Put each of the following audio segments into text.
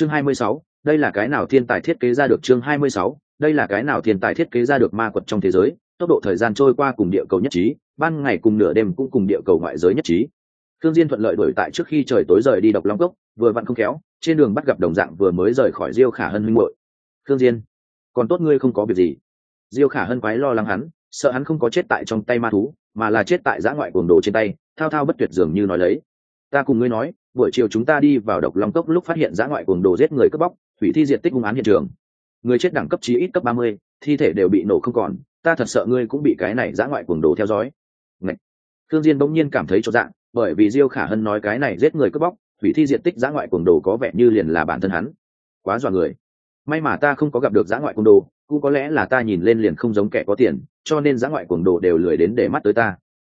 chương 26, đây là cái nào thiên tài thiết kế ra được chương 26, đây là cái nào thiên tài thiết kế ra được ma quật trong thế giới tốc độ thời gian trôi qua cùng địa cầu nhất trí ban ngày cùng nửa đêm cũng cùng địa cầu ngoại giới nhất trí. Thương diên thuận lợi đuổi tại trước khi trời tối rời đi độc long cốc vừa vặn không khéo trên đường bắt gặp đồng dạng vừa mới rời khỏi diêu khả hân huynh muội. Thương diên còn tốt ngươi không có việc gì. Diêu khả hân quái lo lắng hắn sợ hắn không có chết tại trong tay ma thú mà là chết tại giã ngoại cuồng đồ trên tay thao thao bất tuyệt dường như nói lấy ta cùng ngươi nói, buổi chiều chúng ta đi vào độc long cốc lúc phát hiện giã ngoại cuồng đồ giết người cướp bóc, hủy thi diện tích hung án hiện trường. Người chết đẳng cấp chí ít cấp ba mươi, thi thể đều bị nổ không còn, ta thật sợ ngươi cũng bị cái này giã ngoại cuồng đồ theo dõi. Ngạch. thương diên bỗng nhiên cảm thấy cho dạng, bởi vì diêu khả hân nói cái này giết người cướp bóc, hủy thi diện tích giã ngoại cuồng đồ có vẻ như liền là bản thân hắn. Quá dọa người. May mà ta không có gặp được giã ngoại cuồng đồ, cũng có lẽ là ta nhìn lên liền không giống kẻ có tiền, cho nên giã ngoại cuồng đồ đều lười đến để mắt tới ta.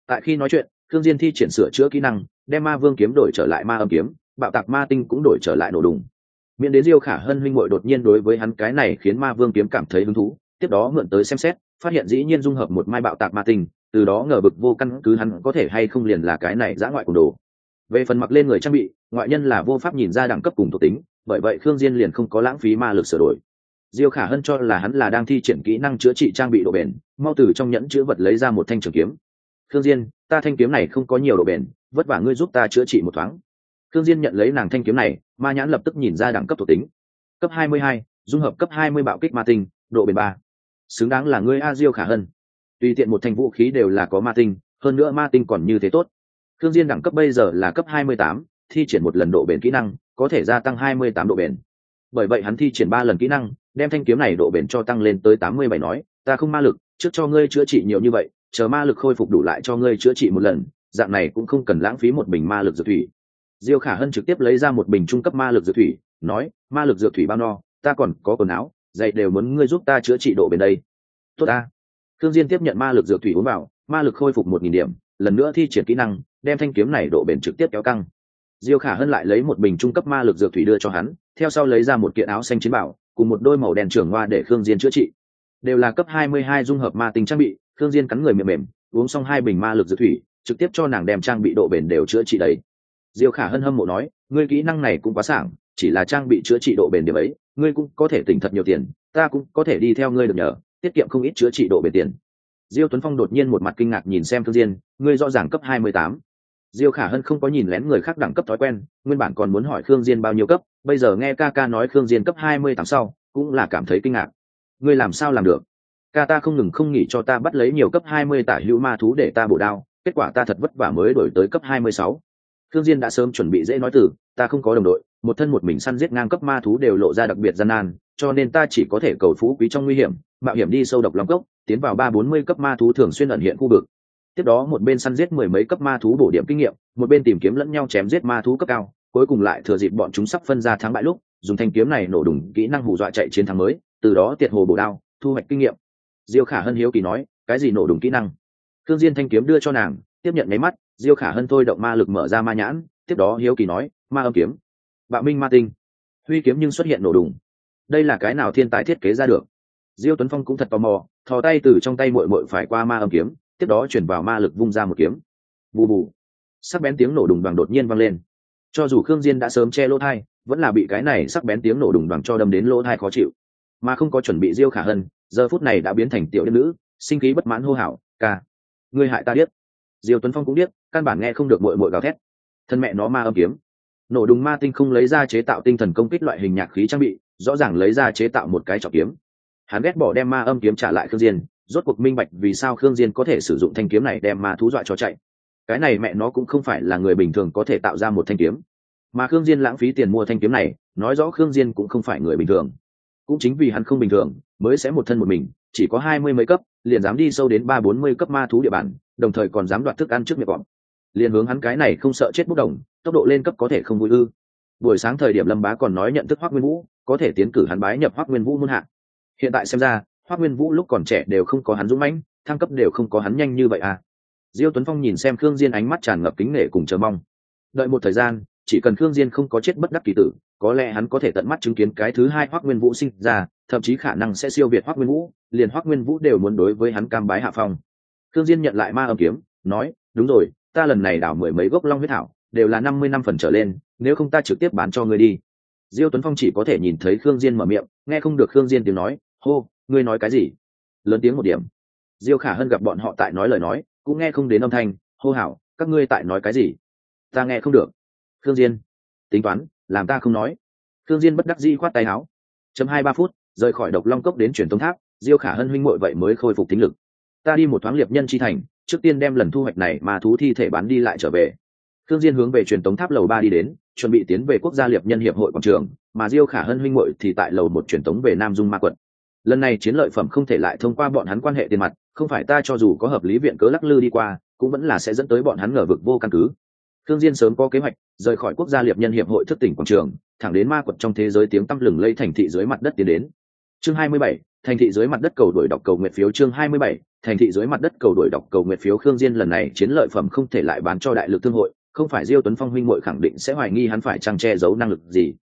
Tại khi nói chuyện thương diên thi triển sửa chữa kỹ năng đem ma vương kiếm đổi trở lại ma âm kiếm, bạo tạc ma tinh cũng đổi trở lại nổ đùng. Miễn đến diêu khả hân huynh hội đột nhiên đối với hắn cái này khiến ma vương kiếm cảm thấy hứng thú, tiếp đó mượn tới xem xét, phát hiện dĩ nhiên dung hợp một mai bạo tạc ma tinh, từ đó ngờ vực vô căn cứ hắn có thể hay không liền là cái này giã ngoại cùng đồ. Về phần mặc lên người trang bị, ngoại nhân là vô pháp nhìn ra đẳng cấp cùng thuộc tính, bởi vậy khương diên liền không có lãng phí ma lực sửa đổi. Diêu khả hân cho là hắn là đang thi triển kỹ năng chữa trị trang bị độ bền, mau từ trong nhẫn chứa vật lấy ra một thanh trường kiếm khương diên ta thanh kiếm này không có nhiều độ bền vất vả ngươi giúp ta chữa trị một thoáng. Khương diên nhận lấy nàng thanh kiếm này ma nhãn lập tức nhìn ra đẳng cấp thuộc tính. Cấp 22, dung hợp cấp 20 bạo kích ma tinh độ bền ba. Xứng đáng là ngươi a diêu khả hân. Tùy tiện một thanh vũ khí đều là có ma tinh hơn nữa ma tinh còn như thế tốt. Khương diên đẳng cấp bây giờ là cấp 28, thi triển một lần độ bền kỹ năng có thể gia tăng 28 độ bền. Bởi vậy hắn thi triển ba lần kỹ năng đem thanh kiếm này độ bền cho tăng lên tới 87 nói ta không ma lực trước cho ngươi chữa trị nhiều như vậy chờ ma lực khôi phục đủ lại cho ngươi chữa trị một lần, dạng này cũng không cần lãng phí một bình ma lực dược thủy. Diêu khả hân trực tiếp lấy ra một bình trung cấp ma lực dược thủy, nói, ma lực dược thủy bao no, ta còn có quần áo, dạy đều muốn ngươi giúp ta chữa trị độ bền đây. Tốt ta. Thương diên tiếp nhận ma lực dược thủy uống vào, ma lực khôi phục một nghìn điểm, lần nữa thi triển kỹ năng, đem thanh kiếm này độ bền trực tiếp kéo căng. Diêu khả hân lại lấy một bình trung cấp ma lực dược thủy đưa cho hắn, theo sau lấy ra một kiện áo xanh chiến bảo, cùng một đôi màu đen trưởng hoa để khương diên chữa trị đều là cấp 22 dung hợp ma tinh trang bị Thương diên cắn người mềm mềm, uống xong hai bình ma lực dược thủy, trực tiếp cho nàng đem trang bị độ bền đều chữa trị đầy. Diêu khả hân hâm mộ nói, ngươi kỹ năng này cũng quá sảng, chỉ là trang bị chữa trị độ bền điểm ấy, ngươi cũng có thể tỉnh thật nhiều tiền, ta cũng có thể đi theo ngươi được nhờ, tiết kiệm không ít chữa trị độ bền tiền. Diêu tuấn phong đột nhiên một mặt kinh ngạc nhìn xem thương diên, ngươi rõ ràng cấp 28. diêu khả hân không có nhìn lén người khác đẳng cấp thói quen, nguyên bản còn muốn hỏi khương diên bao nhiêu cấp, bây giờ nghe ca ca nói khương diên cấp 28 sau, cũng là cảm thấy kinh ngạc ngươi làm sao làm được ca ta không ngừng không nghỉ cho ta bắt lấy nhiều cấp 20 tả hữu ma thú để ta bổ đao kết quả ta thật vất vả mới đổi tới cấp 26. Thương Diên đã sớm chuẩn bị dễ nói từ, ta không có đồng đội, một thân một mình săn giết ngang cấp ma thú đều lộ ra đặc biệt gian nan, cho nên ta chỉ có thể cầu phú quý trong nguy hiểm, mạo hiểm đi sâu độc long cốc, tiến vào ba bốn mươi cấp ma thú thường xuyên ẩn hiện khu vực. Tiếp đó một bên săn giết mười mấy cấp ma thú bổ điểm kinh nghiệm, một bên tìm kiếm lẫn nhau chém giết ma thú cấp cao, cuối cùng lại thừa dịp bọn chúng sắp phân ra thắng bại lúc, dùng thanh kiếm này nổ đùng kỹ năng hù dọa chạy chiến thắng mới, từ đó tiệt hồ bổ đao, thu hoạch kinh nghiệm. Diêu Khả Hân hiếu kỳ nói, cái gì nổ đùng kỹ năng? Thương Diên thanh kiếm đưa cho nàng, tiếp nhận máy mắt, Diêu Khả Hân thôi động ma lực mở ra ma nhãn, tiếp đó hiếu kỳ nói ma âm kiếm bạo minh ma tinh. Huy kiếm nhưng xuất hiện nổ đùng. Đây là cái nào thiên tài thiết kế ra được? Diêu tuấn phong cũng thật tò mò thò tay từ trong tay mội mội phải qua ma âm kiếm tiếp đó chuyển vào ma lực vung ra một kiếm. Bù bù. Sắc bén tiếng nổ đùng bằng đột nhiên vang lên. Cho dù khương diên đã sớm che lỗ thai vẫn là bị cái này sắc bén tiếng nổ đùng bằng cho đâm đến lỗ thai khó chịu mà không có chuẩn bị diêu khả hân, giờ phút này đã biến thành tiểu đêm nữ, sinh khí bất mãn hô hào, ca, ngươi hại ta biết diêu tuấn phong cũng biết căn bản nghe không được mội mội gào thét. Thân mẹ nó ma âm kiếm. Nổ đùng ma tinh không lấy ra chế tạo tinh thần công kích loại hình nhạc khí trang bị, rõ ràng lấy ra chế tạo một cái trọc kiếm. Hắn ghét bỏ đem ma âm kiếm trả lại khương diên, rốt cuộc minh bạch vì sao khương diên có thể sử dụng thanh kiếm này đem ma thú dọa cho chạy. Cái này mẹ nó cũng không phải là người bình thường có thể tạo ra một thanh kiếm. Mà khương diên lãng phí tiền mua thanh kiếm này, nói rõ khương diên cũng không phải người bình thường cũng chính vì hắn không bình thường, mới sẽ một thân một mình, chỉ có hai mươi mấy cấp, liền dám đi sâu đến ba bốn mươi cấp ma thú địa bàn, đồng thời còn dám đoạt thức ăn trước miệng bọn. Liền hướng hắn cái này không sợ chết bốc đồng, tốc độ lên cấp có thể không vui ư. Buổi sáng thời điểm lâm bá còn nói nhận thức hoác nguyên vũ, có thể tiến cử hắn bái nhập hoác nguyên vũ muôn hạ. Hiện tại xem ra hoác nguyên vũ lúc còn trẻ đều không có hắn dũng mãnh, thăng cấp đều không có hắn nhanh như vậy à. Diêu tuấn phong nhìn xem khương diên ánh mắt tràn ngập kính nể cùng chờ mong. Đợi một thời gian, chỉ cần khương diên không có chết bất đắc kỳ tử có lẽ hắn có thể tận mắt chứng kiến cái thứ hai hoác nguyên vũ sinh ra, thậm chí khả năng sẽ siêu việt hoác nguyên vũ, liền hoác nguyên vũ đều muốn đối với hắn cam bái hạ phong. Khương diên nhận lại ma âm kiếm, nói, đúng rồi, ta lần này đảo mười mấy gốc long huyết thảo, đều là năm mươi năm phần trở lên, nếu không ta trực tiếp bán cho ngươi đi. Diêu tuấn phong chỉ có thể nhìn thấy khương diên mở miệng, nghe không được khương diên tiếng nói, hô, ngươi nói cái gì? Lớn tiếng một điểm. Diêu khả hân gặp bọn họ tại nói lời nói, cũng nghe không đến âm thanh, hô hảo các ngươi tại nói cái gì? Ta nghe không được. Khương diên tính toán làm ta không nói. Thương diên bất đắc dĩ khoát tay áo. Chấm hai ba phút, rời khỏi độc long cốc đến truyền tống tháp, diêu khả hân huynh muội vậy mới khôi phục tính lực. Ta đi một thoáng liệp nhân chi thành, trước tiên đem lần thu hoạch này mà thú thi thể bán đi lại trở về. Thương diên hướng về truyền tống tháp lầu ba đi đến, chuẩn bị tiến về quốc gia liệp nhân hiệp hội quảng trường, mà diêu khả hân huynh muội thì tại lầu một truyền tống về nam dung ma quận. Lần này chiến lợi phẩm không thể lại thông qua bọn hắn quan hệ tiền mặt, không phải ta cho dù có hợp lý viện cớ lắc lư đi qua, cũng vẫn là sẽ dẫn tới bọn hắn ngờ vực vô căn cứ. Khương Diên sớm có kế hoạch, rời khỏi quốc gia liệp nhân hiệp hội thức tỉnh quảng trường, thẳng đến ma quật trong thế giới tiếng tăm lừng lây thành thị dưới mặt đất tiến đến. Chương 27, thành thị dưới mặt đất cầu đuổi đọc cầu nguyện phiếu chương 27, thành thị dưới mặt đất cầu đuổi đọc cầu nguyện phiếu Khương Diên lần này chiến lợi phẩm không thể lại bán cho đại lực thương hội, không phải Diêu Tuấn Phong huynh muội khẳng định sẽ hoài nghi hắn phải trang che giấu năng lực gì,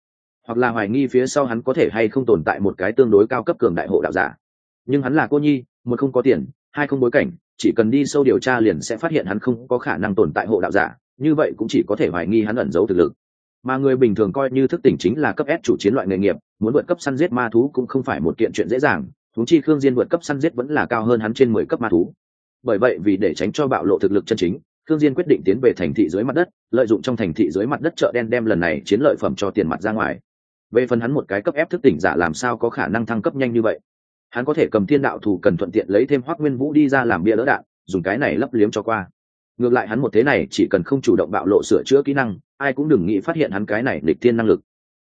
hoặc là hoài nghi phía sau hắn có thể hay không tồn tại một cái tương đối cao cấp cường đại hộ đạo giả. Nhưng hắn là cô nhi, một không có tiền, hai không bối cảnh, chỉ cần đi sâu điều tra liền sẽ phát hiện hắn không có khả năng tồn tại hộ đạo giả, như vậy cũng chỉ có thể hoài nghi hắn ẩn giấu thực lực mà người bình thường coi như thức tỉnh chính là cấp S chủ chiến loại nghề nghiệp, muốn vượt cấp săn giết ma thú cũng không phải một kiện chuyện dễ dàng, huống chi Khương Diên vượt cấp săn giết vẫn là cao hơn hắn trên mười cấp ma thú. Bởi vậy vì để tránh cho bạo lộ thực lực chân chính, Khương Diên quyết định tiến về thành thị dưới mặt đất, lợi dụng trong thành thị dưới mặt đất chợ đen đem lần này chiến lợi phẩm cho tiền mặt ra ngoài. Về phần hắn một cái cấp ép thức tỉnh giả làm sao có khả năng thăng cấp nhanh như vậy? Hắn có thể cầm thiên đạo thủ cần thuận tiện lấy thêm Hoắc Nguyên Vũ đi ra làm bia đỡ đạn, dùng cái này lấp liếm cho qua ngược lại hắn một thế này chỉ cần không chủ động bạo lộ sửa chữa kỹ năng ai cũng đừng nghĩ phát hiện hắn cái này lịch thiên năng lực.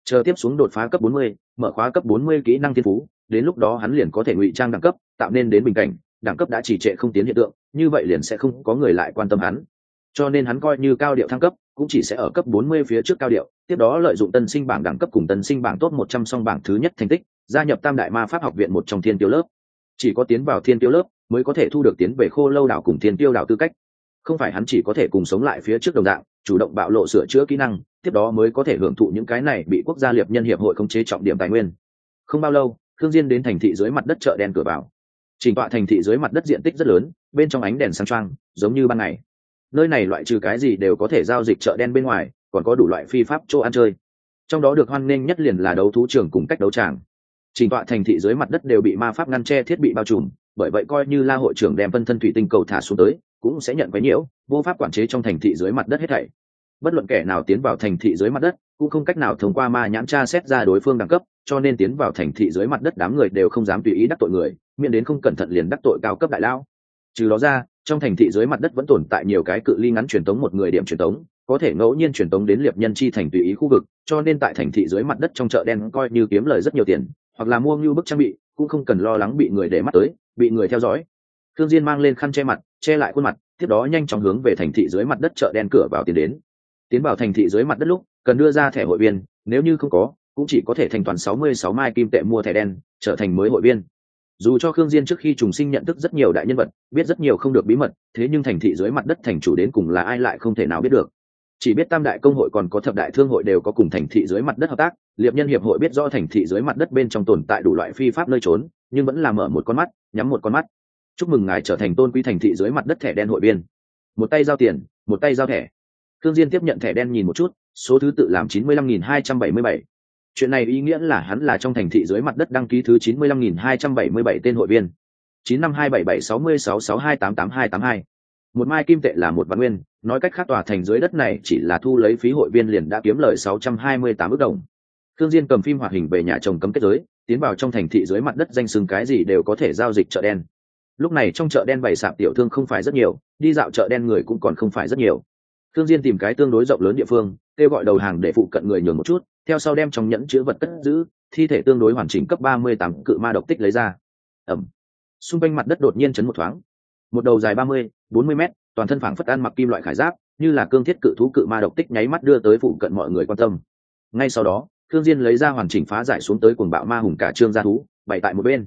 Chờ tiếp xuống đột phá cấp 40, mở khóa cấp 40 kỹ năng thiên phú đến lúc đó hắn liền có thể ngụy trang đẳng cấp tạo nên đến bình cảnh đẳng cấp đã trì trệ không tiến hiện tượng như vậy liền sẽ không có người lại quan tâm hắn. Cho nên hắn coi như cao điệu thăng cấp cũng chỉ sẽ ở cấp 40 phía trước cao điệu tiếp đó lợi dụng tân sinh bảng đẳng cấp cùng tân sinh bảng top 100 song bảng thứ nhất thành tích gia nhập tam đại ma pháp học viện một trong thiên tiêu lớp. Chỉ có tiến vào thiên tiêu lớp mới có thể thu được tiến về khô lâu đảo cùng thiên tiêu đảo tư cách không phải hắn chỉ có thể cùng sống lại phía trước đồng dạng, chủ động bạo lộ sửa chữa kỹ năng, tiếp đó mới có thể hưởng thụ những cái này bị quốc gia liệp nhân hiệp hội khống chế trọng điểm tài nguyên. Không bao lâu thương diên đến thành thị dưới mặt đất chợ đen cửa vào. Trình tọa thành thị dưới mặt đất diện tích rất lớn, bên trong ánh đèn sáng trang giống như ban ngày. Nơi này loại trừ cái gì đều có thể giao dịch chợ đen bên ngoài, còn có đủ loại phi pháp chỗ ăn chơi. Trong đó được hoan nghênh nhất liền là đấu thú trường cùng cách đấu tràng. Trình tọa thành thị dưới mặt đất đều bị ma pháp ngăn che thiết bị bao trùm, bởi vậy coi như la hội trưởng đem phân thân thủy tinh cầu thả xuống tới cũng sẽ nhận quấy nhiễu, vô pháp quản chế trong thành thị dưới mặt đất hết thảy. Bất luận kẻ nào tiến vào thành thị dưới mặt đất, cũng không cách nào thông qua ma nhãn tra xét ra đối phương đẳng cấp, cho nên tiến vào thành thị dưới mặt đất đám người đều không dám tùy ý đắc tội người, miễn đến không cẩn thận liền đắc tội cao cấp đại lao. Trừ đó ra, trong thành thị dưới mặt đất vẫn tồn tại nhiều cái cự ly ngắn truyền tống một người điểm truyền tống, có thể ngẫu nhiên truyền tống đến liệp nhân chi thành tùy ý khu vực, cho nên tại thành thị dưới mặt đất trong chợ đen coi như kiếm lời rất nhiều tiền, hoặc là mua ngưu bức trang bị, cũng không cần lo lắng bị người để mắt tới, bị người theo dõi. Thương diên mang lên khăn che mặt che lại khuôn mặt, tiếp đó nhanh chóng hướng về thành thị dưới mặt đất chợ đen cửa vào tiến đến. Tiến vào thành thị dưới mặt đất lúc, cần đưa ra thẻ hội viên, nếu như không có, cũng chỉ có thể thanh toán 66 mai kim tệ mua thẻ đen, trở thành mới hội viên. Dù cho khương diên trước khi trùng sinh nhận thức rất nhiều đại nhân vật, biết rất nhiều không được bí mật, thế nhưng thành thị dưới mặt đất thành chủ đến cùng là ai lại không thể nào biết được. Chỉ biết tam đại công hội còn có thập đại thương hội đều có cùng thành thị dưới mặt đất hợp tác, liệp nhân hiệp hội biết rõ thành thị dưới mặt đất bên trong tồn tại đủ loại phi pháp nơi trốn, nhưng vẫn là mở một con mắt, nhắm một con mắt chúc mừng ngài trở thành tôn quý thành thị dưới mặt đất thẻ đen hội viên. Một tay giao tiền, một tay giao thẻ. Thương diên tiếp nhận thẻ đen nhìn một chút, số thứ tự làm chín mươi lăm nghìn hai trăm bảy mươi bảy. Chuyện này ý nghĩa là hắn là trong thành thị dưới mặt đất đăng ký thứ chín mươi lăm nghìn hai trăm bảy mươi bảy tên hội viên. chín năm hai bảy bảy sáu mươi sáu sáu hai tám tám hai tám hai. Một mai kim tệ là một vạn nguyên, nói cách khác tòa thành dưới đất này chỉ là thu lấy phí hội viên liền đã kiếm lời sáu trăm hai mươi tám ước đồng. Thương diên cầm phim hoạt hình về nhà chồng cấm kết giới, tiến vào trong thành thị dưới mặt đất danh sừng cái gì đều có thể giao dịch chợ đen lúc này trong chợ đen bày sạp tiểu thương không phải rất nhiều, đi dạo chợ đen người cũng còn không phải rất nhiều. Thương diên tìm cái tương đối rộng lớn địa phương, kêu gọi đầu hàng để phụ cận người nhường một chút, theo sau đem trong nhẫn chứa vật cất giữ, thi thể tương đối hoàn chỉnh cấp ba mươi tám cự ma độc tích lấy ra. Ẩm. Xung quanh mặt đất đột nhiên chấn một thoáng. Một đầu dài ba mươi, bốn mươi mét, toàn thân phảng phất ăn mặc kim loại khải giáp, như là cương thiết cự thú cự ma độc tích nháy mắt đưa tới phụ cận mọi người quan tâm. Ngay sau đó thương diên lấy ra hoàn chỉnh phá giải xuống tới cuồng bạo ma hùng cả trương gia thú, bày tại một bên.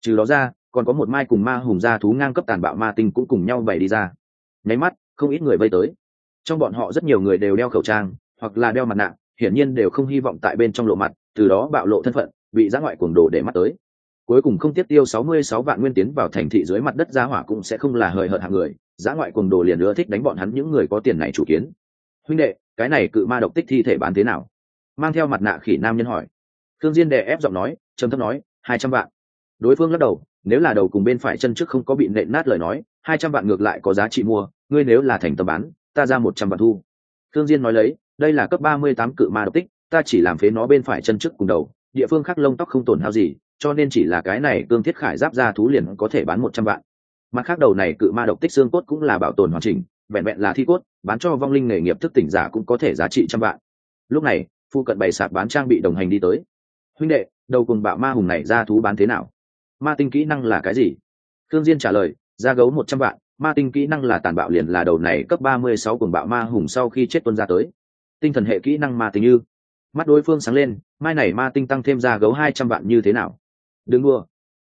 Trừ đó ra còn có một mai cùng ma hùng gia thú ngang cấp tàn bạo ma tinh cũng cùng nhau bày đi ra. Nháy mắt, không ít người vây tới. Trong bọn họ rất nhiều người đều đeo khẩu trang, hoặc là đeo mặt nạ, hiển nhiên đều không hy vọng tại bên trong lộ mặt, từ đó bạo lộ thân phận, bị giã ngoại cuồng đồ để mắt tới. Cuối cùng không tiết tiêu sáu mươi sáu vạn nguyên tiến vào thành thị dưới mặt đất gia hỏa cũng sẽ không là hời hợt hạng người, giã ngoại cuồng đồ liền ưa thích đánh bọn hắn những người có tiền này chủ kiến. Huynh đệ, cái này cự ma độc tích thi thể bán thế nào? Mang theo mặt nạ khỉ nam nhân hỏi. Thương diên đè ép giọng nói, trầm thấp nói, hai trăm vạn. Đối phương lắc đầu nếu là đầu cùng bên phải chân trước không có bị nện nát lời nói, hai trăm vạn ngược lại có giá trị mua, ngươi nếu là thành tâm bán, ta ra một trăm vạn thu. Thương diên nói lấy, đây là cấp ba mươi tám cự ma độc tích, ta chỉ làm phế nó bên phải chân trước cùng đầu, địa phương khác lông tóc không tổn hao gì, cho nên chỉ là cái này cương thiết khải giáp ra thú liền có thể bán một trăm vạn. Mặt khác đầu này cự ma độc tích xương cốt cũng là bảo tồn hoàn chỉnh, vẹn vẹn là thi cốt, bán cho vong linh nghề nghiệp thức tỉnh giả cũng có thể giá trị trăm vạn. Lúc này, phu cận bày sạp bán trang bị đồng hành đi tới. Huynh đệ, đầu cùng bạo ma hùng này ra thú bán thế nào? Ma tinh kỹ năng là cái gì? Thương diên trả lời, ra gấu một trăm vạn, ma tinh kỹ năng là tàn bạo liền là đầu này cấp ba mươi sáu cùng bạo ma hùng sau khi chết tuân ra tới. Tinh thần hệ kỹ năng ma tinh như. Mắt đối phương sáng lên, mai này ma tinh tăng thêm ra gấu hai trăm vạn như thế nào? Đừng đua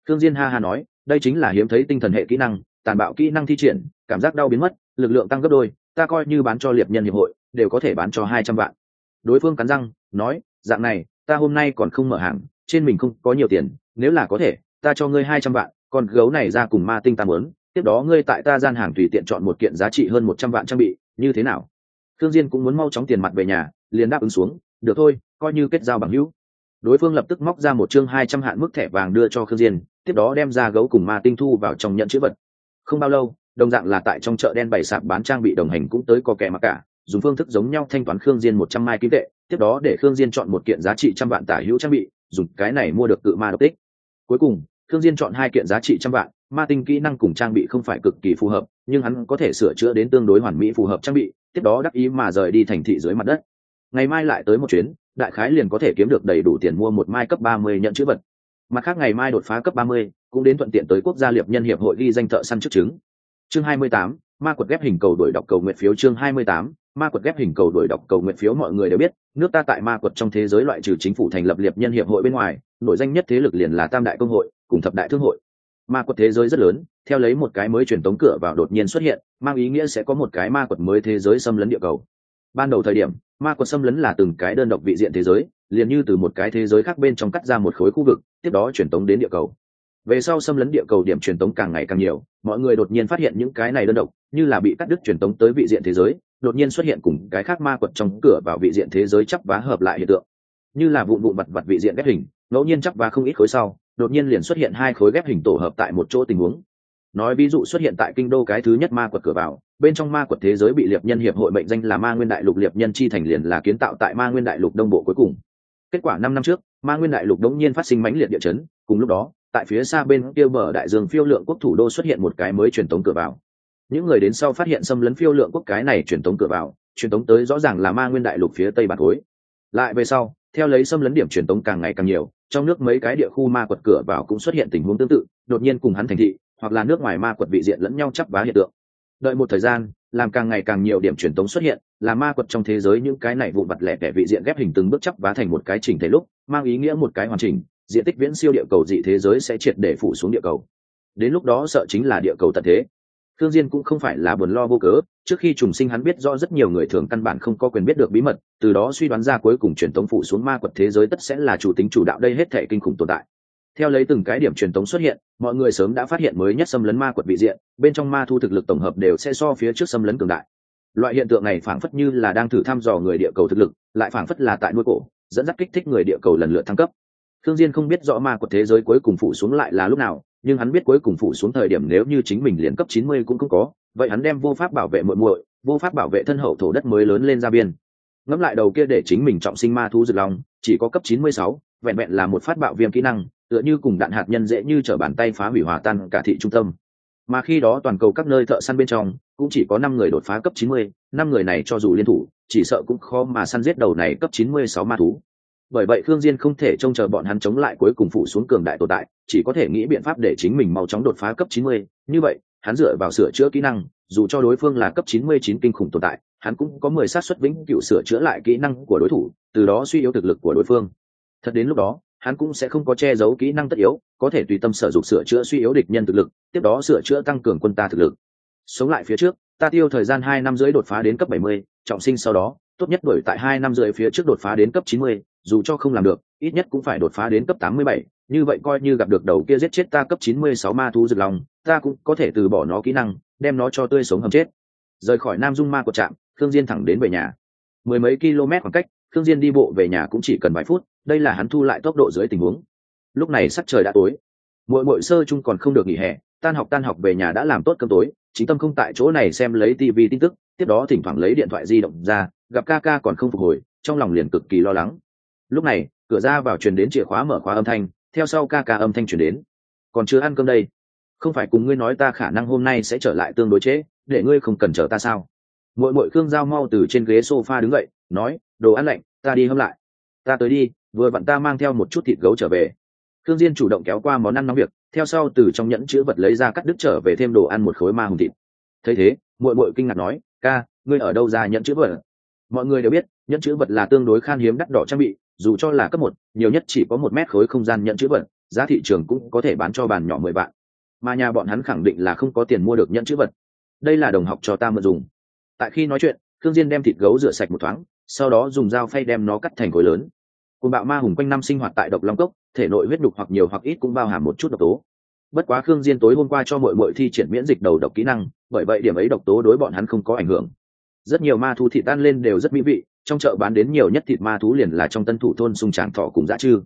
thương diên ha ha nói, đây chính là hiếm thấy tinh thần hệ kỹ năng, tàn bạo kỹ năng thi triển, cảm giác đau biến mất, lực lượng tăng gấp đôi, ta coi như bán cho liệp nhân hiệp hội, đều có thể bán cho hai trăm vạn. Đối phương cắn răng, nói, dạng này, ta hôm nay còn không mở hàng, trên mình không có nhiều tiền, nếu là có thể ta cho ngươi hai trăm vạn còn gấu này ra cùng ma tinh ta muốn, tiếp đó ngươi tại ta gian hàng tùy tiện chọn một kiện giá trị hơn một trăm vạn trang bị, như thế nào? Thương diên cũng muốn mau chóng tiền mặt về nhà, liền đáp ứng xuống, được thôi, coi như kết giao bằng hữu. Đối phương lập tức móc ra một chương hai trăm hạn mức thẻ vàng đưa cho khương diên, tiếp đó đem ra gấu cùng ma tinh thu vào trong nhận chữ vật. Không bao lâu, đồng dạng là tại trong chợ đen bày sạp bán trang bị đồng hành cũng tới có kẻ mặc cả, dùng phương thức giống nhau thanh toán khương diên một trăm mai kim tệ, tiếp đó để khương diên chọn một kiện giá trị trăm vạn tả hữu trang bị, dùng cái này mua được cự ma độc tích. Cuối cùng thương diên chọn hai kiện giá trị trăm vạn, ma tinh kỹ năng cùng trang bị không phải cực kỳ phù hợp, nhưng hắn có thể sửa chữa đến tương đối hoàn mỹ phù hợp trang bị, tiếp đó đắc ý mà rời đi thành thị dưới mặt đất. Ngày mai lại tới một chuyến, đại khái liền có thể kiếm được đầy đủ tiền mua một mai cấp ba mươi nhận chữ vật. Mặt khác ngày mai đột phá cấp ba mươi, cũng đến thuận tiện tới quốc gia liệp nhân hiệp hội ghi danh thợ săn chức chứng. Chương hai mươi tám, ma quật ghép hình cầu đổi đọc cầu nguyện phiếu chương hai mươi tám, ma quật ghép hình cầu đổi đọc cầu nguyện phiếu mọi người đều biết, nước ta tại ma quật trong thế giới loại trừ chính phủ thành lập liệp nhân hiệp hội bên ngoài, nổi danh nhất thế lực liền là tam đại công hội cùng thập đại thương hội. Ma quật thế giới rất lớn, theo lấy một cái mới truyền tống cửa vào đột nhiên xuất hiện, mang ý nghĩa sẽ có một cái ma quật mới thế giới xâm lấn địa cầu. Ban đầu thời điểm, ma quật xâm lấn là từng cái đơn độc vị diện thế giới, liền như từ một cái thế giới khác bên trong cắt ra một khối khu vực, tiếp đó truyền tống đến địa cầu. Về sau xâm lấn địa cầu điểm truyền tống càng ngày càng nhiều, mọi người đột nhiên phát hiện những cái này đơn độc, như là bị cắt đứt truyền tống tới vị diện thế giới, đột nhiên xuất hiện cùng cái khác ma quật trong cửa vào vị diện thế giới chắp vá hợp lại hiện tượng. Như là vụn vụn vặt vặt vị diện ghép hình, ngẫu nhiên chắp vá không ít khối sau đột nhiên liền xuất hiện hai khối ghép hình tổ hợp tại một chỗ tình huống. Nói ví dụ xuất hiện tại kinh đô cái thứ nhất ma quật cửa vào, bên trong ma quật thế giới bị liệp nhân hiệp hội mệnh danh là ma nguyên đại lục liệp nhân chi thành liền là kiến tạo tại ma nguyên đại lục đông bộ cuối cùng. Kết quả năm năm trước, ma nguyên đại lục đống nhiên phát sinh mãnh liệt địa chấn, cùng lúc đó, tại phía xa bên kia bờ đại dương phiêu lượng quốc thủ đô xuất hiện một cái mới truyền tống cửa vào. Những người đến sau phát hiện xâm lấn phiêu lượng quốc cái này truyền tống cửa vào, truyền tống tới rõ ràng là ma nguyên đại lục phía tây bản khối. Lại về sau theo lấy xâm lấn điểm truyền tống càng ngày càng nhiều, trong nước mấy cái địa khu ma quật cửa vào cũng xuất hiện tình huống tương tự, đột nhiên cùng hắn thành thị, hoặc là nước ngoài ma quật vị diện lẫn nhau chắp vá hiện tượng. Đợi một thời gian, làm càng ngày càng nhiều điểm truyền tống xuất hiện, là ma quật trong thế giới những cái này vụn vặt lẻ tẻ vị diện ghép hình từng bước chắp vá thành một cái chỉnh thể lúc, mang ý nghĩa một cái hoàn chỉnh, diện tích viễn siêu địa cầu dị thế giới sẽ triệt để phủ xuống địa cầu. Đến lúc đó sợ chính là địa cầu tận thế thương diên cũng không phải là buồn lo vô cớ, trước khi trùng sinh hắn biết rõ rất nhiều người thường căn bản không có quyền biết được bí mật, từ đó suy đoán ra cuối cùng truyền tống phụ xuống ma quật thế giới tất sẽ là chủ tính chủ đạo đây hết thể kinh khủng tồn tại. Theo lấy từng cái điểm truyền tống xuất hiện, mọi người sớm đã phát hiện mới nhất xâm lấn ma quật vị diện, bên trong ma thu thực lực tổng hợp đều sẽ so phía trước xâm lấn cường đại. Loại hiện tượng này phảng phất như là đang thử thăm dò người địa cầu thực lực, lại phảng phất là tại nuôi cổ, dẫn dắt kích thích người địa cầu lần lượt thăng cấp. Thương diên không biết rõ ma quật thế giới cuối cùng phụ xuống lại là lúc nào nhưng hắn biết cuối cùng phụ xuống thời điểm nếu như chính mình liền cấp 90 cũng không có vậy hắn đem vô pháp bảo vệ muội muội vô pháp bảo vệ thân hậu thổ đất mới lớn lên ra biên. Ngẫm lại đầu kia để chính mình trọng sinh ma thú rực lòng chỉ có cấp 96, vẹn vẹn là một phát bạo viêm kỹ năng tựa như cùng đạn hạt nhân dễ như trở bàn tay phá hủy hòa tan cả thị trung tâm. Mà khi đó toàn cầu các nơi thợ săn bên trong cũng chỉ có năm người đột phá cấp 90, năm người này cho dù liên thủ chỉ sợ cũng khó mà săn giết đầu này cấp 96 ma thú bởi vậy khương diên không thể trông chờ bọn hắn chống lại cuối cùng phụ xuống cường đại tồn tại chỉ có thể nghĩ biện pháp để chính mình mau chóng đột phá cấp 90. như vậy hắn dựa vào sửa chữa kỹ năng dù cho đối phương là cấp 99 kinh khủng tồn tại hắn cũng có 10 sát suất vĩnh cửu sửa chữa lại kỹ năng của đối thủ từ đó suy yếu thực lực của đối phương. Thật đến lúc đó hắn cũng sẽ không có che giấu kỹ năng tất yếu có thể tùy tâm sử dụng sửa chữa suy yếu địch nhân thực lực tiếp đó sửa chữa tăng cường quân ta thực lực. Sống lại phía trước ta tiêu thời gian hai năm rưỡi đột phá đến cấp 70, trọng sinh sau đó tốt nhất đuổi tại hai năm rưỡi phía trước đột phá đến cấp 90, dù cho không làm được ít nhất cũng phải đột phá đến cấp 87, như vậy coi như gặp được đầu kia giết chết ta cấp 96 ma thú rực lòng ta cũng có thể từ bỏ nó kỹ năng đem nó cho tươi sống hầm chết. Rời khỏi nam dung ma của trạm thương diên thẳng đến về nhà. Mười mấy km khoảng cách thương diên đi bộ về nhà cũng chỉ cần vài phút đây là hắn thu lại tốc độ dưới tình huống. Lúc này sắc trời đã tối. Muội muội sơ chung còn không được nghỉ hè tan học tan học về nhà đã làm tốt cơm tối chính tâm không tại chỗ này xem lấy tv tin tức tiếp đó thỉnh thoảng lấy điện thoại di động ra gặp ca ca còn không phục hồi trong lòng liền cực kỳ lo lắng lúc này cửa ra vào truyền đến chìa khóa mở khóa âm thanh theo sau ca ca âm thanh truyền đến. Còn chưa ăn cơm đây không phải cùng ngươi nói ta khả năng hôm nay sẽ trở lại tương đối chế, để ngươi không cần chờ ta sao? Muội muội khương giao mau từ trên ghế sofa đứng dậy nói đồ ăn lạnh ta đi hâm lại. Ta tới đi vừa vặn ta mang theo một chút thịt gấu trở về. Khương diên chủ động kéo qua món ăn nóng việc theo sau từ trong nhẫn chứa vật lấy ra cắt đứt trở về thêm đồ ăn một khối ma hùng thịt. Thấy thế muội muội kinh ngạc nói ca ngươi ở đâu ra nhẫn chứa vật? Mọi người đều biết nhẫn chứa vật là tương đối khan hiếm đắt đỏ trang bị dù cho là cấp một, nhiều nhất chỉ có một mét khối không gian nhận chữ vật, giá thị trường cũng có thể bán cho bàn nhỏ mười vạn. Mà nhà bọn hắn khẳng định là không có tiền mua được nhận chữ vật. Đây là đồng học cho ta mượn dùng. Tại khi nói chuyện thương diên đem thịt gấu rửa sạch một thoáng, sau đó dùng dao phay đem nó cắt thành khối lớn. Cùng bạo ma hùng quanh năm sinh hoạt tại độc long cốc, thể nội huyết đục hoặc nhiều hoặc ít cũng bao hàm một chút độc tố. Bất quá khương diên tối hôm qua cho mọi mọi thi triển miễn dịch đầu độc kỹ năng, bởi vậy điểm ấy độc tố đối bọn hắn không có ảnh hưởng. Rất nhiều ma thú thịt tan lên đều rất mỹ vị trong chợ bán đến nhiều nhất thịt ma thú liền là trong tân thủ thôn sung tràng thọ cùng dã trư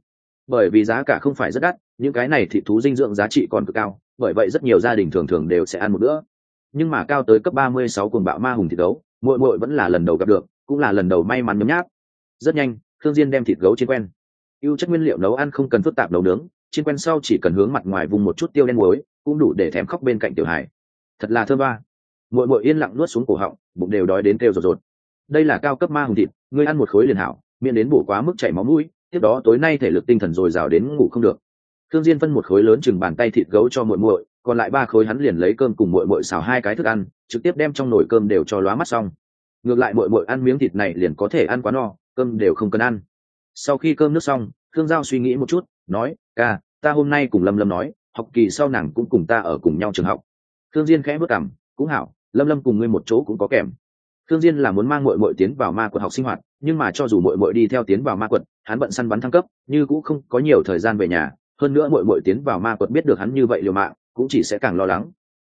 bởi vì giá cả không phải rất đắt, những cái này thịt thú dinh dưỡng giá trị còn cực cao, bởi vậy rất nhiều gia đình thường thường đều sẽ ăn một bữa. Nhưng mà cao tới cấp ba mươi sáu cuồng bạo ma hùng thịt gấu, muội muội vẫn là lần đầu gặp được, cũng là lần đầu may mắn nhấm nháp. Rất nhanh thương diên đem thịt gấu chiên quen. Ưu chất nguyên liệu nấu ăn không cần phức tạp nấu nướng, chiên quen sau chỉ cần hướng mặt ngoài vùng một chút tiêu đen muối, cũng đủ để thèm khóc bên cạnh tiểu hải thật là thơm ba muội muội yên lặng nuốt xuống cổ họng, bụng đều đói đến kêu rột rột đây là cao cấp ma hùng thịt, ngươi ăn một khối liền hảo, miễn đến bổ quá mức chảy máu mũi, tiếp đó tối nay thể lực tinh thần dồi dào đến ngủ không được. Thương diên phân một khối lớn chừng bàn tay thịt gấu cho muội muội, còn lại ba khối hắn liền lấy cơm cùng muội muội xào hai cái thức ăn, trực tiếp đem trong nồi cơm đều cho lóa mắt xong. Ngược lại muội muội ăn miếng thịt này liền có thể ăn quá no, cơm đều không cần ăn. Sau khi cơm nước xong thương giao suy nghĩ một chút, nói, ca, ta hôm nay cùng lâm lâm nói, học kỳ sau nàng cũng cùng ta ở cùng nhau trường học. Thương diên khẽ bước cằm cũng hảo, lâm lâm cùng ngươi một chỗ cũng có kèm thương diên là muốn mang muội muội tiến vào ma quật học sinh hoạt, nhưng mà cho dù muội muội đi theo tiến vào ma quật, hắn bận săn bắn thăng cấp, như cũng không có nhiều thời gian về nhà. Hơn nữa muội muội tiến vào ma quật biết được hắn như vậy liều mạng, cũng chỉ sẽ càng lo lắng.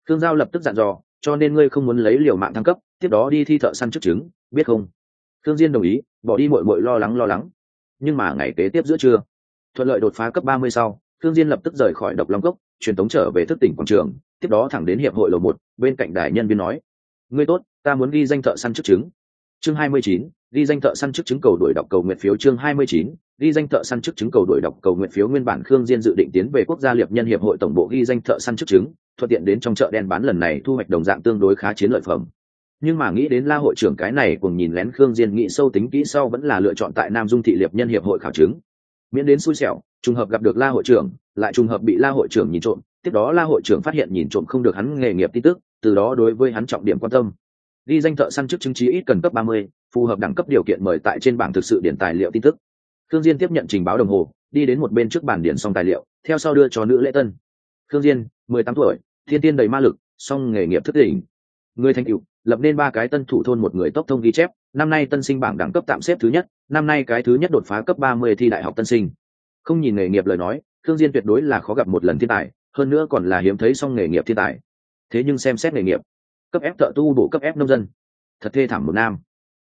Thương giao lập tức dặn dò, cho nên ngươi không muốn lấy liều mạng thăng cấp, tiếp đó đi thi thợ săn chức chứng biết không? Thương diên đồng ý, bỏ đi muội muội lo lắng lo lắng. Nhưng mà ngày kế tiếp giữa trưa, thuận lợi đột phá cấp ba mươi sau thương diên lập tức rời khỏi độc long cốc, truyền tống trở về thức tỉnh quảng trường, tiếp đó thẳng đến hiệp hội lầu một, bên cạnh đại nhân viên nói, ngươi tốt ta muốn ghi danh thợ săn chức chứng chương hai mươi chín, ghi danh thợ săn chức chứng cầu đổi đọc cầu nguyện phiếu. Chương hai mươi chín, ghi danh thợ săn chức chứng cầu đổi đọc cầu nguyện phiếu. Nguyên bản khương diên dự định tiến về quốc gia liệp nhân hiệp hội tổng bộ ghi danh thợ săn chức chứng thuận tiện đến trong chợ đen bán lần này thu hoạch đồng dạng tương đối khá chiến lợi phẩm. Nhưng mà nghĩ đến la hội trưởng cái này, cùng nhìn lén khương diên nghĩ sâu tính kỹ sau vẫn là lựa chọn tại nam dung thị liệp nhân hiệp hội khảo chứng miễn đến xui xẻo, trùng hợp gặp được la hội trưởng, lại trùng hợp bị la hội trưởng nhìn trộm, tiếp đó la hội trưởng phát hiện nhìn trộm không được hắn nghề nghiệp tin tức, từ đó đối với hắn trọng điểm quan tâm ghi danh thợ săn chức chứng chí ít cần cấp ba mươi, phù hợp đẳng cấp điều kiện mời tại trên bảng thực sự điển tài liệu tin tức. Thương diên tiếp nhận trình báo đồng hồ, đi đến một bên trước bàn điển xong tài liệu, theo sau đưa cho nữ lễ tân. Thương diên, mười tám tuổi, thiên tiên đầy ma lực, song nghề nghiệp thức đỉnh người thành cựu lập nên ba cái tân thủ thôn một người tốc thông ghi chép, năm nay tân sinh bảng đẳng cấp tạm xếp thứ nhất, năm nay cái thứ nhất đột phá cấp ba mươi thi đại học tân sinh. Không nhìn nghề nghiệp lời nói thương diên tuyệt đối là khó gặp một lần thiên tài, hơn nữa còn là hiếm thấy song nghề nghiệp thiên tài. Thế nhưng xem xét nghề nghiệp cấp ép thợ tu bổ cấp ép nông dân. Thật thê thảm một nam.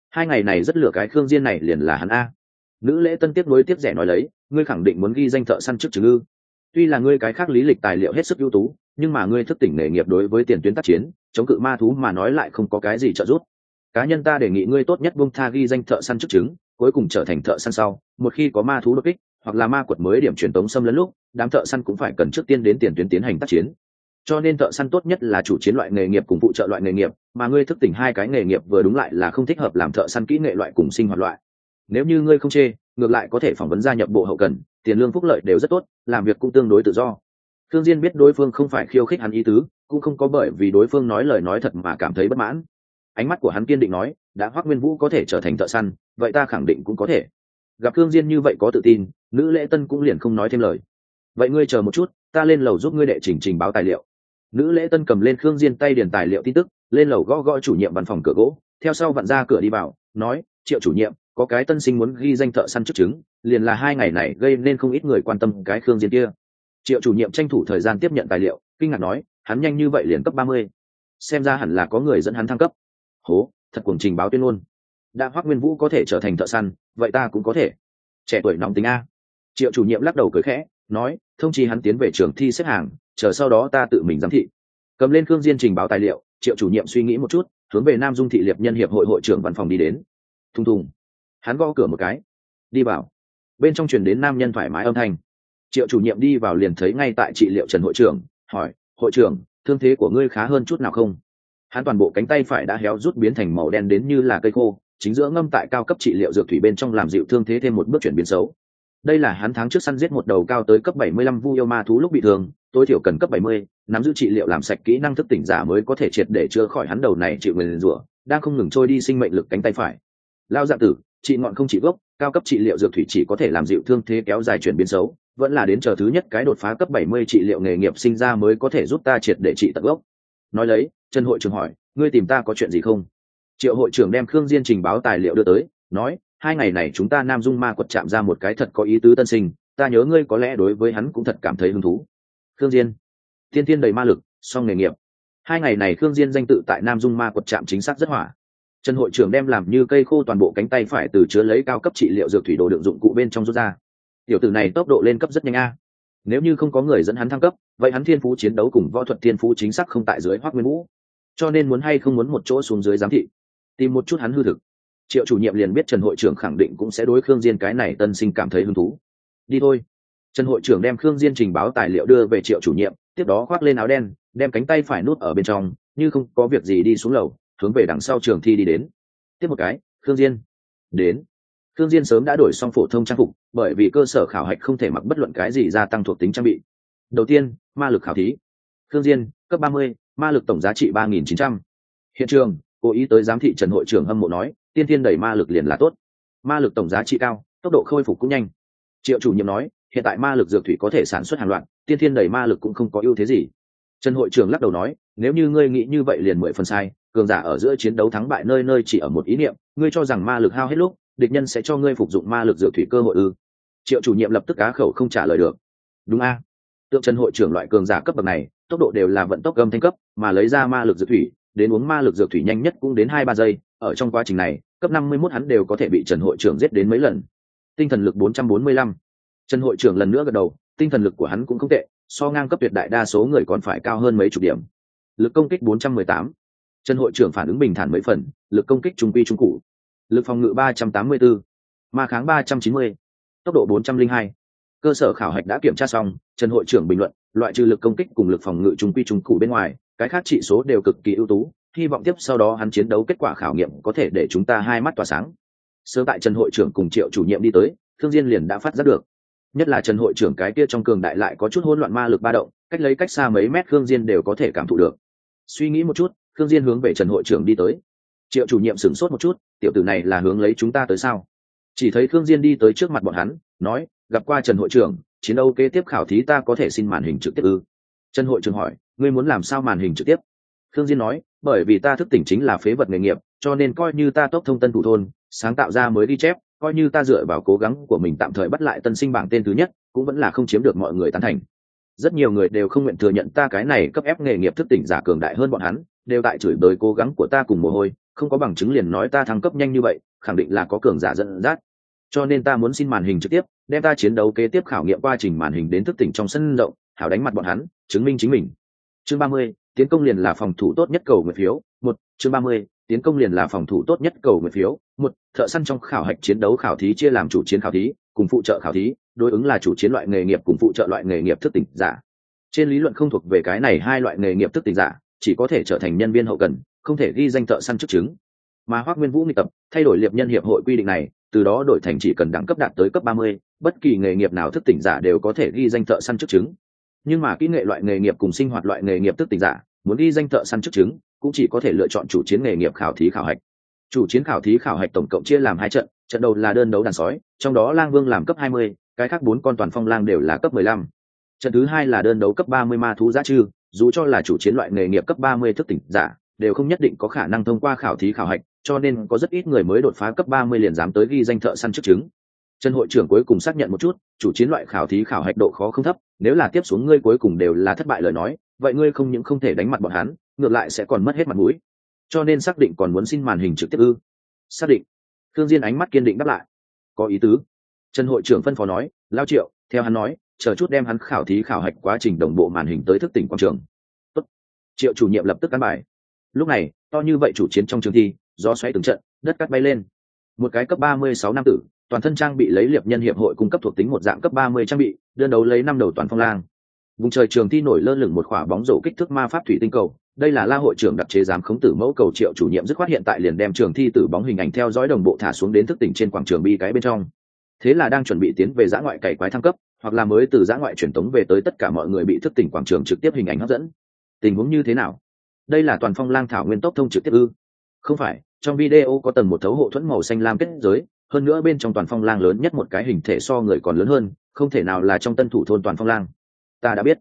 Hai ngày này rất lửa cái khương diên này liền là hắn a. Nữ lễ tân tiếp nối tiếp rẻ nói lấy, ngươi khẳng định muốn ghi danh thợ săn chức chứng ư tuy là ngươi cái khác lý lịch tài liệu hết sức ưu tú, nhưng mà ngươi thức tỉnh nghề nghiệp đối với tiền tuyến tác chiến, chống cự ma thú mà nói lại không có cái gì trợ giúp. Cá nhân ta đề nghị ngươi tốt nhất buông tha ghi danh thợ săn chức chứng cuối cùng trở thành thợ săn sau. Một khi có ma thú đột kích, hoặc là ma quật mới điểm truyền tống xâm lấn lúc, đám thợ săn cũng phải cần trước tiên đến tiền tuyến tiến hành tác chiến cho nên thợ săn tốt nhất là chủ chiến loại nghề nghiệp cùng phụ trợ loại nghề nghiệp, mà ngươi thức tỉnh hai cái nghề nghiệp vừa đúng lại là không thích hợp làm thợ săn kỹ nghệ loại cùng sinh hoạt loại. Nếu như ngươi không chê, ngược lại có thể phỏng vấn gia nhập bộ hậu cần, tiền lương phúc lợi đều rất tốt, làm việc cũng tương đối tự do. Thương diên biết đối phương không phải khiêu khích hắn ý tứ, cũng không có bởi vì đối phương nói lời nói thật mà cảm thấy bất mãn. Ánh mắt của hắn kiên định nói, đã hoắc nguyên vũ có thể trở thành thợ săn, vậy ta khẳng định cũng có thể. Gặp thương diên như vậy có tự tin, nữ lễ tân cũng liền không nói thêm lời. Vậy ngươi chờ một chút, ta lên lầu giúp ngươi đệ trình trình báo tài liệu nữ lễ tân cầm lên khương diên tay điền tài liệu tin tức, lên lầu gõ gõ chủ nhiệm văn phòng cửa gỗ, theo sau vặn ra cửa đi vào, nói, triệu chủ nhiệm, có cái tân sinh muốn ghi danh thợ săn chức chứng, liền là hai ngày này gây nên không ít người quan tâm cái khương diên kia. Triệu chủ nhiệm tranh thủ thời gian tiếp nhận tài liệu, kinh ngạc nói, hắn nhanh như vậy liền cấp ba mươi. Xem ra hẳn là có người dẫn hắn thăng cấp. Hố, thật cuồng trình báo tuyên luôn đã hoắc nguyên vũ có thể trở thành thợ săn, vậy ta cũng có thể. Trẻ tuổi nóng tính a. Triệu chủ nhiệm lắc đầu cười khẽ, nói, thông chi hắn tiến về trường thi xếp hàng chờ sau đó ta tự mình giám thị. Cầm lên khương diên trình báo tài liệu, triệu chủ nhiệm suy nghĩ một chút, hướng về nam dung thị liệp nhân hiệp hội hội trưởng văn phòng đi đến. Thùng thùng. Hắn gõ cửa một cái. Đi vào. Bên trong truyền đến nam nhân thoải mái âm thanh. Triệu chủ nhiệm đi vào liền thấy ngay tại trị liệu trần hội trưởng, hỏi, hội trưởng, thương thế của ngươi khá hơn chút nào không? Hắn toàn bộ cánh tay phải đã héo rút biến thành màu đen đến như là cây khô, chính giữa ngâm tại cao cấp trị liệu dược thủy bên trong làm dịu thương thế thêm một bước chuyển biến xấu. Đây là hắn tháng trước săn giết một đầu cao tới cấp 75 vu yêu ma thú lúc bị thương tối thiểu cần cấp 70, nắm giữ trị liệu làm sạch kỹ năng thức tỉnh giả mới có thể triệt để chữa khỏi hắn đầu này chịu nguyền rủa đang không ngừng trôi đi sinh mệnh lực cánh tay phải. Lao dạ tử trị ngọn không trị gốc cao cấp trị liệu dược thủy chỉ có thể làm dịu thương thế kéo dài chuyển biến xấu vẫn là đến chờ thứ nhất cái đột phá cấp 70 trị liệu nghề nghiệp sinh ra mới có thể giúp ta triệt để trị tận gốc. Nói lấy trần hội trưởng hỏi ngươi tìm ta có chuyện gì không? Triệu hội trưởng đem khương diên trình báo tài liệu đưa tới nói hai ngày này chúng ta nam dung ma quật chạm ra một cái thật có ý tứ tân sinh ta nhớ ngươi có lẽ đối với hắn cũng thật cảm thấy hứng thú khương diên. Tiên tiên đầy ma lực, song nghề nghiệp. Hai ngày này khương diên danh tự tại nam dung ma quật Trạm chính xác rất hỏa. Trần hội trưởng đem làm như cây khô toàn bộ cánh tay phải từ chứa lấy cao cấp trị liệu dược thủy đồ đựng dụng cụ bên trong rút ra. Tiểu tử này tốc độ lên cấp rất nhanh a. Nếu như không có người dẫn hắn thăng cấp, vậy hắn thiên phú chiến đấu cùng võ thuật thiên phú chính xác không tại dưới hoác nguyên vũ. Cho nên muốn hay không muốn một chỗ xuống dưới giám thị. Tìm một chút hắn hư thực. Triệu chủ nhiệm liền biết trần hội trưởng khẳng định cũng sẽ đối khương diên cái này tân sinh cảm thấy hứng thú. Đi thôi trần hội trưởng đem khương diên trình báo tài liệu đưa về triệu chủ nhiệm tiếp đó khoác lên áo đen đem cánh tay phải nút ở bên trong như không có việc gì đi xuống lầu hướng về đằng sau trường thi đi đến. Tiếp một cái khương diên. Đến. Khương diên sớm đã đổi xong phổ thông trang phục bởi vì cơ sở khảo hạch không thể mặc bất luận cái gì gia tăng thuộc tính trang bị. Đầu tiên ma lực khảo thí. Khương diên cấp 30, ma lực tổng giá trị 3.900. hiện trường cố ý tới giám thị trần hội trưởng hâm mộ nói tiên thiên đẩy ma lực liền là tốt. Ma lực tổng giá trị cao tốc độ khôi phục cũng nhanh. Triệu chủ nhiệm nói hiện tại ma lực dược thủy có thể sản xuất hàng loạt, tiên thiên đầy ma lực cũng không có ưu thế gì. Trần hội trưởng lắc đầu nói, nếu như ngươi nghĩ như vậy liền mười phần sai, cường giả ở giữa chiến đấu thắng bại nơi nơi chỉ ở một ý niệm, ngươi cho rằng ma lực hao hết lúc, địch nhân sẽ cho ngươi phục dụng ma lực dược thủy cơ hội ư. Triệu chủ nhiệm lập tức cá khẩu không trả lời được. Đúng a. Tượng trần hội trưởng loại cường giả cấp bậc này, tốc độ đều là vận tốc gầm thanh cấp, mà lấy ra ma lực dược thủy, đến uống ma lực dược thủy nhanh nhất cũng đến hai ba giây, ở trong quá trình này, cấp năm mươi 51 hắn đều có thể bị trần hội trưởng giết đến mấy lần. Tinh thần lực bốn trăm bốn mươi lăm trần hội trưởng lần nữa gật đầu tinh thần lực của hắn cũng không tệ so ngang cấp tuyệt đại đa số người còn phải cao hơn mấy chục điểm. Lực công kích bốn trăm mười tám. Trần hội trưởng phản ứng bình thản mấy phần lực công kích trung quy trung cụ lực phòng ngự 384, ma kháng ba trăm chín mươi. Tốc độ bốn trăm linh hai. Cơ sở khảo hạch đã kiểm tra xong trần hội trưởng bình luận loại trừ lực công kích cùng lực phòng ngự trung quy trung cụ bên ngoài cái khác trị số đều cực kỳ ưu tú hy vọng tiếp sau đó hắn chiến đấu kết quả khảo nghiệm có thể để chúng ta hai mắt tỏa sáng. Sớm tại trần hội trưởng cùng triệu chủ nhiệm đi tới thương diên liền đã phát giác được nhất là trần hội trưởng cái kia trong cường đại lại có chút hỗn loạn ma lực ba động, cách lấy cách xa mấy mét khương diên đều có thể cảm thụ được. Suy nghĩ một chút, khương diên hướng về trần hội trưởng đi tới. Triệu chủ nhiệm sửng sốt một chút, tiểu tử này là hướng lấy chúng ta tới sao? Chỉ thấy khương diên đi tới trước mặt bọn hắn, nói, gặp qua trần hội trưởng, chiến đấu kế tiếp khảo thí ta có thể xin màn hình trực tiếp ư? Trần hội trưởng hỏi, ngươi muốn làm sao màn hình trực tiếp? Khương diên nói, bởi vì ta thức tỉnh chính là phế vật nghề nghiệp, cho nên coi như ta tốc thông tân thủ thôn, sáng tạo ra mới đi chép coi như ta dựa vào cố gắng của mình tạm thời bắt lại tân sinh bảng tên thứ nhất, cũng vẫn là không chiếm được mọi người tán thành. Rất nhiều người đều không nguyện thừa nhận ta cái này cấp ép nghề nghiệp thức tỉnh giả cường đại hơn bọn hắn, đều tại chửi bới cố gắng của ta cùng mồ hôi, không có bằng chứng liền nói ta thăng cấp nhanh như vậy, khẳng định là có cường giả dẫn dắt. Cho nên ta muốn xin màn hình trực tiếp, đem ta chiến đấu kế tiếp khảo nghiệm quá trình màn hình đến thức tỉnh trong sân rộng, hảo đánh mặt bọn hắn, chứng minh chính mình. Chương ba mươi, tiến công liền là phòng thủ tốt nhất cầu nguyện phiếu. Một, chương ba mươi tiến công liền là phòng thủ tốt nhất cầu nguyện phiếu. Một, thợ săn trong khảo hạch chiến đấu khảo thí chia làm chủ chiến khảo thí, cùng phụ trợ khảo thí, đối ứng là chủ chiến loại nghề nghiệp cùng phụ trợ loại nghề nghiệp thức tỉnh giả. Trên lý luận không thuộc về cái này hai loại nghề nghiệp thức tỉnh giả, chỉ có thể trở thành nhân viên hậu cần, không thể ghi danh thợ săn chức chứng. Mà hoác nguyên vũ nghị tập, thay đổi liệp nhân hiệp hội quy định này, từ đó đổi thành chỉ cần đẳng cấp đạt tới cấp ba mươi, bất kỳ nghề nghiệp nào thức tỉnh giả đều có thể ghi danh thợ săn chức chứng. Nhưng mà kỹ nghệ loại nghề nghiệp cùng sinh hoạt loại nghề nghiệp thức tỉnh giả, muốn ghi danh thợ săn chức chứng cũng chỉ có thể lựa chọn chủ chiến nghề nghiệp khảo thí khảo hạch. Chủ chiến khảo thí khảo hạch tổng cộng chia làm hai trận trận đầu là đơn đấu đàn sói, trong đó lang vương làm cấp hai mươi, cái khác bốn con toàn phong lang đều là cấp mười lăm. Trận thứ hai là đơn đấu cấp ba mươi ma thú giá trư, dù cho là chủ chiến loại nghề nghiệp cấp ba mươi thức tỉnh giả, đều không nhất định có khả năng thông qua khảo thí khảo hạch, cho nên có rất ít người mới đột phá cấp ba mươi liền dám tới ghi danh thợ săn chức chứng trần hội trưởng cuối cùng xác nhận một chút, chủ chiến loại khảo thí khảo hạch độ khó không thấp, nếu là tiếp xuống ngươi cuối cùng đều là thất bại lời nói, vậy ngươi không những không thể đánh mặt bọn hắn ngược lại sẽ còn mất hết mặt mũi. Cho nên xác định còn muốn xin màn hình trực tiếp ư? Xác định. Thương diên ánh mắt kiên định đáp lại. Có ý tứ. Trần hội trưởng phân phó nói, lao triệu, theo hắn nói, chờ chút đem hắn khảo thí khảo hạch quá trình đồng bộ màn hình tới thức tỉnh quảng trường. Tốt. triệu chủ nhiệm lập tức cán bài. Lúc này, to như vậy chủ chiến trong trường thi, gió xoáy từng trận, đất cát bay lên. Một cái cấp ba mươi sáu năm tử, toàn thân trang bị lấy liệp nhân hiệp hội cung cấp thuộc tính một dạng cấp ba mươi trang bị, đơn đấu lấy năm đầu toàn phong lang. Vùng trời trường thi nổi lơ lửng một khỏa bóng rổ kích thước ma pháp thủy tinh cầu đây là la hội trưởng đặc chế giám khống tử mẫu cầu triệu chủ nhiệm dứt khoát hiện tại liền đem trường thi tử bóng hình ảnh theo dõi đồng bộ thả xuống đến thức tỉnh trên quảng trường bi cái bên trong. Thế là đang chuẩn bị tiến về giã ngoại cày quái thăng cấp, hoặc là mới từ giã ngoại truyền tống về tới tất cả mọi người bị thức tỉnh quảng trường trực tiếp hình ảnh hấp dẫn. Tình huống như thế nào? Đây là toàn phong lang thảo nguyên tốc thông trực tiếp ư? Không phải, trong video có tầng một thấu hộ thuẫn màu xanh lam kết giới, hơn nữa bên trong toàn phong lang lớn nhất một cái hình thể so người còn lớn hơn, không thể nào là trong tân thủ thôn toàn phong lang. Ta đã biết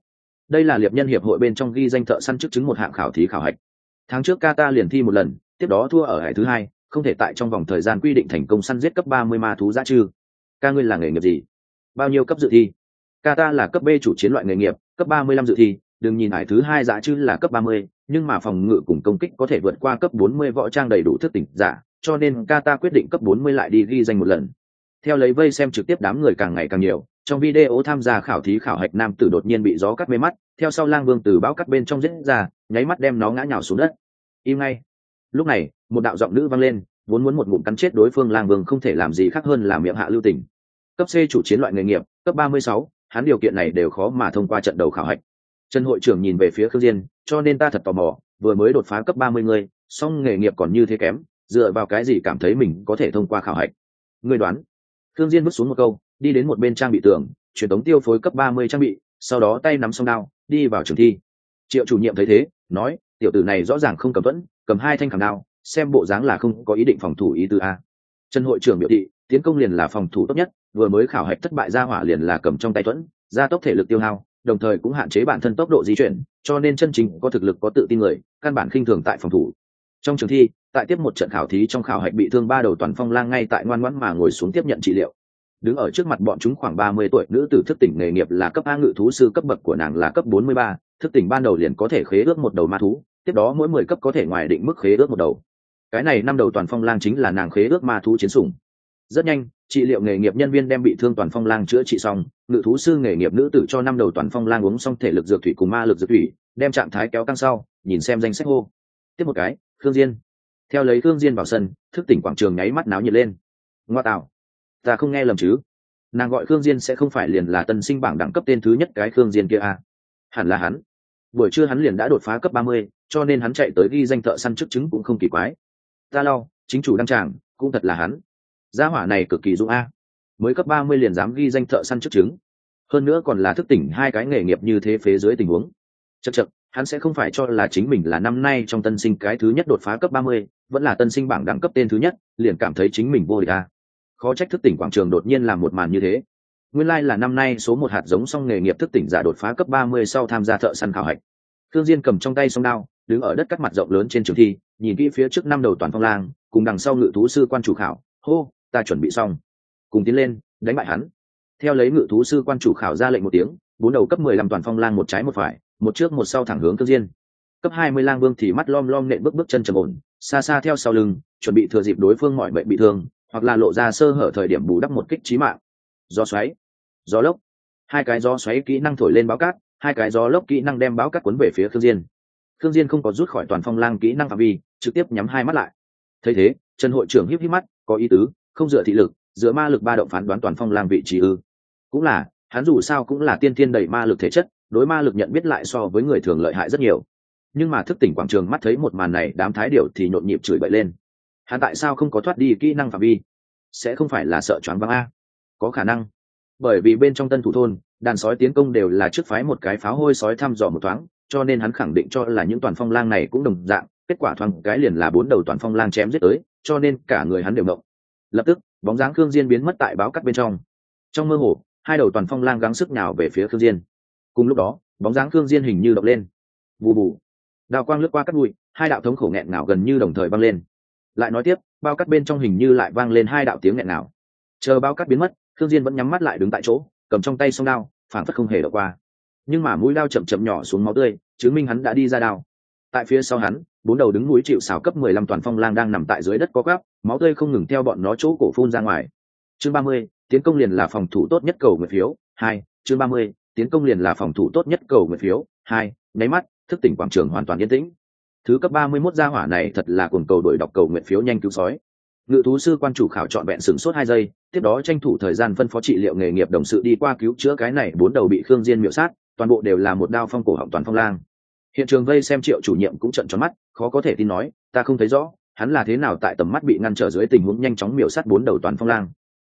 đây là liệp nhân hiệp hội bên trong ghi danh thợ săn chức chứng một hạng khảo thí khảo hạch. Tháng trước Kata liền thi một lần, tiếp đó thua ở hải thứ hai, không thể tại trong vòng thời gian quy định thành công săn giết cấp ba mươi ma thú giã trư. Ca ngươi là nghề nghiệp gì? Bao nhiêu cấp dự thi? Kata là cấp b chủ chiến loại nghề nghiệp, cấp ba mươi lăm dự thi, đừng nhìn hải thứ hai giã trư là cấp ba mươi, nhưng mà phòng ngự cùng công kích có thể vượt qua cấp bốn mươi võ trang đầy đủ thức tỉnh giả, cho nên Kata quyết định cấp bốn mươi lại đi ghi danh một lần. Theo lấy vây xem trực tiếp đám người càng ngày càng nhiều trong video tham gia khảo thí khảo hạch nam tử đột nhiên bị gió cắt mê mắt, theo sau lang vương từ bão cắt bên trong rết ra, nháy mắt đem nó ngã nhào xuống đất. Im ngay. Lúc này, một đạo giọng nữ vang lên, vốn muốn một ngụm cắn chết đối phương lang vương không thể làm gì khác hơn là miệng hạ lưu tình. Cấp c chủ chiến loại nghề nghiệp, cấp ba mươi sáu, hắn điều kiện này đều khó mà thông qua trận đầu khảo hạch. Trần hội trưởng nhìn về phía khương diên, cho nên ta thật tò mò, vừa mới đột phá cấp ba mươi người, song nghề nghiệp còn như thế kém, dựa vào cái gì cảm thấy mình có thể thông qua khảo hạch? Ngươi đoán. Khương diên bước xuống một câu đi đến một bên trang bị tường, truyền tống tiêu phối cấp ba mươi trang bị, sau đó tay nắm song đao, đi vào trường thi. Triệu chủ nhiệm thấy thế, nói, tiểu tử này rõ ràng không cầm vẫn cầm hai thanh khảm đao, xem bộ dáng là không có ý định phòng thủ ý tứ a. Trần hội trưởng biểu thị, tiến công liền là phòng thủ tốt nhất, vừa mới khảo hạch thất bại ra hỏa liền là cầm trong tay thuẫn, gia tốc thể lực tiêu hao, đồng thời cũng hạn chế bản thân tốc độ di chuyển, cho nên chân chính có thực lực có tự tin người, căn bản khinh thường tại phòng thủ. Trong trường thi, tại tiếp một trận khảo thí trong khảo hạch bị thương ba đầu toàn phong lang ngay tại ngoan ngoãn mà ngồi xuống tiếp nhận trị liệu đứng ở trước mặt bọn chúng khoảng ba mươi tuổi, nữ tử thức tỉnh nghề nghiệp là cấp a ngự thú sư, cấp bậc của nàng là cấp bốn mươi ba. Thức tỉnh ban đầu liền có thể khế ước một đầu ma thú, tiếp đó mỗi mười cấp có thể ngoài định mức khế ước một đầu. Cái này năm đầu toàn phong lang chính là nàng khế ước ma thú chiến sủng. Rất nhanh, trị liệu nghề nghiệp nhân viên đem bị thương toàn phong lang chữa trị xong, ngự thú sư nghề nghiệp nữ tử cho năm đầu toàn phong lang uống xong thể lực dược thủy cùng ma lực dược thủy, đem trạng thái kéo căng sau, nhìn xem danh sách hô. Tiếp một cái, khương diên. Theo lấy khương diên vào sân, thức tỉnh quảng trường nháy mắt náo nhiệt lên. Ngoa tạo ta không nghe lầm chứ? Nàng gọi khương diên sẽ không phải liền là tân sinh bảng đẳng cấp tên thứ nhất cái khương diên kia à? Hẳn là hắn. Buổi trưa hắn liền đã đột phá cấp ba mươi, cho nên hắn chạy tới ghi danh thợ săn chức chứng cũng không kỳ quái. Ta lau chính chủ đăng tràng cũng thật là hắn. Gia hỏa này cực kỳ dũng a. Mới cấp ba mươi liền dám ghi danh thợ săn chức chứng. Hơn nữa còn là thức tỉnh hai cái nghề nghiệp như thế phế dưới tình huống. Chật chật hắn sẽ không phải cho là chính mình là năm nay trong tân sinh cái thứ nhất đột phá cấp ba mươi, vẫn là tân sinh bảng đẳng cấp tên thứ nhất liền cảm thấy chính mình vô địch a khó trách thức tỉnh quảng trường đột nhiên làm một màn như thế. Nguyên lai là năm nay số một hạt giống song nghề nghiệp thức tỉnh giả đột phá cấp ba mươi sau tham gia thợ săn khảo hạch. Thương diên cầm trong tay song đao, đứng ở đất cắt mặt rộng lớn trên trường thi, nhìn kỹ phía trước năm đầu toàn phong lang, cùng đằng sau ngự thú sư quan chủ khảo, hô, ta chuẩn bị xong. Cùng tiến lên, đánh bại hắn. Theo lấy ngự thú sư quan chủ khảo ra lệnh một tiếng, bốn đầu cấp mười lăm toàn phong lang một trái một phải, một trước một sau thẳng hướng thương diên. Cấp hai mươi lang vương thì mắt lom lom nện bước bước chân trầm ổn, xa xa theo sau lưng, chuẩn bị thừa dịp đối phương mọi bệnh bị thương hoặc là lộ ra sơ hở thời điểm bù đắp một kích trí mạng. Gió xoáy, gió lốc. Hai cái gió xoáy kỹ năng thổi lên báo cát, hai cái gió lốc kỹ năng đem báo cát cuốn về phía khương diên. Khương diên không có rút khỏi toàn phong lang kỹ năng phạm vi, trực tiếp nhắm hai mắt lại. Thấy thế, trần hội trưởng híp híp mắt, có ý tứ, không dựa thị lực, dựa ma lực ba động phán đoán toàn phong lang vị trí ư. Cũng là, hắn dù sao cũng là tiên tiên đầy ma lực thể chất, đối ma lực nhận biết lại so với người thường lợi hại rất nhiều. Nhưng mà thức tỉnh quảng trường mắt thấy một màn này, đám thái điểu thì nhộn nhịp chửi bậy lên hắn tại sao không có thoát đi kỹ năng phạm vi? Sẽ không phải là sợ choáng váng a? Có khả năng. Bởi vì bên trong tân thủ thôn, đàn sói tiến công đều là trước phái một cái pháo hôi sói thăm dò một thoáng, cho nên hắn khẳng định cho là những toàn phong lang này cũng đồng dạng, kết quả thoáng cái liền là bốn đầu toàn phong lang chém giết tới, cho nên cả người hắn đều động. Lập tức, bóng dáng khương diên biến mất tại báo cắt bên trong. Trong mơ hồ, hai đầu toàn phong lang gắng sức nhào về phía khương diên. Cùng lúc đó, bóng dáng khương diên hình như động lên. Bù bù. Đào quang lướt qua cắt bụi, hai đạo thống khổ nghẹn ngào gần như đồng thời băng lên lại nói tiếp, bao cắt bên trong hình như lại vang lên hai đạo tiếng nghẹn nào chờ bao cắt biến mất thương diên vẫn nhắm mắt lại đứng tại chỗ, cầm trong tay song đao phản phất không hề đọc qua. Nhưng mà mũi đao chậm chậm nhỏ xuống máu tươi, chứng minh hắn đã đi ra đao. Tại phía sau hắn, bốn đầu đứng núi chịu xào cấp mười lăm toàn phong lang đang nằm tại dưới đất có gắp máu tươi không ngừng theo bọn nó chỗ cổ phun ra ngoài. Chương ba mươi, tiến công liền là phòng thủ tốt nhất cầu nguyện phiếu, hai, chương ba mươi, tiến công liền là phòng thủ tốt nhất cầu nguyện phiếu, hai, nháy mắt, thức tỉnh quảng trường hoàn toàn yên tĩnh thứ cấp ba mươi 31 gia hỏa này thật là cuồng cầu đổi đọc cầu nguyện phiếu nhanh cứu sói. Ngự thú sư quan chủ khảo chọn vẹn sửng sốt hai giây, tiếp đó tranh thủ thời gian phân phó trị liệu nghề nghiệp đồng sự đi qua cứu chữa cái này bốn đầu bị khương diên miệu sát, toàn bộ đều là một đao phong cổ họng toàn phong lang. Hiện trường vây xem triệu chủ nhiệm cũng trợn tròn mắt, khó có thể tin nói, ta không thấy rõ, hắn là thế nào tại tầm mắt bị ngăn trở dưới tình huống nhanh chóng miểu sát bốn đầu toàn phong lang.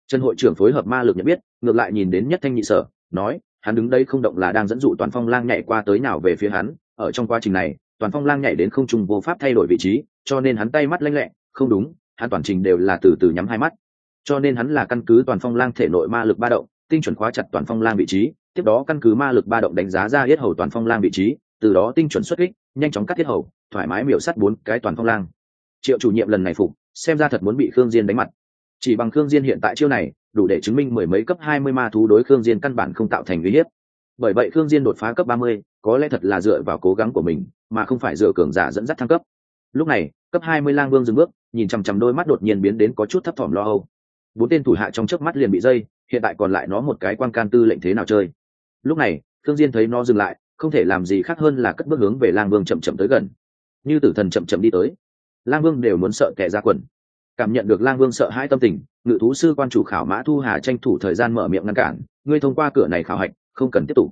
Trần hội trưởng phối hợp ma lực nhận biết, ngược lại nhìn đến nhất thanh nhị sở, nói, hắn đứng đây không động là đang dẫn dụ toàn phong lang nhảy qua tới nào về phía hắn, ở trong quá trình này toàn phong lang nhảy đến không trung vô pháp thay đổi vị trí, cho nên hắn tay mắt lanh lẹ, không đúng, hắn toàn trình đều là từ từ nhắm hai mắt. Cho nên hắn là căn cứ toàn phong lang thể nội ma lực ba động, tinh chuẩn khóa chặt toàn phong lang vị trí, tiếp đó căn cứ ma lực ba động đánh giá ra yết hầu toàn phong lang vị trí, từ đó tinh chuẩn xuất kích, nhanh chóng cắt thiết hầu, thoải mái miểu sắt bốn cái toàn phong lang. Triệu chủ nhiệm lần này phục, xem ra thật muốn bị khương diên đánh mặt. Chỉ bằng khương diên hiện tại chiêu này, đủ để chứng minh mười mấy cấp hai mươi ma thú đối khương diên căn bản không tạo thành uy hiếp. Bởi vậy khương diên đột phá cấp ba mươi có lẽ thật là dựa vào cố gắng của mình, mà không phải dựa cường giả dẫn dắt thăng cấp. Lúc này, cấp hai mươi lang vương dừng bước, nhìn chằm chằm đôi mắt đột nhiên biến đến có chút thấp thỏm lo âu. Bốn tên thủ hạ trong chớp mắt liền bị dây, hiện tại còn lại nó một cái quan can tư lệnh thế nào chơi. Lúc này Thương diên thấy nó dừng lại, không thể làm gì khác hơn là cất bước hướng về lang vương chậm chậm tới gần. Như tử thần chậm chậm đi tới. Lang vương đều muốn sợ kẻ ra quần. Cảm nhận được lang vương sợ hãi tâm tình, ngự thú sư quan chủ khảo mã thu hà tranh thủ thời gian mở miệng ngăn cản, ngươi thông qua cửa này khảo hạch, không cần tiếp tục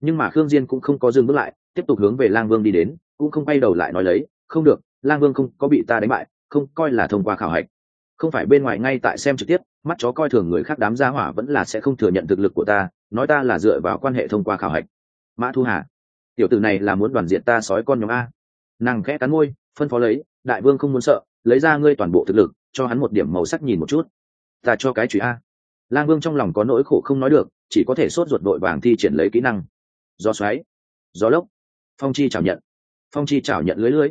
nhưng mà khương diên cũng không có dừng bước lại, tiếp tục hướng về lang vương đi đến, cũng không quay đầu lại nói lấy, không được, lang vương không có bị ta đánh bại, không coi là thông qua khảo hạch. Không phải bên ngoài ngay tại xem trực tiếp, mắt chó coi thường người khác đám gia hỏa vẫn là sẽ không thừa nhận thực lực của ta, nói ta là dựa vào quan hệ thông qua khảo hạch. Mã thu hà, tiểu tử này là muốn đoàn diện ta sói con nhóm a. Nàng khẽ cắn môi, phân phó lấy, đại vương không muốn sợ, lấy ra ngươi toàn bộ thực lực, cho hắn một điểm màu sắc nhìn một chút. Ta cho cái chữ a. Lang vương trong lòng có nỗi khổ không nói được, chỉ có thể sốt ruột đội vàng thi triển lấy kỹ năng gió xoáy gió lốc phong chi chảo nhận phong chi chảo nhận lưới lưới.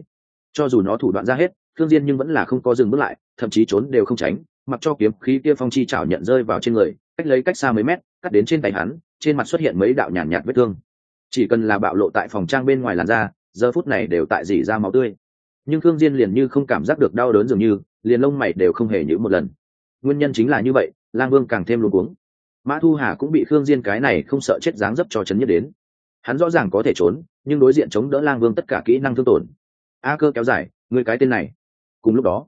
Cho dù nó thủ đoạn ra hết thương diên nhưng vẫn là không có dừng bước lại thậm chí trốn đều không tránh mặc cho kiếm khí kia phong chi chảo nhận rơi vào trên người cách lấy cách xa mấy mét cắt đến trên tay hắn trên mặt xuất hiện mấy đạo nhàn nhạt, nhạt vết thương. Chỉ cần là bạo lộ tại phòng trang bên ngoài làn da giờ phút này đều tại dỉ ra máu tươi. Nhưng thương diên liền như không cảm giác được đau đớn dường như liền lông mày đều không hề nhữ một lần. Nguyên nhân chính là như vậy lang vương càng thêm luống cuống. Mã thu hà cũng bị khương diên cái này không sợ chết dáng dấp cho chấn nhất đến hắn rõ ràng có thể trốn, nhưng đối diện chống đỡ lang vương tất cả kỹ năng thương tổn. A cơ kéo dài người cái tên này. Cùng lúc đó,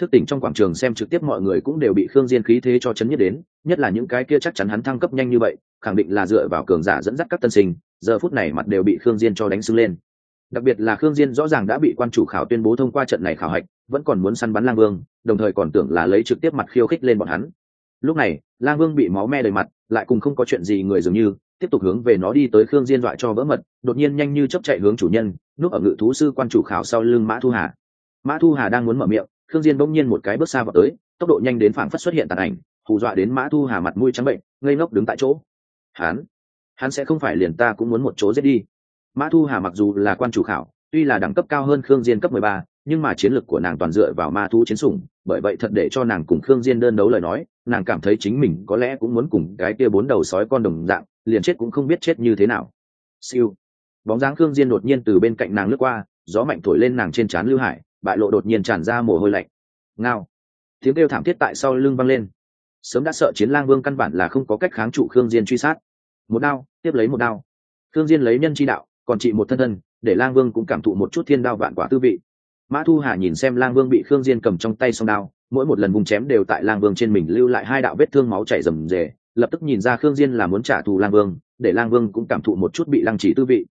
thức tỉnh trong quảng trường xem trực tiếp mọi người cũng đều bị khương diên khí thế cho chấn nhất đến, nhất là những cái kia chắc chắn hắn thăng cấp nhanh như vậy, khẳng định là dựa vào cường giả dẫn dắt các tân sinh, giờ phút này mặt đều bị khương diên cho đánh sưng lên. Đặc biệt là khương diên rõ ràng đã bị quan chủ khảo tuyên bố thông qua trận này khảo hạch, vẫn còn muốn săn bắn lang vương, đồng thời còn tưởng là lấy trực tiếp mặt khiêu khích lên bọn hắn. Lúc này, lang vương bị máu me đầy mặt, lại cùng không có chuyện gì người dường như tiếp tục hướng về nó đi tới khương diên dọa cho vỡ mật, đột nhiên nhanh như chớp chạy hướng chủ nhân, núp ở ngự thú sư quan chủ khảo sau lưng mã thu hà. Mã thu hà đang muốn mở miệng, khương diên bỗng nhiên một cái bước xa vào tới, tốc độ nhanh đến phảng phất xuất hiện tàn ảnh, hù dọa đến mã thu hà mặt mũi trắng bệnh, ngây ngốc đứng tại chỗ. Hắn hắn sẽ không phải liền ta cũng muốn một chỗ giết đi. Mã thu hà mặc dù là quan chủ khảo, tuy là đẳng cấp cao hơn khương diên cấp mười ba, nhưng mà chiến lược của nàng toàn dựa vào ma thú chiến sủng, bởi vậy thật để cho nàng cùng khương diên đơn đấu lời nói, nàng cảm thấy chính mình có lẽ cũng muốn cùng cái kia bốn đầu sói con đồng dạng liền chết cũng không biết chết như thế nào. Siêu. Bóng dáng khương diên đột nhiên từ bên cạnh nàng lướt qua, gió mạnh thổi lên nàng trên trán lưu hải, bại lộ đột nhiên tràn ra mồ hôi lạnh. Ngao. Tiếng kêu thảm thiết tại sau lưng văng lên. Sớm đã sợ chiến lang vương căn bản là không có cách kháng trụ khương diên truy sát. Một đao, tiếp lấy một đao. Khương diên lấy nhân chi đạo, còn trị một thân thân, để lang vương cũng cảm thụ một chút thiên đao vạn quả tư vị. Mã thu hà nhìn xem lang vương bị khương diên cầm trong tay song đao, mỗi một lần vùng chém đều tại lang vương trên mình lưu lại hai đạo vết thương máu chảy rầm rề lập tức nhìn ra khương diên là muốn trả thù lang vương, để lang vương cũng cảm thụ một chút bị lang chỉ tư vị.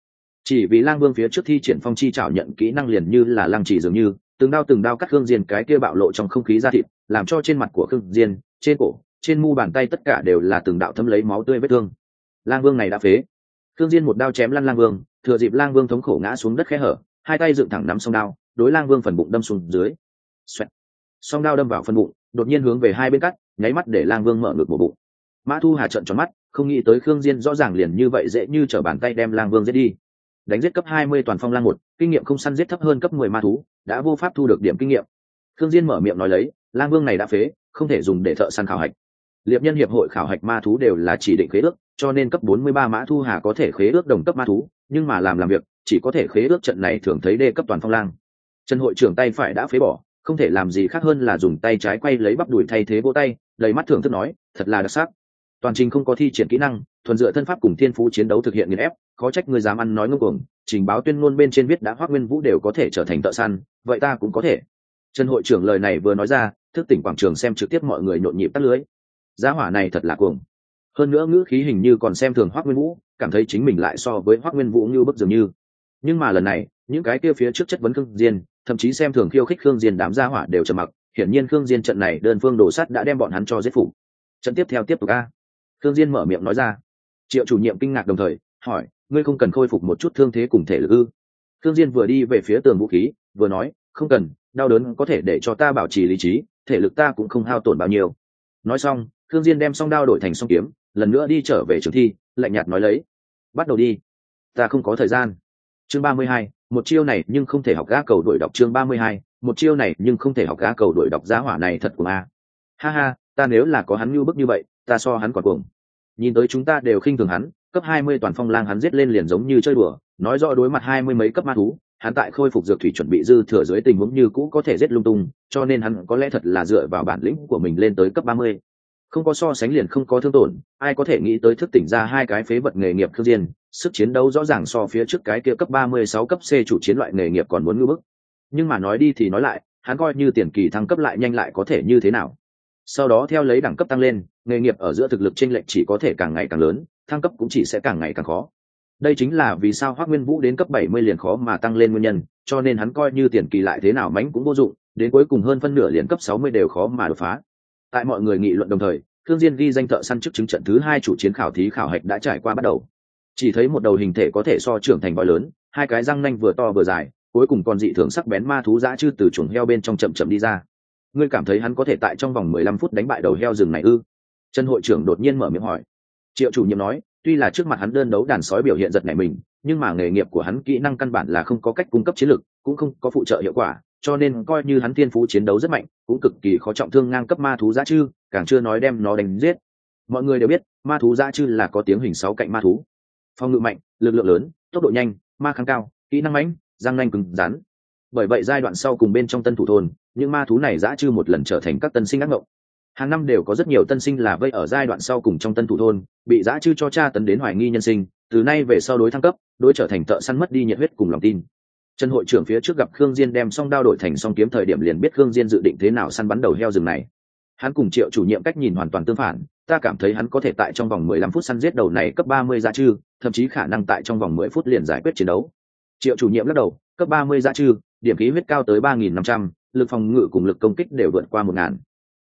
Chỉ vì lang vương phía trước thi triển phong chi chảo nhận kỹ năng liền như là lang chỉ dường như, từng đao từng đao cắt khương diên cái kia bạo lộ trong không khí ra thịt, làm cho trên mặt của khương diên, trên cổ, trên mu bàn tay tất cả đều là từng đạo thấm lấy máu tươi vết thương. Lang vương này đã phế. Khương diên một đao chém lăn lang vương, thừa dịp lang vương thống khổ ngã xuống đất khẽ hở, hai tay dựng thẳng nắm song đao, đối lang vương phần bụng đâm xuống dưới. Xoẹt. song đao đâm vào phần bụng, đột nhiên hướng về hai bên cắt, nháy mắt để lang vương mở ngực một bụng mã thu hà trận tròn mắt, không nghĩ tới khương diên rõ ràng liền như vậy dễ như trở bàn tay đem lang vương giết đi. Đánh giết cấp 20 toàn phong lang một, kinh nghiệm không săn giết thấp hơn cấp 10 ma thú, đã vô pháp thu được điểm kinh nghiệm. Khương diên mở miệng nói lấy, lang vương này đã phế, không thể dùng để thợ săn khảo hạch. Liệp nhân hiệp hội khảo hạch ma thú đều là chỉ định khế ước, cho nên cấp 43 mã thu hà có thể khế ước đồng cấp ma thú, nhưng mà làm làm việc, chỉ có thể khế ước trận này thường thấy đê cấp toàn phong lang. Trần hội trưởng tay phải đã phế bỏ, không thể làm gì khác hơn là dùng tay trái quay lấy bắp đùi thay thế vỗ tay, đầy mắt thưởng thức nói, thật là đặc sắc toàn trình không có thi triển kỹ năng, thuần dựa thân pháp cùng thiên phú chiến đấu thực hiện nghiền ép, khó trách người dám ăn nói ngông cuồng, trình báo tuyên ngôn bên trên viết đã hoác nguyên vũ đều có thể trở thành thợ săn, vậy ta cũng có thể. Trần hội trưởng lời này vừa nói ra, thức tỉnh quảng trường xem trực tiếp mọi người nhộn nhịp tắt lưới. Giá hỏa này thật là cuồng. Hơn nữa ngữ khí hình như còn xem thường hoác nguyên vũ, cảm thấy chính mình lại so với hoác nguyên vũ như bức dường như. Nhưng mà lần này, những cái kia phía trước chất vấn khương diên, thậm chí xem thường khiêu khích khương diên đám gia hỏa đều trầm mặc, hiển nhiên khương diên trận này đơn phương đổ sắt đã đem bọn hắn cho giết phủ. trận tiếp theo tiếp tục a thương diên mở miệng nói ra. Triệu chủ nhiệm kinh ngạc đồng thời hỏi ngươi không cần khôi phục một chút thương thế cùng thể lực ư? Thương diên vừa đi về phía tường vũ khí vừa nói không cần đau đớn có thể để cho ta bảo trì lý trí thể lực ta cũng không hao tổn bao nhiêu. Nói xong thương diên đem song đao đổi thành song kiếm lần nữa đi trở về trường thi lạnh nhạt nói lấy bắt đầu đi ta không có thời gian. Chương ba mươi hai, một chiêu này nhưng không thể học gã cầu đuổi đọc chương ba mươi hai, một chiêu này nhưng không thể học gã cầu đuổi đọc giá hỏa này thật của a ha ha ta nếu là có hắn như bức như vậy ta so hắn còn cuồng. Nhìn tới chúng ta đều khinh thường hắn, cấp hai mươi toàn phong lang hắn giết lên liền giống như chơi đùa, nói rõ đối mặt hai mươi mấy cấp ma thú, hắn tại khôi phục dược thủy chuẩn bị dư thừa dưới tình huống như cũ có thể giết lung tung, cho nên hắn có lẽ thật là dựa vào bản lĩnh của mình lên tới cấp ba mươi. Không có so sánh liền không có thương tổn, ai có thể nghĩ tới thức tỉnh ra hai cái phế vật nghề nghiệp khương diên, sức chiến đấu rõ ràng so phía trước cái kia cấp ba mươi sáu cấp C chủ chiến loại nghề nghiệp còn muốn ngưỡng bức. Nhưng mà nói đi thì nói lại, hắn coi như tiền kỳ thăng cấp lại nhanh lại có thể như thế nào? Sau đó theo lấy đẳng cấp tăng lên, nghề nghiệp ở giữa thực lực chênh lệch chỉ có thể càng ngày càng lớn, thăng cấp cũng chỉ sẽ càng ngày càng khó. Đây chính là vì sao hoác nguyên vũ đến cấp bảy mươi liền khó mà tăng lên nguyên nhân, cho nên hắn coi như tiền kỳ lại thế nào mánh cũng vô dụng, đến cuối cùng hơn phân nửa liền cấp sáu mươi đều khó mà đột phá. Tại mọi người nghị luận đồng thời thương diên ghi danh thợ săn chức chứng trận thứ hai chủ chiến khảo thí khảo hạch đã trải qua bắt đầu. Chỉ thấy một đầu hình thể có thể so trưởng thành voi lớn, hai cái răng nanh vừa to vừa dài, cuối cùng còn dị thường sắc bén ma thú dã chư từ chuồng heo bên trong chậm chậm đi ra ngươi cảm thấy hắn có thể tại trong vòng mười lăm phút đánh bại đầu heo rừng này ư? Trần hội trưởng đột nhiên mở miệng hỏi. Triệu chủ nhiệm nói, tuy là trước mặt hắn đơn đấu đàn sói biểu hiện giật này mình, nhưng mà nghề nghiệp của hắn kỹ năng căn bản là không có cách cung cấp chiến lực, cũng không có phụ trợ hiệu quả, cho nên coi như hắn thiên phú chiến đấu rất mạnh, cũng cực kỳ khó trọng thương ngang cấp ma thú dã chư, càng chưa nói đem nó đánh giết. Mọi người đều biết, ma thú dã chư là có tiếng hình sáu cạnh ma thú. Phong ngự mạnh, lực lượng lớn, tốc độ nhanh, ma kháng cao, kỹ năng mãnh răng nanh cứng rắn. Bởi vậy giai đoạn sau cùng bên trong tân thủ thôn những ma thú này dã chư một lần trở thành các tân sinh ác ngộng. Hàng năm đều có rất nhiều tân sinh là vây ở giai đoạn sau cùng trong tân thủ thôn bị dã chư cho cha tấn đến hoài nghi nhân sinh từ nay về sau đối thăng cấp đối trở thành thợ săn mất đi nhiệt huyết cùng lòng tin. Trần hội trưởng phía trước gặp khương diên đem song đao đổi thành song kiếm thời điểm liền biết khương diên dự định thế nào săn bắn đầu heo rừng này. Hắn cùng triệu chủ nhiệm cách nhìn hoàn toàn tương phản ta cảm thấy hắn có thể tại trong vòng 15 phút săn giết đầu này cấp 30 dã chư thậm chí khả năng tại trong vòng 10 phút liền giải quyết chiến đấu. Triệu chủ nhiệm lắc đầu cấp 30 dã chư điểm khí huyết cao tới 3.500, lực phòng ngự cùng lực công kích đều vượt qua 1.000.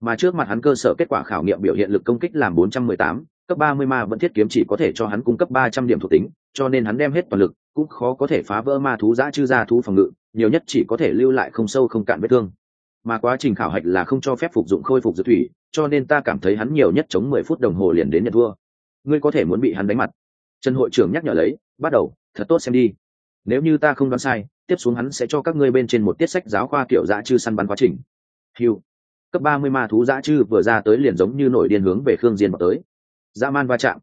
mà trước mặt hắn cơ sở kết quả khảo nghiệm biểu hiện lực công kích làm 418, cấp 30 ma vẫn thiết kiếm chỉ có thể cho hắn cung cấp 300 điểm thuộc tính cho nên hắn đem hết toàn lực cũng khó có thể phá vỡ ma thú giã chư ra thú phòng ngự nhiều nhất chỉ có thể lưu lại không sâu không cạn vết thương. Mà quá trình khảo hạch là không cho phép phục dụng khôi phục dược thủy cho nên ta cảm thấy hắn nhiều nhất chống mười phút đồng hồ liền đến nhận thua. Ngươi có thể muốn bị hắn đánh mặt. Trần hội trưởng nhắc nhở lấy bắt đầu thật tốt xem đi. Nếu như ta không đoán sai tiếp xuống hắn sẽ cho các ngươi bên trên một tiết sách giáo khoa kiểu dã chư săn bắn quá trình. Hiu cấp ba mươi ma thú dã chư vừa ra tới liền giống như nổi điên hướng về khương diên vào tới. Dã man va chạm.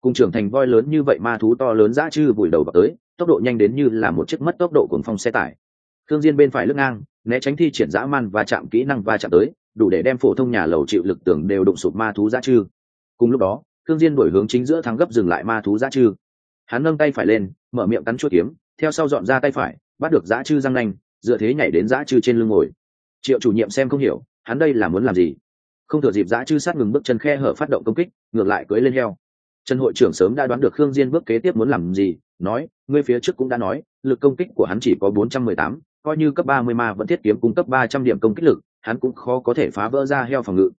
Cùng trưởng thành voi lớn như vậy ma thú to lớn dã chư vùi đầu vào tới, tốc độ nhanh đến như là một chiếc mất tốc độ cuồng phong xe tải. Thương diên bên phải lưng ngang, né tránh thi triển dã man và chạm kỹ năng va chạm tới, đủ để đem phổ thông nhà lầu chịu lực tưởng đều đụng sụp ma thú dã chư. Cùng lúc đó thương diên đổi hướng chính giữa thắng gấp dừng lại ma thú dã chư. Hắn nâng tay phải lên, mở miệng cắn chuôi kiếm, theo sau dọn ra tay phải bắt được dã chư răng nanh dựa thế nhảy đến dã chư trên lưng ngồi. Triệu chủ nhiệm xem không hiểu hắn đây là muốn làm gì? Không thừa dịp dã chư sát ngừng bước chân khe hở phát động công kích ngược lại cưỡi lên heo. Trần hội trưởng sớm đã đoán được khương diên bước kế tiếp muốn làm gì nói ngươi phía trước cũng đã nói lực công kích của hắn chỉ có 418, coi như cấp 30 ma vẫn thiết kiếm cung cấp 300 điểm công kích lực hắn cũng khó có thể phá vỡ ra heo phòng ngự.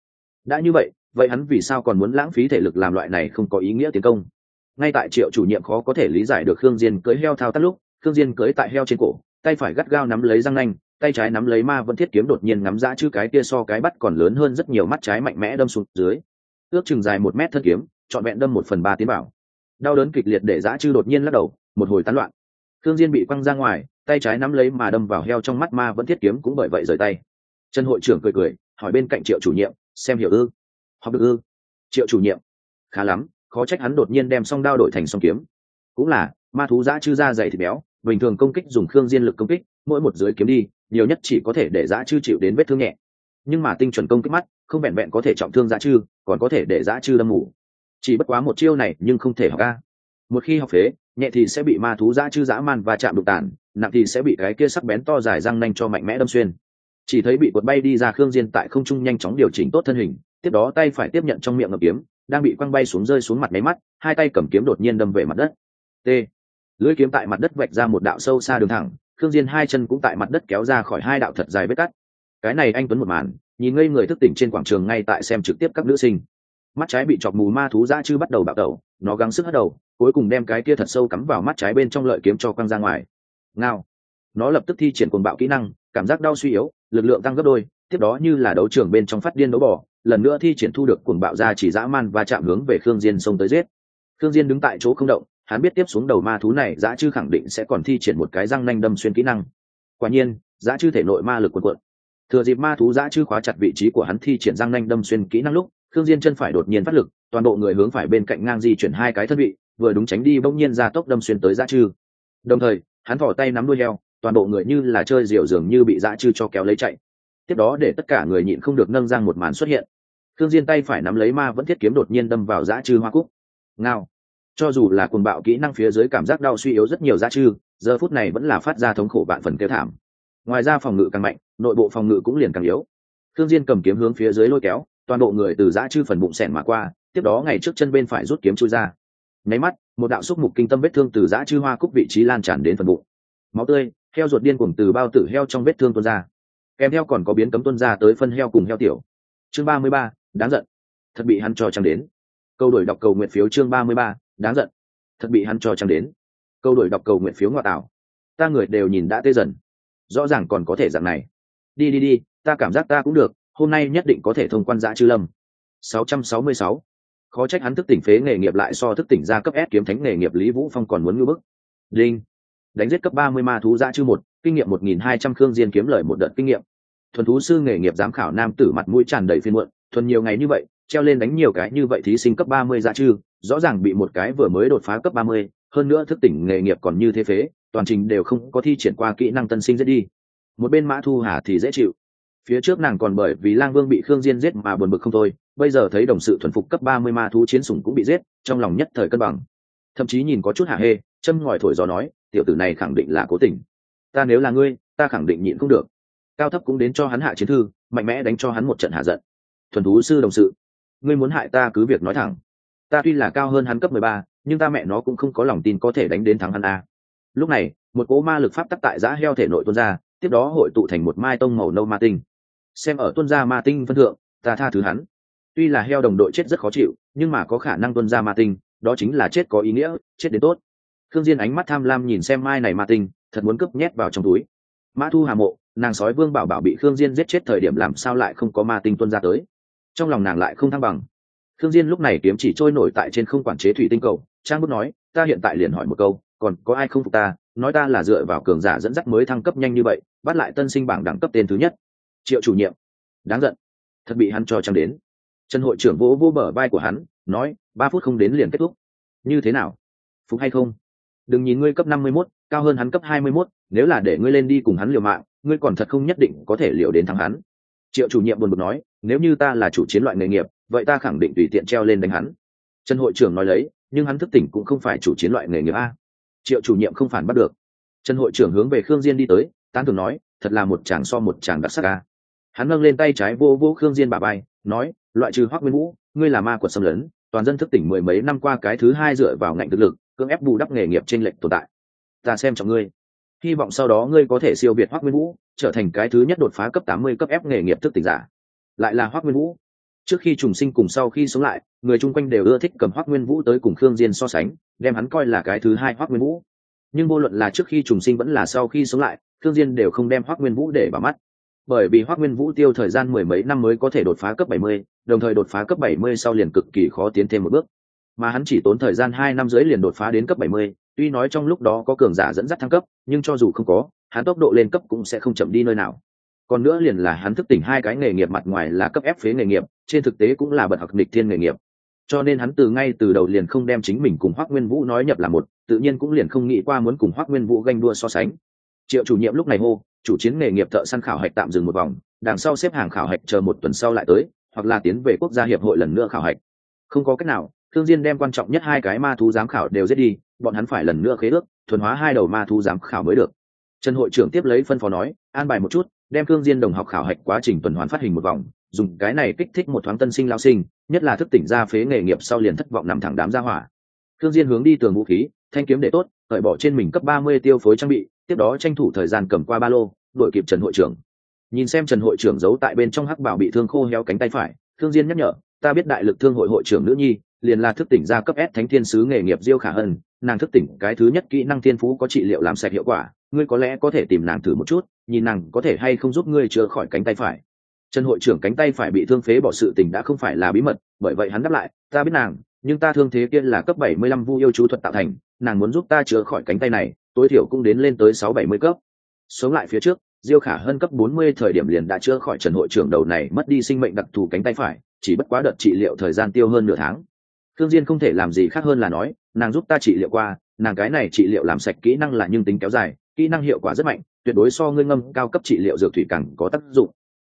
Đã như vậy vậy hắn vì sao còn muốn lãng phí thể lực làm loại này không có ý nghĩa tiến công? Ngay tại triệu chủ nhiệm khó có thể lý giải được khương diên cưỡi heo thao tác lúc khương diên cưỡi tại heo trên cổ, tay phải gắt gao nắm lấy răng nanh, tay trái nắm lấy ma vẫn thiết kiếm đột nhiên ngắm dã chữ cái kia so cái bắt còn lớn hơn rất nhiều mắt trái mạnh mẽ đâm xuống dưới. Ước chừng dài một mét thân kiếm, trọn vẹn đâm một phần ba tiến bảo đau đớn kịch liệt để dã chư đột nhiên lắc đầu, một hồi tán loạn. Thương diên bị quăng ra ngoài, tay trái nắm lấy mà đâm vào heo trong mắt ma vẫn thiết kiếm cũng bởi vậy rời tay. Trần hội trưởng cười cười, hỏi bên cạnh triệu chủ nhiệm, xem hiểu ư? Học được ư? Triệu chủ nhiệm, khá lắm, khó trách hắn đột nhiên đem song đao đổi thành song kiếm. Cũng là, ma thú dã chư ra dày thịt béo bình thường công kích dùng khương diên lực công kích, mỗi một dưới kiếm đi, nhiều nhất chỉ có thể để dã chư chịu đến vết thương nhẹ. Nhưng mà tinh chuẩn công kích mắt, không vẹn vẹn có thể trọng thương dã chư, còn có thể để dã chư đâm mù chỉ bất quá một chiêu này nhưng không thể học ca một khi học phế, nhẹ thì sẽ bị ma thú dã chư dã man và chạm đục tàn, nặng thì sẽ bị cái kia sắc bén to dài răng nanh cho mạnh mẽ đâm xuyên. Chỉ thấy bị quật bay đi ra khương diên tại không trung nhanh chóng điều chỉnh tốt thân hình, tiếp đó tay phải tiếp nhận trong miệng ngập kiếm, đang bị quăng bay xuống rơi xuống mặt máy mắt, hai tay cầm kiếm đột nhiên đâm về mặt đất. T lưỡi kiếm tại mặt đất vạch ra một đạo sâu xa đường thẳng, khương diên hai chân cũng tại mặt đất kéo ra khỏi hai đạo thật dài vết cắt. Cái này anh tuấn một màn, nhìn ngây người thức tỉnh trên quảng trường ngay tại xem trực tiếp các nữ sinh. Mắt trái bị chọc mù ma thú dã chư bắt đầu bạo tẩu, nó gắng sức hất đầu, cuối cùng đem cái kia thật sâu cắm vào mắt trái bên trong lợi kiếm cho quăng ra ngoài. Ngao. Nó lập tức thi triển cuồng bạo kỹ năng, cảm giác đau suy yếu, lực lượng tăng gấp đôi, tiếp đó như là đấu trường bên trong phát điên đấu bỏ lần nữa thi triển thu được cuồng bạo ra chỉ dã man và chạm hướng về khương diên xông tới giết. Khương diên đứng tại chỗ không động hắn biết tiếp xuống đầu ma thú này dã chư khẳng định sẽ còn thi triển một cái răng nanh đâm xuyên kỹ năng. Quả nhiên dã chư thể nội ma lực cuộn. Quận thừa dịp ma thú dã chư khóa chặt vị trí của hắn thi triển răng nanh đâm xuyên kỹ năng lúc, khương diên chân phải đột nhiên phát lực, toàn bộ người hướng phải bên cạnh ngang di chuyển hai cái thân vị, vừa đúng tránh đi bỗng nhiên ra tốc đâm xuyên tới dã chư. Đồng thời, hắn thò tay nắm đuôi heo, toàn bộ người như là chơi diều dường như bị dã chư cho kéo lấy chạy. Tiếp đó để tất cả người nhịn không được nâng giang một màn xuất hiện. Thương diên tay phải nắm lấy ma vẫn thiết kiếm đột nhiên đâm vào dã chư hoa cúc. Ngao cho dù là cuồng bạo kỹ năng phía dưới cảm giác đau suy yếu rất nhiều giá chư, giờ phút này vẫn là phát ra thống khổ vạn phần kêu thảm. Ngoài ra phòng ngự càng mạnh, nội bộ phòng ngự cũng liền càng yếu. Thương diên cầm kiếm hướng phía dưới lôi kéo, toàn bộ người từ dã chư phần bụng sẹn mà qua, tiếp đó ngày trước chân bên phải rút kiếm chui ra. Nháy mắt, một đạo xúc mục kinh tâm vết thương từ dã chư hoa cúc vị trí lan tràn đến phần bụng. Máu tươi, heo ruột điên cuồng từ bao tử heo trong vết thương tuôn ra. Kèm theo còn có biến cấm tuân ra tới phân heo cùng heo tiểu. Chương ba mươi ba, đáng giận. Thật bị hắn cho trăng đến. Câu đổi đọc cầu nguyện phiếu chương ba mươi ba đáng giận. Thật bị hắn cho trăng đến. Câu đổi đọc cầu nguyện phiếu ngoại tảo. Ta người đều nhìn đã tê dần. Rõ ràng còn có thể dạng này. Đi đi đi ta cảm giác ta cũng được hôm nay nhất định có thể thông quan giã chư lâm. 666. khó trách hắn thức tỉnh phế nghề nghiệp lại so thức tỉnh ra cấp S kiếm thánh nghề nghiệp Lý Vũ Phong còn muốn ngưỡng bức. Linh, Đánh giết cấp 30 ma thú giã chư một, kinh nghiệm 1200 khương diên kiếm lời một đợt kinh nghiệm. Thuần thú sư nghề nghiệp giám khảo nam tử mặt mũi tràn đầy phiền muộn, thuần nhiều ngày như vậy, treo lên đánh nhiều cái như vậy thí sinh cấp 30 ra chư, rõ ràng bị một cái vừa mới đột phá cấp 30, hơn nữa thức tỉnh nghề nghiệp còn như thế phế, toàn trình đều không có thi triển qua kỹ năng tân sinh dễ đi. Một bên Mã Thu Hà thì dễ chịu, phía trước nàng còn bởi vì lang vương bị khương diên giết mà buồn bực không thôi bây giờ thấy đồng sự thuần phục cấp ba mươi ma thú chiến sủng cũng bị giết trong lòng nhất thời cân bằng. Thậm chí nhìn có chút hạ hê châm ngòi thổi gió nói tiểu tử này khẳng định là cố tình. Ta nếu là ngươi ta khẳng định nhịn không được. Cao thấp cũng đến cho hắn hạ chiến thư mạnh mẽ đánh cho hắn một trận hạ giận. Thuần thú sư đồng sự ngươi muốn hại ta cứ việc nói thẳng. Ta tuy là cao hơn hắn cấp mười ba, nhưng ta mẹ nó cũng không có lòng tin có thể đánh đến thắng hắn a. Lúc này, một cỗ ma lực pháp tắc tại giã heo thể nội tuôn ra, tiếp đó hội tụ thành một mai tông màu nâu ma tinh. Xem ở tuân gia ma tinh phân thượng, ta tha thứ hắn. Tuy là heo đồng đội chết rất khó chịu, nhưng mà có khả năng tuân gia ma tinh, đó chính là chết có ý nghĩa, chết đến tốt. Thương diên ánh mắt tham lam nhìn xem mai này ma tinh, thật muốn cướp nhét vào trong túi. Mã thu hà mộ, nàng sói vương bảo bảo bị khương diên giết chết thời điểm làm sao lại không có ma tinh tuân ra tới? Trong lòng nàng lại không thăng bằng. Thương diên lúc này kiếm chỉ trôi nổi tại trên không quản chế thủy tinh cầu, trang bút nói, ta hiện tại liền hỏi một câu, còn có ai không phục ta? Nói ta là dựa vào cường giả dẫn dắt mới thăng cấp nhanh như vậy, bắt lại tân sinh bảng đẳng cấp tên thứ nhất. Triệu chủ nhiệm. Đáng giận. Thật bị hắn cho trăng đến. Trần hội trưởng vỗ vỗ bờ vai của hắn, nói, ba phút không đến liền kết thúc. Như thế nào? Phục hay không? Đừng nhìn ngươi cấp năm mươi mốt, cao hơn hắn cấp hai mươi mốt, nếu là để ngươi lên đi cùng hắn liều mạng, ngươi còn thật không nhất định có thể liều đến thắng hắn triệu chủ nhiệm buồn bực nói, nếu như ta là chủ chiến loại nghề nghiệp, vậy ta khẳng định tùy tiện treo lên đánh hắn. Trần hội trưởng nói lấy, nhưng hắn thức tỉnh cũng không phải chủ chiến loại nghề nghiệp a. Triệu chủ nhiệm không phản bắt được. Trần hội trưởng hướng về khương diên đi tới, tán thường nói, thật là một chàng so một chàng đặc sắc a. Hắn nâng lên tay trái vô vô khương diên bà bay nói, loại trừ hoắc nguyên vũ, ngươi là ma của xâm lấn, toàn dân thức tỉnh mười mấy năm qua cái thứ hai dựa vào ngạnh thực lực, cưỡng ép bù đắp nghề nghiệp trên lệnh tồn tại. Ta xem trọng ngươi. Hy vọng sau đó ngươi có thể siêu việt hoắc nguyên vũ trở thành cái thứ nhất đột phá cấp tám mươi cấp ép nghề nghiệp thức tỉnh giả. Lại là hoác nguyên vũ. Trước khi trùng sinh cùng sau khi sống lại, người chung quanh đều ưa thích cầm hoác nguyên vũ tới cùng khương diên so sánh, đem hắn coi là cái thứ hai hoác nguyên vũ. Nhưng vô luận là trước khi trùng sinh vẫn là sau khi sống lại, khương diên đều không đem hoác nguyên vũ để vào mắt. Bởi vì hoác nguyên vũ tiêu thời gian mười mấy năm mới có thể đột phá cấp bảy mươi, đồng thời đột phá cấp bảy mươi sau liền cực kỳ khó tiến thêm một bước. Mà hắn chỉ tốn thời gian hai năm dưới liền đột phá đến cấp bảy mươi, tuy nói trong lúc đó có cường giả dẫn dắt thăng cấp, nhưng cho dù không có hắn tốc độ lên cấp cũng sẽ không chậm đi nơi nào. Còn nữa liền là hắn thức tỉnh hai cái nghề nghiệp mặt ngoài là cấp ép phế nghề nghiệp, trên thực tế cũng là bậc học nghịch thiên nghề nghiệp. Cho nên hắn từ ngay từ đầu liền không đem chính mình cùng hoác nguyên vũ nói nhập là một, tự nhiên cũng liền không nghĩ qua muốn cùng hoác nguyên vũ ganh đua so sánh. Triệu chủ nhiệm lúc này hô, chủ chiến nghề nghiệp thợ săn khảo hạch tạm dừng một vòng, đằng sau xếp hàng khảo hạch chờ một tuần sau lại tới, hoặc là tiến về quốc gia hiệp hội lần nữa khảo hạch. Không có cách nào thương diên đem quan trọng nhất hai cái ma thú giám khảo đều giết đi, bọn hắn phải lần nữa khế ước, thuần hóa hai đầu ma thú giám khảo mới được trần hội trưởng tiếp lấy phân phó nói, an bài một chút, đem cương diên đồng học khảo hạch quá trình tuần hoàn phát hình một vòng, dùng cái này kích thích một thoáng tân sinh lao sinh, nhất là thức tỉnh ra phế nghề nghiệp sau liền thất vọng nằm thẳng đám ra hỏa. Cương diên hướng đi tường vũ khí, thanh kiếm để tốt, cởi bỏ trên mình cấp ba mươi tiêu phối trang bị, tiếp đó tranh thủ thời gian cầm qua ba lô đội kịp trần hội trưởng. Nhìn xem trần hội trưởng giấu tại bên trong hắc bảo bị thương khô héo cánh tay phải thương diên nhắc nhở, ta biết đại lực thương hội hội trưởng nữ nhi, liền là thức tỉnh ra cấp S thánh thiên sứ nghề nghiệp diêu khả hân, nàng thức tỉnh cái thứ nhất kỹ năng thiên phú có trị liệu làm sạch hiệu quả ngươi có lẽ có thể tìm nàng thử một chút, nhìn nàng có thể hay không giúp ngươi chữa khỏi cánh tay phải. Trần hội trưởng cánh tay phải bị thương phế bỏ sự tình đã không phải là bí mật, bởi vậy hắn đáp lại, ta biết nàng, nhưng ta thương thế kia là cấp bảy mươi lăm vu yêu chú thuật tạo thành, nàng muốn giúp ta chữa khỏi cánh tay này, tối thiểu cũng đến lên tới sáu bảy mươi cấp. Sống lại phía trước, diêu khả hơn cấp bốn mươi thời điểm liền đã chữa khỏi trần hội trưởng đầu này mất đi sinh mệnh đặc thù cánh tay phải, chỉ bất quá đợt trị liệu thời gian tiêu hơn nửa tháng. Thương diên không thể làm gì khác hơn là nói, nàng giúp ta trị liệu qua, nàng cái này trị liệu làm sạch kỹ năng là nhưng tính kéo dài kỹ năng hiệu quả rất mạnh, tuyệt đối so ngươi ngâm cao cấp trị liệu dược thủy càng có tác dụng.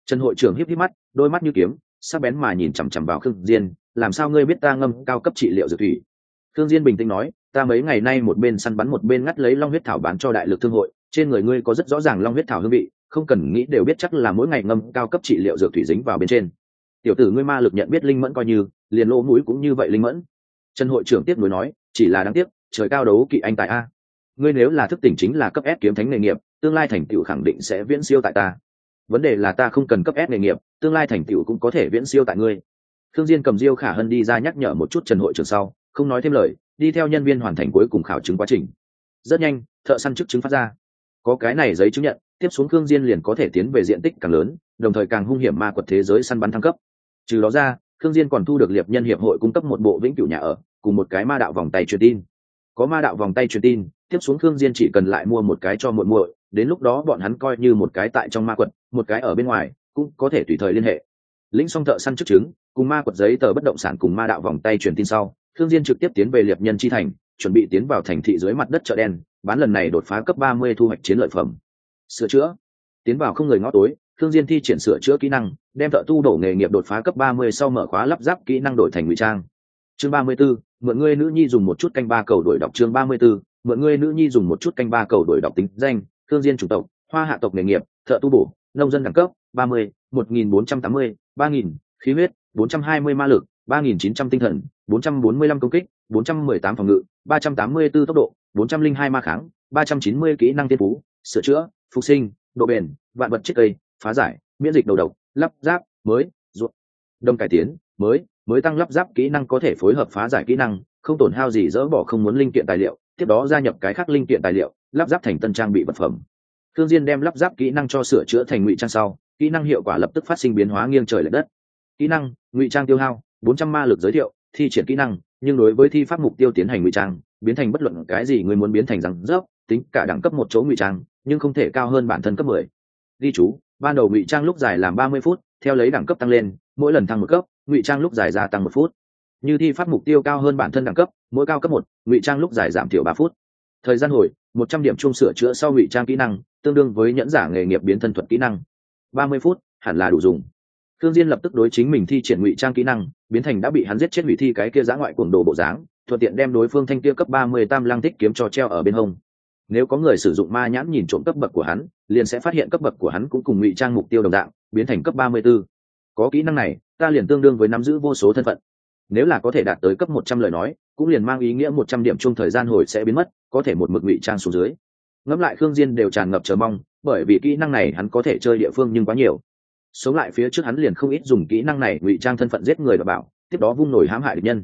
Trần hội trưởng híp híp mắt, đôi mắt như kiếm, sắc bén mà nhìn chằm chằm vào khương diên, làm sao ngươi biết ta ngâm cao cấp trị liệu dược thủy? Khương diên bình tĩnh nói, ta mấy ngày nay một bên săn bắn một bên ngắt lấy long huyết thảo bán cho đại lực thương hội, trên người ngươi có rất rõ ràng long huyết thảo hương vị, không cần nghĩ đều biết chắc là mỗi ngày ngâm cao cấp trị liệu dược thủy dính vào bên trên. Tiểu tử ngươi ma lực nhận biết linh mẫn coi như, liền lỗ mũi cũng như vậy linh mẫn. Trần hội trưởng tiếp nối nói, chỉ là đáng tiếc, trời cao đấu kỵ anh tại a ngươi nếu là thức tỉnh chính là cấp S kiếm thánh nghề nghiệp, tương lai thành tựu khẳng định sẽ viễn siêu tại ta. Vấn đề là ta không cần cấp S nghề nghiệp, tương lai thành tựu cũng có thể viễn siêu tại ngươi. Thương diên cầm diêu khả hân đi ra nhắc nhở một chút trần hội trưởng sau, không nói thêm lời, đi theo nhân viên hoàn thành cuối cùng khảo chứng quá trình. Rất nhanh, thợ săn chức chứng phát ra. Có cái này giấy chứng nhận, tiếp xuống thương diên liền có thể tiến về diện tích càng lớn, đồng thời càng hung hiểm ma quật thế giới săn bắn thăng cấp. Trừ đó ra thương diên còn thu được liệp nhân hiệp hội cung cấp một bộ vĩnh cửu nhà ở, cùng một cái ma đạo vòng tay truyền tin có ma đạo vòng tay truyền tin, tiếp xuống thương diên chỉ cần lại mua một cái cho muội muội, đến lúc đó bọn hắn coi như một cái tại trong ma quật, một cái ở bên ngoài, cũng có thể tùy thời liên hệ. Lĩnh song thợ săn chức chứng cùng ma quật giấy tờ bất động sản cùng ma đạo vòng tay truyền tin sau thương diên trực tiếp tiến về liệp nhân chi thành, chuẩn bị tiến vào thành thị dưới mặt đất chợ đen, bán lần này đột phá cấp ba mươi thu hoạch chiến lợi phẩm. Sửa chữa. Tiến vào không người ngõ tối thương diên thi triển sửa chữa kỹ năng, đem thợ tu đổ nghề nghiệp đột phá cấp ba mươi sau mở khóa lắp ráp kỹ năng đổi thành ngụy trang chương ba mươi 34, mượn ngươi nữ nhi dùng một chút canh ba cầu đổi đọc chương ba mươi 34, mượn ngươi nữ nhi dùng một chút canh ba cầu đổi đọc tính danh thương diên chủ tộc hoa hạ tộc nghề nghiệp thợ tu bổ nông dân đẳng cấp ba mươi một nghìn bốn trăm tám mươi ba nghìn khí huyết bốn trăm hai mươi ma lực ba nghìn chín trăm tinh thần bốn trăm bốn mươi lăm công kích bốn trăm mười tám phòng ngự ba trăm tám mươi 384 tốc độ bốn trăm linh hai ma kháng ba trăm chín mươi kỹ năng tiên phú sửa chữa phục sinh độ bền vạn vật chiếc cây phá giải miễn dịch đầu độc lắp ráp mới ruột đông cải tiến mới mới tăng lắp ráp kỹ năng có thể phối hợp phá giải kỹ năng, không tổn hao gì dỡ bỏ không muốn linh kiện tài liệu, tiếp đó gia nhập cái khác linh kiện tài liệu, lắp ráp thành tân trang bị vật phẩm thương diên đem lắp ráp kỹ năng cho sửa chữa thành ngụy trang sau, kỹ năng hiệu quả lập tức phát sinh biến hóa nghiêng trời lệch đất kỹ năng, ngụy trang tiêu hao 400 ma lực giới thiệu, thi triển kỹ năng, nhưng đối với thi pháp mục tiêu tiến hành ngụy trang, biến thành bất luận cái gì người muốn biến thành rằng dốc tính cả đẳng cấp một chỗ ngụy trang, nhưng không thể cao hơn bản thân cấp 10. ghi chú, ban đầu ngụy trang lúc dài làm 30 phút, theo lấy đẳng cấp tăng lên, mỗi lần tăng một cấp ngụy trang lúc giải gia tăng một phút. Như thi pháp mục tiêu cao hơn bản thân đẳng cấp, mỗi cao cấp một, ngụy trang lúc giải giảm thiểu ba phút. Thời gian hồi, một trăm điểm chung sửa chữa sau ngụy trang kỹ năng, tương đương với nhẫn giả nghề nghiệp biến thân thuật kỹ năng. Ba mươi phút, hẳn là đủ dùng. Thương diên lập tức đối chính mình thi triển ngụy trang kỹ năng, biến thành đã bị hắn giết chết hủy thi cái kia giã ngoại cuồng đồ bộ dáng, thuận tiện đem đối phương thanh kia cấp ba mươi tam lăng thích kiếm cho treo ở bên hông. Nếu có người sử dụng ma nhãn nhìn trộm cấp bậc của hắn, liền sẽ phát hiện cấp bậc của hắn cũng cùng ngụy trang mục tiêu đồng dạng, biến thành cấp ba mươi 34. có kỹ năng này ta liền tương đương với nắm giữ vô số thân phận. Nếu là có thể đạt tới cấp một trăm lời nói, cũng liền mang ý nghĩa một trăm điểm chung thời gian hồi sẽ biến mất, có thể một mực ngụy trang xuống dưới. Ngẫm lại khương diên đều tràn ngập chờ mong, bởi vì kỹ năng này hắn có thể chơi địa phương nhưng quá nhiều. Sống lại phía trước hắn liền không ít dùng kỹ năng này ngụy trang thân phận giết người và bảo, tiếp đó vung nổi hãm hại địch nhân.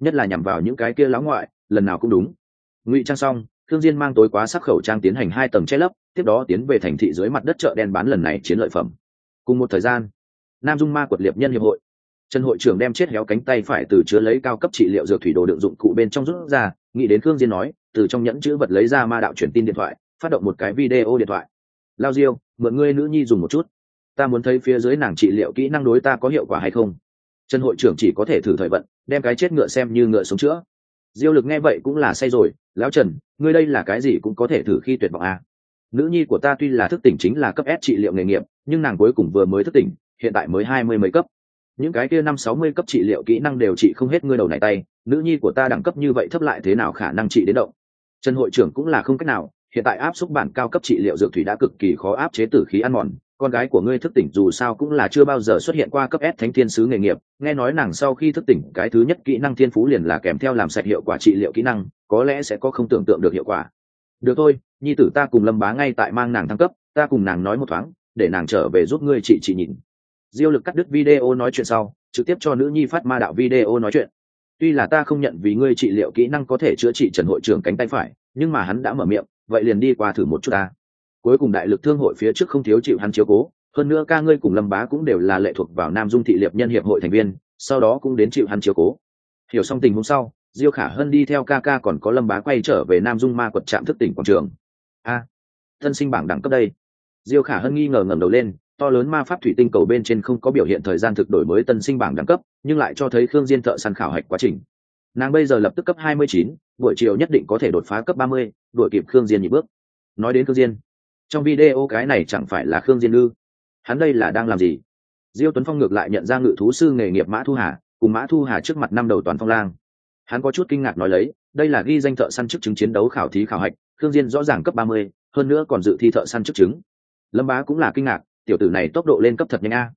Nhất là nhằm vào những cái kia láo ngoại, lần nào cũng đúng. Ngụy trang xong, khương diên mang tối quá sắc khẩu trang tiến hành hai tầng che lấp, tiếp đó tiến về thành thị dưới mặt đất chợ đen bán lần này chiến lợi phẩm. Cùng một thời gian nam dung ma quật liệp nhân hiệp hội. Trần hội trưởng đem chết héo cánh tay phải từ chứa lấy cao cấp trị liệu dược thủy đồ đựng dụng cụ bên trong rút ra, nghĩ đến khương diên nói, từ trong nhẫn chữ vật lấy ra ma đạo truyền tin điện thoại, phát động một cái video điện thoại. Lao diêu, mượn ngươi nữ nhi dùng một chút. Ta muốn thấy phía dưới nàng trị liệu kỹ năng đối ta có hiệu quả hay không? Trần hội trưởng chỉ có thể thử thời vận, đem cái chết ngựa xem như ngựa sống chữa. Diêu lực nghe vậy cũng là say rồi, lão trần, ngươi đây là cái gì cũng có thể thử khi tuyệt vọng à. nữ nhi của ta tuy là thức tỉnh chính là cấp s trị liệu nghề nghiệp, nhưng nàng cuối cùng vừa mới thức tỉnh hiện tại mới hai mươi mấy cấp những cái kia năm sáu mươi cấp trị liệu kỹ năng đều trị không hết ngươi đầu này tay nữ nhi của ta đẳng cấp như vậy thấp lại thế nào khả năng trị đến động trần hội trưởng cũng là không cách nào hiện tại áp xúc bản cao cấp trị liệu dược thủy đã cực kỳ khó áp chế tử khí ăn mòn con gái của ngươi thức tỉnh dù sao cũng là chưa bao giờ xuất hiện qua cấp S thánh thiên sứ nghề nghiệp, nghe nói nàng sau khi thức tỉnh, cái thứ nhất kỹ năng thiên phú liền là kèm theo làm sạch hiệu quả trị liệu kỹ năng, có lẽ sẽ có không tưởng tượng được hiệu quả. Được thôi, nhi tử ta cùng Lâm Bá ngay tại mang nàng thăng cấp, ta cùng nàng nói một thoáng, để nàng trở về giúp ngươi trị trị nhìn. Diêu Lực cắt đứt video nói chuyện sau, trực tiếp cho nữ nhi phát ma đạo video nói chuyện. Tuy là ta không nhận vì ngươi trị liệu kỹ năng có thể chữa trị Trần hội trưởng cánh tay phải, nhưng mà hắn đã mở miệng, vậy liền đi qua thử một chút ta. Cuối cùng đại lực thương hội phía trước không thiếu chịu hắn chiếu cố, hơn nữa ca ngươi cùng lâm bá cũng đều là lệ thuộc vào nam dung thị liệp nhân hiệp hội thành viên sau đó cũng đến chịu hắn chiếu cố hiểu xong tình hôm sau diêu khả hân đi theo ca ca còn có lâm bá quay trở về nam dung ma quật trạm thức tỉnh quảng trường a à, thân sinh bảng đẳng cấp đây diêu khả hân nghi ngờ ngẩng đầu lên to lớn ma pháp thủy tinh cầu bên trên không có biểu hiện thời gian thực đổi mới tân sinh bảng đẳng cấp nhưng lại cho thấy khương diên thợ săn khảo hạch quá trình. Nàng bây giờ lập tức cấp 29, buổi chiều nhất định có thể đột phá cấp 30, đuổi kịp khương diên nhị bước. Nói đến khương diên trong video cái này chẳng phải là khương diên ư? Hắn đây là đang làm gì? Diêu tuấn phong ngược lại nhận ra ngự thú sư nghề nghiệp mã thu hà cùng mã thu hà trước mặt năm đầu toàn phong lang. Hắn có chút kinh ngạc nói lấy đây là ghi danh thợ săn chức chứng chiến đấu khảo thí khảo hạch khương diên rõ ràng cấp ba mươi hơn nữa còn dự thi thợ săn chức chứng. Lâm bá cũng là kinh ngạc tiểu tử này tốc độ lên cấp thật nhanh a.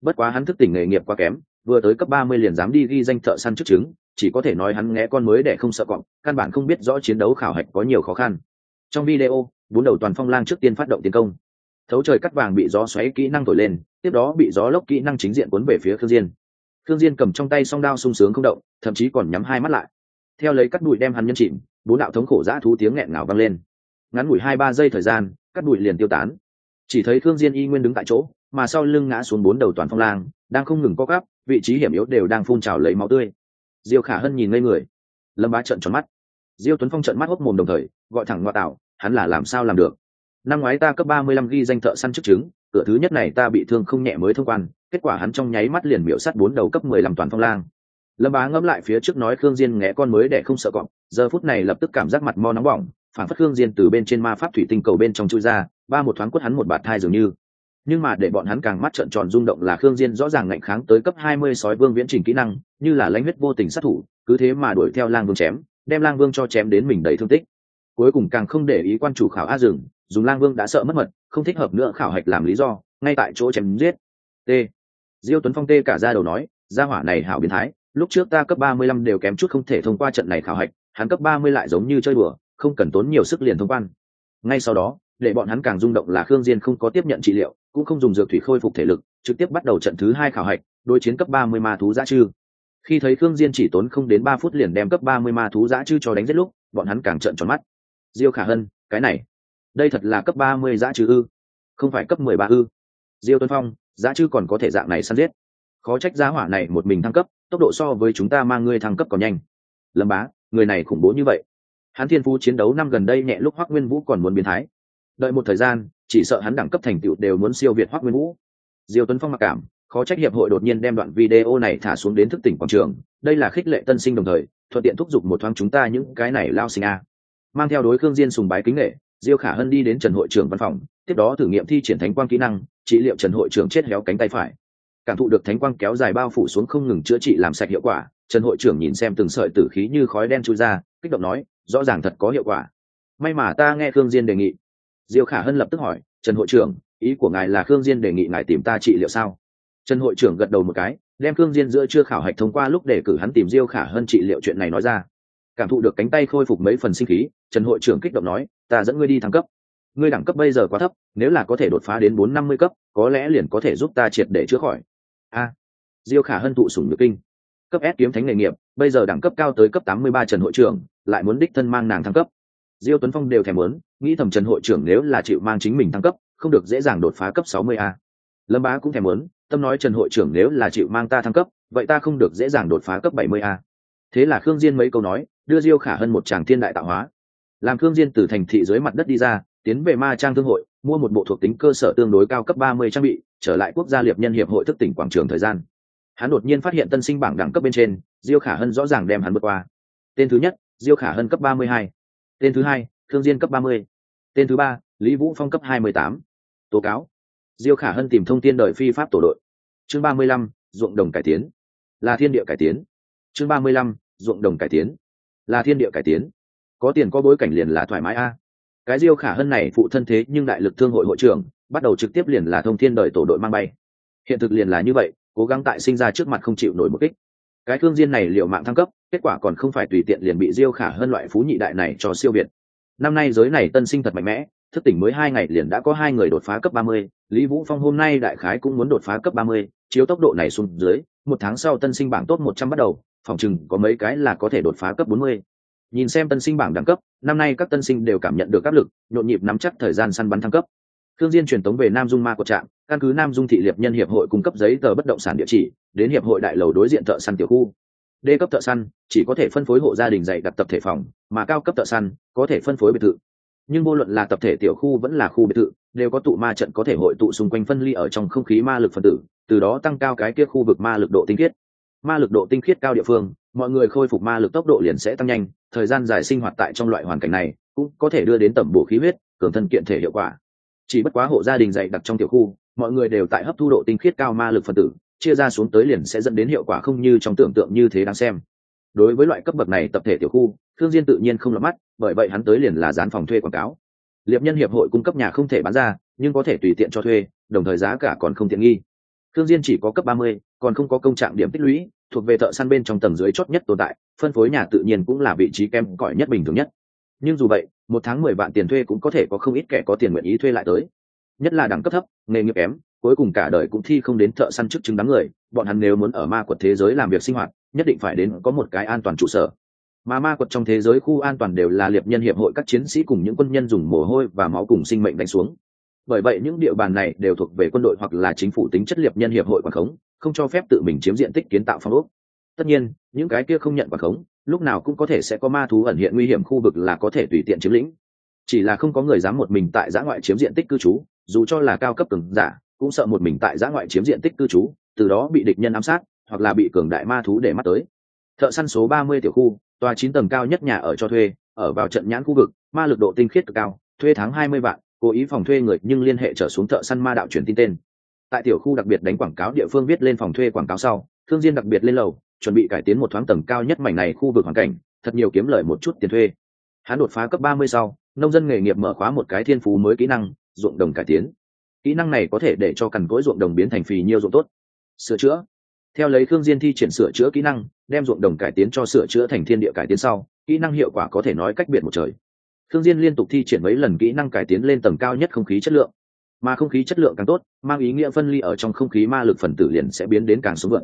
Bất quá hắn thức tỉnh nghề nghiệp quá kém, vừa tới cấp ba mươi liền dám đi ghi danh thợ săn chức chứng chỉ có thể nói hắn nghe con mới để không sợ cọp, căn bản không biết rõ chiến đấu khảo hạch có nhiều khó khăn. Trong video, bốn đầu toàn phong lang trước tiên phát động tiến công. Thấu trời cắt vàng bị gió xoáy kỹ năng thổi lên, tiếp đó bị gió lốc kỹ năng chính diện cuốn về phía khương diên. Khương diên cầm trong tay song đao sung sướng không động, thậm chí còn nhắm hai mắt lại. Theo lấy cắt đùi đem hắn nhân chìm, bốn đạo thống khổ dã thú tiếng nghẹn ngào vang lên. Ngắn ngủi hai ba giây thời gian, cắt đùi liền tiêu tán chỉ thấy thương diên y nguyên đứng tại chỗ, mà sau lưng ngã xuống bốn đầu toàn phong lang, đang không ngừng co gắp, vị trí hiểm yếu đều đang phun trào lấy máu tươi. Diêu khả hân nhìn ngây người. Lâm bá trợn tròn mắt. Diêu tuấn phong trợn mắt hốc mồm đồng thời, gọi thẳng ngoại tạo, hắn là làm sao làm được? Năm ngoái ta cấp ba mươi lăm ghi danh thợ săn chức chứng, cửa thứ nhất này ta bị thương không nhẹ mới thông quan, kết quả hắn trong nháy mắt liền miễu sắt bốn đầu cấp mười lăm toàn phong lang. Lâm bá ngẫm lại phía trước nói khương diên nghe con mới để không sợ cọp, giờ phút này lập tức cảm giác mặt mo nóng bỏng, phản phất khương diên từ bên trên ma pháp thủy tinh cầu bên trong chui ra ba một thoáng quất hắn một bạt thai dường như. Nhưng mà để bọn hắn càng mắt trợn tròn rung động là khương diên rõ ràng ngạnh kháng tới cấp hai mươi sói vương viễn trình kỹ năng như là lãnh huyết vô tình sát thủ cứ thế mà đuổi theo lang vương chém đem lang vương cho chém đến mình đầy thương tích. Cuối cùng càng không để ý quan chủ khảo a dừng, dùng lang vương đã sợ mất mật không thích hợp nữa khảo hạch làm lý do ngay tại chỗ chém giết. T. Diêu tuấn phong tê cả ra đầu nói gia hỏa này hảo biến thái lúc trước ta cấp ba mươi lăm đều kém chút không thể thông qua trận này khảo hạch hắn cấp ba mươi lại giống như chơi đùa không cần tốn nhiều sức liền thông quan. Ngay sau đó để bọn hắn càng rung động là khương diên không có tiếp nhận trị liệu, cũng không dùng dược thủy khôi phục thể lực, trực tiếp bắt đầu trận thứ hai khảo hạch, đối chiến cấp ba mươi ma thú giã chư. Khi thấy khương diên chỉ tốn không đến ba phút liền đem cấp ba mươi ma thú giã chư cho đánh giết lúc, bọn hắn càng trợn tròn mắt. Diêu khả hân, cái này, đây thật là cấp ba mươi giã chư ư? Không phải cấp mười ba ư? Diêu tuấn phong giã chư còn có thể dạng này săn giết. Khó trách giá hỏa này một mình thăng cấp, tốc độ so với chúng ta mang ngươi thăng cấp còn nhanh. Lâm bá, người này khủng bố như vậy. Hắn thiên phú chiến đấu năm gần đây nhẹ lúc hoắc nguyên vũ còn muốn biến thái đợi một thời gian, chỉ sợ hắn đẳng cấp thành tựu đều muốn siêu việt hoắc nguyên vũ. Diêu tuấn phong mặc cảm, khó trách hiệp hội đột nhiên đem đoạn video này thả xuống đến thức tỉnh quảng trường. Đây là khích lệ tân sinh đồng thời, thuận tiện thúc giục một thoáng chúng ta những cái này lao sinh a. Mang theo đối khương diên sùng bái kính nghệ diêu khả hân đi đến trần hội trưởng văn phòng, tiếp đó thử nghiệm thi triển thánh quang kỹ năng, trị liệu trần hội trưởng chết héo cánh tay phải. Cảm thụ được thánh quang kéo dài bao phủ xuống không ngừng chữa trị làm sạch hiệu quả, trần hội trưởng nhìn xem từng sợi tử khí như khói đen trôi ra, kích động nói, rõ ràng thật có hiệu quả. May mà ta nghe khương diên đề nghị diêu khả hân lập tức hỏi, trần hội trưởng, ý của ngài là khương diên đề nghị ngài tìm ta trị liệu sao? Trần hội trưởng gật đầu một cái, đem khương diên giữa chưa khảo hạch thông qua lúc để cử hắn tìm diêu khả hân trị liệu chuyện này nói ra. Cảm thụ được cánh tay khôi phục mấy phần sinh khí, trần hội trưởng kích động nói, ta dẫn ngươi đi thăng cấp. Ngươi đẳng cấp bây giờ quá thấp, nếu là có thể đột phá đến bốn năm mươi cấp, có lẽ liền có thể giúp ta triệt để chữa khỏi. A. Diêu khả hân tụ sủng nhược kinh. Cấp s kiếm thánh nghề nghiệp, bây giờ đẳng cấp cao tới cấp tám mươi ba trần hội trưởng, lại muốn đích thân mang nàng thăng cấp diêu tuấn phong đều thèm muốn, nghĩ thầm trần hội trưởng nếu là chịu mang chính mình thăng cấp, không được dễ dàng đột phá cấp sáu mươi a. Lâm bá cũng thèm muốn, tâm nói trần hội trưởng nếu là chịu mang ta thăng cấp, vậy ta không được dễ dàng đột phá cấp bảy mươi a. Thế là khương diên mấy câu nói, đưa diêu khả hân một tràng thiên đại tạo hóa. Làm khương diên từ thành thị dưới mặt đất đi ra, tiến về ma trang thương hội, mua một bộ thuộc tính cơ sở tương đối cao cấp ba mươi trang bị, trở lại quốc gia liệp nhân hiệp hội thức tỉnh quảng trường thời gian. Hắn đột nhiên phát hiện tân sinh bảng đẳng cấp bên trên, diêu khả hân rõ ràng đem hắn vượt qua. Tên thứ nhất, diêu khả hân cấp ba mươi hai tên thứ hai Thương diên cấp ba mươi. Tên thứ ba, lý vũ phong cấp hai mươi tám. Tố cáo. Diêu khả hân tìm thông tin đời phi pháp tổ đội. Chương ba mươi lăm, ruộng đồng cải tiến. Là thiên địa cải tiến. Chương ba mươi lăm, ruộng đồng cải tiến. Là thiên địa cải tiến. Có tiền có bối cảnh liền là thoải mái a. Cái diêu khả hân này phụ thân thế nhưng đại lực thương hội hội trưởng, bắt đầu trực tiếp liền là thông thiên đời tổ đội mang bay. Hiện thực liền là như vậy, cố gắng tại sinh ra trước mặt không chịu nổi một kích cái thương diên này liệu mạng thăng cấp, kết quả còn không phải tùy tiện liền bị diêu khả hơn loại phú nhị đại này cho siêu việt. Năm nay giới này tân sinh thật mạnh mẽ, thức tỉnh mới hai ngày liền đã có hai người đột phá cấp ba mươi, lý vũ phong hôm nay đại khái cũng muốn đột phá cấp ba mươi, chiếu tốc độ này xuống dưới, một tháng sau tân sinh bảng tốt một trăm bắt đầu, phòng chừng có mấy cái là có thể đột phá cấp bốn mươi. Nhìn xem tân sinh bảng đẳng cấp, năm nay các tân sinh đều cảm nhận được áp lực, nhộn nhịp nắm chắc thời gian săn bắn thăng cấp. Thương diên truyền tống về nam dung ma của trạm căn cứ nam dung thị Liệp nhân hiệp hội cung cấp giấy tờ bất động sản địa chỉ, đến hiệp hội đại lầu đối diện thợ săn tiểu khu. Đê cấp thợ săn, chỉ có thể phân phối hộ gia đình dạy đặt tập thể phòng, mà cao cấp thợ săn, có thể phân phối biệt thự. Nhưng vô luận là tập thể tiểu khu vẫn là khu biệt thự, đều có tụ ma trận có thể hội tụ xung quanh phân ly ở trong không khí ma lực phân tử, từ đó tăng cao cái kia khu vực ma lực độ tinh khiết. Ma lực độ tinh khiết cao địa phương, mọi người khôi phục ma lực tốc độ liền sẽ tăng nhanh, thời gian dài sinh hoạt tại trong loại hoàn cảnh này, cũng có thể đưa đến tẩm bổ khí huyết, cường thân kiện thể hiệu quả. Chỉ bất quá hộ gia đình dạy đặt trong tiểu khu mọi người đều tại hấp thu độ tinh khiết cao ma lực phân tử chia ra xuống tới liền sẽ dẫn đến hiệu quả không như trong tưởng tượng như thế đáng xem. Đối với loại cấp bậc này tập thể tiểu khu thương diên tự nhiên không lọt mắt bởi vậy hắn tới liền là dán phòng thuê quảng cáo. Liệp nhân hiệp hội cung cấp nhà không thể bán ra nhưng có thể tùy tiện cho thuê đồng thời giá cả còn không tiện nghi. Thương diên chỉ có cấp 30, còn không có công trạng điểm tích lũy thuộc về thợ săn bên trong tầng dưới chót nhất tồn tại phân phối nhà tự nhiên cũng là vị trí kem cỏi nhất bình thường nhất. Nhưng dù vậy một tháng mười vạn tiền thuê cũng có thể có không ít kẻ có tiền nguyện ý thuê lại tới. Nhất là đẳng cấp thấp nghề nghiệp kém, cuối cùng cả đời cũng thi không đến thợ săn chức chứng đám người, bọn hắn nếu muốn ở ma quật thế giới làm việc sinh hoạt, nhất định phải đến có một cái an toàn trụ sở. Mà ma quật trong thế giới khu an toàn đều là liệp nhân hiệp hội các chiến sĩ cùng những quân nhân dùng mồ hôi và máu cùng sinh mệnh đánh xuống. Bởi vậy những địa bàn này đều thuộc về quân đội hoặc là chính phủ tính chất liệp nhân hiệp hội quản khống, không cho phép tự mình chiếm diện tích kiến tạo phong ốc. Tất nhiên, những cái kia không nhận quản khống, lúc nào cũng có thể sẽ có ma thú ẩn hiện nguy hiểm khu vực là có thể tùy tiện chiếm lĩnh. Chỉ là không có người dám một mình tại giã ngoại chiếm diện tích cư trú dù cho là cao cấp cường giả, cũng sợ một mình tại giã ngoại chiếm diện tích cư trú, từ đó bị địch nhân ám sát, hoặc là bị cường đại ma thú để mắt tới. Thợ săn số ba mươi tiểu khu, tòa chín tầng cao nhất nhà ở cho thuê, ở vào trận nhãn khu vực, ma lực độ tinh khiết cực cao, thuê tháng hai mươi vạn, cố ý phòng thuê người nhưng liên hệ trở xuống thợ săn ma đạo truyền tin tên. Tại tiểu khu đặc biệt đánh quảng cáo địa phương viết lên phòng thuê quảng cáo sau, thương diên đặc biệt lên lầu, chuẩn bị cải tiến một thoáng tầng cao nhất mảnh này khu vực hoàn cảnh, thật nhiều kiếm lời một chút tiền thuê. Hắn đột phá cấp ba mươi sau, nông dân nghề nghiệp mở khóa một cái thiên phú mới kỹ năng ruộng đồng cải tiến. Kỹ năng này có thể để cho cằn cỗi ruộng đồng biến thành phì nhiêu ruộng tốt. Sửa chữa. Theo lấy khương diên thi triển sửa chữa kỹ năng đem ruộng đồng cải tiến cho sửa chữa thành thiên địa cải tiến sau kỹ năng hiệu quả có thể nói cách biệt một trời. Khương diên liên tục thi triển mấy lần kỹ năng cải tiến lên tầng cao nhất không khí chất lượng. Mà không khí chất lượng càng tốt mang ý nghĩa phân ly ở trong không khí ma lực phần tử liền sẽ biến đến càng xuống vượn.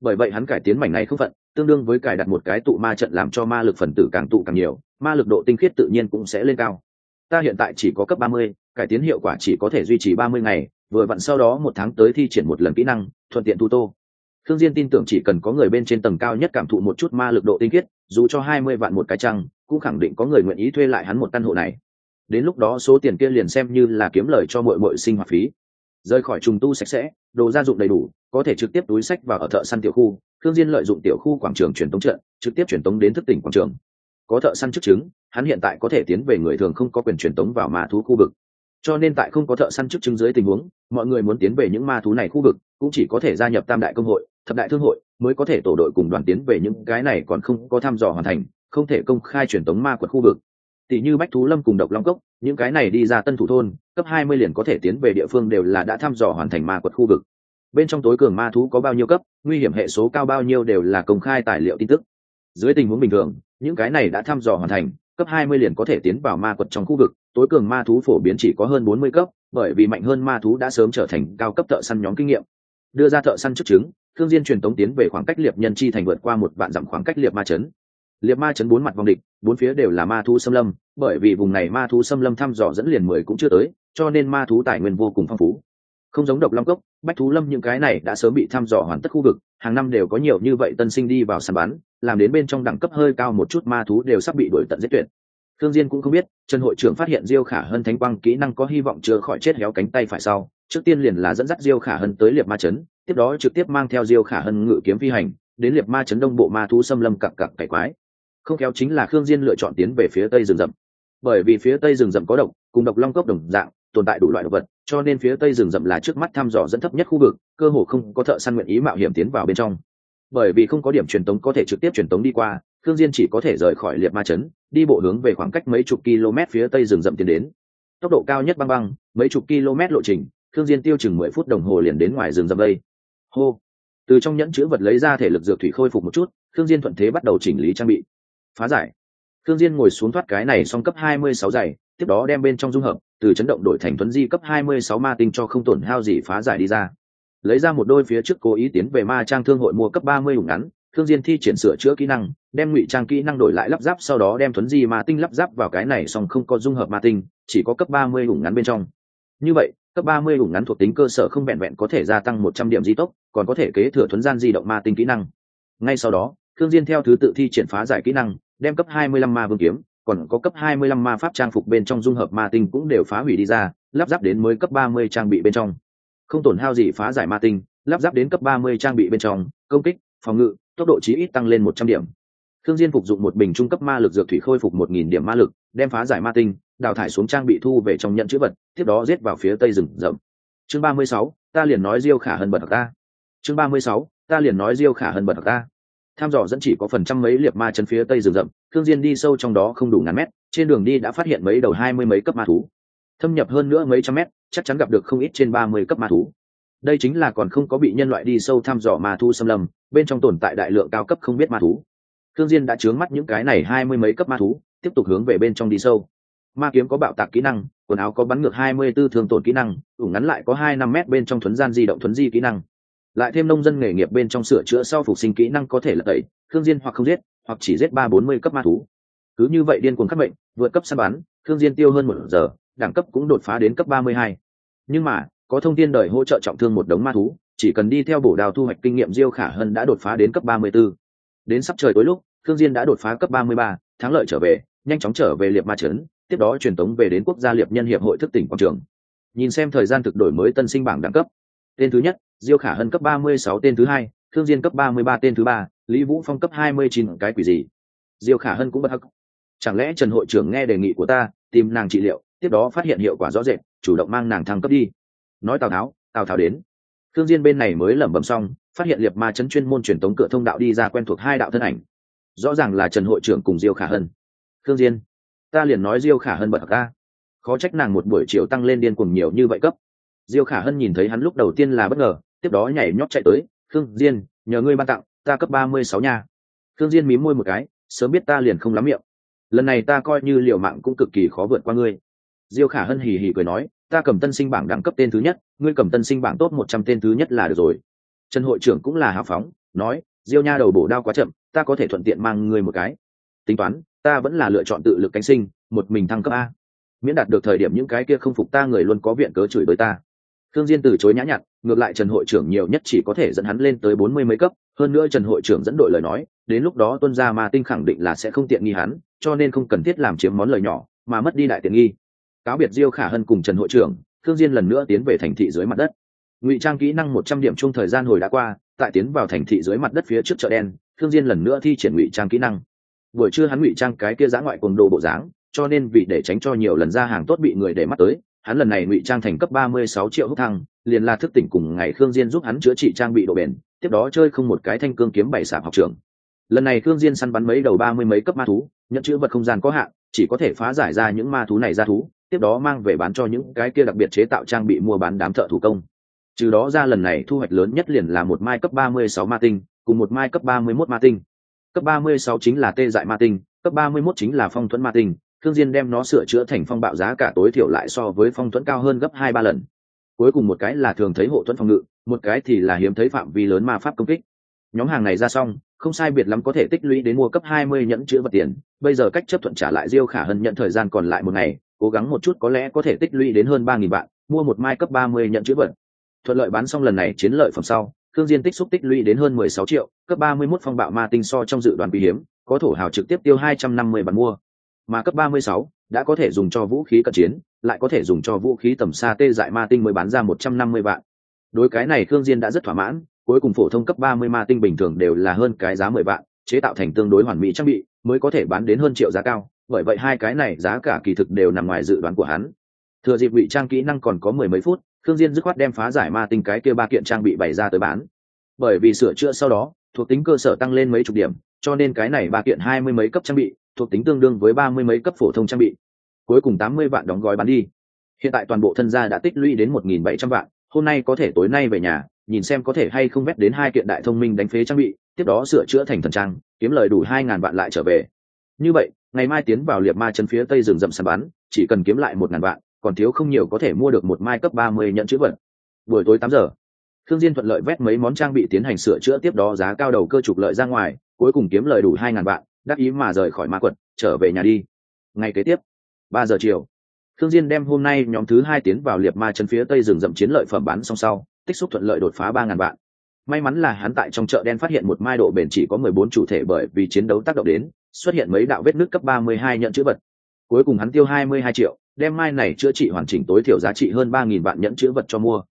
Bởi vậy hắn cải tiến mảnh này không phận tương đương với cài đặt một cái tụ ma trận làm cho ma lực phần tử càng tụ càng nhiều ma lực độ tinh khiết tự nhiên cũng sẽ lên cao. Ta hiện tại chỉ có cấp ba mươi, cải tiến hiệu quả chỉ có thể duy trì ba mươi ngày vừa vặn sau đó một tháng tới thi triển một lần kỹ năng thuận tiện tu tô Thương Diên tin tưởng chỉ cần có người bên trên tầng cao nhất cảm thụ một chút ma lực độ tinh khiết, dù cho hai mươi vạn một cái trăng, cũng khẳng định có người nguyện ý thuê lại hắn một căn hộ này. Đến lúc đó số tiền kia liền xem như là kiếm lời cho muội muội sinh hoạt phí. Rời khỏi trùng tu sạch sẽ, đồ gia dụng đầy đủ, có thể trực tiếp túi sách vào ở thợ săn tiểu khu. Thương Diên lợi dụng tiểu khu quảng trường truyền tống trận, trực tiếp truyền tống đến thức tỉnh quảng trường. Có thợ săn chức chứng, hắn hiện tại có thể tiến về người thường không có quyền truyền tống vào ma thú khu vực. Cho nên tại không có thợ săn chức chứng dưới tình huống, mọi người muốn tiến về những ma thú này khu vực, cũng chỉ có thể gia nhập Tam đại công hội, thập đại thương hội mới có thể tổ đội cùng đoàn tiến về những cái này còn không có thăm dò hoàn thành không thể công khai truyền tống ma quật khu vực. Tỷ như bách thú lâm cùng độc long cốc những cái này đi ra tân thủ thôn cấp hai mươi liền có thể tiến về địa phương đều là đã thăm dò hoàn thành ma quật khu vực. Bên trong tối cường ma thú có bao nhiêu cấp nguy hiểm hệ số cao bao nhiêu đều là công khai tài liệu tin tức. Dưới tình huống bình thường những cái này đã thăm dò hoàn thành cấp hai mươi liền có thể tiến vào ma quật trong khu vực, tối cường ma thú phổ biến chỉ có hơn bốn mươi cấp, bởi vì mạnh hơn ma thú đã sớm trở thành cao cấp thợ săn nhóm kinh nghiệm đưa ra thợ săn chức chứng, thương diên truyền tống tiến về khoảng cách liệp nhân chi thành vượt qua một vạn dặm khoảng cách liệp ma trấn. liệp ma trấn bốn mặt vòng địch, bốn phía đều là ma thú xâm lâm, bởi vì vùng này ma thú xâm lâm thăm dò dẫn liền mười cũng chưa tới, cho nên ma thú tài nguyên vô cùng phong phú không giống độc long cốc, bách thú lâm những cái này đã sớm bị thăm dò hoàn tất khu vực hàng năm đều có nhiều như vậy tân sinh đi vào sàn bán làm đến bên trong đẳng cấp hơi cao một chút ma thú đều sắp bị đuổi tận giết tuyệt. Thương diên cũng không biết, trần hội trưởng phát hiện diêu khả hân thánh quang kỹ năng có hy vọng chữa khỏi chết héo cánh tay phải sau, trước tiên liền là dẫn dắt diêu khả hân tới liệp ma chấn, tiếp đó trực tiếp mang theo diêu khả hân ngự kiếm phi hành, đến liệp ma chấn đông bộ ma thú xâm lâm cặc cặc cải quái. Không kéo chính là khương diên lựa chọn tiến về phía tây rừng rậm. Bởi vì phía tây rừng rậm có độc, cùng độc long cốc đồng dạng tồn tại đủ loại động vật, cho nên phía tây rừng rậm là trước mắt thăm dò dẫn thấp nhất khu vực, cơ hồ không có thợ săn nguyện ý mạo hiểm tiến vào bên trong. Bởi vì không có điểm truyền tống có thể trực tiếp truyền tống đi qua thương diên chỉ có thể rời khỏi liệt ma chấn đi bộ hướng về khoảng cách mấy chục km phía tây rừng rậm tiến đến. Tốc độ cao nhất băng băng, mấy chục km lộ trình thương diên tiêu chừng mười phút đồng hồ liền đến ngoài rừng rậm đây. Hô! Từ trong nhẫn chứa vật lấy ra thể lực dược thủy khôi phục một chút thương diên thuận thế bắt đầu chỉnh lý trang bị. Phá giải. Thương diên ngồi xuống thoát cái này xong cấp 26 giày, tiếp đó đem bên trong dung hợp từ chấn động đổi thành tuấn di cấp 26 ma tinh cho không tổn hao gì phá giải đi ra. Lấy ra một đôi phía trước cố ý tiến về ma trang thương hội mua cấp 30 ủng ngắn, thương diên thi triển sửa chữa kỹ năng, đem ngụy trang kỹ năng đổi lại lắp ráp sau đó đem tuấn di ma tinh lắp ráp vào cái này song không có dung hợp ma tinh, chỉ có cấp 30 ủng ngắn bên trong. Như vậy, cấp 30 ủng ngắn thuộc tính cơ sở không vẹn vẹn có thể gia tăng 100 điểm di tốc, còn có thể kế thừa thuấn gian di động ma tinh kỹ năng. Ngay sau đó, thương diên theo thứ tự thi triển phá giải kỹ năng, đem cấp 25 ma vương kiếm còn có cấp 25 ma pháp trang phục bên trong dung hợp ma tinh cũng đều phá hủy đi ra lắp ráp đến mới cấp 30 trang bị bên trong. Không tổn hao gì phá giải ma tinh lắp ráp đến cấp 30 trang bị bên trong công kích phòng ngự tốc độ chí ít tăng lên 100 điểm. Thương diên phục dụng một bình trung cấp ma lực dược thủy khôi phục 1000 điểm ma lực đem phá giải ma tinh đào thải xuống trang bị thu về trong nhận chữ vật tiếp đó giết vào phía tây rừng rậm. Chương 36, ta liền nói diêu khả hơn bật ta. Chương 36, ta liền nói diêu khả hơn bật ta. Tham dò dẫn chỉ có phần trăm mấy liệt ma chân phía tây rừng rậm thương diên đi sâu trong đó không đủ ngàn mét, trên đường đi đã phát hiện mấy đầu hai mươi mấy cấp ma thú. Thâm nhập hơn nữa mấy trăm mét, chắc chắn gặp được không ít trên ba mươi cấp ma thú. Đây chính là còn không có bị nhân loại đi sâu thăm dò ma thú xâm lâm, bên trong tồn tại đại lượng cao cấp không biết ma thú. Thương diên đã chướng mắt những cái này hai mươi mấy cấp ma thú, tiếp tục hướng về bên trong đi sâu. Ma kiếm có bạo tạc kỹ năng, quần áo có bắn ngược hai mươi 24 thường tổn kỹ năng, ủng ngắn lại có hai năm mét bên trong thuấn gian di động thuấn di kỹ năng. Lại thêm nông dân nghề nghiệp bên trong sửa chữa sau phục sinh kỹ năng có thể là tẩy thương diên hoặc không giết hoặc chỉ giết ba bốn mươi cấp ma thú. Cứ như vậy điên cuồng khắc bệnh vượt cấp săn bắn thương diên tiêu hơn một giờ đẳng cấp cũng đột phá đến cấp ba mươi hai. Nhưng mà có thông tin đời hỗ trợ trọng thương một đống ma thú chỉ cần đi theo bổ đào thu hoạch kinh nghiệm diêu khả hơn đã đột phá đến cấp ba mươi 34. đến sắp trời tối lúc thương diên đã đột phá cấp ba mươi ba, thắng lợi trở về nhanh chóng trở về liệp ma trấn tiếp đó truyền tống về đến quốc gia liệp nhân hiệp hội thức tỉnh quảng trường. Nhìn xem thời gian thực đổi mới tân sinh bảng đẳng cấp. Tên thứ nhất diêu khả hân cấp ba mươi sáu tên thứ hai thương diên cấp ba mươi ba tên thứ ba lý vũ phong cấp hai mươi chín cái quỷ gì? Diêu khả hân cũng bất hắc. Chẳng lẽ trần hội trưởng nghe đề nghị của ta, tìm nàng trị liệu, tiếp đó phát hiện hiệu quả rõ rệt, chủ động mang nàng thăng cấp đi? Nói tào tháo tào tháo đến. Thương diên bên này mới lẩm bẩm xong, phát hiện liệt ma chấn chuyên môn truyền tống cửa thông đạo đi ra quen thuộc hai đạo thân ảnh. Rõ ràng là trần hội trưởng cùng diêu khả hân. Thương diên, ta liền nói diêu khả hân bật ta khó trách nàng một buổi chiều tăng lên điên cuồng nhiều như vậy cấp. Diêu khả hân nhìn thấy hắn lúc đầu tiên là bất ngờ, tiếp đó nhảy nhót chạy tới. Thương diên, nhờ ngươi ban tặng ta cấp ba mươi sáu nha. Khương diên mím môi một cái, sớm biết ta liền không lắm miệng. Lần này ta coi như liều mạng cũng cực kỳ khó vượt qua ngươi. Diêu khả hân hì hì cười nói, ta cầm tân sinh bảng đẳng cấp tên thứ nhất, ngươi cầm tân sinh bảng tốt một trăm tên thứ nhất là được rồi. Trần hội trưởng cũng là hào phóng, nói, diêu nha đầu bổ đao quá chậm, ta có thể thuận tiện mang ngươi một cái. Tính toán, ta vẫn là lựa chọn tự lực cánh sinh, một mình thăng cấp a. Miễn đạt được thời điểm những cái kia không phục ta người luôn có viện cớ chửi bới ta thương diên từ chối nhã nhặn, ngược lại trần hội trưởng nhiều nhất chỉ có thể dẫn hắn lên tới bốn mươi mấy cấp, hơn nữa trần hội trưởng dẫn đội lời nói, đến lúc đó tuân gia ma tinh khẳng định là sẽ không tiện nghi hắn, cho nên không cần thiết làm chiếm món lời nhỏ, mà mất đi đại tiện nghi. Cáo biệt diêu khả hân cùng trần hội trưởng thương diên lần nữa tiến về thành thị dưới mặt đất. Ngụy trang kỹ năng một trăm điểm chung thời gian hồi đã qua, tại tiến vào thành thị dưới mặt đất phía trước chợ đen thương diên lần nữa thi triển ngụy trang kỹ năng. Buổi trưa hắn ngụy trang cái kia dáng ngoại cuồng đồ bộ dáng, cho nên vì để tránh cho nhiều lần ra hàng tốt bị người để mắt tới hắn lần này ngụy trang thành cấp ba mươi sáu triệu hút thăng, liền là thức tỉnh cùng ngày khương diên giúp hắn chữa trị trang bị độ bền, tiếp đó chơi không một cái thanh cương kiếm bảy sạp học trường. Lần này khương diên săn bắn mấy đầu ba mươi mấy cấp ma thú, nhận chữ vật không gian có hạn, chỉ có thể phá giải ra những ma thú này ra thú, tiếp đó mang về bán cho những cái kia đặc biệt chế tạo trang bị mua bán đám thợ thủ công. Trừ đó ra lần này thu hoạch lớn nhất liền là một mai cấp ba mươi sáu ma tinh, cùng một mai cấp ba mươi 31 ma tinh. Cấp ba mươi sáu chính là tê dại ma tinh, cấp ba mươi 31 chính là phong thuẫn ma tinh thương diên đem nó sửa chữa thành phong bạo giá cả tối thiểu lại so với phong thuẫn cao hơn gấp hai ba lần. Cuối cùng một cái là thường thấy hộ thuẫn phòng ngự, một cái thì là hiếm thấy phạm vi lớn ma pháp công kích. Nhóm hàng này ra xong, không sai biệt lắm có thể tích lũy đến mua cấp hai mươi nhẫn chữ vật tiền. Bây giờ cách chấp thuận trả lại diêu khả hân nhận thời gian còn lại một ngày, cố gắng một chút có lẽ có thể tích lũy đến hơn ba nghìn vạn, mua một mai cấp ba mươi nhận chữ vật. Thuận lợi bán xong lần này chiến lợi phẩm sau thương diên tích xúc tích lũy đến hơn mười sáu triệu, cấp ba mươi 31 phong bạo ma tinh so trong dự đoán quý hiếm, có thổ hào trực tiếp tiêu hai trăm năm mươi bản mua mà cấp 36 đã có thể dùng cho vũ khí cận chiến, lại có thể dùng cho vũ khí tầm xa tê dại ma tinh mới bán ra 150 vạn. Đối cái này Khương Diên đã rất thỏa mãn, cuối cùng phổ thông cấp 30 ma tinh bình thường đều là hơn cái giá 10 vạn, chế tạo thành tương đối hoàn mỹ trang bị, mới có thể bán đến hơn triệu giá cao, bởi vậy hai cái này giá cả kỳ thực đều nằm ngoài dự đoán của hắn, thừa dịp ngụy trang kỹ năng còn có mười mấy phút thương diên dứt khoát đem phá giải ma tinh cái kia ba kiện trang bị bày ra tới bán bởi vì sửa chữa sau đó thuộc tính cơ sở tăng lên mấy chục điểm cho nên cái này ba kiện hai mươi mấy cấp trang bị thuộc tính tương đương với ba mươi mấy cấp phổ thông trang bị. Cuối cùng tám mươi vạn đóng gói bán đi. Hiện tại toàn bộ thân gia đã tích lũy đến một nghìn bảy trăm vạn, hôm nay có thể tối nay về nhà, nhìn xem có thể hay không vét đến hai kiện đại thông minh đánh phế trang bị, tiếp đó sửa chữa thành thần trang, kiếm lời đủ hai ngàn vạn lại trở về. Như vậy, ngày mai tiến vào liệt ma chân phía tây rừng rậm săn bắn, chỉ cần kiếm lại một ngàn vạn, còn thiếu không nhiều có thể mua được một mai cấp ba mươi nhận chữ vật. Buổi tối tám giờ thương diên thuận lợi vét mấy món trang bị tiến hành sửa chữa tiếp đó giá cao đầu cơ trục lợi ra ngoài, cuối cùng kiếm lời đủ hai ngàn vạn đắc ý mà rời khỏi ma quật, trở về nhà đi. Ngày kế tiếp, ba giờ chiều thương diên đem hôm nay nhóm thứ hai tiến vào liệt ma chân phía tây rừng rậm chiến lợi phẩm bán xong sau, tích xúc thuận lợi đột phá ba ngàn vạn. May mắn là hắn tại trong chợ đen phát hiện một mai độ bền chỉ có mười bốn chủ thể bởi vì chiến đấu tác động đến, xuất hiện mấy đạo vết nứt cấp ba mươi hai nhận chữ vật. Cuối cùng hắn tiêu hai mươi hai triệu, đem mai này chữa trị hoàn chỉnh tối thiểu giá trị hơn ba nghìn vạn nhẫn chữ vật cho mua.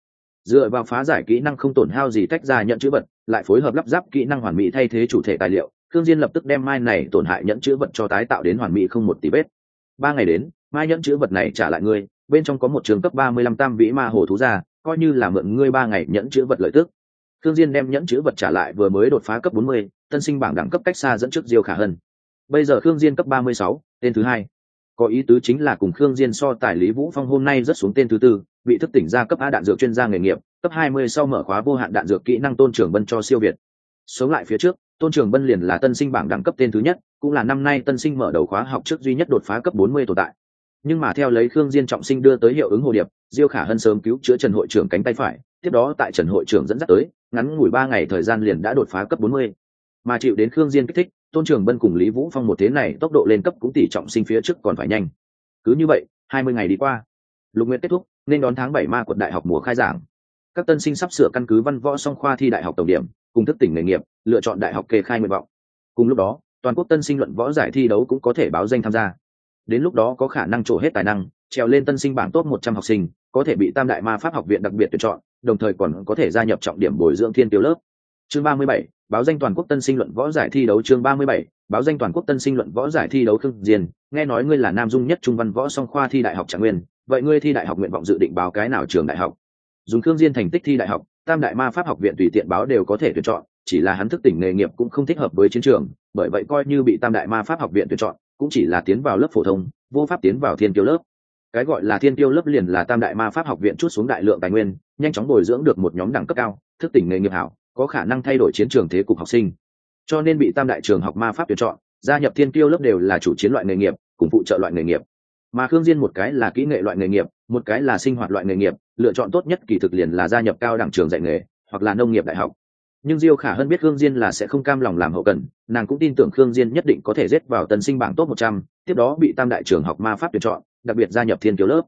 Dựa vào phá giải kỹ năng không tổn hao gì tách ra nhận chữ vật, lại phối hợp lắp ráp kỹ năng hoàn mỹ thay thế chủ thể tài liệu thương diên lập tức đem mai này tổn hại nhẫn chứa vật cho tái tạo đến hoàn mỹ không một tí vết. Ba ngày đến, mai nhẫn chứa vật này trả lại ngươi, bên trong có một trường cấp ba mươi lăm tam vĩ ma hồ thú ra coi như là mượn ngươi ba ngày nhẫn chứa vật lợi tức. Thương diên đem nhẫn chứa vật trả lại vừa mới đột phá cấp bốn mươi, tân sinh bảng đẳng cấp cách xa dẫn trước diêu khả hân. Bây giờ Thương diên cấp ba mươi sáu, tên thứ hai. Có ý tứ chính là cùng khương diên so tài lý vũ phong hôm nay rất xuống tên thứ tư bị thức tỉnh ra cấp a đạn dược chuyên gia nghề nghiệp, cấp hai mươi sau mở khóa vô hạn đạn dược kỹ năng tôn trưởng bân cho siêu việt. Sống lại phía trước tôn Trường bân liền là tân sinh bảng đẳng cấp tên thứ nhất, cũng là năm nay tân sinh mở đầu khóa học trước duy nhất đột phá cấp bốn mươi tồn tại. Nhưng mà theo lấy khương diên trọng sinh đưa tới hiệu ứng hồ điệp, diêu khả hân sớm cứu chữa trần hội trưởng cánh tay phải, tiếp đó tại trần hội trưởng dẫn dắt tới, ngắn ngủi ba ngày thời gian liền đã đột phá cấp bốn mươi. Mà chịu đến khương diên kích thích, tôn trường bân cùng lý vũ phong một thế này tốc độ lên cấp cũng tỷ trọng sinh phía trước còn phải nhanh. Cứ như vậy, hai mươi ngày đi qua. Lục nguyện kết thúc, nên đón tháng bảy ma quận đại học mùa khai giảng các tân sinh sắp sửa căn cứ văn võ song khoa thi đại học tổng điểm, cùng thức tỉnh nghề nghiệp, lựa chọn đại học kê khai nguyện vọng. Cùng lúc đó, toàn quốc tân sinh luận võ giải thi đấu cũng có thể báo danh tham gia. Đến lúc đó có khả năng trổ hết tài năng, trèo lên tân sinh bảng top một trăm học sinh, có thể bị tam đại ma pháp học viện đặc biệt tuyển chọn, đồng thời còn có thể gia nhập trọng điểm bồi dưỡng thiên tiêu lớp. Chương ba mươi bảy, báo danh toàn quốc tân sinh luận võ giải thi đấu chương ba mươi bảy, báo danh toàn quốc tân sinh luận võ giải thi đấu khương diên, nghe nói ngươi là nam dung nhất trung văn võ song khoa thi đại học trạng nguyên, vậy ngươi thi đại học nguyện vọng dự định báo cái nào trường đại học? Dùng khương diên thành tích thi đại học, tam đại ma pháp học viện tùy tiện báo đều có thể tuyển chọn, chỉ là hắn thức tỉnh nghề nghiệp cũng không thích hợp với chiến trường, bởi vậy coi như bị tam đại ma pháp học viện tuyển chọn, cũng chỉ là tiến vào lớp phổ thông, vô pháp tiến vào thiên tiêu lớp. Cái gọi là thiên tiêu lớp liền là tam đại ma pháp học viện chút xuống đại lượng tài nguyên, nhanh chóng bồi dưỡng được một nhóm đẳng cấp cao, thức tỉnh nghề nghiệp hảo, có khả năng thay đổi chiến trường thế cục học sinh. Cho nên bị tam đại trường học ma pháp tuyển chọn, gia nhập thiên tiêu lớp đều là chủ chiến loại nghề nghiệp, cùng phụ trợ loại nghề nghiệp mà khương diên một cái là kỹ nghệ loại nghề nghiệp một cái là sinh hoạt loại nghề nghiệp lựa chọn tốt nhất kỳ thực liền là gia nhập cao đẳng trường dạy nghề hoặc là nông nghiệp đại học. Nhưng diêu khả hơn biết khương diên là sẽ không cam lòng làm hậu cần nàng cũng tin tưởng khương diên nhất định có thể dứt vào tần sinh bảng top 100, tiếp đó bị tam đại trường học ma pháp tuyển chọn đặc biệt gia nhập thiên kiều lớp.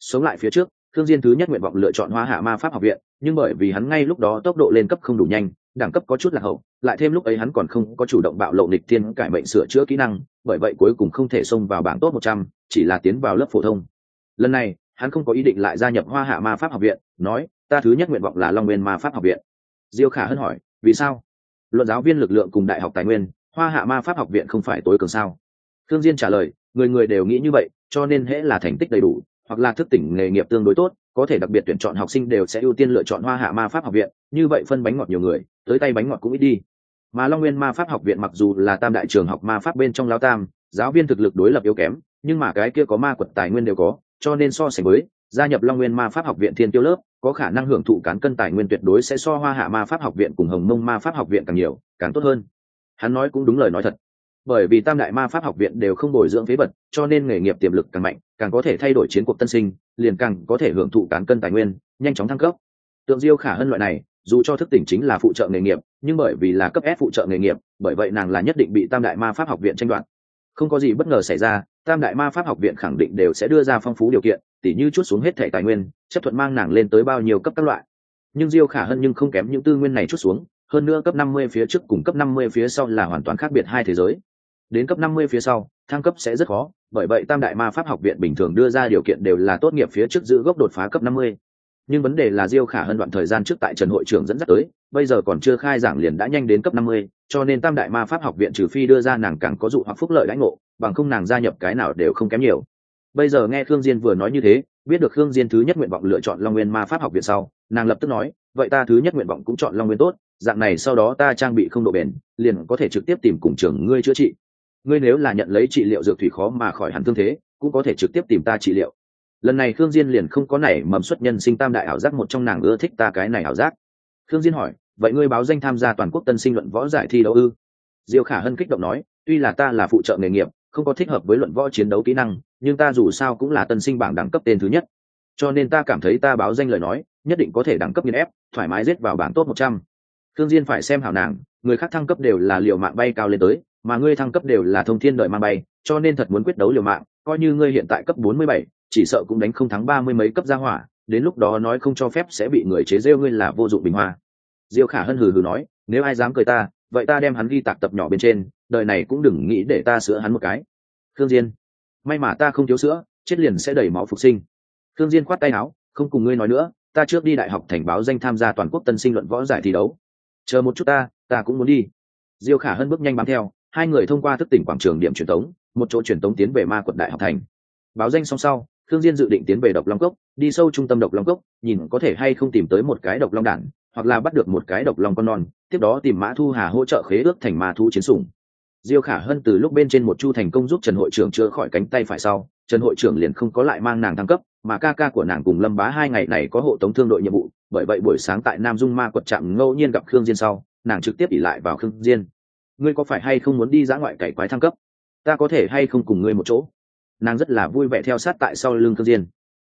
Sống lại phía trước khương diên thứ nhất nguyện vọng lựa chọn hoa hạ ma pháp học viện nhưng bởi vì hắn ngay lúc đó tốc độ lên cấp không đủ nhanh đẳng cấp có chút là hậu lại thêm lúc ấy hắn còn không có chủ động bạo lộ địch thiên cải mệnh sửa chữa kỹ năng bởi vậy cuối cùng không thể xông vào bảng tốt một trăm, chỉ là tiến vào lớp phổ thông. Lần này hắn không có ý định lại gia nhập hoa hạ ma pháp học viện nói ta thứ nhất nguyện vọng là long nguyên ma pháp học viện. Diêu khả hân hỏi vì sao? Luận giáo viên lực lượng cùng đại học tài nguyên hoa hạ ma pháp học viện không phải tối cường sao? Thương diên trả lời người người đều nghĩ như vậy cho nên hễ là thành tích đầy đủ hoặc là thức tỉnh nghề nghiệp tương đối tốt có thể đặc biệt tuyển chọn học sinh đều sẽ ưu tiên lựa chọn hoa hạ ma pháp học viện, như vậy phân bánh ngọt nhiều người, tới tay bánh ngọt cũng ít đi. Mà long nguyên ma pháp học viện mặc dù là tam đại trường học ma pháp bên trong lao tam, giáo viên thực lực đối lập yếu kém, nhưng mà cái kia có ma quật tài nguyên đều có, cho nên so sánh với, gia nhập long nguyên ma pháp học viện thiên tiêu lớp, có khả năng hưởng thụ cán cân tài nguyên tuyệt đối sẽ so hoa hạ ma pháp học viện cùng hồng mông ma pháp học viện càng nhiều, càng tốt hơn. Hắn nói cũng đúng lời nói thật. Bởi vì tam đại ma pháp học viện đều không bồi dưỡng phế vật, cho nên nghề nghiệp tiềm lực càng mạnh càng có thể thay đổi chiến cuộc tân sinh, liền càng có thể hưởng thụ cán cân tài nguyên, nhanh chóng thăng cấp. Tượng diêu khả hơn loại này, dù cho thức tỉnh chính là phụ trợ nghề nghiệp, nhưng bởi vì là cấp s phụ trợ nghề nghiệp, bởi vậy nàng là nhất định bị tam đại ma pháp học viện tranh đoạt. Không có gì bất ngờ xảy ra, tam đại ma pháp học viện khẳng định đều sẽ đưa ra phong phú điều kiện, tỉ như chút xuống hết thẻ tài nguyên, chấp thuận mang nàng lên tới bao nhiêu cấp các loại. Nhưng diêu khả hơn nhưng không kém những tư nguyên này chút xuống, hơn nữa cấp năm mươi phía trước cùng cấp năm mươi phía sau là hoàn toàn khác biệt hai thế giới. Đến cấp năm mươi phía sau, thăng cấp sẽ rất khó bởi vậy tam đại ma pháp học viện bình thường đưa ra điều kiện đều là tốt nghiệp phía trước giữ gốc đột phá cấp năm mươi. Nhưng vấn đề là diêu khả hơn đoạn thời gian trước tại trần hội trưởng dẫn dắt tới, bây giờ còn chưa khai giảng liền đã nhanh đến cấp năm mươi, cho nên tam đại ma pháp học viện trừ phi đưa ra nàng càng có dụ hoặc phúc lợi lãnh ngộ, bằng không nàng gia nhập cái nào đều không kém nhiều. Bây giờ nghe thương diên vừa nói như thế, biết được khương diên thứ nhất nguyện vọng lựa chọn long nguyên ma pháp học viện sau, nàng lập tức nói, vậy ta thứ nhất nguyện vọng cũng chọn long nguyên tốt, dạng này sau đó ta trang bị không độ bền, liền có thể trực tiếp tìm cùng trường ngươi chữa trị ngươi nếu là nhận lấy trị liệu dược thủy khó mà khỏi hẳn thương thế, cũng có thể trực tiếp tìm ta trị liệu. Lần này khương diên liền không có nảy mầm xuất nhân sinh tam đại ảo giác một trong nàng ưa thích ta cái này ảo giác. Khương diên hỏi, vậy ngươi báo danh tham gia toàn quốc tân sinh luận võ giải thi đấu ư? Diêu khả hân kích động nói, tuy là ta là phụ trợ nghề nghiệp, không có thích hợp với luận võ chiến đấu kỹ năng, nhưng ta dù sao cũng là tân sinh bảng đẳng cấp tên thứ nhất. Cho nên ta cảm thấy ta báo danh lời nói, nhất định có thể đẳng cấp nghiên ép, thoải mái giết vào bảng tốt một trăm. Thương diên phải xem hảo nàng, người khác thăng cấp đều là liều mạng bay cao lên tới mà ngươi thăng cấp đều là thông thiên đợi mang bay cho nên thật muốn quyết đấu liều mạng coi như ngươi hiện tại cấp bốn mươi bảy, chỉ sợ cũng đánh không thắng ba mươi mấy cấp gia hỏa đến lúc đó nói không cho phép sẽ bị người chế rêu ngươi là vô dụng bình hoa. Diêu khả hân hừ hừ nói nếu ai dám cười ta vậy ta đem hắn ghi tạc tập nhỏ bên trên đời này cũng đừng nghĩ để ta sữa hắn một cái. Thương diên may mà ta không thiếu sữa chết liền sẽ đẩy máu phục sinh. Thương diên khoát tay áo không cùng ngươi nói nữa ta trước đi đại học thành báo danh tham gia toàn quốc tân sinh luận võ giải thi đấu. Chờ một chút ta ta cũng muốn đi. Diêu khả hân bước nhanh bám theo hai người thông qua thức tỉnh quảng trường điểm truyền tống, một chỗ truyền tống tiến về ma quận đại học thành. Báo danh xong sau thương diên dự định tiến về độc long cốc, đi sâu trung tâm độc long cốc, nhìn có thể hay không tìm tới một cái độc long đản, hoặc là bắt được một cái độc long con non, tiếp đó tìm mã thu hà hỗ trợ khế ước thành ma thu chiến sủng. Diêu khả hân từ lúc bên trên một chu thành công giúp trần hội trưởng chữa khỏi cánh tay phải sau, trần hội trưởng liền không có lại mang nàng thăng cấp, mà ca ca của nàng cùng lâm bá hai ngày này có hộ tống thương đội nhiệm vụ, bởi vậy buổi sáng tại nam dung ma quật trạm ngẫu nhiên gặp khương diên sau, nàng trực tiếp ỉ lại vào khương diên ngươi có phải hay không muốn đi dã ngoại cày quái thăng cấp? Ta có thể hay không cùng ngươi một chỗ? Nàng rất là vui vẻ theo sát tại sau lưng thương diên.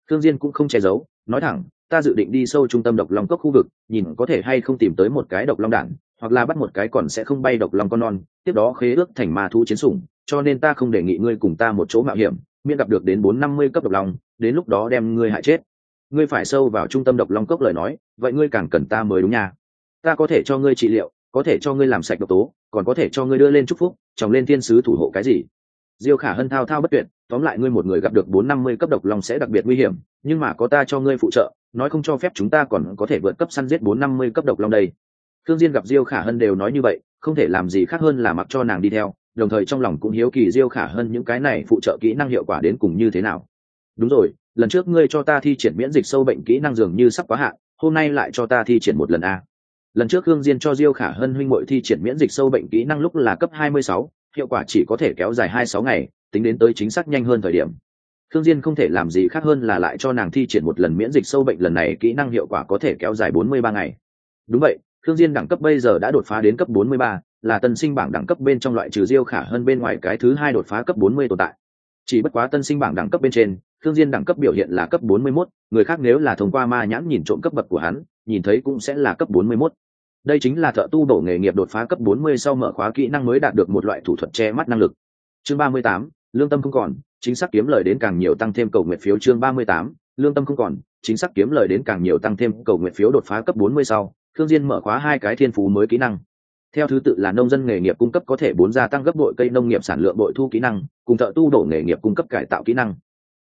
Thương diên cũng không che giấu, nói thẳng, ta dự định đi sâu trung tâm độc long cốc khu vực, nhìn có thể hay không tìm tới một cái độc long đản, hoặc là bắt một cái còn sẽ không bay độc long con non, tiếp đó khế ước thành ma thú chiến sủng, cho nên ta không đề nghị ngươi cùng ta một chỗ mạo hiểm, miễn gặp được đến bốn năm mươi cấp độc long, đến lúc đó đem ngươi hại chết. Ngươi phải sâu vào trung tâm độc long cốc lời nói, vậy ngươi càng cần ta mới đúng nha. Ta có thể cho ngươi trị liệu có thể cho ngươi làm sạch độc tố, còn có thể cho ngươi đưa lên chúc phúc, chồng lên thiên sứ thủ hộ cái gì? Diêu khả hân thao thao bất tuyệt, tóm lại ngươi một người gặp được bốn năm mươi cấp độc long sẽ đặc biệt nguy hiểm, nhưng mà có ta cho ngươi phụ trợ, nói không cho phép chúng ta còn có thể vượt cấp săn giết bốn năm mươi cấp độc long đây. Thương diên gặp diêu khả hân đều nói như vậy, không thể làm gì khác hơn là mặc cho nàng đi theo, đồng thời trong lòng cũng hiếu kỳ diêu khả hân những cái này phụ trợ kỹ năng hiệu quả đến cùng như thế nào. Đúng rồi, lần trước ngươi cho ta thi triển miễn dịch sâu bệnh kỹ năng dường như sắp quá hạn, hôm nay lại cho ta thi triển một lần a lần trước hương diên cho diêu khả hân huynh muội thi triển miễn dịch sâu bệnh kỹ năng lúc là cấp 26, hiệu quả chỉ có thể kéo dài 26 ngày tính đến tới chính xác nhanh hơn thời điểm Thương Diên không thể làm gì khác hơn là lại cho nàng thi triển một lần miễn dịch sâu bệnh lần này kỹ năng hiệu quả có thể kéo dài 43 ngày. Đúng vậy, Thương Diên đẳng cấp bây giờ đã đột phá đến cấp 43, là tân sinh bảng đẳng cấp bên trong loại trừ Diêu Khả hơn bên ngoài cái thứ hai đột phá cấp 40 tồn tại. Chỉ bất quá tân sinh bảng đẳng cấp bên trên, Thương Diên đẳng cấp biểu hiện là cấp 41, người khác nếu là thông qua ma nhãn nhìn trộm cấp bậc của hắn, nhìn thấy cũng sẽ là cấp 41. Đây chính là thợ tu bổ nghề nghiệp đột phá cấp 40 sau mở khóa kỹ năng mới đạt được một loại thủ thuật che mắt năng lực. Chương 38, lương tâm không còn, chính xác kiếm lời đến càng nhiều tăng thêm cầu nguyện phiếu chương 38, lương tâm không còn, chính xác kiếm lời đến càng nhiều tăng thêm cầu nguyện phiếu đột phá cấp 40 sau, Thương Diên mở khóa hai cái thiên phú mới kỹ năng. Theo thứ tự là nông dân nghề nghiệp cung cấp có thể bốn gia tăng gấp bội cây nông nghiệp sản lượng bội thu kỹ năng, cùng thợ tu đổ nghề nghiệp cung cấp cải tạo kỹ năng.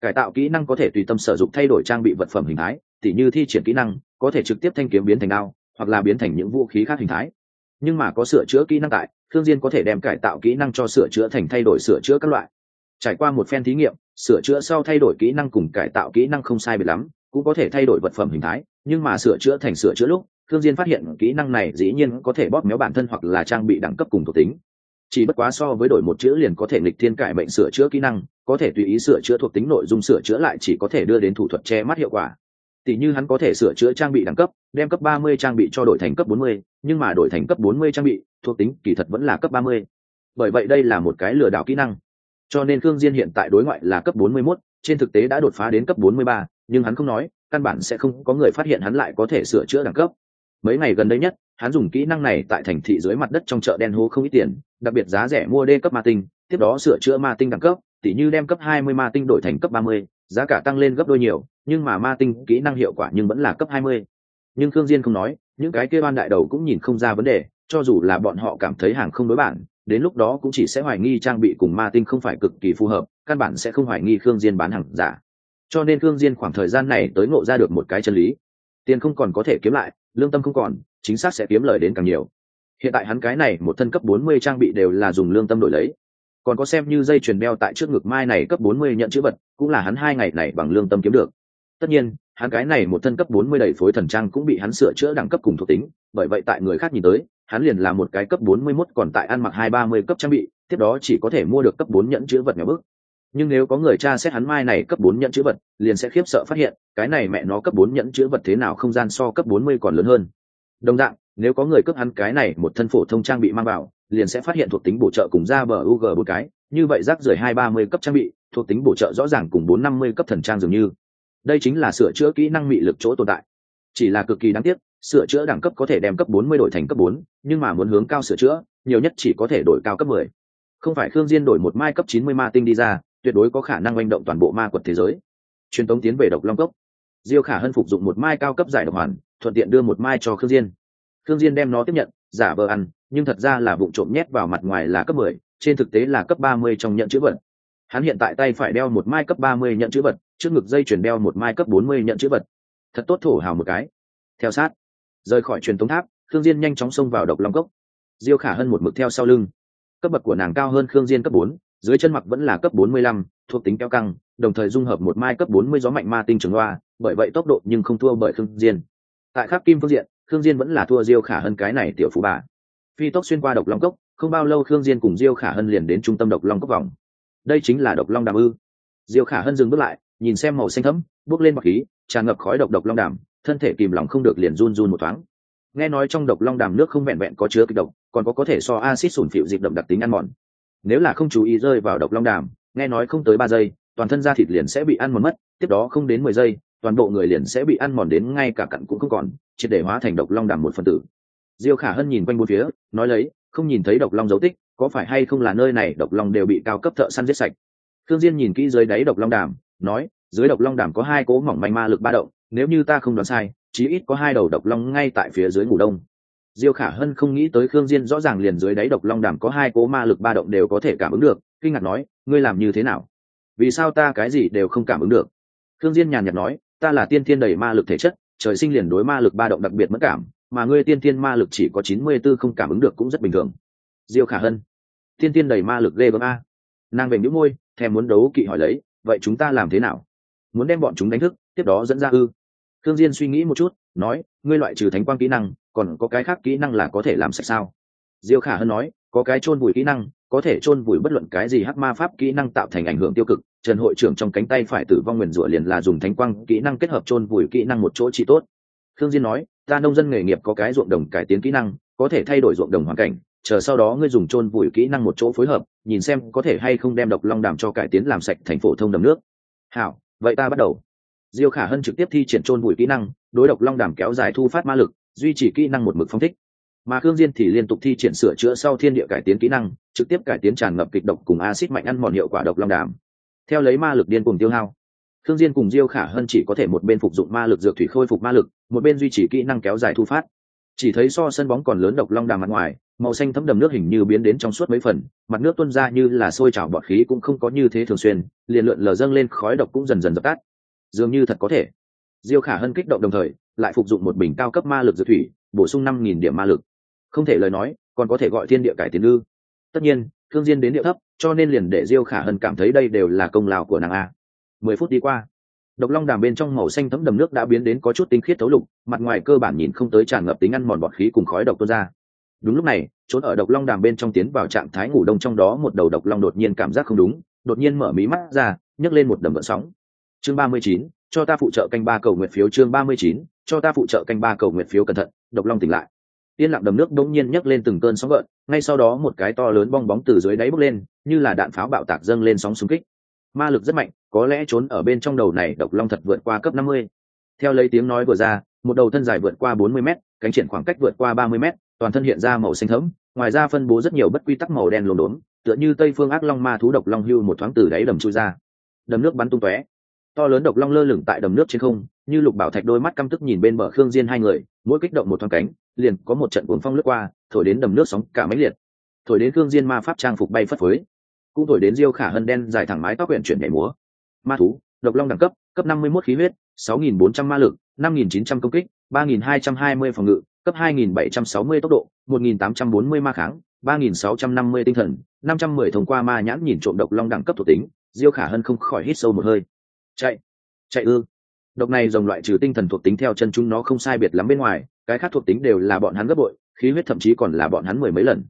Cải tạo kỹ năng có thể tùy tâm sử dụng thay đổi trang bị vật phẩm hình thái, tỉ như thi triển kỹ năng, có thể trực tiếp thanh kiếm biến thành ao hoặc là biến thành những vũ khí khác hình thái. Nhưng mà có sửa chữa kỹ năng tại, Thương Diên có thể đem cải tạo kỹ năng cho sửa chữa thành thay đổi sửa chữa các loại. Trải qua một phen thí nghiệm sửa chữa sau thay đổi kỹ năng cùng cải tạo kỹ năng không sai biệt lắm cũng có thể thay đổi vật phẩm hình thái nhưng mà sửa chữa thành sửa chữa lúc thương diên phát hiện kỹ năng này dĩ nhiên có thể bóp méo bản thân hoặc là trang bị đẳng cấp cùng thuộc tính. Chỉ bất quá so với đổi một chữ liền có thể nghịch thiên cải mệnh sửa chữa kỹ năng có thể tùy ý sửa chữa thuộc tính nội dung sửa chữa lại chỉ có thể đưa đến thủ thuật che mắt hiệu quả tỷ như hắn có thể sửa chữa trang bị đẳng cấp đem cấp 30 trang bị cho đổi thành cấp 40, nhưng mà đổi thành cấp 40 trang bị thuộc tính kỳ thật vẫn là cấp 30. bởi vậy đây là một cái lừa đảo kỹ năng. Cho nên khương diên hiện tại đối ngoại là cấp 41, trên thực tế đã đột phá đến cấp 43, nhưng hắn không nói căn bản sẽ không có người phát hiện hắn lại có thể sửa chữa đẳng cấp. Mấy ngày gần đây nhất hắn dùng kỹ năng này tại thành thị dưới mặt đất trong chợ đen hố không ít tiền đặc biệt giá rẻ mua đê cấp ma tinh tiếp đó sửa chữa ma tinh đẳng cấp tỉ như đem cấp 20 ma tinh đổi thành cấp 30, giá cả tăng lên gấp đôi nhiều, nhưng mà ma tinh kỹ năng hiệu quả nhưng vẫn là cấp 20. nhưng khương diên không nói, những cái kia ban đại đầu cũng nhìn không ra vấn đề, cho dù là bọn họ cảm thấy hàng không đối bản, đến lúc đó cũng chỉ sẽ hoài nghi trang bị cùng ma tinh không phải cực kỳ phù hợp, căn bản sẽ không hoài nghi khương diên bán hàng giả. Cho nên khương diên khoảng thời gian này tới ngộ ra được một cái chân lý. Tiền không còn có thể kiếm lại, lương tâm không còn, chính xác sẽ kiếm lời đến càng nhiều. Hiện tại hắn cái này một thân cấp 40 trang bị đều là dùng lương tâm đổi lấy còn có xem như dây chuyền đeo tại trước ngực mai này cấp 40 nhận chữ vật, cũng là hắn hai ngày này bằng lương tâm kiếm được tất nhiên, hắn cái này một thân cấp bốn mươi đầy phối thần trang cũng bị hắn sửa chữa đẳng cấp cùng thuộc tính, bởi vậy tại người khác nhìn tới, hắn liền là một cái cấp bốn mươi 41 còn tại ăn mặc hai ba mươi cấp trang bị, tiếp đó chỉ có thể mua được cấp bốn nhận chữ vật nhỏ bước. nhưng nếu có người tra xét hắn mai này cấp bốn nhận chữ vật, liền sẽ khiếp sợ phát hiện, cái này mẹ nó cấp bốn nhận chữ vật thế nào không gian so cấp bốn mươi còn lớn hơn đồng dạng, nếu có người cướp hắn cái này một thân phổ thông trang bị mang vào liền sẽ phát hiện thuộc tính bổ trợ cùng ra bờ UG một cái, như vậy rác rưởi hai ba mươi cấp trang bị, thuộc tính bổ trợ rõ ràng cùng bốn năm mươi cấp thần trang dường như. Đây chính là sửa chữa kỹ năng mị lực chỗ tồn tại. Chỉ là cực kỳ đáng tiếc, sửa chữa đẳng cấp có thể đem cấp bốn mươi đổi thành cấp bốn, nhưng mà muốn hướng cao sửa chữa, nhiều nhất chỉ có thể đổi cao cấp mười. Không phải Khương Diên đổi một mai cấp chín mươi ma tinh đi ra, tuyệt đối có khả năng manh động toàn bộ ma quật thế giới. Truyền tống tiến về độc long cốc. Diêu Khả Hân phục dụng một mai cao cấp giải độc hoàn, thuận tiện đưa một mai cho Khương Diên. Khương Diên đem nó tiếp nhận, giả vờ ăn, nhưng thật ra là vụ trộm nhét vào mặt ngoài là cấp mười trên thực tế là cấp ba mươi trong nhận chữ vật. Hắn hiện tại tay phải đeo một mai cấp ba mươi nhận chữ vật trước ngực dây chuyển đeo một mai cấp bốn mươi nhận chữ vật. Thật tốt thổ hào một cái. Theo sát. Rời khỏi truyền tống tháp khương diên nhanh chóng xông vào độc long cốc. Diêu khả hân một mực theo sau lưng. Cấp bậc của nàng cao hơn khương diên cấp 4, dưới chân mặc vẫn là cấp bốn mươi lăm thuộc tính keo căng đồng thời dung hợp một mai cấp bốn mươi gió mạnh ma tinh trường loa bởi vậy tốc độ nhưng không thua bởi khương diên. Tại khắc kim phương diện khương diên vẫn là thua diêu khả hơn cái này tiểu phú bà phi tốc xuyên qua độc long cốc, không bao lâu khương diên cùng diêu khả hân liền đến trung tâm độc long cốc vòng. Đây chính là độc long đàm ư. Diêu khả hân dừng bước lại, nhìn xem màu xanh thẫm, bước lên bọc khí, tràn ngập khói độc độc long đàm, thân thể kìm lòng không được liền run run một thoáng. Nghe nói trong độc long đàm nước không vẹn vẹn có chứa kịch độc, còn có có thể so axit sủn phịu dịch đậm đặc tính ăn mòn. Nếu là không chú ý rơi vào độc long đàm, nghe nói không tới ba giây, toàn thân da thịt liền sẽ bị ăn mòn mất, tiếp đó không đến mười giây, toàn bộ người liền sẽ bị ăn mòn đến ngay cả cặn cũng không còn, triệt để hóa thành độc long đàm một phần tử diêu khả hân nhìn quanh bốn phía, nói lấy, không nhìn thấy độc long dấu tích, có phải hay không là nơi này độc long đều bị cao cấp thợ săn giết sạch? Thương diên nhìn kỹ dưới đáy độc long đàm, nói, dưới độc long đàm có hai cố mỏng manh ma lực ba động, nếu như ta không đoán sai, chí ít có hai đầu độc long ngay tại phía dưới ngủ đông. Diêu khả hân không nghĩ tới khương diên rõ ràng liền dưới đáy độc long đàm có hai cố ma lực ba động đều có thể cảm ứng được, kinh ngạc nói, ngươi làm như thế nào? Vì sao ta cái gì đều không cảm ứng được? Khương diên nhàn nhạt nói, ta là tiên thiên đầy ma lực thể chất, trời sinh liền đối ma lực ba động đặc biệt mất cảm mà ngươi tiên tiên ma lực chỉ có chín mươi 94 không cảm ứng được cũng rất bình thường. Diêu khả hân, tiên tiên đầy ma lực ghê gớm a. Nàng về nhíu môi, thèm muốn đấu kỵ hỏi lấy, vậy chúng ta làm thế nào? Muốn đem bọn chúng đánh thức, tiếp đó dẫn ra ư? Thương diên suy nghĩ một chút, nói, ngươi loại trừ thánh quang kỹ năng, còn có cái khác kỹ năng là có thể làm sạch sao? Diêu khả hân nói, có cái chôn vùi kỹ năng, có thể chôn vùi bất luận cái gì hắc ma pháp kỹ năng tạo thành ảnh hưởng tiêu cực. Trần hội trưởng trong cánh tay phải tử vong nguyền rủa liền là dùng thánh quang kỹ năng kết hợp chôn vùi kỹ năng một chỗ trị tốt. Thương diên nói ta nông dân nghề nghiệp có cái ruộng đồng cải tiến kỹ năng, có thể thay đổi ruộng đồng hoàn cảnh, chờ sau đó ngươi dùng chôn vùi kỹ năng một chỗ phối hợp, nhìn xem có thể hay không đem độc long đàm cho cải tiến làm sạch thành phổ thông đầm nước. Hảo, vậy ta bắt đầu. Diêu khả hân trực tiếp thi triển chôn vùi kỹ năng, đối độc long đàm kéo dài thu phát ma lực, duy trì kỹ năng một mực phong thích. Mà khương diên thì liên tục thi triển sửa chữa sau thiên địa cải tiến kỹ năng, trực tiếp cải tiến tràn ngập kịch độc cùng axit mạnh ăn mòn hiệu quả độc long đàm. Theo lấy ma lực điên cùng tiêu hao khương diên cùng diêu khả hân chỉ có thể một bên phục dụng ma lực dược thủy khôi phục ma lực, một bên duy trì kỹ năng kéo dài thu phát. Chỉ thấy so sân bóng còn lớn độc long đàm mặt ngoài, màu xanh thấm đầm nước hình như biến đến trong suốt mấy phần, mặt nước tuôn ra như là sôi trào bọt khí cũng không có như thế thường xuyên, liền lượn lờ dâng lên, khói độc cũng dần dần dập tắt. Dường như thật có thể. Diêu khả hân kích động đồng thời, lại phục dụng một bình cao cấp ma lực dược thủy, bổ sung năm nghìn điểm ma lực. Không thể lời nói, còn có thể gọi thiên địa cải tiến ư. Tất nhiên thương diên đến địa thấp, cho nên liền để diêu khả hân cảm thấy đây đều là công lao của nàng a mười phút đi qua. Độc long đàm bên trong màu xanh thấm đầm nước đã biến đến có chút tinh khiết thấu lục, mặt ngoài cơ bản nhìn không tới tràn ngập tính ăn mòn bọt khí cùng khói độc tuôn ra. Đúng lúc này, trốn ở độc long đàm bên trong tiến vào trạng thái ngủ đông trong đó một đầu độc long đột nhiên cảm giác không đúng, đột nhiên mở mí mắt ra, nhấc lên một đầm vợ sóng. Chương ba mươi chín, cho ta phụ trợ canh ba cầu nguyện phiếu chương ba mươi chín, cho ta phụ trợ canh ba cầu nguyện phiếu cẩn thận, độc long tỉnh lại. Yên lặng đầm nước đột nhiên nhấc lên từng cơn sóng gợn, ngay sau đó một cái to lớn bong bóng từ dưới đáy bốc lên, như là đạn pháo bạo tạc dâng lên sóng xung kích ma lực rất mạnh, có lẽ trốn ở bên trong đầu này độc long thật vượt qua cấp năm mươi. Theo lấy tiếng nói vừa ra, một đầu thân dài vượt qua bốn mươi m cánh triển khoảng cách vượt qua ba mươi m toàn thân hiện ra màu xanh thẫm, ngoài ra phân bố rất nhiều bất quy tắc màu đen lồn đốn tựa như tây phương ác long ma thú độc long hưu một thoáng từ đáy đầm chui ra. Đầm nước bắn tung tóe. To lớn độc long lơ lửng tại đầm nước trên không, như lục bảo thạch đôi mắt căm tức nhìn bên bờ khương diên hai người, mỗi kích động một thoáng cánh, liền có một trận cuồng phong lướt qua, thổi đến đầm nước sóng cả mấy liệt. Thổi đến khương diên ma pháp trang phục bay phất phới cũng thổi đến diêu khả hân đen dài thẳng mái tóc quyển chuyển nhảy múa. Ma thú, độc long đẳng cấp cấp năm mươi 51 khí huyết, sáu nghìn bốn trăm ma lực, năm nghìn chín trăm công kích, ba nghìn hai trăm hai mươi phòng ngự, cấp hai nghìn bảy trăm sáu mươi tốc độ, một nghìn tám trăm bốn mươi ma kháng, ba nghìn sáu trăm năm mươi tinh thần, năm trăm mười thông qua ma nhãn nhìn trộm độc long đẳng cấp thuộc tính, diêu khả hân không khỏi hít sâu một hơi. Chạy chạy ư? Độc này dòng loại trừ tinh thần thuộc tính theo chân chúng nó không sai biệt lắm bên ngoài, cái khác thuộc tính đều là bọn hắn gấp bội, khí huyết thậm chí còn là bọn hắn mười mấy lần.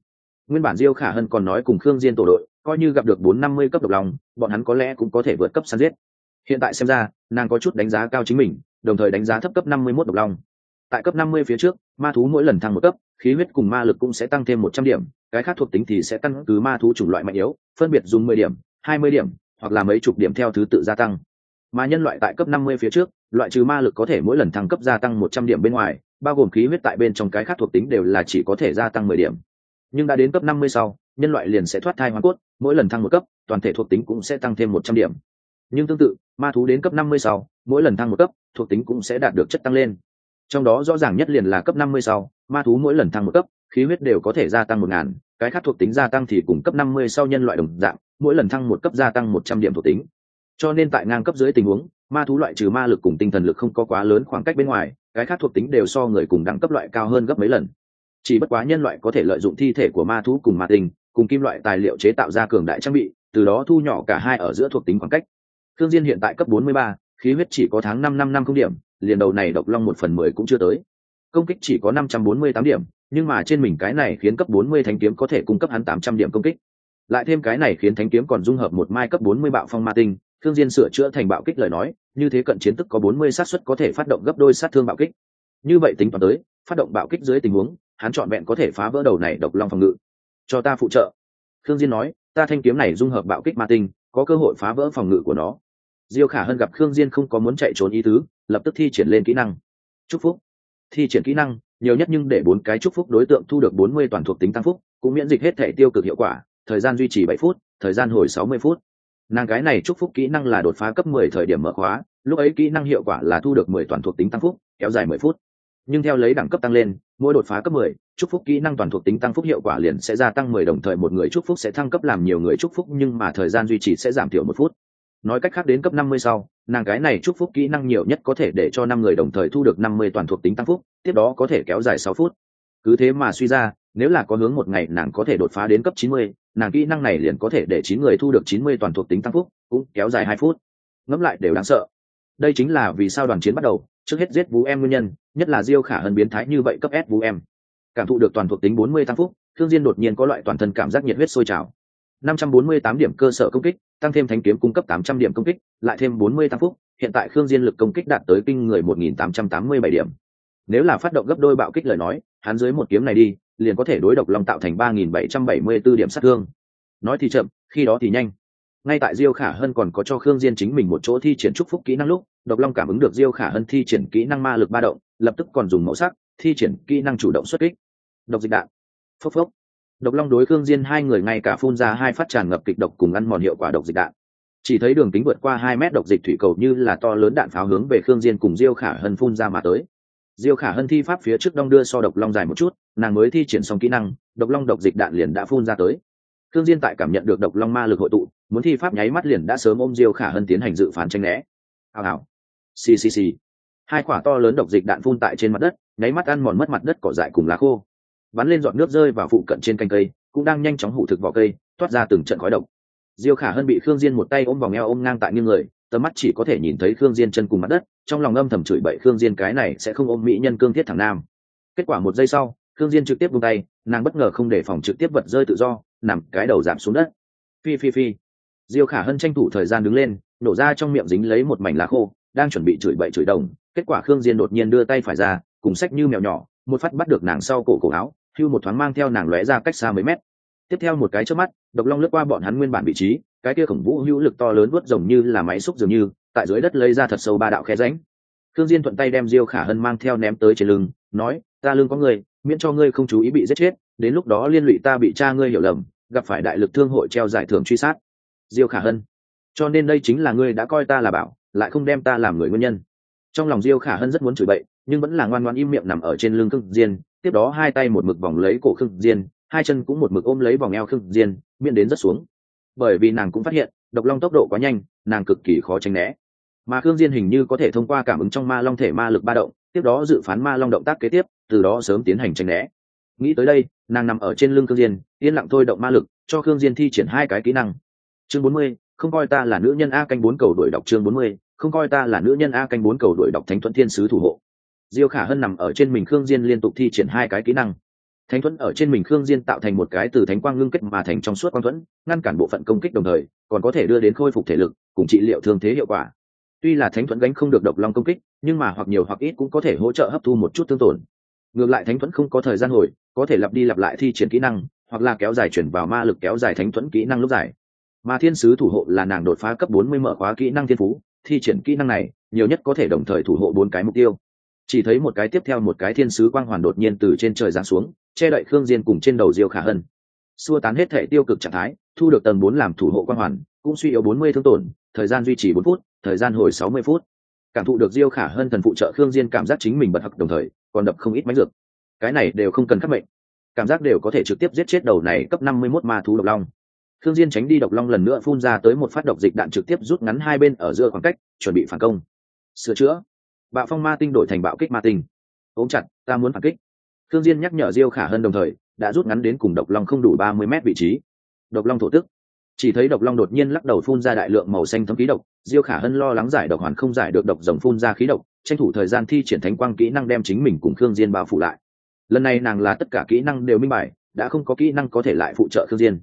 Nguyên bản diêu khả hân còn nói cùng khương diên tổ đội coi như gặp được bốn năm mươi cấp độc lòng, bọn hắn có lẽ cũng có thể vượt cấp săn giết. Hiện tại xem ra, nàng có chút đánh giá cao chính mình, đồng thời đánh giá thấp cấp năm mươi 51 độc long tại cấp năm mươi phía trước, ma thú mỗi lần thăng một cấp, khí huyết cùng ma lực cũng sẽ tăng thêm một trăm điểm, cái khác thuộc tính thì sẽ tăng cứ ma thú chủng loại mạnh yếu, phân biệt dùng mười điểm, hai mươi điểm, hoặc là mấy chục điểm theo thứ tự gia tăng. Mà nhân loại tại cấp năm mươi phía trước, loại trừ ma lực có thể mỗi lần thăng cấp gia tăng một trăm điểm bên ngoài, bao gồm khí huyết tại bên trong cái khác thuộc tính đều là chỉ có thể gia tăng mười điểm. Nhưng đã đến cấp năm mươi sau nhân loại liền sẽ thoát thai hoàn cốt, mỗi lần thăng một cấp, toàn thể thuộc tính cũng sẽ tăng thêm một trăm điểm. Nhưng tương tự, ma thú đến cấp năm mươi sau, mỗi lần thăng một cấp, thuộc tính cũng sẽ đạt được chất tăng lên. Trong đó rõ ràng nhất liền là cấp năm mươi sau, ma thú mỗi lần thăng một cấp, khí huyết đều có thể gia tăng một ngàn, cái khác thuộc tính gia tăng thì cùng cấp năm mươi sau nhân loại đồng dạng, mỗi lần thăng một cấp gia tăng một trăm điểm thuộc tính. Cho nên tại ngang cấp dưới tình huống, ma thú loại trừ ma lực cùng tinh thần lực không có quá lớn khoảng cách bên ngoài, cái khác thuộc tính đều so người cùng đẳng cấp loại cao hơn gấp mấy lần. Chỉ bất quá nhân loại có thể lợi dụng thi thể của ma thú cùng ma tinh cùng kim loại tài liệu chế tạo ra cường đại trang bị từ đó thu nhỏ cả hai ở giữa thuộc tính khoảng cách. Thương diên hiện tại cấp 43, khí huyết chỉ có tháng năm năm năm không điểm liền đầu này độc long một phần mười cũng chưa tới. Công kích chỉ có 548 điểm nhưng mà trên mình cái này khiến cấp 40 thánh kiếm có thể cung cấp hắn 800 điểm công kích. Lại thêm cái này khiến thánh kiếm còn dung hợp một mai cấp 40 bạo phong ma tinh thương diên sửa chữa thành bạo kích lời nói như thế cận chiến tức có 40 sát suất có thể phát động gấp đôi sát thương bạo kích. Như vậy tính toán tới phát động bạo kích dưới tình huống hắn chọn vẹn có thể phá vỡ đầu này độc long phòng ngự cho ta phụ trợ. Thương diên nói, ta thanh kiếm này dung hợp bạo kích ma tinh, có cơ hội phá vỡ phòng ngự của nó. Diêu khả hân gặp khương diên không có muốn chạy trốn ý tứ, lập tức thi triển lên kỹ năng. Chúc phúc. Thi triển kỹ năng, nhiều nhất nhưng để bốn cái chúc phúc đối tượng thu được bốn mươi toàn thuộc tính tăng phúc, cũng miễn dịch hết thể tiêu cực hiệu quả, thời gian duy trì bảy phút, thời gian hồi sáu mươi phút. Nàng cái này chúc phúc kỹ năng là đột phá cấp mười thời điểm mở khóa, lúc ấy kỹ năng hiệu quả là thu được mười toàn thuộc tính tăng phúc, kéo dài mười phút nhưng theo lấy đẳng cấp tăng lên mỗi đột phá cấp 10, chúc phúc kỹ năng toàn thuộc tính tăng phúc hiệu quả liền sẽ gia tăng 10 đồng thời một người chúc phúc sẽ thăng cấp làm nhiều người chúc phúc nhưng mà thời gian duy trì sẽ giảm thiểu một phút. Nói cách khác đến cấp 50 sau, nàng cái này chúc phúc kỹ năng nhiều nhất có thể để cho năm người đồng thời thu được 50 toàn thuộc tính tăng phúc, tiếp đó có thể kéo dài 6 phút. Cứ thế mà suy ra, nếu là có hướng một ngày nàng có thể đột phá đến cấp 90, nàng kỹ năng này liền có thể để 9 người thu được 90 toàn thuộc tính tăng phúc, cũng kéo dài 2 phút. Ngẫm lại đều đáng sợ. Đây chính là vì sao đoàn chiến bắt đầu, trước hết giết vũ em nguyên nhân, nhất là diêu khả hơn biến thái như vậy cấp s vũ em. Cảm thụ được toàn thuộc tính 40 tăng phúc, thương diên đột nhiên có loại toàn thân cảm giác nhiệt huyết sôi trào. 548 điểm cơ sở công kích, tăng thêm thánh kiếm cung cấp 800 điểm công kích, lại thêm 40 tăng phúc, hiện tại khương diên lực công kích đạt tới kinh người 1887 điểm. Nếu là phát động gấp đôi bạo kích lời nói, hắn dưới một kiếm này đi, liền có thể đối độc long tạo thành 3774 điểm sát thương. Nói thì chậm, khi đó thì nhanh ngay tại diêu khả hân còn có cho khương diên chính mình một chỗ thi triển trúc phúc kỹ năng lúc, độc long cảm ứng được diêu khả hân thi triển kỹ năng ma lực ba động, lập tức còn dùng mẫu sắc, thi triển kỹ năng chủ động xuất kích. Độc dịch đạn. Phốc phốc. Độc long đối khương diên hai người ngay cả phun ra hai phát tràn ngập kịch độc cùng ăn mòn hiệu quả độc dịch đạn. Chỉ thấy đường kính vượt qua hai mét độc dịch thủy cầu như là to lớn đạn pháo hướng về khương diên cùng diêu khả hân phun ra mà tới. Diêu khả hân thi pháp phía trước đông đưa so độc long dài một chút, nàng mới thi triển xong kỹ năng, độc long độc dịch đạn liền đã phun ra tới. Thương diên tại cảm nhận được độc long ma lực hội tụ, muốn thi pháp nháy mắt liền đã sớm ôm diêu khả hân tiến hành dự phán tranh né. Hào hào. Xì xì xì. Hai quả to lớn độc dịch đạn phun tại trên mặt đất, nháy mắt ăn mòn mất mặt đất cỏ dại cùng lá khô. Bắn lên giọt nước rơi vào phụ cận trên canh cây, cũng đang nhanh chóng hủ thực vỏ cây, toát ra từng trận khói độc. Diêu khả hân bị khương diên một tay ôm vòng eo ôm ngang tại nghiêng người, tầm mắt chỉ có thể nhìn thấy khương diên chân cùng mặt đất, trong lòng âm thầm chửi bậy khương diên cái này sẽ không ôm mỹ nhân cương thiết thẳng nam. Kết quả một giây sau khương diên trực tiếp buông tay, nàng bất ngờ không để phòng trực tiếp vật rơi tự do nằm cái đầu giảm xuống đất. Phi phi phi. Diêu khả hân tranh thủ thời gian đứng lên, nổ ra trong miệng dính lấy một mảnh lá khô, đang chuẩn bị chửi bậy chửi đồng, kết quả khương diên đột nhiên đưa tay phải ra, cùng sách như mèo nhỏ, một phát bắt được nàng sau cổ cổ áo, hưu một thoáng mang theo nàng lóe ra cách xa mấy mét. Tiếp theo một cái chớp mắt, độc long lướt qua bọn hắn nguyên bản vị trí, cái kia khổng vũ hữu lực to lớn vớt rồng như là máy xúc dường như, tại dưới đất lấy ra thật sâu ba đạo khe rãnh. Khương diên thuận tay đem diêu khả hân mang theo ném tới trên lưng, nói, ta lưng có người, miễn cho ngươi không chú ý bị giết chết đến lúc đó liên lụy ta bị cha ngươi hiểu lầm, gặp phải đại lực thương hội treo giải thưởng truy sát. Diêu khả hân. Cho nên đây chính là ngươi đã coi ta là bảo, lại không đem ta làm người nguyên nhân. Trong lòng diêu khả hân rất muốn chửi bậy, nhưng vẫn là ngoan ngoan im miệng nằm ở trên lưng khương diên, tiếp đó hai tay một mực vòng lấy cổ khương diên, hai chân cũng một mực ôm lấy vòng eo khương diên, miệng đến rất xuống. Bởi vì nàng cũng phát hiện, độc long tốc độ quá nhanh, nàng cực kỳ khó tránh né. Mà khương diên hình như có thể thông qua cảm ứng trong ma long thể ma lực ba động, tiếp đó dự phán ma long động tác kế tiếp, từ đó sớm tiến hành tránh né. Nghĩ tới đây nàng nằm ở trên lưng khương diên, yên lặng thôi động ma lực, cho khương diên thi triển hai cái kỹ năng. Chương bốn mươi, không coi ta là nữ nhân a canh bốn cầu đổi đọc chương bốn mươi, không coi ta là nữ nhân a canh bốn cầu đuổi đọc thánh thuận thiên sứ thủ hộ. Diêu khả hân nằm ở trên mình khương diên liên tục thi triển hai cái kỹ năng. Thánh thuẫn ở trên mình khương diên tạo thành một cái từ thánh quang ngưng kết mà thành trong suốt quang thuẫn, ngăn cản bộ phận công kích đồng thời, còn có thể đưa đến khôi phục thể lực, cùng trị liệu thương thế hiệu quả. Tuy là thánh thuẫn gánh không được độc long công kích, nhưng mà hoặc nhiều hoặc ít cũng có thể hỗ trợ hấp thu một chút thương tổn ngược lại thánh thuẫn không có thời gian hồi, có thể lặp đi lặp lại thi triển kỹ năng, hoặc là kéo dài chuyển vào ma lực kéo dài thánh thuẫn kỹ năng lúc dài mà thiên sứ thủ hộ là nàng đột phá cấp 40 mở khóa kỹ năng thiên phú, thi triển kỹ năng này, nhiều nhất có thể đồng thời thủ hộ bốn cái mục tiêu. Chỉ thấy một cái tiếp theo một cái thiên sứ quang hoàn đột nhiên từ trên trời giáng xuống, che đậy khương diên cùng trên đầu diêu khả hân. Xua tán hết thể tiêu cực trạng thái, thu được tầng bốn làm thủ hộ quang hoàn, cũng suy yếu 40 thương tổn, thời gian duy trì bốn phút, thời gian hồi 60 phút. Cảm thụ được diêu khả hân thần phụ trợ khương diên cảm giác chính mình bật hặc đồng thời còn đập không ít mánh dược cái này đều không cần khắc mệnh cảm giác đều có thể trực tiếp giết chết đầu này cấp 51 ma thú độc long Thương Diên tránh đi độc long lần nữa phun ra tới một phát độc dịch đạn trực tiếp rút ngắn hai bên ở giữa khoảng cách, chuẩn bị phản công. Sửa chữa. Bạo phong ma tinh đổi thành bạo kích ma tinh. Ôm chặt, ta muốn phản kích. Thương Diên nhắc nhở Diêu Khả hơn đồng thời, đã rút ngắn đến cùng độc long không đủ 30 mét vị trí. Độc long thổ tức. Chỉ thấy độc long đột nhiên lắc đầu phun ra đại lượng màu xanh thấm khí độc, Diêu Khả Hân lo lắng giải độc hoàn không giải được độc rồng phun ra khí độc, tranh thủ thời gian thi triển thánh quang kỹ năng đem chính mình cùng khương Diên bao phủ lại. Lần này nàng là tất cả kỹ năng đều minh bài, đã không có kỹ năng có thể lại phụ trợ khương Diên.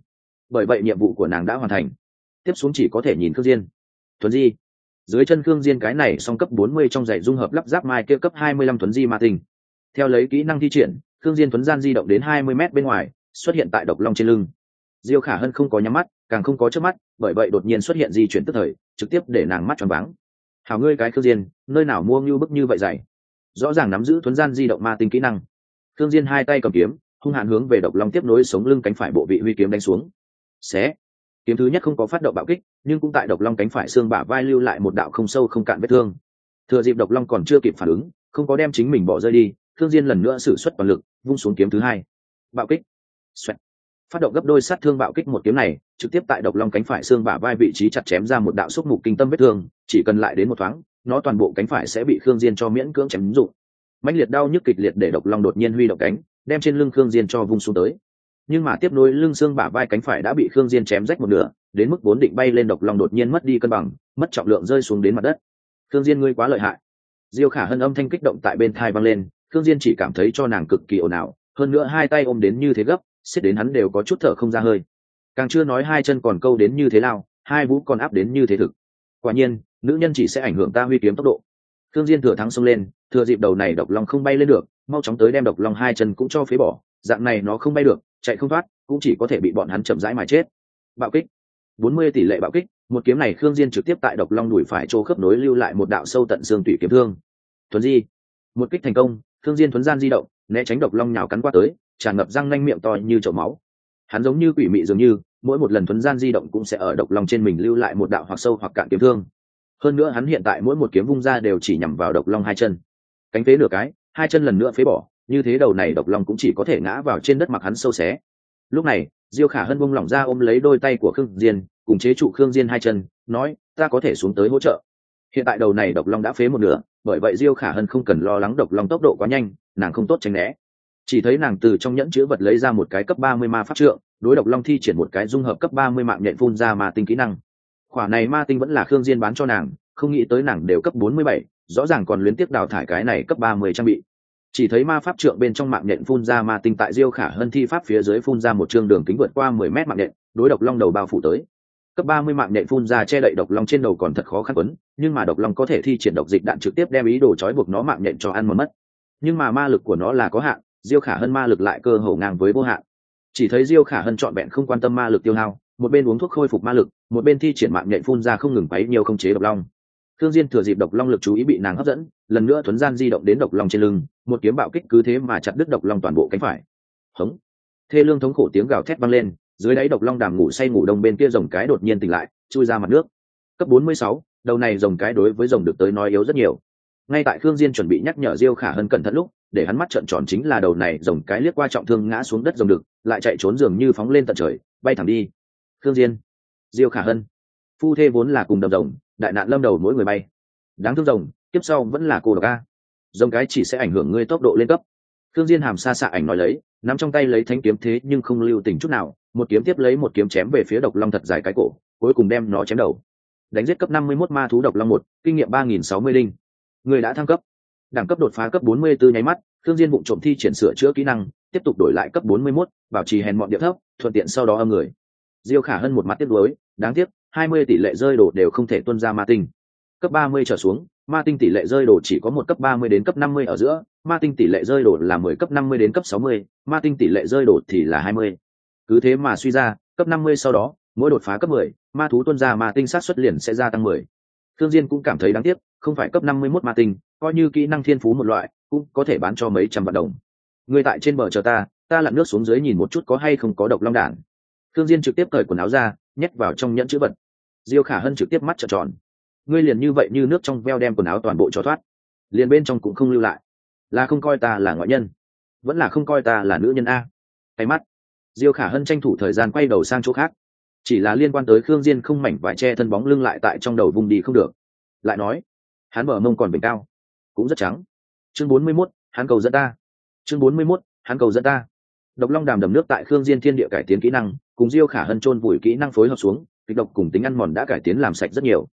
Bởi vậy nhiệm vụ của nàng đã hoàn thành. Tiếp xuống chỉ có thể nhìn khương diên. Thuấn di. Dưới chân khương diên cái này song cấp 40 trong giày dung hợp lắp ráp mai kia cấp 25 thuấn di ma tình theo lấy kỹ năng thi triển, khương diên thuấn gian di động đến 20 mét bên ngoài, xuất hiện tại độc long trên lưng. Diêu khả hân không có nhắm mắt, càng không có chớp mắt, bởi vậy đột nhiên xuất hiện di chuyển tức thời, trực tiếp để nàng mắt tròn váng. Hảo ngươi cái khương diên nơi nào mua như bức như vậy dày? Rõ ràng nắm giữ thuấn gian di động ma tinh kỹ năng. Thương diên hai tay cầm kiếm, hung hãn hướng về độc long tiếp nối sống lưng cánh phải bộ vị huy kiếm đánh xuống. Xé. Kiếm thứ nhất không có phát động bạo kích, nhưng cũng tại độc long cánh phải xương bả vai lưu lại một đạo không sâu không cạn vết thương. Thừa dịp độc long còn chưa kịp phản ứng, không có đem chính mình bỏ rơi đi thương diên lần nữa sử xuất toàn lực, vung xuống kiếm thứ hai. Bạo kích. Xoẹt. phát động gấp đôi sát thương bạo kích một kiếm này, trực tiếp tại độc long cánh phải xương bả vai vị trí chặt chém ra một đạo xúc mục kinh tâm vết thương, chỉ cần lại đến một thoáng nó toàn bộ cánh phải sẽ bị khương diên cho miễn cưỡng chém dụng. Mãnh liệt đau nhức kịch liệt để độc long đột nhiên huy động cánh, đem trên lưng khương diên cho vung xuống tới. Nhưng mà tiếp nối lưng xương bả vai cánh phải đã bị khương diên chém rách một nửa, đến mức vốn định bay lên độc long đột nhiên mất đi cân bằng, mất trọng lượng rơi xuống đến mặt đất. Khương diên ngươi quá lợi hại. Diêu khả hân âm thanh kích động tại bên thai vang lên, khương diên chỉ cảm thấy cho nàng cực kỳ ồn ào, hơn nữa hai tay ôm đến như thế gấp, xiết đến hắn đều có chút thở không ra hơi. Càng chưa nói hai chân còn câu đến như thế lao, hai vũ còn áp đến như thế thực. Quả nhiên nữ nhân chỉ sẽ ảnh hưởng ta huy kiếm tốc độ. Thương diên thừa thắng xông lên, thừa dịp đầu này độc long không bay lên được, mau chóng tới đem độc long hai chân cũng cho phế bỏ. Dạng này nó không bay được, chạy không thoát, cũng chỉ có thể bị bọn hắn chậm rãi mà chết. Bạo kích. Bốn mươi tỷ lệ bạo kích. Một kiếm này khương diên trực tiếp tại độc long đùi phải chỗ khớp nối lưu lại một đạo sâu tận xương tủy kiếm thương. Thuấn di. Một kích thành công, khương diên thuấn gian di động, né tránh độc long nhào cắn qua tới, tràn ngập răng nanh miệng to như chậu máu. Hắn giống như quỷ mị dường như, mỗi một lần thuấn gian di động cũng sẽ ở độc long trên mình lưu lại một đạo hoặc sâu hoặc cạn kiếm thương hơn nữa hắn hiện tại mỗi một kiếm vung ra đều chỉ nhắm vào độc long hai chân. Cánh phế nửa cái, hai chân lần nữa phế bỏ, như thế đầu này độc long cũng chỉ có thể ngã vào trên đất mặc hắn sâu xé. Lúc này, diêu khả hân bông lỏng ra ôm lấy đôi tay của khương diên, cùng chế trụ khương diên hai chân, nói, ta có thể xuống tới hỗ trợ. Hiện tại đầu này độc long đã phế một nửa, bởi vậy diêu khả hân không cần lo lắng độc long tốc độ quá nhanh, nàng không tốt tránh né. Chỉ thấy nàng từ trong nhẫn chứa vật lấy ra một cái cấp ba mươi ma pháp trượng, đối độc long thi triển một cái dung hợp cấp ba mươi mạng nhện phun ra ma tinh kỹ năng. Khoản này ma tinh vẫn là khương diên bán cho nàng, không nghĩ tới nàng đều cấp bốn mươi bảy, rõ ràng còn luyến tiếc đào thải cái này cấp ba mươi trang bị. Chỉ thấy ma pháp trượng bên trong mạng nhện phun ra ma tinh tại diêu khả hân thi pháp phía dưới phun ra một chương đường kính vượt qua mười mét mạng nhện, đối độc long đầu bao phủ tới. Cấp ba mươi mạng nhện phun ra che đậy độc long trên đầu còn thật khó khăn quấn, nhưng mà độc long có thể thi triển độc dịch đạn trực tiếp đem ý đồ trói buộc nó mạng nhện cho ăn mà mất. Nhưng mà ma lực của nó là có hạn, diêu khả hân ma lực lại cơ hồ ngang với vô hạn. Chỉ thấy diêu khả hân trọn vẹn không quan tâm ma lực tiêu hao một bên uống thuốc khôi phục ma lực một bên thi triển mạng nhện phun ra không ngừng bấy nhiều không chế độc long. Thương diên thừa dịp độc long lực chú ý bị nàng hấp dẫn lần nữa thuấn gian di động đến độc long trên lưng một kiếm bạo kích cứ thế mà chặt đứt độc long toàn bộ cánh phải. Hống. Thê lương thống khổ tiếng gào thét vang lên dưới đáy độc long đàm ngủ say ngủ đông bên kia rồng cái đột nhiên tỉnh lại chui ra mặt nước. Cấp 46, đầu này rồng cái đối với rồng được tới nói yếu rất nhiều. Ngay tại khương diên chuẩn bị nhắc nhở diêu khả hân cẩn thận lúc để hắn mắt trợn tròn chính là đầu này rồng cái liếc qua trọng thương ngã xuống đất rồng đực lại chạy trốn dường như phóng lên tận trời bay thẳng đi khương diên diêu khả hân. Phu thê vốn là cùng đầm rồng đại nạn lâm đầu mỗi người bay. Đáng thương rồng tiếp sau vẫn là cô độc a. Rồng cái chỉ sẽ ảnh hưởng ngươi tốc độ lên cấp. Thương diên hàm xa xạ ảnh nói lấy nắm trong tay lấy thanh kiếm thế nhưng không lưu tình chút nào một kiếm tiếp lấy một kiếm chém về phía độc long thật dài cái cổ cuối cùng đem nó chém đầu. Đánh giết cấp năm mươi 51 ma thú độc long một kinh nghiệm ba nghìn sáu mươi linh người đã thăng cấp. Đẳng cấp đột phá cấp bốn mươi 44 nháy mắt thương diên bụng trộm thi triển sửa chữa kỹ năng tiếp tục đổi lại cấp bốn mươi 41, bảo trì hèn mọn địa thấp thuận tiện sau đó âm người diêu khả hân một mặt tiếc nuối, đáng tiếc, hai mươi tỷ lệ rơi đồ đều không thể tuân ra ma tinh. Cấp ba mươi trở xuống, ma tinh tỷ lệ rơi đồ chỉ có một cấp ba mươi đến cấp năm mươi ở giữa, ma tinh tỷ lệ rơi đồ là mười cấp năm mươi đến cấp sáu mươi, ma tinh tỷ lệ rơi đồ thì là hai mươi. Cứ thế mà suy ra, cấp năm mươi sau đó, mỗi đột phá cấp mười, ma thú tuân ra ma tinh sát xuất liền sẽ gia tăng mười. Thương diên cũng cảm thấy đáng tiếc, không phải cấp năm mươi 51 ma tinh, coi như kỹ năng thiên phú một loại, cũng có thể bán cho mấy trăm vạn đồng. Người tại trên bờ chờ ta ta lặn nước xuống dưới nhìn một chút có hay không có độc long đản thương diên trực tiếp cởi quần áo ra nhét vào trong nhẫn chữ vật. Diêu khả hân trực tiếp mắt trợn tròn. Ngươi liền như vậy như nước trong veo đem quần áo toàn bộ cho thoát. Liền bên trong cũng không lưu lại. Là không coi ta là ngoại nhân. Vẫn là không coi ta là nữ nhân a. Hay mắt. Diêu khả hân tranh thủ thời gian quay đầu sang chỗ khác. Chỉ là liên quan tới khương diên không mảnh vải che thân bóng lưng lại tại trong đầu vùng đi không được. Lại nói hắn mở mông còn bình cao cũng rất trắng. Chương bốn mươi 41, hắn cầu dẫn ta. Chương bốn mươi 41, hắn cầu dẫn ta độc long đàm đầm nước tại khương diên thiên địa cải tiến kỹ năng, cùng diêu khả hân trôn vùi kỹ năng phối hợp xuống, kịch độc cùng tính ăn mòn đã cải tiến làm sạch rất nhiều.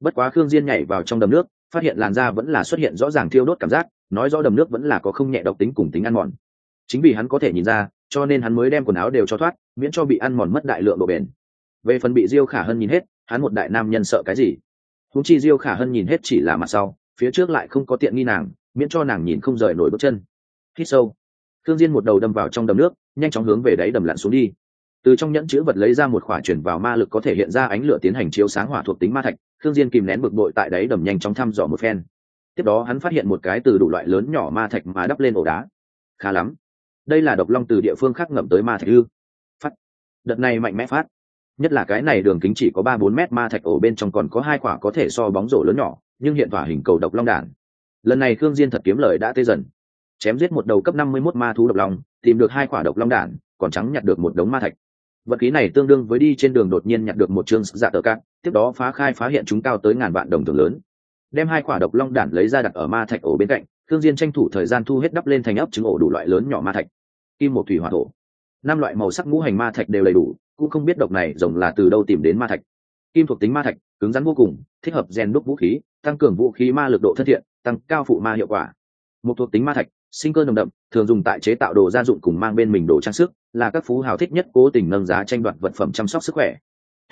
Bất quá khương diên nhảy vào trong đầm nước, phát hiện làn da vẫn là xuất hiện rõ ràng thiêu đốt cảm giác, nói rõ đầm nước vẫn là có không nhẹ độc tính cùng tính ăn mòn. Chính vì hắn có thể nhìn ra, cho nên hắn mới đem quần áo đều cho thoát, miễn cho bị ăn mòn mất đại lượng độ bền. Về phần bị diêu khả hân nhìn hết, hắn một đại nam nhân sợ cái gì? Húng chi diêu khả hân nhìn hết chỉ là mặt sau, phía trước lại không có tiện nghi nàng, miễn cho nàng nhìn không rời nổi bước chân. Hít sâu thương diên một đầu đâm vào trong đầm nước, nhanh chóng hướng về đáy đầm lặn xuống đi. Từ trong nhẫn chữ vật lấy ra một khỏa chuyển vào ma lực có thể hiện ra ánh lửa tiến hành chiếu sáng hỏa thuộc tính ma thạch thương diên kìm nén bực bội tại đáy đầm nhanh chóng thăm dò một phen. Tiếp đó hắn phát hiện một cái từ đủ loại lớn nhỏ ma thạch mà đắp lên ổ đá. Khá lắm. Đây là độc long từ địa phương khác ngậm tới ma thạch ư. Phát. Đợt này mạnh mẽ phát. Nhất là cái này đường kính chỉ có ba bốn mét, ma thạch ổ bên trong còn có hai quả có thể so bóng rổ lớn nhỏ, nhưng hiện tỏa hình cầu độc long đản. Lần này thương diên thật kiếm lời đã tê dần chém giết một đầu cấp năm mươi 51 ma thú độc long tìm được hai quả độc long đạn, còn trắng nhặt được một đống ma thạch. Vật khí này tương đương với đi trên đường đột nhiên nhặt được một chương dạ tờ cát tiếp đó phá khai phá hiện chúng cao tới ngàn vạn đồng thưởng lớn. Đem hai quả độc long đạn lấy ra đặt ở ma thạch ổ bên cạnh thương diên tranh thủ thời gian thu hết đắp lên thành ấp trứng ổ đủ loại lớn nhỏ ma thạch. Kim một thủy hỏa thổ. Năm loại màu sắc ngũ hành ma thạch đều đầy đủ cũng không biết độc này rồng là từ đâu tìm đến ma thạch. Kim thuộc tính ma thạch cứng rắn vô cùng thích hợp rèn đúc vũ khí tăng cường vũ khí ma lực độ thân thiện tăng cao phụ ma hiệu quả. Một thuộc tính ma thạch sinh cơ nồng đậm, thường dùng tại chế tạo đồ gia dụng cùng mang bên mình đồ trang sức, là các phú hào thích nhất cố tình nâng giá tranh đoạt vật phẩm chăm sóc sức khỏe.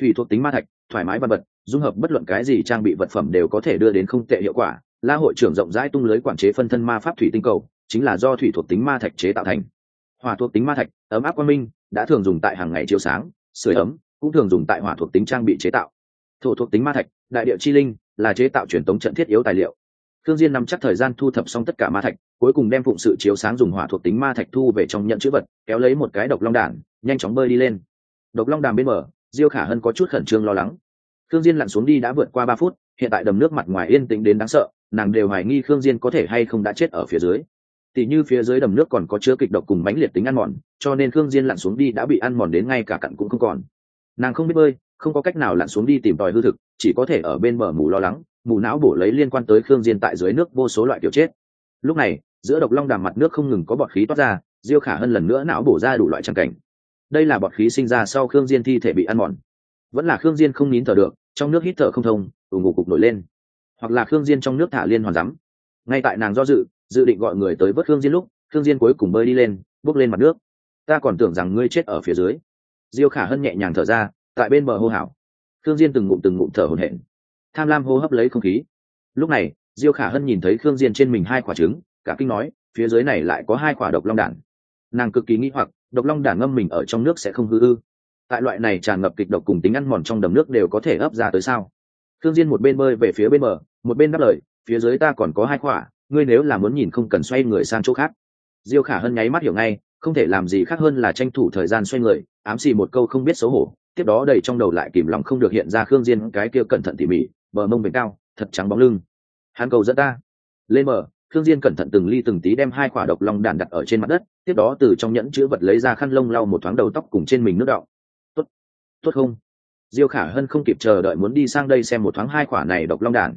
Thủy thuộc tính ma thạch, thoải mái và vật dung hợp bất luận cái gì trang bị vật phẩm đều có thể đưa đến không tệ hiệu quả. La hội trưởng rộng rãi tung lưới quản chế phân thân ma pháp thủy tinh cầu, chính là do thủy thuộc tính ma thạch chế tạo thành. Hỏa thuộc tính ma thạch, ấm áp quan minh, đã thường dùng tại hàng ngày chiếu sáng, sưởi ấm, cũng thường dùng tại hỏa thuộc tính trang bị chế tạo. Thổ thuộc tính ma thạch, đại địa chi linh, là chế tạo truyền tống trận thiết yếu tài liệu Khương diên nắm chắc thời gian thu thập xong tất cả ma thạch cuối cùng đem phụng sự chiếu sáng dùng hỏa thuộc tính ma thạch thu về trong nhận chữ vật kéo lấy một cái độc long đạn, nhanh chóng bơi đi lên. Độc long đàm bên mở diêu khả hân có chút khẩn trương lo lắng. Khương diên lặn xuống đi đã vượt qua ba phút hiện tại đầm nước mặt ngoài yên tĩnh đến đáng sợ nàng đều hoài nghi khương diên có thể hay không đã chết ở phía dưới. Tỷ như phía dưới đầm nước còn có chứa kịch độc cùng mãnh liệt tính ăn mòn cho nên khương diên lặn xuống đi đã bị ăn mòn đến ngay cả cặn cũng không còn. Nàng không biết bơi không có cách nào lặn xuống đi tìm tòi hư thực chỉ có thể ở bên bờ mù lo lắng mù não bổ lấy liên quan tới khương diên tại dưới nước vô số loại kiểu chết. Lúc này, giữa độc long đàm mặt nước không ngừng có bọt khí toát ra, diêu khả hơn lần nữa não bổ ra đủ loại trang cảnh. Đây là bọt khí sinh ra sau khương diên thi thể bị ăn mòn. Vẫn là khương diên không nín thở được, trong nước hít thở không thông ủ ngủ cục nổi lên. Hoặc là khương diên trong nước thả liên hoàn rắm ngay tại nàng do dự dự định gọi người tới vớt khương diên lúc, khương diên cuối cùng bơi đi lên, bước lên mặt nước. Ta còn tưởng rằng ngươi chết ở phía dưới. Diêu khả hân nhẹ nhàng thở ra, tại bên bờ hô hào. Khương diên từng ngụm từng ngụm thở hổn hển tham lam hô hấp lấy không khí. Lúc này, diêu khả hân nhìn thấy khương diên trên mình hai quả trứng, cả kinh nói, phía dưới này lại có hai quả độc long đản. Nàng cực kỳ nghĩ hoặc, độc long đản ngâm mình ở trong nước sẽ không hư ư. Tại loại này tràn ngập kịch độc cùng tính ăn mòn trong đầm nước đều có thể ấp ra tới sao? Khương diên một bên bơi về phía bên bờ, một bên đáp lời, phía dưới ta còn có hai quả, ngươi nếu là muốn nhìn không cần xoay người sang chỗ khác. Diêu khả hân nháy mắt hiểu ngay, không thể làm gì khác hơn là tranh thủ thời gian xoay người, ám xì một câu không biết xấu hổ, tiếp đó đầy trong đầu lại kìm lòng không được hiện ra khương diên cái kia cẩn thận tỉ mỉ bờ mông bề cao, thật trắng bóng lưng. Hắn cầu dẫn ta. Lên mở thương diên cẩn thận từng ly từng tí đem hai quả độc long đàn đặt ở trên mặt đất, tiếp đó từ trong nhẫn chứa vật lấy ra khăn lông lau một thoáng đầu tóc cùng trên mình nước đọng. Tốt tốt không? Diêu khả hân không kịp chờ đợi muốn đi sang đây xem một thoáng hai quả này độc long đàn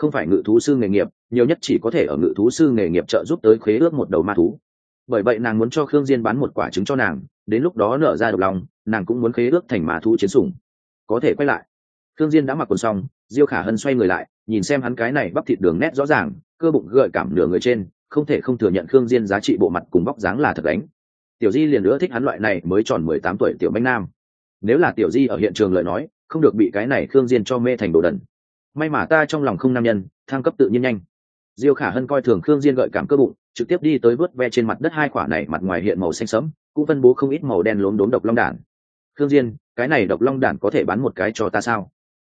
không phải ngự thú sư nghề nghiệp, nhiều nhất chỉ có thể ở ngự thú sư nghề nghiệp trợ giúp tới khế ước một đầu ma thú. Bởi vậy nàng muốn cho khương diên bán một quả trứng cho nàng, đến lúc đó nở ra độc lòng nàng cũng muốn khế ước thành ma thú chiến sủng. Có thể quay lại. Khương diên đã mặc quần xong diêu khả hân xoay người lại, nhìn xem hắn cái này bắp thịt đường nét rõ ràng, cơ bụng gợi cảm nửa người trên, không thể không thừa nhận khương diên giá trị bộ mặt cùng vóc dáng là thật đánh. Tiểu di liền nữa thích hắn loại này mới tròn mười tám tuổi tiểu bánh nam. Nếu là tiểu di ở hiện trường lời nói, không được bị cái này khương diên cho mê thành đồ đần. May mà ta trong lòng không nam nhân, thăng cấp tự nhiên nhanh. Diêu khả hân coi thường khương diên gợi cảm cơ bụng, trực tiếp đi tới vớt ve trên mặt đất hai quả này mặt ngoài hiện màu xanh sẫm, cũng phân bố không ít màu đen lốm đốm độc long đản. Khương diên, cái này độc long đản có thể bán một cái cho ta sao?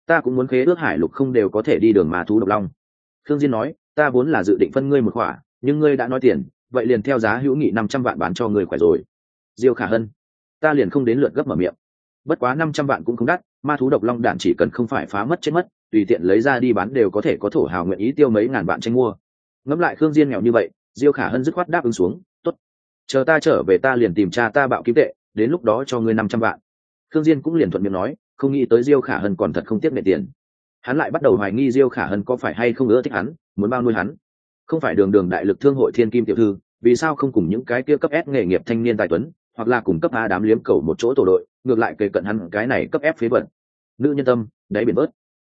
Ta cũng muốn khế ước hải lục không đều có thể đi đường mà thú độc long. Thương diên nói, ta vốn là dự định phân ngươi một khỏa, nhưng ngươi đã nói tiền, vậy liền theo giá hữu nghị năm trăm vạn bán cho ngươi khỏe rồi. Diêu khả hân, ta liền không đến lượt gấp mở miệng. Bất quá năm trăm vạn cũng không đắt, ma thú độc long đạn chỉ cần không phải phá mất chết mất, tùy tiện lấy ra đi bán đều có thể có thổ hào nguyện ý tiêu mấy ngàn vạn tranh mua. Ngẫm lại khương diên nghèo như vậy, diêu khả hân dứt khoát đáp ứng xuống, tốt, chờ ta trở về ta liền tìm cha ta bạo kim tệ, đến lúc đó cho ngươi năm trăm vạn. Khương diên cũng liền thuận miệng nói không nghĩ tới diêu khả hân còn thật không tiếc nệ tiền. Hắn lại bắt đầu hoài nghi diêu khả hân có phải hay không ưa thích hắn, muốn bao nuôi hắn. Không phải đường đường đại lực thương hội thiên kim tiểu thư, vì sao không cùng những cái kia cấp s nghề nghiệp thanh niên tài tuấn, hoặc là cùng cấp a đám liếm cầu một chỗ tổ đội, ngược lại kề cận hắn cái này cấp ép phế vận nữ nhân tâm, đáy biển bớt.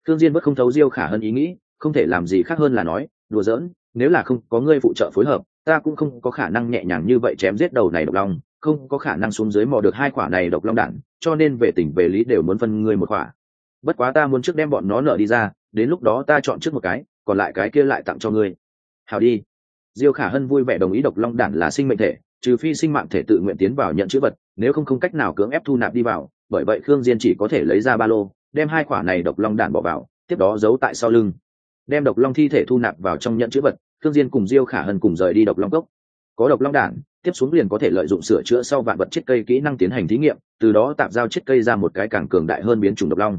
Thương diên bất không thấu diêu khả Hân ý nghĩ, không thể làm gì khác hơn là nói, đùa giỡn, nếu là không có ngươi phụ trợ phối hợp, ta cũng không có khả năng nhẹ nhàng như vậy chém giết đầu này độc long không có khả năng xuống dưới mò được hai quả này độc long đạn, cho nên về tỉnh về lý đều muốn phân ngươi một quả. Bất quá ta muốn trước đem bọn nó nở đi ra, đến lúc đó ta chọn trước một cái, còn lại cái kia lại tặng cho ngươi. Hào đi. Diêu khả hân vui vẻ đồng ý độc long đản là sinh mệnh thể, trừ phi sinh mạng thể tự nguyện tiến vào nhận chữ vật, nếu không không cách nào cưỡng ép thu nạp đi vào, bởi vậy khương diên chỉ có thể lấy ra ba lô, đem hai quả này độc long đản bỏ vào, tiếp đó giấu tại sau lưng. Đem độc long thi thể thu nạp vào trong nhận chữ vật, khương diên cùng diêu khả hân cùng rời đi độc long cốc. Có độc long đản tiếp xuống liền có thể lợi dụng sửa chữa sau vạn vật chết cây kỹ năng tiến hành thí nghiệm từ đó tạo giao chết cây ra một cái càng cường đại hơn biến chủng độc long.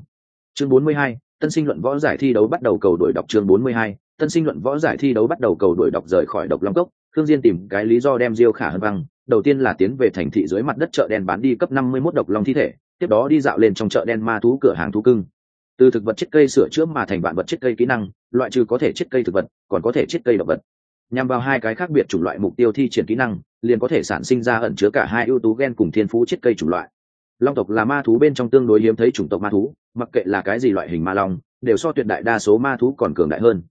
Chương 42, tân sinh luận võ giải thi đấu bắt đầu cầu đổi đọc chương 42, tân sinh luận võ giải thi đấu bắt đầu cầu đổi đọc rời khỏi độc long cốc Thương diên tìm cái lý do đem diêu khả hân văng đầu tiên là tiến về thành thị dưới mặt đất chợ đen bán đi cấp 51 độc long thi thể tiếp đó đi dạo lên trong chợ đen ma thú cửa hàng thú cưng. Từ thực vật chết cây sửa chữa mà thành vạn vật chết cây kỹ năng loại trừ có thể chết cây thực vật còn có thể chết cây động vật nhằm vào hai cái khác biệt chủng loại mục tiêu thi triển kỹ năng, liền có thể sản sinh ra ẩn chứa cả hai ưu tú gen cùng thiên phú chiết cây chủng loại. Long tộc là ma thú bên trong tương đối hiếm thấy chủng tộc ma thú, mặc kệ là cái gì loại hình ma long, đều so tuyệt đại đa số ma thú còn cường đại hơn.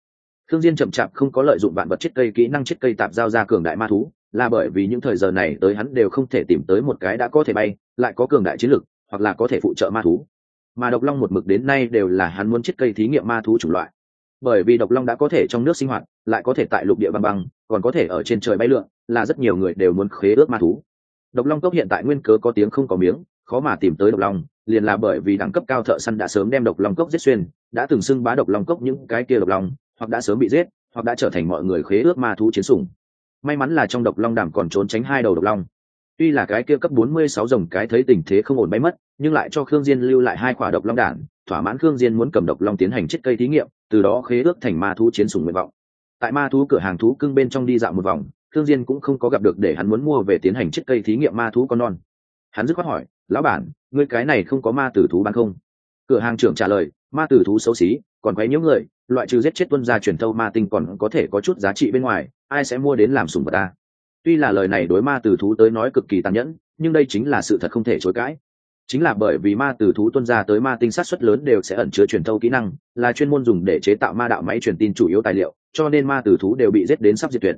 Thương diên chậm chạp không có lợi dụng vạn vật chiết cây kỹ năng chiết cây tạp giao ra cường đại ma thú, là bởi vì những thời giờ này tới hắn đều không thể tìm tới một cái đã có thể bay, lại có cường đại chiến lực, hoặc là có thể phụ trợ ma thú. Mà độc long một mực đến nay đều là hắn muốn chiết cây thí nghiệm ma thú chủng loại bởi vì độc long đã có thể trong nước sinh hoạt, lại có thể tại lục địa băng băng, còn có thể ở trên trời bay lượn, là rất nhiều người đều muốn khế ước ma thú. Độc long cốc hiện tại nguyên cớ có tiếng không có miếng, khó mà tìm tới độc long, liền là bởi vì đẳng cấp cao thợ săn đã sớm đem độc long cốc giết xuyên, đã từng xưng bá độc long cốc những cái kia độc long, hoặc đã sớm bị giết, hoặc đã trở thành mọi người khế ước ma thú chiến sủng. May mắn là trong độc long đàm còn trốn tránh hai đầu độc long. Tuy là cái kia cấp 46 rồng cái thấy tình thế không ổn bay mất nhưng lại cho khương diên lưu lại hai quả độc long đản, thỏa mãn khương diên muốn cầm độc long tiến hành chết cây thí nghiệm, từ đó khế ước thành ma thú chiến sủng nguyện vọng. Tại ma thú cửa hàng thú cưng bên trong đi dạo một vòng, khương diên cũng không có gặp được để hắn muốn mua về tiến hành chết cây thí nghiệm ma thú con non. Hắn dứt khoát hỏi, lão bản, ngươi cái này không có ma tử thú bán không? Cửa hàng trưởng trả lời, ma tử thú xấu xí, còn quấy nhiễu người, loại trừ giết chết tuân gia truyền thâu ma tinh còn có thể có chút giá trị bên ngoài, ai sẽ mua đến làm sủng vật ta? Tuy là lời này đối ma tử thú tới nói cực kỳ tàn nhẫn, nhưng đây chính là sự thật không thể chối cãi chính là bởi vì ma tử thú tuân ra tới ma tinh sát xuất lớn đều sẽ ẩn chứa truyền thâu kỹ năng, là chuyên môn dùng để chế tạo ma đạo máy truyền tin chủ yếu tài liệu, cho nên ma tử thú đều bị giết đến sắp diệt tuyệt.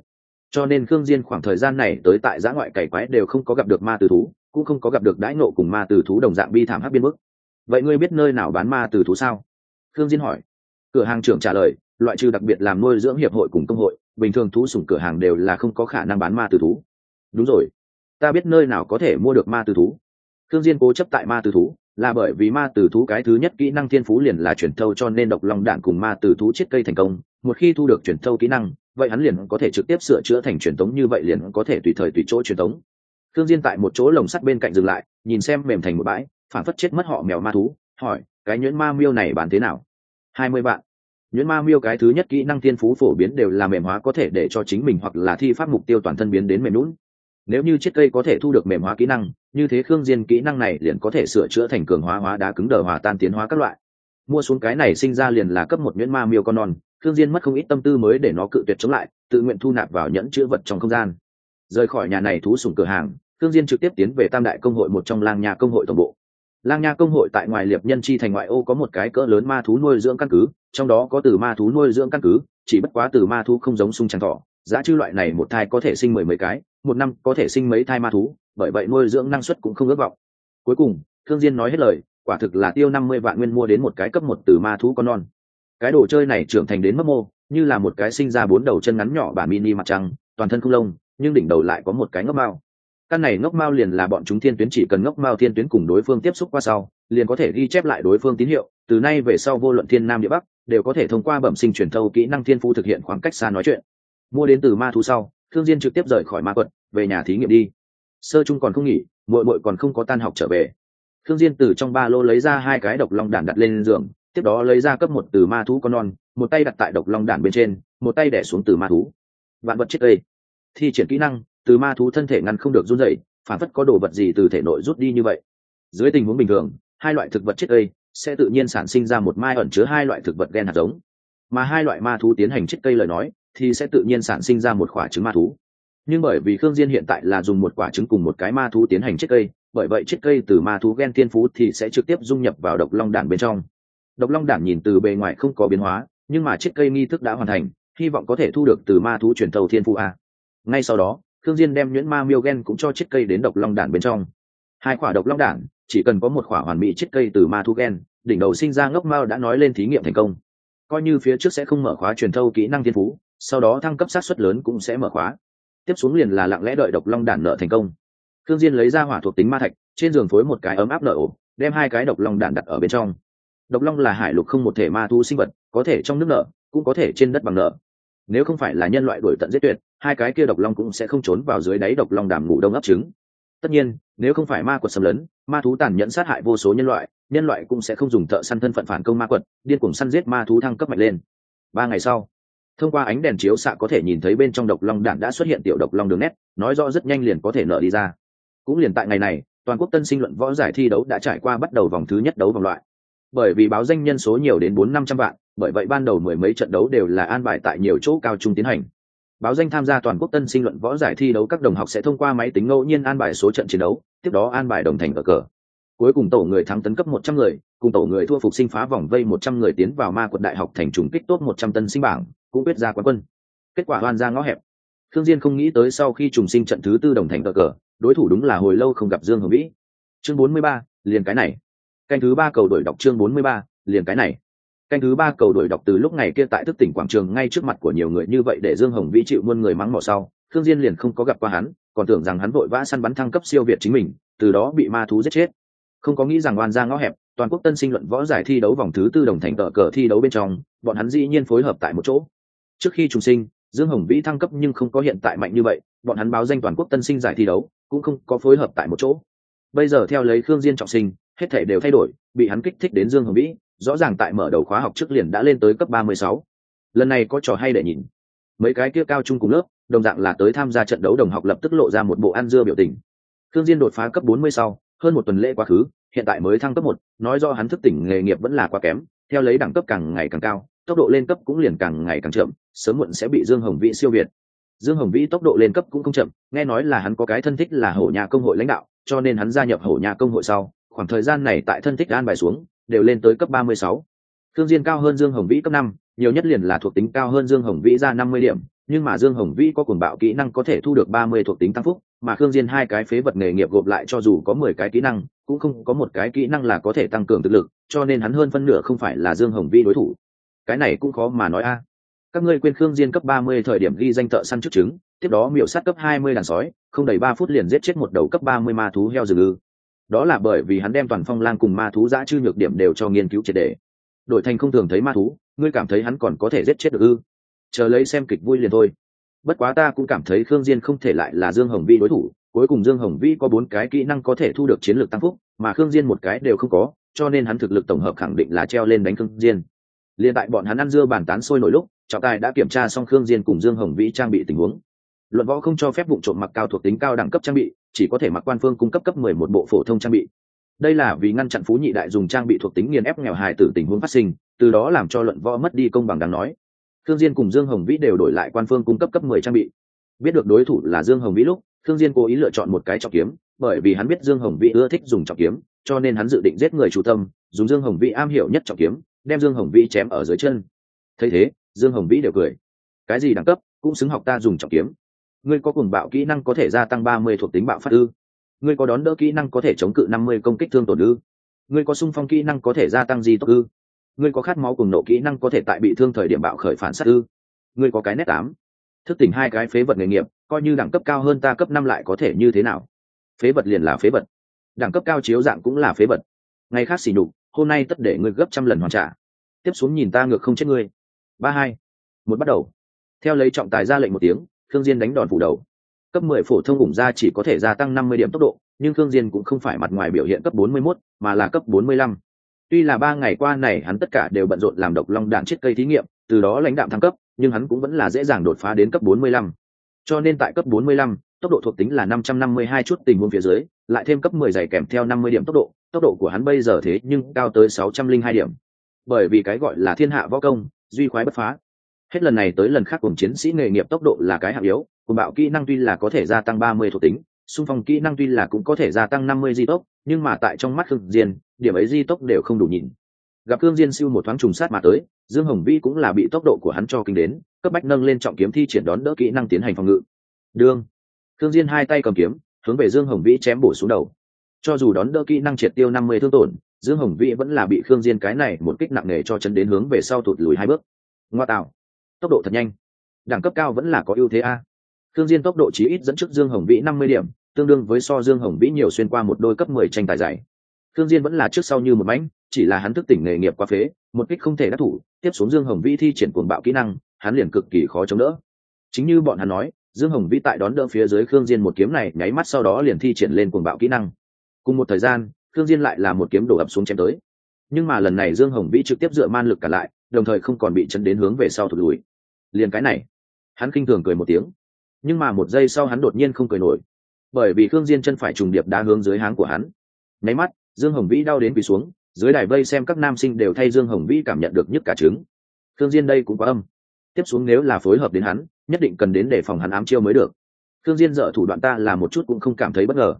Cho nên khương diên khoảng thời gian này tới tại giã ngoại cày quái đều không có gặp được ma tử thú, cũng không có gặp được đãi nộ cùng ma tử thú đồng dạng bi thảm hắc biên bức. Vậy ngươi biết nơi nào bán ma tử thú sao? Khương diên hỏi. Cửa hàng trưởng trả lời, loại trừ đặc biệt làm nuôi dưỡng hiệp hội cùng công hội, bình thường thú sủng cửa hàng đều là không có khả năng bán ma tử thú. Đúng rồi. Ta biết nơi nào có thể mua được ma tử thú thương diên cố chấp tại ma tử thú, là bởi vì ma tử thú cái thứ nhất kỹ năng thiên phú liền là chuyển thâu cho nên độc long đạn cùng ma tử thú chết cây thành công. Một khi thu được chuyển thâu kỹ năng, vậy hắn liền có thể trực tiếp sửa chữa thành truyền tống như vậy liền có thể tùy thời tùy chỗ truyền tống. Thương diên tại một chỗ lồng sắt bên cạnh dừng lại, nhìn xem mềm thành một bãi, phản phất chết mất họ mèo ma thú, hỏi, cái nhuyễn ma miêu này bán thế nào? Hai mươi vạn. Nhuyễn ma miêu cái thứ nhất kỹ năng thiên phú phổ biến đều là mềm hóa có thể để cho chính mình hoặc là thi pháp mục tiêu toàn thân biến đến mềm lún nếu như chiếc cây có thể thu được mềm hóa kỹ năng, như thế khương diên kỹ năng này liền có thể sửa chữa thành cường hóa hóa đá cứng đờ hòa tan tiến hóa các loại. Mua xuống cái này sinh ra liền là cấp một nhuyễn ma miêu con non, khương diên mất không ít tâm tư mới để nó cự tuyệt chống lại, tự nguyện thu nạp vào nhẫn chứa vật trong không gian. Rời khỏi nhà này thú sủng cửa hàng, khương diên trực tiếp tiến về tam đại công hội một trong lang nhà công hội tổng bộ. Lang nha công hội tại ngoài liệp nhân chi thành ngoại ô có một cái cỡ lớn ma thú nuôi dưỡng căn cứ, trong đó có từ ma thú nuôi dưỡng căn cứ, chỉ bất quá từ ma thú không giống sung trắng thọ giá chư loại này một thai có thể sinh mười mấy cái, một năm có thể sinh mấy thai ma thú, bởi vậy nuôi dưỡng năng suất cũng không ước vọng. Cuối cùng, thương diên nói hết lời, quả thực là tiêu năm mươi vạn nguyên mua đến một cái cấp một từ ma thú con non. Cái đồ chơi này trưởng thành đến mức mô, như là một cái sinh ra bốn đầu chân ngắn nhỏ bản mini mặt trăng, toàn thân không lông, nhưng đỉnh đầu lại có một cái ngốc mao. Căn này ngốc mao liền là bọn chúng thiên tuyến chỉ cần ngốc mao thiên tuyến cùng đối phương tiếp xúc qua sau, liền có thể ghi chép lại đối phương tín hiệu, từ nay về sau vô luận thiên nam địa bắc, đều có thể thông qua bẩm sinh truyền thâu kỹ năng thiên phu thực hiện khoảng cách xa nói chuyện mua đến từ ma thú sau thương diên trực tiếp rời khỏi ma quật, về nhà thí nghiệm đi. Sơ trung còn không nghỉ, muội muội còn không có tan học trở về. Thương diên từ trong ba lô lấy ra hai cái độc long đản đặt lên giường, tiếp đó lấy ra cấp một từ ma thú con non, một tay đặt tại độc long đản bên trên, một tay đẻ xuống từ ma thú. Vạn vật chết cây thi triển kỹ năng, từ ma thú thân thể ngăn không được run rẩy, phản phất có đồ vật gì từ thể nội rút đi như vậy. Dưới tình huống bình thường, hai loại thực vật chết cây sẽ tự nhiên sản sinh ra một mai ẩn chứa hai loại thực vật gen hạt giống. Mà hai loại ma thú tiến hành chết cây lời nói thì sẽ tự nhiên sản sinh ra một quả trứng ma thú. Nhưng bởi vì khương diên hiện tại là dùng một quả trứng cùng một cái ma thú tiến hành chiết cây, bởi vậy chiết cây từ ma thú gen thiên phú thì sẽ trực tiếp dung nhập vào độc long đản bên trong. Độc long đản nhìn từ bề ngoài không có biến hóa, nhưng mà chiết cây nghi thức đã hoàn thành, hy vọng có thể thu được từ ma thú truyền thầu thiên phú a. Ngay sau đó, khương diên đem nhuyễn ma miêu gen cũng cho chiết cây đến độc long đản bên trong. Hai quả độc long đản, chỉ cần có một quả hoàn mỹ chiết cây từ ma thú gen đỉnh đầu sinh ra ngốc mao đã nói lên thí nghiệm thành công. Coi như phía trước sẽ không mở khóa truyền thâu kỹ năng thiên phú sau đó thăng cấp sát xuất lớn cũng sẽ mở khóa. Tiếp xuống liền là lặng lẽ đợi độc long đản nợ thành công. Thương diên lấy ra hỏa thuộc tính ma thạch, trên giường phối một cái ấm áp nợ ổ, đem hai cái độc long đản đặt ở bên trong. Độc long là hải lục không một thể ma thu sinh vật, có thể trong nước nợ, cũng có thể trên đất bằng nợ. Nếu không phải là nhân loại đuổi tận giết tuyệt, hai cái kia độc long cũng sẽ không trốn vào dưới đáy độc long đàm ngủ đông ấp trứng. Tất nhiên, nếu không phải ma quật xâm lấn, ma thú tàn nhẫn sát hại vô số nhân loại nhân loại cũng sẽ không dùng thợ săn thân phận phản công ma quật, điên cuồng săn giết ma thú thăng cấp mạnh lên. Ba ngày sau thông qua ánh đèn chiếu xạ có thể nhìn thấy bên trong độc long đạn đã xuất hiện tiểu độc long đường nét, nói rõ rất nhanh liền có thể nở đi ra. Cũng liền tại ngày này, toàn quốc tân sinh luận võ giải thi đấu đã trải qua bắt đầu vòng thứ nhất đấu vòng loại. Bởi vì báo danh nhân số nhiều đến bốn năm trăm vạn, bởi vậy ban đầu mười mấy trận đấu đều là an bài tại nhiều chỗ cao trung tiến hành. Báo danh tham gia toàn quốc tân sinh luận võ giải thi đấu các đồng học sẽ thông qua máy tính ngẫu nhiên an bài số trận chiến đấu, tiếp đó an bài đồng thành ở cờ. Cuối cùng tổ người thắng tấn cấp một trăm người cùng tổ người thua phục sinh phá vòng vây một trăm người tiến vào ma quận đại học thành trùng kích tốt một trăm tân sinh bảng, cũng quyết ra quán quân. Kết quả hoan ra ngõ hẹp. Thương diên không nghĩ tới sau khi trùng sinh trận thứ tư đồng thành cờ cờ, đối thủ đúng là hồi lâu không gặp dương hồng vĩ. Chương bốn mươi ba, liền cái này. Canh thứ ba cầu đổi đọc chương bốn mươi ba, liền cái này. Canh thứ ba cầu đổi đọc từ lúc ngày kia tại thức tỉnh quảng trường ngay trước mặt của nhiều người như vậy để dương hồng vĩ chịu muôn người mắng mỏ sau thương diên liền không có gặp qua hắn, còn tưởng rằng hắn vội vã săn bắn thăng cấp siêu việt chính mình, từ đó bị ma thú giết chết. Không có nghĩ rằng oan ra ngõ hẹp toàn quốc tân sinh luận võ giải thi đấu vòng thứ tư đồng thành cờ cờ thi đấu bên trong, bọn hắn dĩ nhiên phối hợp tại một chỗ. Trước khi trùng sinh, dương hồng vĩ thăng cấp nhưng không có hiện tại mạnh như vậy, bọn hắn báo danh toàn quốc tân sinh giải thi đấu, cũng không có phối hợp tại một chỗ. Bây giờ theo lấy khương diên trọng sinh, hết thể đều thay đổi, bị hắn kích thích đến dương hồng vĩ, rõ ràng tại mở đầu khóa học trước liền đã lên tới cấp ba mươi sáu. Lần này có trò hay để nhìn. Mấy cái kia cao trung cùng lớp, đồng dạng là tới tham gia trận đấu đồng học lập tức lộ ra một bộ ăn dưa biểu tình. Khương diên đột phá cấp bốn mươi sau, hơn một tuần lễ quá khứ hiện tại mới thăng cấp một, nói do hắn thức tỉnh nghề nghiệp vẫn là quá kém, theo lấy đẳng cấp càng ngày càng cao, tốc độ lên cấp cũng liền càng ngày càng chậm, sớm muộn sẽ bị dương hồng vĩ siêu việt. Dương hồng vĩ tốc độ lên cấp cũng không chậm, nghe nói là hắn có cái thân thích là hổ nhà công hội lãnh đạo, cho nên hắn gia nhập hổ nhà công hội sau, khoảng thời gian này tại thân thích an bài xuống, đều lên tới cấp ba mươi sáu. Thương diên cao hơn dương hồng vĩ cấp năm, nhiều nhất liền là thuộc tính cao hơn dương hồng vĩ ra năm mươi điểm, nhưng mà dương hồng vĩ có cuồng bạo kỹ năng có thể thu được ba mươi thuộc tính tăng phúc, mà khương diên hai cái phế vật nghề nghiệp gộp lại cho dù có mười cái kỹ năng cũng không có một cái kỹ năng là có thể tăng cường thực lực, cho nên hắn hơn phân nửa không phải là dương hồng vi đối thủ. Cái này cũng khó mà nói a. Các ngươi quên khương diên cấp ba mươi thời điểm ghi danh thợ săn trước trứng, tiếp đó miểu sát cấp hai mươi đàn sói, không đầy ba phút liền giết chết một đầu cấp ba mươi ma thú heo rừng ư. Đó là bởi vì hắn đem toàn phong lang cùng ma thú giã chư nhược điểm đều cho nghiên cứu triệt đề đổi thành không thường thấy ma thú, ngươi cảm thấy hắn còn có thể giết chết được ư? Chờ lấy xem kịch vui liền thôi. Bất quá ta cũng cảm thấy khương diên không thể lại là dương hồng vi đối thủ cuối cùng dương hồng vĩ có bốn cái kỹ năng có thể thu được chiến lược tăng phúc mà khương diên một cái đều không có cho nên hắn thực lực tổng hợp khẳng định là treo lên đánh khương diên. Liền tại bọn hắn ăn dưa bàn tán sôi nổi lúc trọng tài đã kiểm tra xong khương diên cùng dương hồng vĩ trang bị tình huống. Luận võ không cho phép vụ trộm mặc cao thuộc tính cao đẳng cấp trang bị chỉ có thể mặc quan phương cung cấp cấp mười một bộ phổ thông trang bị. Đây là vì ngăn chặn phú nhị đại dùng trang bị thuộc tính nghiền ép nghèo hài tử tình huống phát sinh từ đó làm cho luận võ mất đi công bằng đáng nói. Khương Diên cùng Dương Hồng Vĩ đều đổi lại quan phương cung cấp cấp 10 trang bị. Biết được đối thủ là Dương Hồng Vĩ lúc, Thương Diên cố ý lựa chọn một cái trọng kiếm, bởi vì hắn biết Dương Hồng Vĩ ưa thích dùng trọng kiếm, cho nên hắn dự định giết người chủ tâm dùng dương hồng vĩ am hiểu nhất trọng kiếm đem dương hồng vĩ chém ở dưới chân. Thấy thế dương hồng vĩ đều cười. Cái gì đẳng cấp cũng xứng học ta dùng trọng kiếm. Ngươi có cường bạo kỹ năng có thể gia tăng ba mươi thuộc tính bạo phát ư? Ngươi có đón đỡ kỹ năng có thể chống cự năm mươi công kích thương tổn ư? Ngươi có sung phong kỹ năng có thể gia tăng gì tốc ư? Ngươi có khát máu cùng nộ kỹ năng có thể tại bị thương thời điểm bạo khởi phản sát ư? Ngươi có cái nét tám thức tỉnh hai cái phế vật nghề nghiệp coi như đẳng cấp cao hơn ta cấp năm lại có thể như thế nào? Phế vật liền là phế vật. Đẳng cấp cao chiếu dạng cũng là phế vật. Ngày khác xỉ nhục hôm nay tất để ngươi gấp trăm lần hoàn trả. Tiếp xuống nhìn ta ngược không chết ngươi. Ba hai. Một bắt đầu. Theo lấy trọng tài ra lệnh một tiếng thương diên đánh đòn phủ đầu. Cấp mười phổ thông ủng ra chỉ có thể gia tăng năm mươi điểm tốc độ nhưng thương diên cũng không phải mặt ngoài biểu hiện cấp bốn mươi 41, mà là cấp bốn mươi lăm. tuy là ba ngày qua này hắn tất cả đều bận rộn làm độc long đạn chết cây thí nghiệm từ đó lãnh đạm thăng cấp nhưng hắn cũng vẫn là dễ dàng đột phá đến cấp bốn mươi lăm. cho nên tại cấp bốn mươi lăm, tốc độ thuộc tính là năm trăm năm mươi hai chút tình huống phía dưới lại thêm cấp mười giày kèm theo năm mươi điểm tốc độ tốc độ của hắn bây giờ thế nhưng cao tới sáu trăm linh hai điểm. Bởi vì cái gọi là thiên hạ võ công duy khoái bất phá. Hết lần này tới lần khác cùng chiến sĩ nghề nghiệp tốc độ là cái hạng yếu cùng bạo kỹ năng tuy là có thể gia tăng ba mươi thuộc tính xung phong kỹ năng tuy là cũng có thể gia tăng năm mươi di tốc nhưng mà tại trong mắt khương diên điểm ấy di tốc đều không đủ nhìn gặp cương diên siêu một thoáng trùng sát mà tới, dương hồng vi cũng là bị tốc độ của hắn cho kinh đến, cấp bách nâng lên trọng kiếm thi triển đón đỡ kỹ năng tiến hành phòng ngự. Đương. Cương diên hai tay cầm kiếm, hướng về dương hồng vĩ chém bổ xuống đầu. Cho dù đón đỡ kỹ năng triệt tiêu năm mươi thương tổn, dương hồng vĩ vẫn là bị khương diên cái này một kích nặng nề cho chân đến hướng về sau tụt lùi hai bước. Ngoa tạo. Tốc độ thật nhanh. Đẳng cấp cao vẫn là có ưu thế a. Khương diên tốc độ chí ít dẫn trước dương hồng vĩ năm mươi điểm, tương đương với so dương hồng vĩ nhiều xuyên qua một đôi cấp mười tranh tài giải khương diên vẫn là trước sau như một mảnh chỉ là hắn thức tỉnh nghề nghiệp quá phế, một kích không thể đắc thủ, tiếp xuống dương hồng vĩ thi triển cuồng bạo kỹ năng, hắn liền cực kỳ khó chống đỡ. Chính như bọn hắn nói, dương hồng vĩ tại đón đỡ phía dưới khương diên một kiếm này, nháy mắt sau đó liền thi triển lên cuồng bạo kỹ năng. Cùng một thời gian, khương diên lại là một kiếm đổ ập xuống chém tới. Nhưng mà lần này dương hồng vĩ trực tiếp dựa man lực cả lại, đồng thời không còn bị chấn đến hướng về sau thụt lùi. Liền cái này, hắn kinh thường cười một tiếng. Nhưng mà một giây sau hắn đột nhiên không cười nổi. Bởi vì khương diên chân phải trùng điệp đá hướng dưới háng của hắn. Nháy mắt dương hồng vĩ đau đến quỳ xuống dưới đài vây xem các nam sinh đều thay dương hồng vĩ cảm nhận được nhức cả trứng. Thương diên đây cũng quá âm. Tiếp xuống nếu là phối hợp đến hắn nhất định cần đến để phòng hắn ám chiêu mới được. Thương diên dở thủ đoạn ta là một chút cũng không cảm thấy bất ngờ.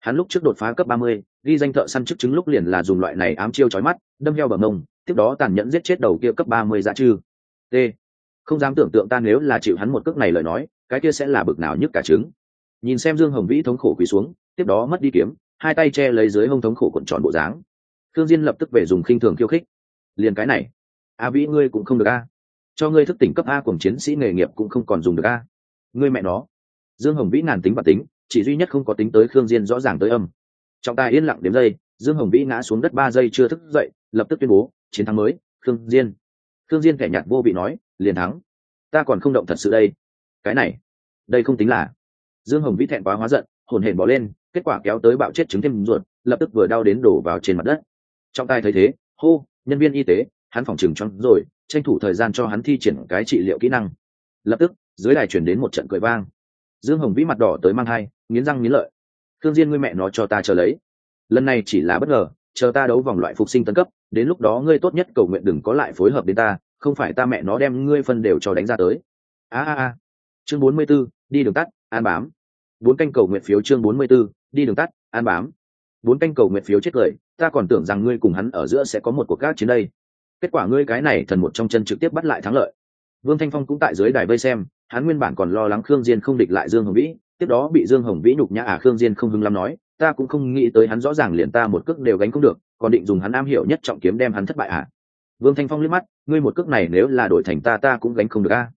Hắn lúc trước đột phá cấp ba mươi, ghi danh thợ săn chức chứng lúc liền là dùng loại này ám chiêu chói mắt đâm heo bờ mông tiếp đó tàn nhẫn giết chết đầu kia cấp ba mươi dã trư. T. Không dám tưởng tượng ta nếu là chịu hắn một cước này lời nói cái kia sẽ là bực nào nhất cả trứng. Nhìn xem dương hồng vĩ thống khổ quỳ xuống tiếp đó mất đi kiếm hai tay che lấy dưới hông thống khổ cuộn tròn bộ dáng. Thương diên lập tức về dùng khinh thường khiêu khích. Liền cái này. A vĩ ngươi cũng không được a. Cho ngươi thức tỉnh cấp a cùng chiến sĩ nghề nghiệp cũng không còn dùng được a. Ngươi mẹ nó. Dương hồng vĩ ngàn tính và tính, chỉ duy nhất không có tính tới khương diên rõ ràng tới âm. Trọng tài yên lặng đếm giây, dương hồng vĩ ngã xuống đất ba giây chưa thức dậy, lập tức tuyên bố, chiến thắng mới, khương diên. Khương diên kẻ nhạt vô vị nói, liền thắng. Ta còn không động thật sự đây. Cái này, đây không tính là. Dương hồng vĩ thẹn quá hóa giận, hồn hển bỏ lên kết quả kéo tới bạo chết trứng thêm ruột lập tức vừa đau đến đổ vào trên mặt đất. Trọng tài thấy thế hô nhân viên y tế hắn phòng chừng trong rồi tranh thủ thời gian cho hắn thi triển cái trị liệu kỹ năng. Lập tức dưới đài chuyển đến một trận cười vang. Dương hồng vĩ mặt đỏ tới mang hai nghiến răng nghiến lợi. Thương diên ngươi mẹ nó cho ta chờ lấy. Lần này chỉ là bất ngờ chờ ta đấu vòng loại phục sinh tấn cấp đến lúc đó ngươi tốt nhất cầu nguyện đừng có lại phối hợp đến ta không phải ta mẹ nó đem ngươi phân đều cho đánh ra tới. A a a. Chương bốn mươi 44, đi đường tắt an bám. Bốn canh cầu nguyện phiếu chương bốn mươi 44, đi đường tắt, an bám. Bốn canh cầu nguyện phiếu chết cười, ta còn tưởng rằng ngươi cùng hắn ở giữa sẽ có một cuộc các chiến đây. Kết quả ngươi cái này thần một trong chân trực tiếp bắt lại thắng lợi. Vương thanh phong cũng tại dưới đài vây xem, hắn nguyên bản còn lo lắng khương diên không địch lại dương hồng vĩ, tiếp đó bị dương hồng vĩ nhục nhã à khương diên không hưng lắm nói, ta cũng không nghĩ tới hắn rõ ràng liền ta một cước đều gánh không được, còn định dùng hắn am hiểu nhất trọng kiếm đem hắn thất bại à. Vương thanh phong liếc mắt, ngươi một cước này nếu là đổi thành ta ta cũng gánh không được a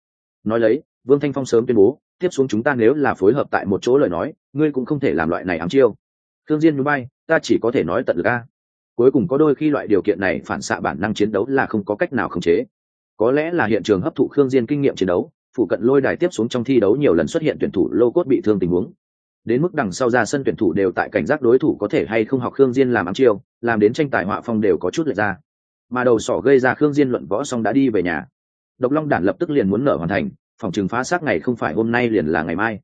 nói lấy, vương thanh phong sớm tuyên bố, tiếp xuống chúng ta nếu là phối hợp tại một chỗ lời nói ngươi cũng không thể làm loại này ám chiêu. Thương diên núi bay ta chỉ có thể nói tận lực a. Cuối cùng có đôi khi loại điều kiện này phản xạ bản năng chiến đấu là không có cách nào khống chế. Có lẽ là hiện trường hấp thụ khương diên kinh nghiệm chiến đấu phụ cận lôi đài tiếp xuống trong thi đấu nhiều lần xuất hiện tuyển thủ lô cốt bị thương tình huống. Đến mức đằng sau ra sân tuyển thủ đều tại cảnh giác đối thủ có thể hay không học khương diên làm ám chiêu, làm đến tranh tài họa phong đều có chút lệch ra. Mà đầu sỏ gây ra khương diên luận võ xong đã đi về nhà. Độc long đản lập tức liền muốn nở hoàn thành, phòng trừng phá xác ngày không phải hôm nay liền là ngày mai.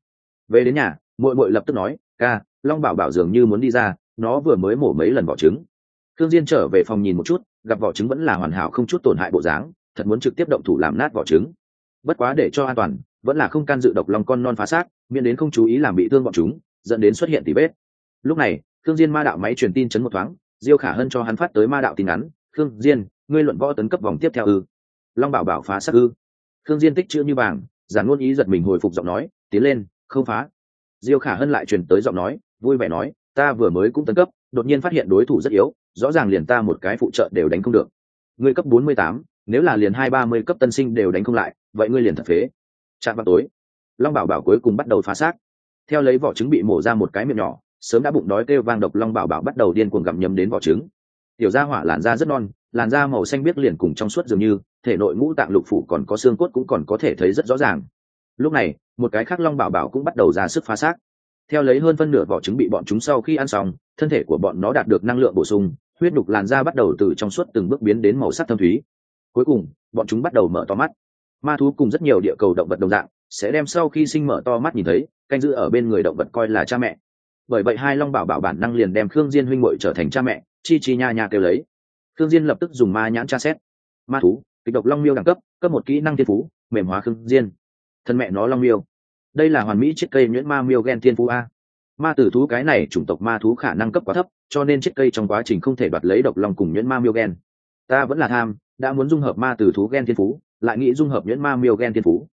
Về đến nhà muội muội lập tức nói, ca, long bảo bảo dường như muốn đi ra, nó vừa mới mổ mấy lần vỏ trứng. Khương diên trở về phòng nhìn một chút, gặp vỏ trứng vẫn là hoàn hảo không chút tổn hại bộ dáng, thật muốn trực tiếp động thủ làm nát vỏ trứng. Bất quá để cho an toàn, vẫn là không can dự độc long con non phá xác, miễn đến không chú ý làm bị thương bọn chúng, dẫn đến xuất hiện tỉ vết. Lúc này thương diên ma đạo máy truyền tin chấn một thoáng, diêu khả hân cho hắn phát tới ma đạo tin ngắn khương diên, ngươi luận võ tấn cấp vòng tiếp theo ư? Long bảo bảo phá xác ư? Khương diên tích chữ như vàng, giản ngôn ý giật mình hồi phục giọng nói, tiến lên, không phá diêu khả hân lại truyền tới giọng nói vui vẻ nói ta vừa mới cũng tấn cấp đột nhiên phát hiện đối thủ rất yếu rõ ràng liền ta một cái phụ trợ đều đánh không được. Ngươi cấp bốn mươi tám, nếu là liền hai ba mươi cấp tân sinh đều đánh không lại vậy ngươi liền thật phế. Chạm vào tối long bảo bảo cuối cùng bắt đầu phá xác. Theo lấy vỏ trứng bị mổ ra một cái miệng nhỏ sớm đã bụng đói kêu vang độc long bảo bảo bắt đầu điên cuồng gặm nhấm đến vỏ trứng. Tiểu gia hỏa làn da rất non làn da màu xanh biếc liền cùng trong suốt dường như thể nội ngũ tạng lục phủ còn có xương cốt cũng còn có thể thấy rất rõ ràng. Lúc này một cái khác long bảo bảo cũng bắt đầu ra sức phá xác. Theo lấy hơn phân nửa vỏ trứng bị bọn chúng sau khi ăn xong, thân thể của bọn nó đạt được năng lượng bổ sung, huyết đục làn da bắt đầu từ trong suốt từng bước biến đến màu sắc thâm thúy. Cuối cùng, bọn chúng bắt đầu mở to mắt. Ma thú cùng rất nhiều địa cầu động vật đồng dạng, sẽ đem sau khi sinh mở to mắt nhìn thấy, canh giữ ở bên người động vật coi là cha mẹ. Bởi vậy hai long bảo bảo bản năng liền đem khương diên huynh muội trở thành cha mẹ, chi chi nha nha kêu lấy. Khương diên lập tức dùng ma nhãn tra xét. Ma thú, kịch độc long miêu đẳng cấp cấp một kỹ năng thiên phú, mềm hóa khương diên thân mẹ nó long miêu. Đây là hoàn mỹ chiếc cây nhuyễn ma miêu gen thiên phú a. Ma tử thú cái này chủng tộc ma thú khả năng cấp quá thấp, cho nên chiếc cây trong quá trình không thể đoạt lấy độc long cùng nhuyễn ma miêu gen. Ta vẫn là tham, đã muốn dung hợp ma tử thú gen thiên phú, lại nghĩ dung hợp nhuyễn ma miêu gen thiên phú.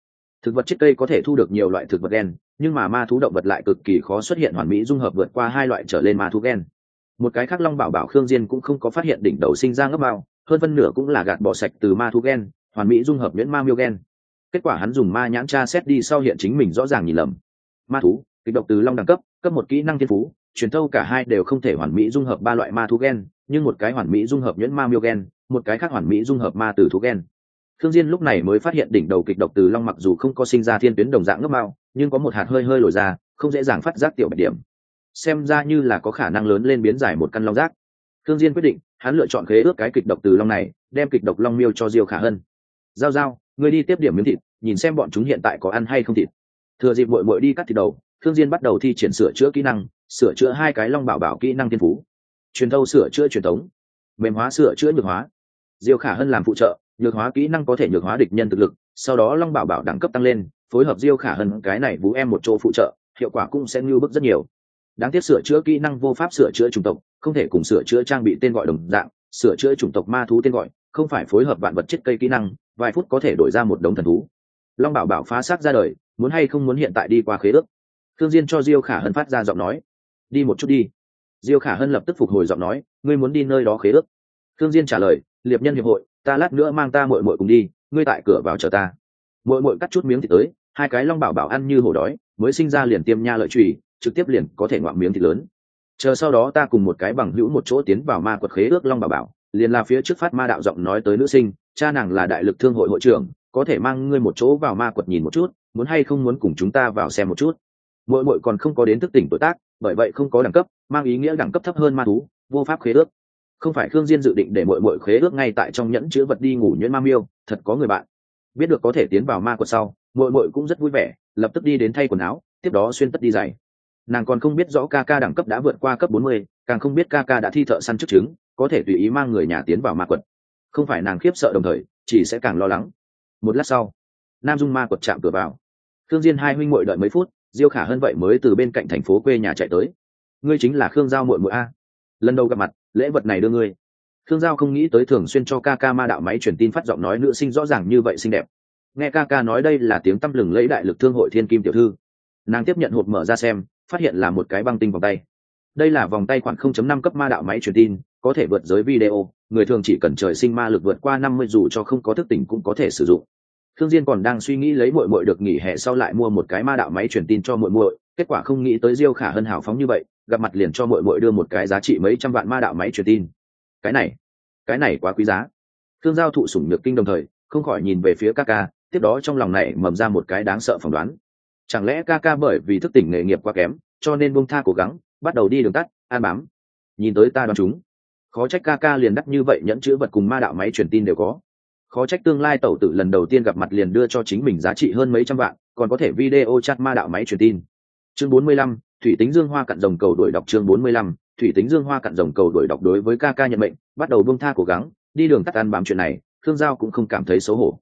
Thực vật chiếc cây có thể thu được nhiều loại thực vật gen, nhưng mà ma thú động vật lại cực kỳ khó xuất hiện hoàn mỹ dung hợp vượt qua hai loại trở lên ma thú gen. Một cái khác long bảo bảo khương diên cũng không có phát hiện đỉnh đầu sinh ra ngấp bao, hơn phân nửa cũng là gạt bỏ sạch từ ma thú gen, hoàn mỹ dung hợp nhuyễn ma miêu gen kết quả hắn dùng ma nhãn tra xét đi sau hiện chính mình rõ ràng nhìn lầm ma thú kịch độc từ long đẳng cấp cấp một kỹ năng thiên phú truyền thâu cả hai đều không thể hoàn mỹ dung hợp ba loại ma thú gen nhưng một cái hoàn mỹ dung hợp nhuyễn ma miêu gen một cái khác hoàn mỹ dung hợp ma từ thú gen Thương Diên lúc này mới phát hiện đỉnh đầu kịch độc từ long mặc dù không có sinh ra thiên tuyến đồng dạng ngấp mao, nhưng có một hạt hơi hơi lồi ra, không dễ dàng phát giác tiểu bạch điểm. Xem ra như là có khả năng lớn lên biến giải một căn long giác. Thương Diên quyết định, hắn lựa chọn khế ước cái kịch độc từ long này, đem kịch độc long miêu cho Diêu Khả Hân. Giao giao, ngươi đi tiếp điểm miếng thịt, nhìn xem bọn chúng hiện tại có ăn hay không thịt. Thừa dịp muội muội đi cắt thịt đầu, Thương Diên bắt đầu thi triển sửa chữa kỹ năng, sửa chữa hai cái long bảo bảo kỹ năng tiên phú. Truyền thâu sửa chữa truyền thống, mềm hóa sửa chữa nhược hóa. Diêu Khả Hân làm phụ trợ, nhược hóa kỹ năng có thể nhược hóa địch nhân thực lực sau đó long bảo bảo đẳng cấp tăng lên phối hợp diêu khả hân cái này vũ em một chỗ phụ trợ hiệu quả cũng sẽ ngưu bức rất nhiều đáng tiếc sửa chữa kỹ năng vô pháp sửa chữa chủng tộc không thể cùng sửa chữa trang bị tên gọi đồng dạng sửa chữa chủng tộc ma thú tên gọi không phải phối hợp vạn vật chất cây kỹ năng, vài phút có thể đổi ra một đống thần thú. Long bảo bảo phá xác ra đời, muốn hay không muốn hiện tại đi qua khế ước? Thương diên cho diêu khả hân phát ra giọng nói. Đi một chút đi. Diêu khả hân lập tức phục hồi giọng nói, ngươi muốn đi nơi đó khế ước? Thương diên trả lời, liệp nhân hiệp hội, ta lát nữa mang ta muội muội cùng đi, ngươi tại cửa vào chờ ta. Muội muội cắt chút miếng thịt tới, hai cái long bảo bảo ăn như hổ đói, mới sinh ra liền tiêm nha lợi trùy, trực tiếp liền có thể ngoạm miếng thịt lớn. Chờ sau đó ta cùng một cái bằng hữu một chỗ tiến vào ma quật khế ước long bảo bảo liền là phía trước phát ma đạo giọng nói tới nữ sinh cha nàng là đại lực thương hội hội trưởng có thể mang ngươi một chỗ vào ma quật nhìn một chút muốn hay không muốn cùng chúng ta vào xem một chút. Muội muội còn không có đến thức tỉnh tuổi tác bởi vậy không có đẳng cấp mang ý nghĩa đẳng cấp thấp hơn ma thú vô pháp khế ước. Không phải khương diên dự định để mỗi mỗi khế ước ngay tại trong nhẫn chứa vật đi ngủ nhuyễn ma miêu thật có người bạn. Biết được có thể tiến vào ma quật sau mỗi mỗi cũng rất vui vẻ lập tức đi đến thay quần áo tiếp đó xuyên tất đi giày. Nàng còn không biết rõ ca ca đẳng cấp đã vượt qua cấp 40, càng không biết ca ca đã thi thợ săn trước trứng có thể tùy ý mang người nhà tiến vào ma quật. Không phải nàng khiếp sợ đồng thời, chỉ sẽ càng lo lắng. Một lát sau, nam dung ma quật chạm cửa vào. Khương diên hai huynh muội đợi mấy phút, diêu khả hơn vậy mới từ bên cạnh thành phố quê nhà chạy tới. Ngươi chính là khương giao muội muội a. Lần đầu gặp mặt, lễ vật này đưa ngươi. Thương giao không nghĩ tới thường xuyên cho ca ca ma đạo máy truyền tin phát giọng nói nữ sinh rõ ràng như vậy xinh đẹp. Nghe ca ca nói đây là tiếng tăm lừng lấy đại lực thương hội thiên kim tiểu thư. Nàng tiếp nhận hộp mở ra xem, phát hiện là một cái băng tinh vòng tay. Đây là vòng tay khoảng 0.5 cấp ma đạo máy truyền tin có thể vượt giới video, người thường chỉ cần trời sinh ma lực vượt qua 50 dù cho không có thức tỉnh cũng có thể sử dụng. Thương diên còn đang suy nghĩ lấy muội muội được nghỉ hè sau lại mua một cái ma đạo máy truyền tin cho muội muội, kết quả không nghĩ tới diêu khả hân hào phóng như vậy, gặp mặt liền cho muội muội đưa một cái giá trị mấy trăm vạn ma đạo máy truyền tin. Cái này cái này quá quý giá. Thương giao thụ sủng nhược kinh đồng thời, không khỏi nhìn về phía ca ca, tiếp đó trong lòng này mầm ra một cái đáng sợ phỏng đoán. Chẳng lẽ ca ca bởi vì thức tỉnh nghề nghiệp quá kém, cho nên bông tha cố gắng, bắt đầu đi đường tắt an bám. Nhìn tới ta đoán chúng khó trách ca ca liền đắt như vậy nhẫn chữ vật cùng ma đạo máy truyền tin đều có. Khó trách tương lai tẩu tử lần đầu tiên gặp mặt liền đưa cho chính mình giá trị hơn mấy trăm vạn còn có thể video chat ma đạo máy truyền tin. Chương bốn mươi lăm thủy tính dương hoa cặn rồng cầu đổi đọc chương bốn mươi lăm thủy tính dương hoa cặn rồng cầu đổi đọc đối với ca ca nhận mệnh bắt đầu buông tha cố gắng đi đường tắt ăn bám chuyện này thương giao cũng không cảm thấy xấu hổ.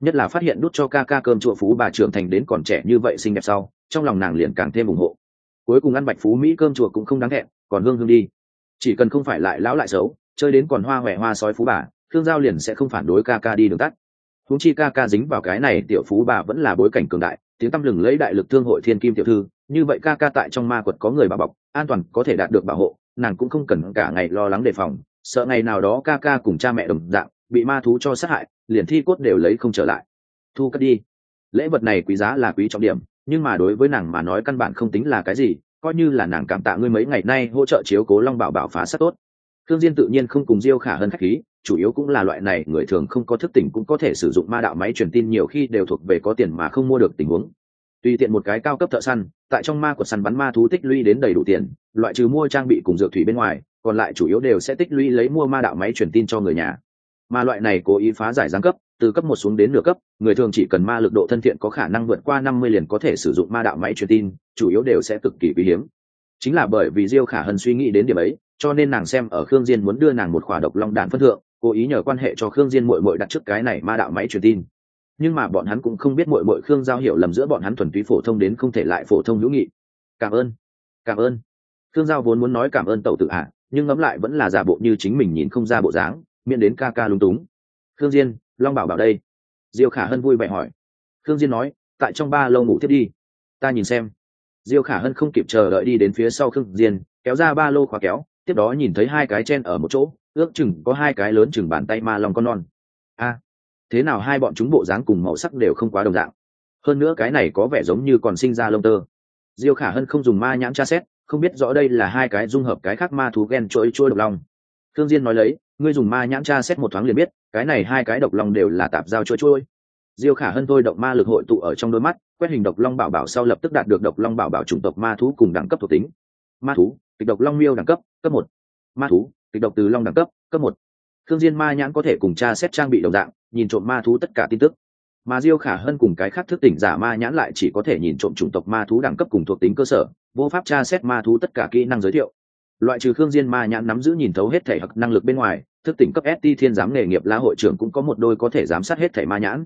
Nhất là phát hiện đút cho ca ca cơm chùa phú bà trưởng thành đến còn trẻ như vậy xinh đẹp sau trong lòng nàng liền càng thêm ủng hộ. Cuối cùng ăn bạch phú mỹ cơm chùa cũng không đáng hẹn, còn hương hương đi chỉ cần không phải lại lão lại xấu, chơi đến còn hoa huệ hoa sói phú bà thương giao liền sẽ không phản đối ca ca đi đường tắt. Huống chi ca ca dính vào cái này, tiểu phú bà vẫn là bối cảnh cường đại, tiếng tăm lừng lấy đại lực thương hội thiên kim tiểu thư, như vậy ca ca tại trong ma quật có người bà bọc, an toàn có thể đạt được bảo hộ, nàng cũng không cần cả ngày lo lắng đề phòng, sợ ngày nào đó ca ca cùng cha mẹ đồng dạng, bị ma thú cho sát hại, liền thi cốt đều lấy không trở lại. Thu cất đi. Lễ vật này quý giá là quý trọng điểm, nhưng mà đối với nàng mà nói căn bản không tính là cái gì coi như là nàng cảm tạ ngươi mấy ngày nay hỗ trợ chiếu cố long bảo bảo phá sát tốt. Thương diên tự nhiên không cùng diêu khả hơn khách khí, chủ yếu cũng là loại này người thường không có thức tỉnh cũng có thể sử dụng ma đạo máy truyền tin nhiều khi đều thuộc về có tiền mà không mua được tình huống. Tùy tiện một cái cao cấp thợ săn, tại trong ma của săn bắn ma thú tích lũy đến đầy đủ tiền, loại trừ mua trang bị cùng dược thủy bên ngoài, còn lại chủ yếu đều sẽ tích lũy lấy mua ma đạo máy truyền tin cho người nhà. Mà loại này cố ý phá giải giáng cấp từ cấp một xuống đến nửa cấp, người thường chỉ cần ma lực độ thân thiện có khả năng vượt qua năm mươi liền có thể sử dụng ma đạo máy truyền tin, chủ yếu đều sẽ cực kỳ quý hiếm. Chính là bởi vì diêu khả hân suy nghĩ đến điểm ấy, cho nên nàng xem ở khương diên muốn đưa nàng một khỏa độc long đạn phân thượng, cố ý nhờ quan hệ cho khương diên muội muội đặt trước cái này ma đạo máy truyền tin. Nhưng mà bọn hắn cũng không biết muội muội khương giao hiểu lầm giữa bọn hắn thuần túy phổ thông đến không thể lại phổ thông hữu nghị. Cảm ơn cảm ơn. Khương giao vốn muốn nói cảm ơn tẩu tự hạ nhưng ngẫm lại vẫn là giả bộ như chính mình nhìn không ra bộ dáng, miễn đến ca ca lung túng. Khương diên long bảo bảo đây. Diêu khả hân vui vẻ hỏi. Khương diên nói, tại trong ba lâu ngủ tiếp đi. Ta nhìn xem. Diêu khả hân không kịp chờ đợi đi đến phía sau khương diên, kéo ra ba lô khóa kéo, tiếp đó nhìn thấy hai cái chen ở một chỗ, ước chừng có hai cái lớn chừng bàn tay ma long con non. A, thế nào hai bọn chúng bộ dáng cùng màu sắc đều không quá đồng dạng? Hơn nữa cái này có vẻ giống như còn sinh ra lông tơ. Diêu khả hân không dùng ma nhãn tra xét, không biết rõ đây là hai cái dung hợp cái khác ma thú ghen trôi trôi độc long. Thương diên nói lấy ngươi dùng ma nhãn tra xét một thoáng liền biết, cái này hai cái độc long đều là tạp giao chua trôi diêu khả hân thôi động ma lực hội tụ ở trong đôi mắt, quét hình độc long bảo bảo sau lập tức đạt được độc long bảo bảo chủng tộc ma thú cùng đẳng cấp thuộc tính. Ma thú, kịch độc long miêu đẳng cấp cấp một. Ma thú, kịch độc từ long đẳng cấp cấp một. Thương diên ma nhãn có thể cùng tra xét trang bị đồng dạng, nhìn trộm ma thú tất cả tin tức. Mà diêu khả hơn cùng cái khác thức tỉnh giả ma nhãn lại chỉ có thể nhìn trộm chủng tộc ma thú đẳng cấp cùng thuộc tính cơ sở, vô pháp tra xét ma thú tất cả kỹ năng giới thiệu. Loại trừ khương diên ma nhãn nắm giữ nhìn thấu hết thể hặc năng lực bên ngoài thức tỉnh cấp st thiên giám nghề nghiệp la hội trưởng cũng có một đôi có thể giám sát hết thảy ma nhãn.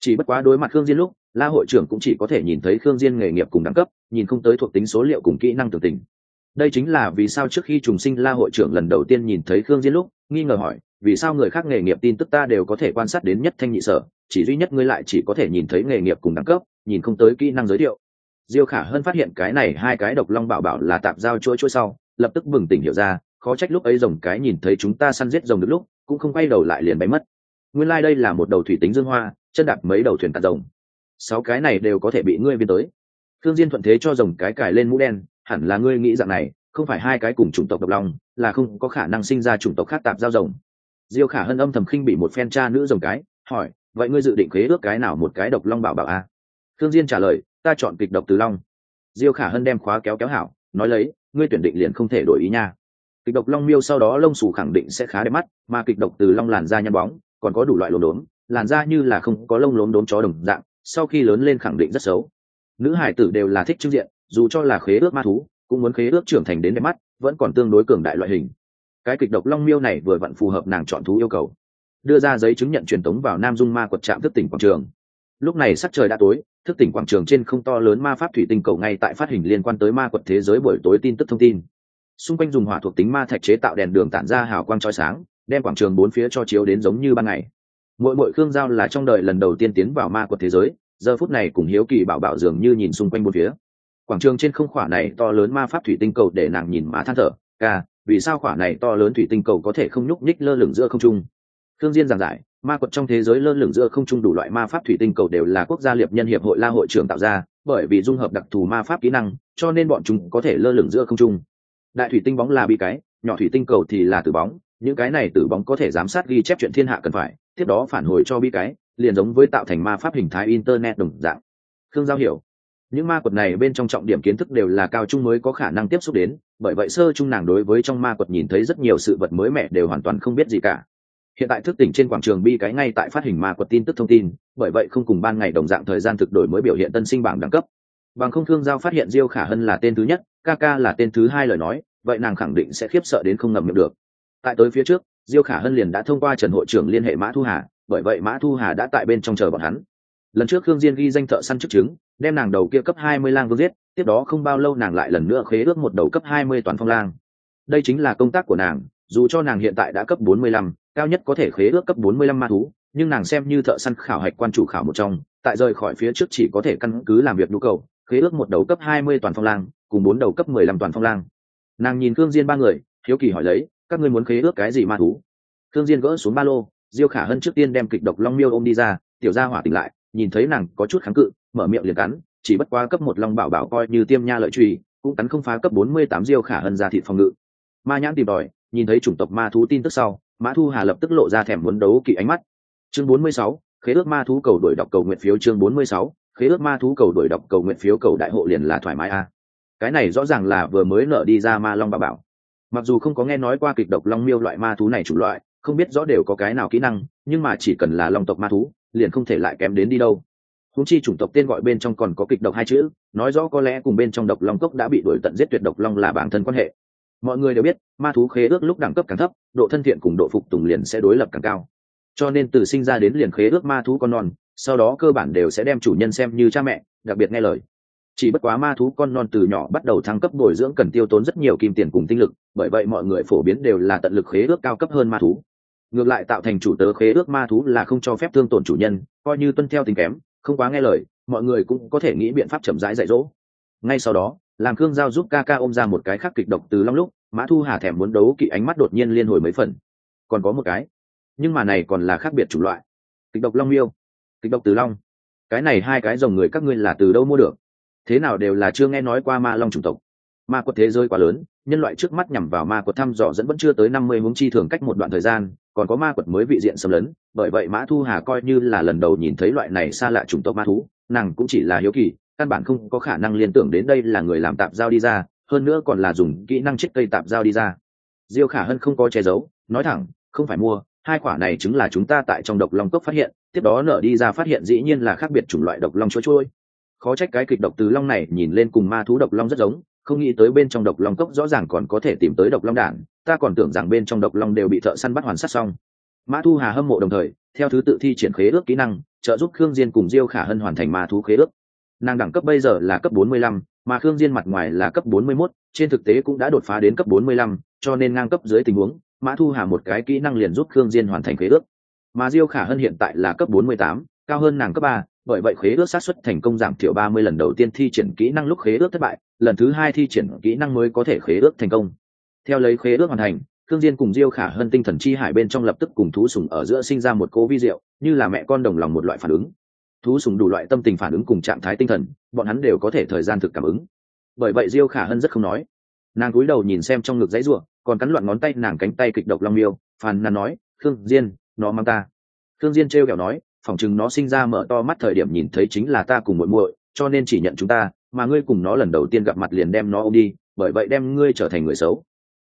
Chỉ bất quá đối mặt khương diên lúc, la hội trưởng cũng chỉ có thể nhìn thấy khương diên nghề nghiệp cùng đẳng cấp, nhìn không tới thuộc tính số liệu cùng kỹ năng tưởng tình đây chính là vì sao trước khi trùng sinh la hội trưởng lần đầu tiên nhìn thấy khương diên lúc, nghi ngờ hỏi, vì sao người khác nghề nghiệp tin tức ta đều có thể quan sát đến nhất thanh nhị sở, chỉ duy nhất ngươi lại chỉ có thể nhìn thấy nghề nghiệp cùng đẳng cấp, nhìn không tới kỹ năng giới thiệu. Diêu khả hơn phát hiện cái này hai cái độc long bảo bảo là tạp giao chuỗi chuỗi sau, lập tức bừng tỉnh hiểu ra khó trách lúc ấy rồng cái nhìn thấy chúng ta săn giết rồng được lúc, cũng không quay đầu lại liền bay mất. Nguyên lai、like、đây là một đầu thủy tính dương hoa, chân đạp mấy đầu thuyền tạt rồng. Sáu cái này đều có thể bị ngươi viên tới. Thương diên thuận thế cho rồng cái cài lên mũ đen, hẳn là ngươi nghĩ dạng này, không phải hai cái cùng chủng tộc độc long, là không có khả năng sinh ra chủng tộc khác tạp giao rồng. Diêu khả hân âm thầm khinh bị một phen cha nữ rồng cái, hỏi, vậy ngươi dự định khế ước cái nào một cái độc long bảo bảo a? À? thương diên trả lời, ta chọn kịch độc từ long. Diêu khả hân đem khóa kéo kéo hảo, nói lấy, ngươi tuyển định liền không thể đổi ý nha kịch độc long miêu sau đó lông xù khẳng định sẽ khá đẹp mắt, mà kịch độc từ long làn da nhăn bóng, còn có đủ loại lốm đốm, làn da như là không có lông lốm đốm chó đồng dạng, sau khi lớn lên khẳng định rất xấu. Nữ hải tử đều là thích trưng diện, dù cho là khế ước ma thú, cũng muốn khế ước trưởng thành đến đẹp mắt, vẫn còn tương đối cường đại loại hình. Cái kịch độc long miêu này vừa vặn phù hợp nàng chọn thú yêu cầu. Đưa ra giấy chứng nhận truyền tống vào nam dung ma quật trạm thức tỉnh quảng trường. Lúc này sắc trời đã tối, thức tỉnh quảng trường trên không to lớn ma pháp thủy tinh cầu ngay tại phát hình liên quan tới ma quật thế giới buổi tối tin tức thông tin xung quanh dùng hỏa thuộc tính ma thạch chế tạo đèn đường tản ra hào quang chói sáng, đem quảng trường bốn phía cho chiếu đến giống như ban ngày. Mỗi mỗi khương giao là trong đời lần đầu tiên tiến vào ma quật thế giới, giờ phút này cùng hiếu kỳ bảo bảo dường như nhìn xung quanh bốn phía. Quảng trường trên không khỏa này to lớn ma pháp thủy tinh cầu để nàng nhìn má than thở, ca, vì sao khỏa này to lớn thủy tinh cầu có thể không nhúc nhích lơ lửng giữa không trung? Thương diên giảng giải, ma quật trong thế giới lơ lửng giữa không trung đủ loại ma pháp thủy tinh cầu đều là quốc gia liệp nhân hiệp hội la hội trưởng tạo ra, bởi vì dung hợp đặc thù ma pháp kỹ năng, cho nên bọn chúng có thể lơ lửng giữa không trung đại thủy tinh bóng là bi cái, nhỏ thủy tinh cầu thì là tử bóng, những cái này tử bóng có thể giám sát ghi chép chuyện thiên hạ cần phải, tiếp đó phản hồi cho bi cái, liền giống với tạo thành ma pháp hình thái internet đồng dạng. Khương giao hiểu. Những ma quật này bên trong trọng điểm kiến thức đều là cao trung mới có khả năng tiếp xúc đến, bởi vậy sơ trung nàng đối với trong ma quật nhìn thấy rất nhiều sự vật mới mẻ đều hoàn toàn không biết gì cả. Hiện tại thức tỉnh trên quảng trường bi cái ngay tại phát hình ma quật tin tức thông tin, bởi vậy không cùng ban ngày đồng dạng thời gian thực đổi mới biểu hiện tân sinh bảng đẳng cấp. Bằng không thương giao phát hiện diêu khả hân là tên thứ nhất ca ca là tên thứ hai lời nói vậy nàng khẳng định sẽ khiếp sợ đến không ngầm miệng được. Tại tới phía trước diêu khả hân liền đã thông qua trần hội trưởng liên hệ mã thu hà bởi vậy mã thu hà đã tại bên trong chờ bọn hắn. Lần trước khương diên ghi danh thợ săn chức chứng đem nàng đầu kia cấp hai mươi lang vương giết tiếp đó không bao lâu nàng lại lần nữa khế ước một đầu cấp hai mươi toàn phong lang. Đây chính là công tác của nàng dù cho nàng hiện tại đã cấp 45, cao nhất có thể khế ước cấp 45 ma thú nhưng nàng xem như thợ săn khảo hạch quan chủ khảo một trong tại rời khỏi phía trước chỉ có thể căn cứ làm việc nhu cầu khế ước một đầu cấp 20 toàn phong lang cùng bốn đầu cấp 15 toàn phong lang. Nàng nhìn thương diên ba người hiếu kỳ hỏi lấy các ngươi muốn khế ước cái gì ma thú? Thương diên gỡ xuống ba lô diêu khả hân trước tiên đem kịch độc long miêu ôm đi ra tiểu gia hỏa tỉnh lại nhìn thấy nàng có chút kháng cự mở miệng liền cắn chỉ bất qua cấp một long bảo bảo coi như tiêm nha lợi truy cũng cắn không phá cấp 48 diêu khả hân ra thịt phòng ngự. Ma nhãn tìm đòi nhìn thấy chủng tộc ma thú tin tức sau mã thu hà lập tức lộ ra thèm muốn đấu kỵ ánh mắt. Chương 46, khế ước ma thú cầu đổi đọc cầu nguyện phiếu chương 46, khế ước ma thú cầu đổi đọc cầu nguyện phiếu cầu đại hộ liền là thoải mái a cái này rõ ràng là vừa mới nợ đi ra ma long bà bảo. Mặc dù không có nghe nói qua kịch độc long miêu loại ma thú này chủ loại, không biết rõ đều có cái nào kỹ năng, nhưng mà chỉ cần là long tộc ma thú, liền không thể lại kém đến đi đâu. Húng chi chủng tộc tên gọi bên trong còn có kịch độc hai chữ, nói rõ có lẽ cùng bên trong độc long cốc đã bị đuổi tận giết tuyệt độc long là bản thân quan hệ. Mọi người đều biết, ma thú khế ước lúc đẳng cấp càng thấp, độ thân thiện cùng độ phục tùng liền sẽ đối lập càng cao. Cho nên từ sinh ra đến liền khế ước ma thú con non, sau đó cơ bản đều sẽ đem chủ nhân xem như cha mẹ, đặc biệt nghe lời chỉ bất quá ma thú con non từ nhỏ bắt đầu thăng cấp bồi dưỡng cần tiêu tốn rất nhiều kim tiền cùng tinh lực, bởi vậy mọi người phổ biến đều là tận lực khế ước cao cấp hơn ma thú. Ngược lại tạo thành chủ tớ khế ước ma thú là không cho phép thương tổn chủ nhân, coi như tuân theo tình kém, không quá nghe lời, mọi người cũng có thể nghĩ biện pháp chậm rãi dạy dỗ. Ngay sau đó làm khương giao giúp ca ca ôm ra một cái khắc kịch độc từ long lúc, mã thu hà thèm muốn đấu kỵ ánh mắt đột nhiên liên hồi mấy phần. Còn có một cái, nhưng mà này còn là khác biệt chủng loại. Kịch độc long miêu, kịch độc từ long. Cái này hai cái dòng người các ngươi là từ đâu mua được? Thế nào đều là chưa nghe nói qua ma long chủng tộc. Ma quật thế giới quá lớn, nhân loại trước mắt nhằm vào ma quật thăm dò dẫn vẫn chưa tới năm mươi hướng chi thường cách một đoạn thời gian, còn có ma quật mới vị diện xâm lấn, bởi vậy mã thu hà coi như là lần đầu nhìn thấy loại này xa lạ chủng tộc ma thú, nàng cũng chỉ là hiếu kỳ, căn bản không có khả năng liên tưởng đến đây là người làm tạp giao đi ra, hơn nữa còn là dùng kỹ năng chết cây tạp giao đi ra. Diêu khả hân không có che giấu, nói thẳng, không phải mua, hai quả này chứng là chúng ta tại trong độc long cốc phát hiện, tiếp đó nở đi ra phát hiện dĩ nhiên là khác biệt chủng loại độc long trôi trôi khó trách cái kịch độc từ long này nhìn lên cùng ma thú độc long rất giống không nghĩ tới bên trong độc long cốc rõ ràng còn có thể tìm tới độc long đản ta còn tưởng rằng bên trong độc long đều bị thợ săn bắt hoàn sát xong. Mã thu hà hâm mộ đồng thời theo thứ tự thi triển khế ước kỹ năng trợ giúp khương diên cùng diêu khả hân hoàn thành ma thú khế ước. Nàng đẳng cấp bây giờ là cấp 45, mà khương diên mặt ngoài là cấp 41, trên thực tế cũng đã đột phá đến cấp 45, cho nên ngang cấp dưới tình huống mã thu hà một cái kỹ năng liền giúp khương diên hoàn thành khế ước. Mà diêu khả hân hiện tại là cấp 48, cao hơn nàng cấp 3, bởi vậy khế ước sát xuất thành công giảm thiểu 30 lần đầu tiên thi triển kỹ năng lúc khế ước thất bại lần thứ hai thi triển kỹ năng mới có thể khế ước thành công theo lấy khế ước hoàn thành Thương Diên cùng Diêu Khả Hân tinh thần chi hải bên trong lập tức cùng thú sủng ở giữa sinh ra một cố vi diệu, như là mẹ con đồng lòng một loại phản ứng. Thú sủng đủ loại tâm tình phản ứng cùng trạng thái tinh thần, bọn hắn đều có thể thời gian thực cảm ứng. Bởi vậy Diêu Khả Hân rất không nói. Nàng cúi đầu nhìn xem trong ngực dãy rủa, còn cắn loạn ngón tay nàng cánh tay kịch độc long miêu, phàn nàn nói, "Thương Diên, nó mang ta." Thương Diên trêu kẹo nói, phỏng chừng nó sinh ra mở to mắt thời điểm nhìn thấy chính là ta cùng muội muội, cho nên chỉ nhận chúng ta, mà ngươi cùng nó lần đầu tiên gặp mặt liền đem nó ôm đi, bởi vậy đem ngươi trở thành người xấu.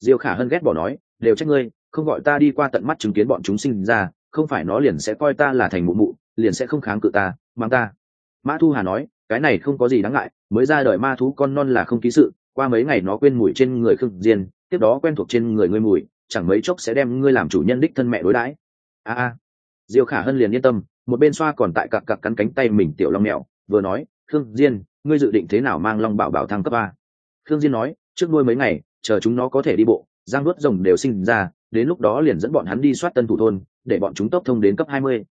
Diêu Khả Hân ghét bỏ nói, đều trách ngươi không gọi ta đi qua tận mắt chứng kiến bọn chúng sinh ra không phải nó liền sẽ coi ta là thành mụ mụ liền sẽ không kháng cự ta mang ta. Mã thu hà nói cái này không có gì đáng ngại mới ra đời ma thú con non là không ký sự qua mấy ngày nó quên mùi trên người khương diên tiếp đó quen thuộc trên người ngươi mùi chẳng mấy chốc sẽ đem ngươi làm chủ nhân đích thân mẹ đối đãi. A a. Diêu khả hân liền yên tâm một bên xoa còn tại cặc cặc cắn cánh tay mình tiểu long mèo vừa nói, khương diên, ngươi dự định thế nào mang long bảo bảo thăng cấp a? Khương diên nói, trước nuôi mấy ngày, chờ chúng nó có thể đi bộ giang nuốt rồng đều sinh ra, đến lúc đó liền dẫn bọn hắn đi soát tân thủ thôn, để bọn chúng tốc thông đến cấp hai mươi.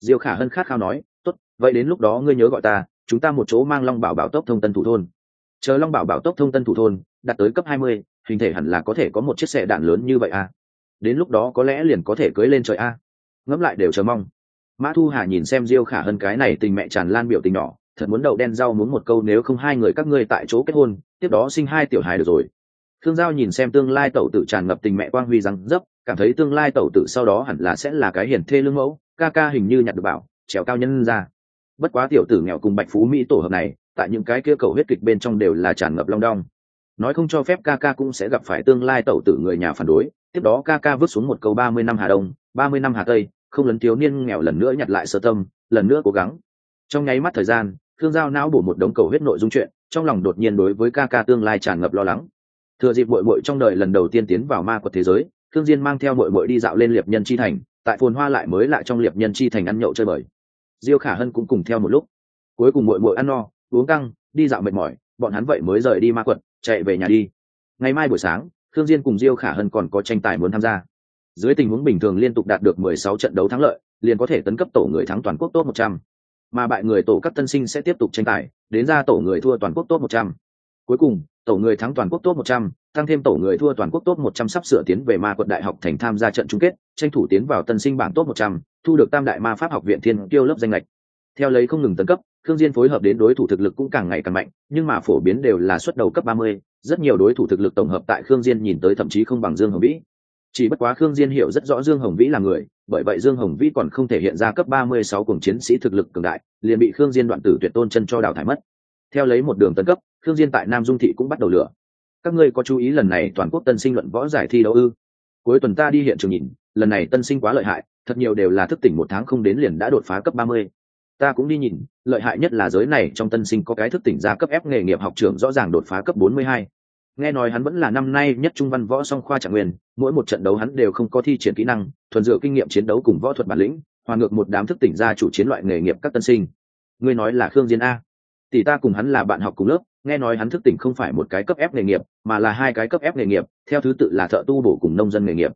Diêu khả hân khát khao nói, tốt, vậy đến lúc đó ngươi nhớ gọi ta, chúng ta một chỗ mang long bảo bảo tốc thông tân thủ thôn. Chờ long bảo bảo tốc thông tân thủ thôn, đạt tới cấp hai mươi, hình thể hẳn là có thể có một chiếc xe đạn lớn như vậy à đến lúc đó có lẽ liền có thể cưới lên trời a. À. ngẫm lại đều chờ mong mã thu hà nhìn xem diêu khả hân cái này tình mẹ tràn lan biểu tình nhỏ thật muốn đậu đen rau muốn một câu nếu không hai người các ngươi tại chỗ kết hôn tiếp đó sinh hai tiểu hài được rồi Thương Giao nhìn xem tương lai tẩu tử tràn ngập tình mẹ quang huy răng dấp, cảm thấy tương lai tẩu tử sau đó hẳn là sẽ là cái hiển thê lương mẫu, ca ca hình như nhặt được bảo, trèo cao nhân ra. Bất quá tiểu tử nghèo cùng Bạch Phú Mỹ tổ hợp này, tại những cái kia cầu huyết kịch bên trong đều là tràn ngập long đong. Nói không cho phép ca ca cũng sẽ gặp phải tương lai tẩu tử người nhà phản đối, tiếp đó ca ca vứt xuống một câu ba mươi năm Hà Đông, ba mươi năm Hà Tây, không lấn thiếu niên nghèo lần nữa nhặt lại sơ tâm, lần nữa cố gắng. Trong nháy mắt thời gian, Thương Giao não bổ một đống cầu huyết nội dung chuyện, trong lòng đột nhiên đối với ca ca tương lai tràn ngập lo lắng thừa dịp bội bội trong đời lần đầu tiên tiến vào ma quật thế giới thương diên mang theo bội bội đi dạo lên liệp nhân chi thành tại phồn hoa lại mới lại trong liệp nhân chi thành ăn nhậu chơi bời diêu khả hân cũng cùng theo một lúc cuối cùng bội bội ăn no uống căng đi dạo mệt mỏi bọn hắn vậy mới rời đi ma quật chạy về nhà đi ngày mai buổi sáng Thương Diên cùng Diêu Khả Hân còn có tranh tài muốn tham gia. Dưới tình huống bình thường liên tục đạt được 16 trận đấu thắng lợi, liền có thể tấn cấp tổ người thắng toàn quốc top 100. Mà bại người tổ các tân sinh sẽ tiếp tục tranh tài, đến ra tổ người thua toàn quốc top 100. Cuối cùng, tổ người thắng toàn quốc top 100, tăng thêm tổ người thua toàn quốc top 100 sắp sửa tiến về Ma quận đại học thành tham gia trận chung kết, tranh thủ tiến vào tân sinh bảng top 100, thu được Tam đại ma pháp học viện Thiên Kiêu lớp danh ngạch. Theo lấy không ngừng tấn cấp, Khương Diên phối hợp đến đối thủ thực lực cũng càng ngày càng mạnh, nhưng mà phổ biến đều là xuất đầu cấp 30, rất nhiều đối thủ thực lực tổng hợp tại Khương Diên nhìn tới thậm chí không bằng Dương Hồng Vĩ. Chỉ bất quá Khương Diên hiểu rất rõ Dương Hồng Vĩ là người, bởi vậy Dương Hồng Vĩ còn không thể hiện ra cấp 36 cùng chiến sĩ thực lực cường đại, liền bị Khương Diên đoạn tử tuyệt tôn chân cho đào thải mất. Theo lấy một đường tấn cấp, Khương Diên tại Nam Dung thị cũng bắt đầu lửa. Các ngươi có chú ý lần này toàn quốc tân sinh luận võ giải thi đấu ư? Cuối tuần ta đi hiện trường nhìn, lần này tân sinh quá lợi hại, thật nhiều đều là thức tỉnh một tháng không đến liền đã đột phá cấp 30 ta cũng đi nhìn lợi hại nhất là giới này trong tân sinh có cái thức tỉnh ra cấp ép nghề nghiệp học trường rõ ràng đột phá cấp 42 nghe nói hắn vẫn là năm nay nhất trung văn võ song khoa trạng nguyên mỗi một trận đấu hắn đều không có thi triển kỹ năng thuần dựa kinh nghiệm chiến đấu cùng võ thuật bản lĩnh hòa ngược một đám thức tỉnh ra chủ chiến loại nghề nghiệp các tân sinh. Ngươi nói là khương diên a. Tỷ ta cùng hắn là bạn học cùng lớp nghe nói hắn thức tỉnh không phải một cái cấp ép nghề nghiệp mà là hai cái cấp ép nghề nghiệp theo thứ tự là thợ tu bổ cùng nông dân nghề nghiệp.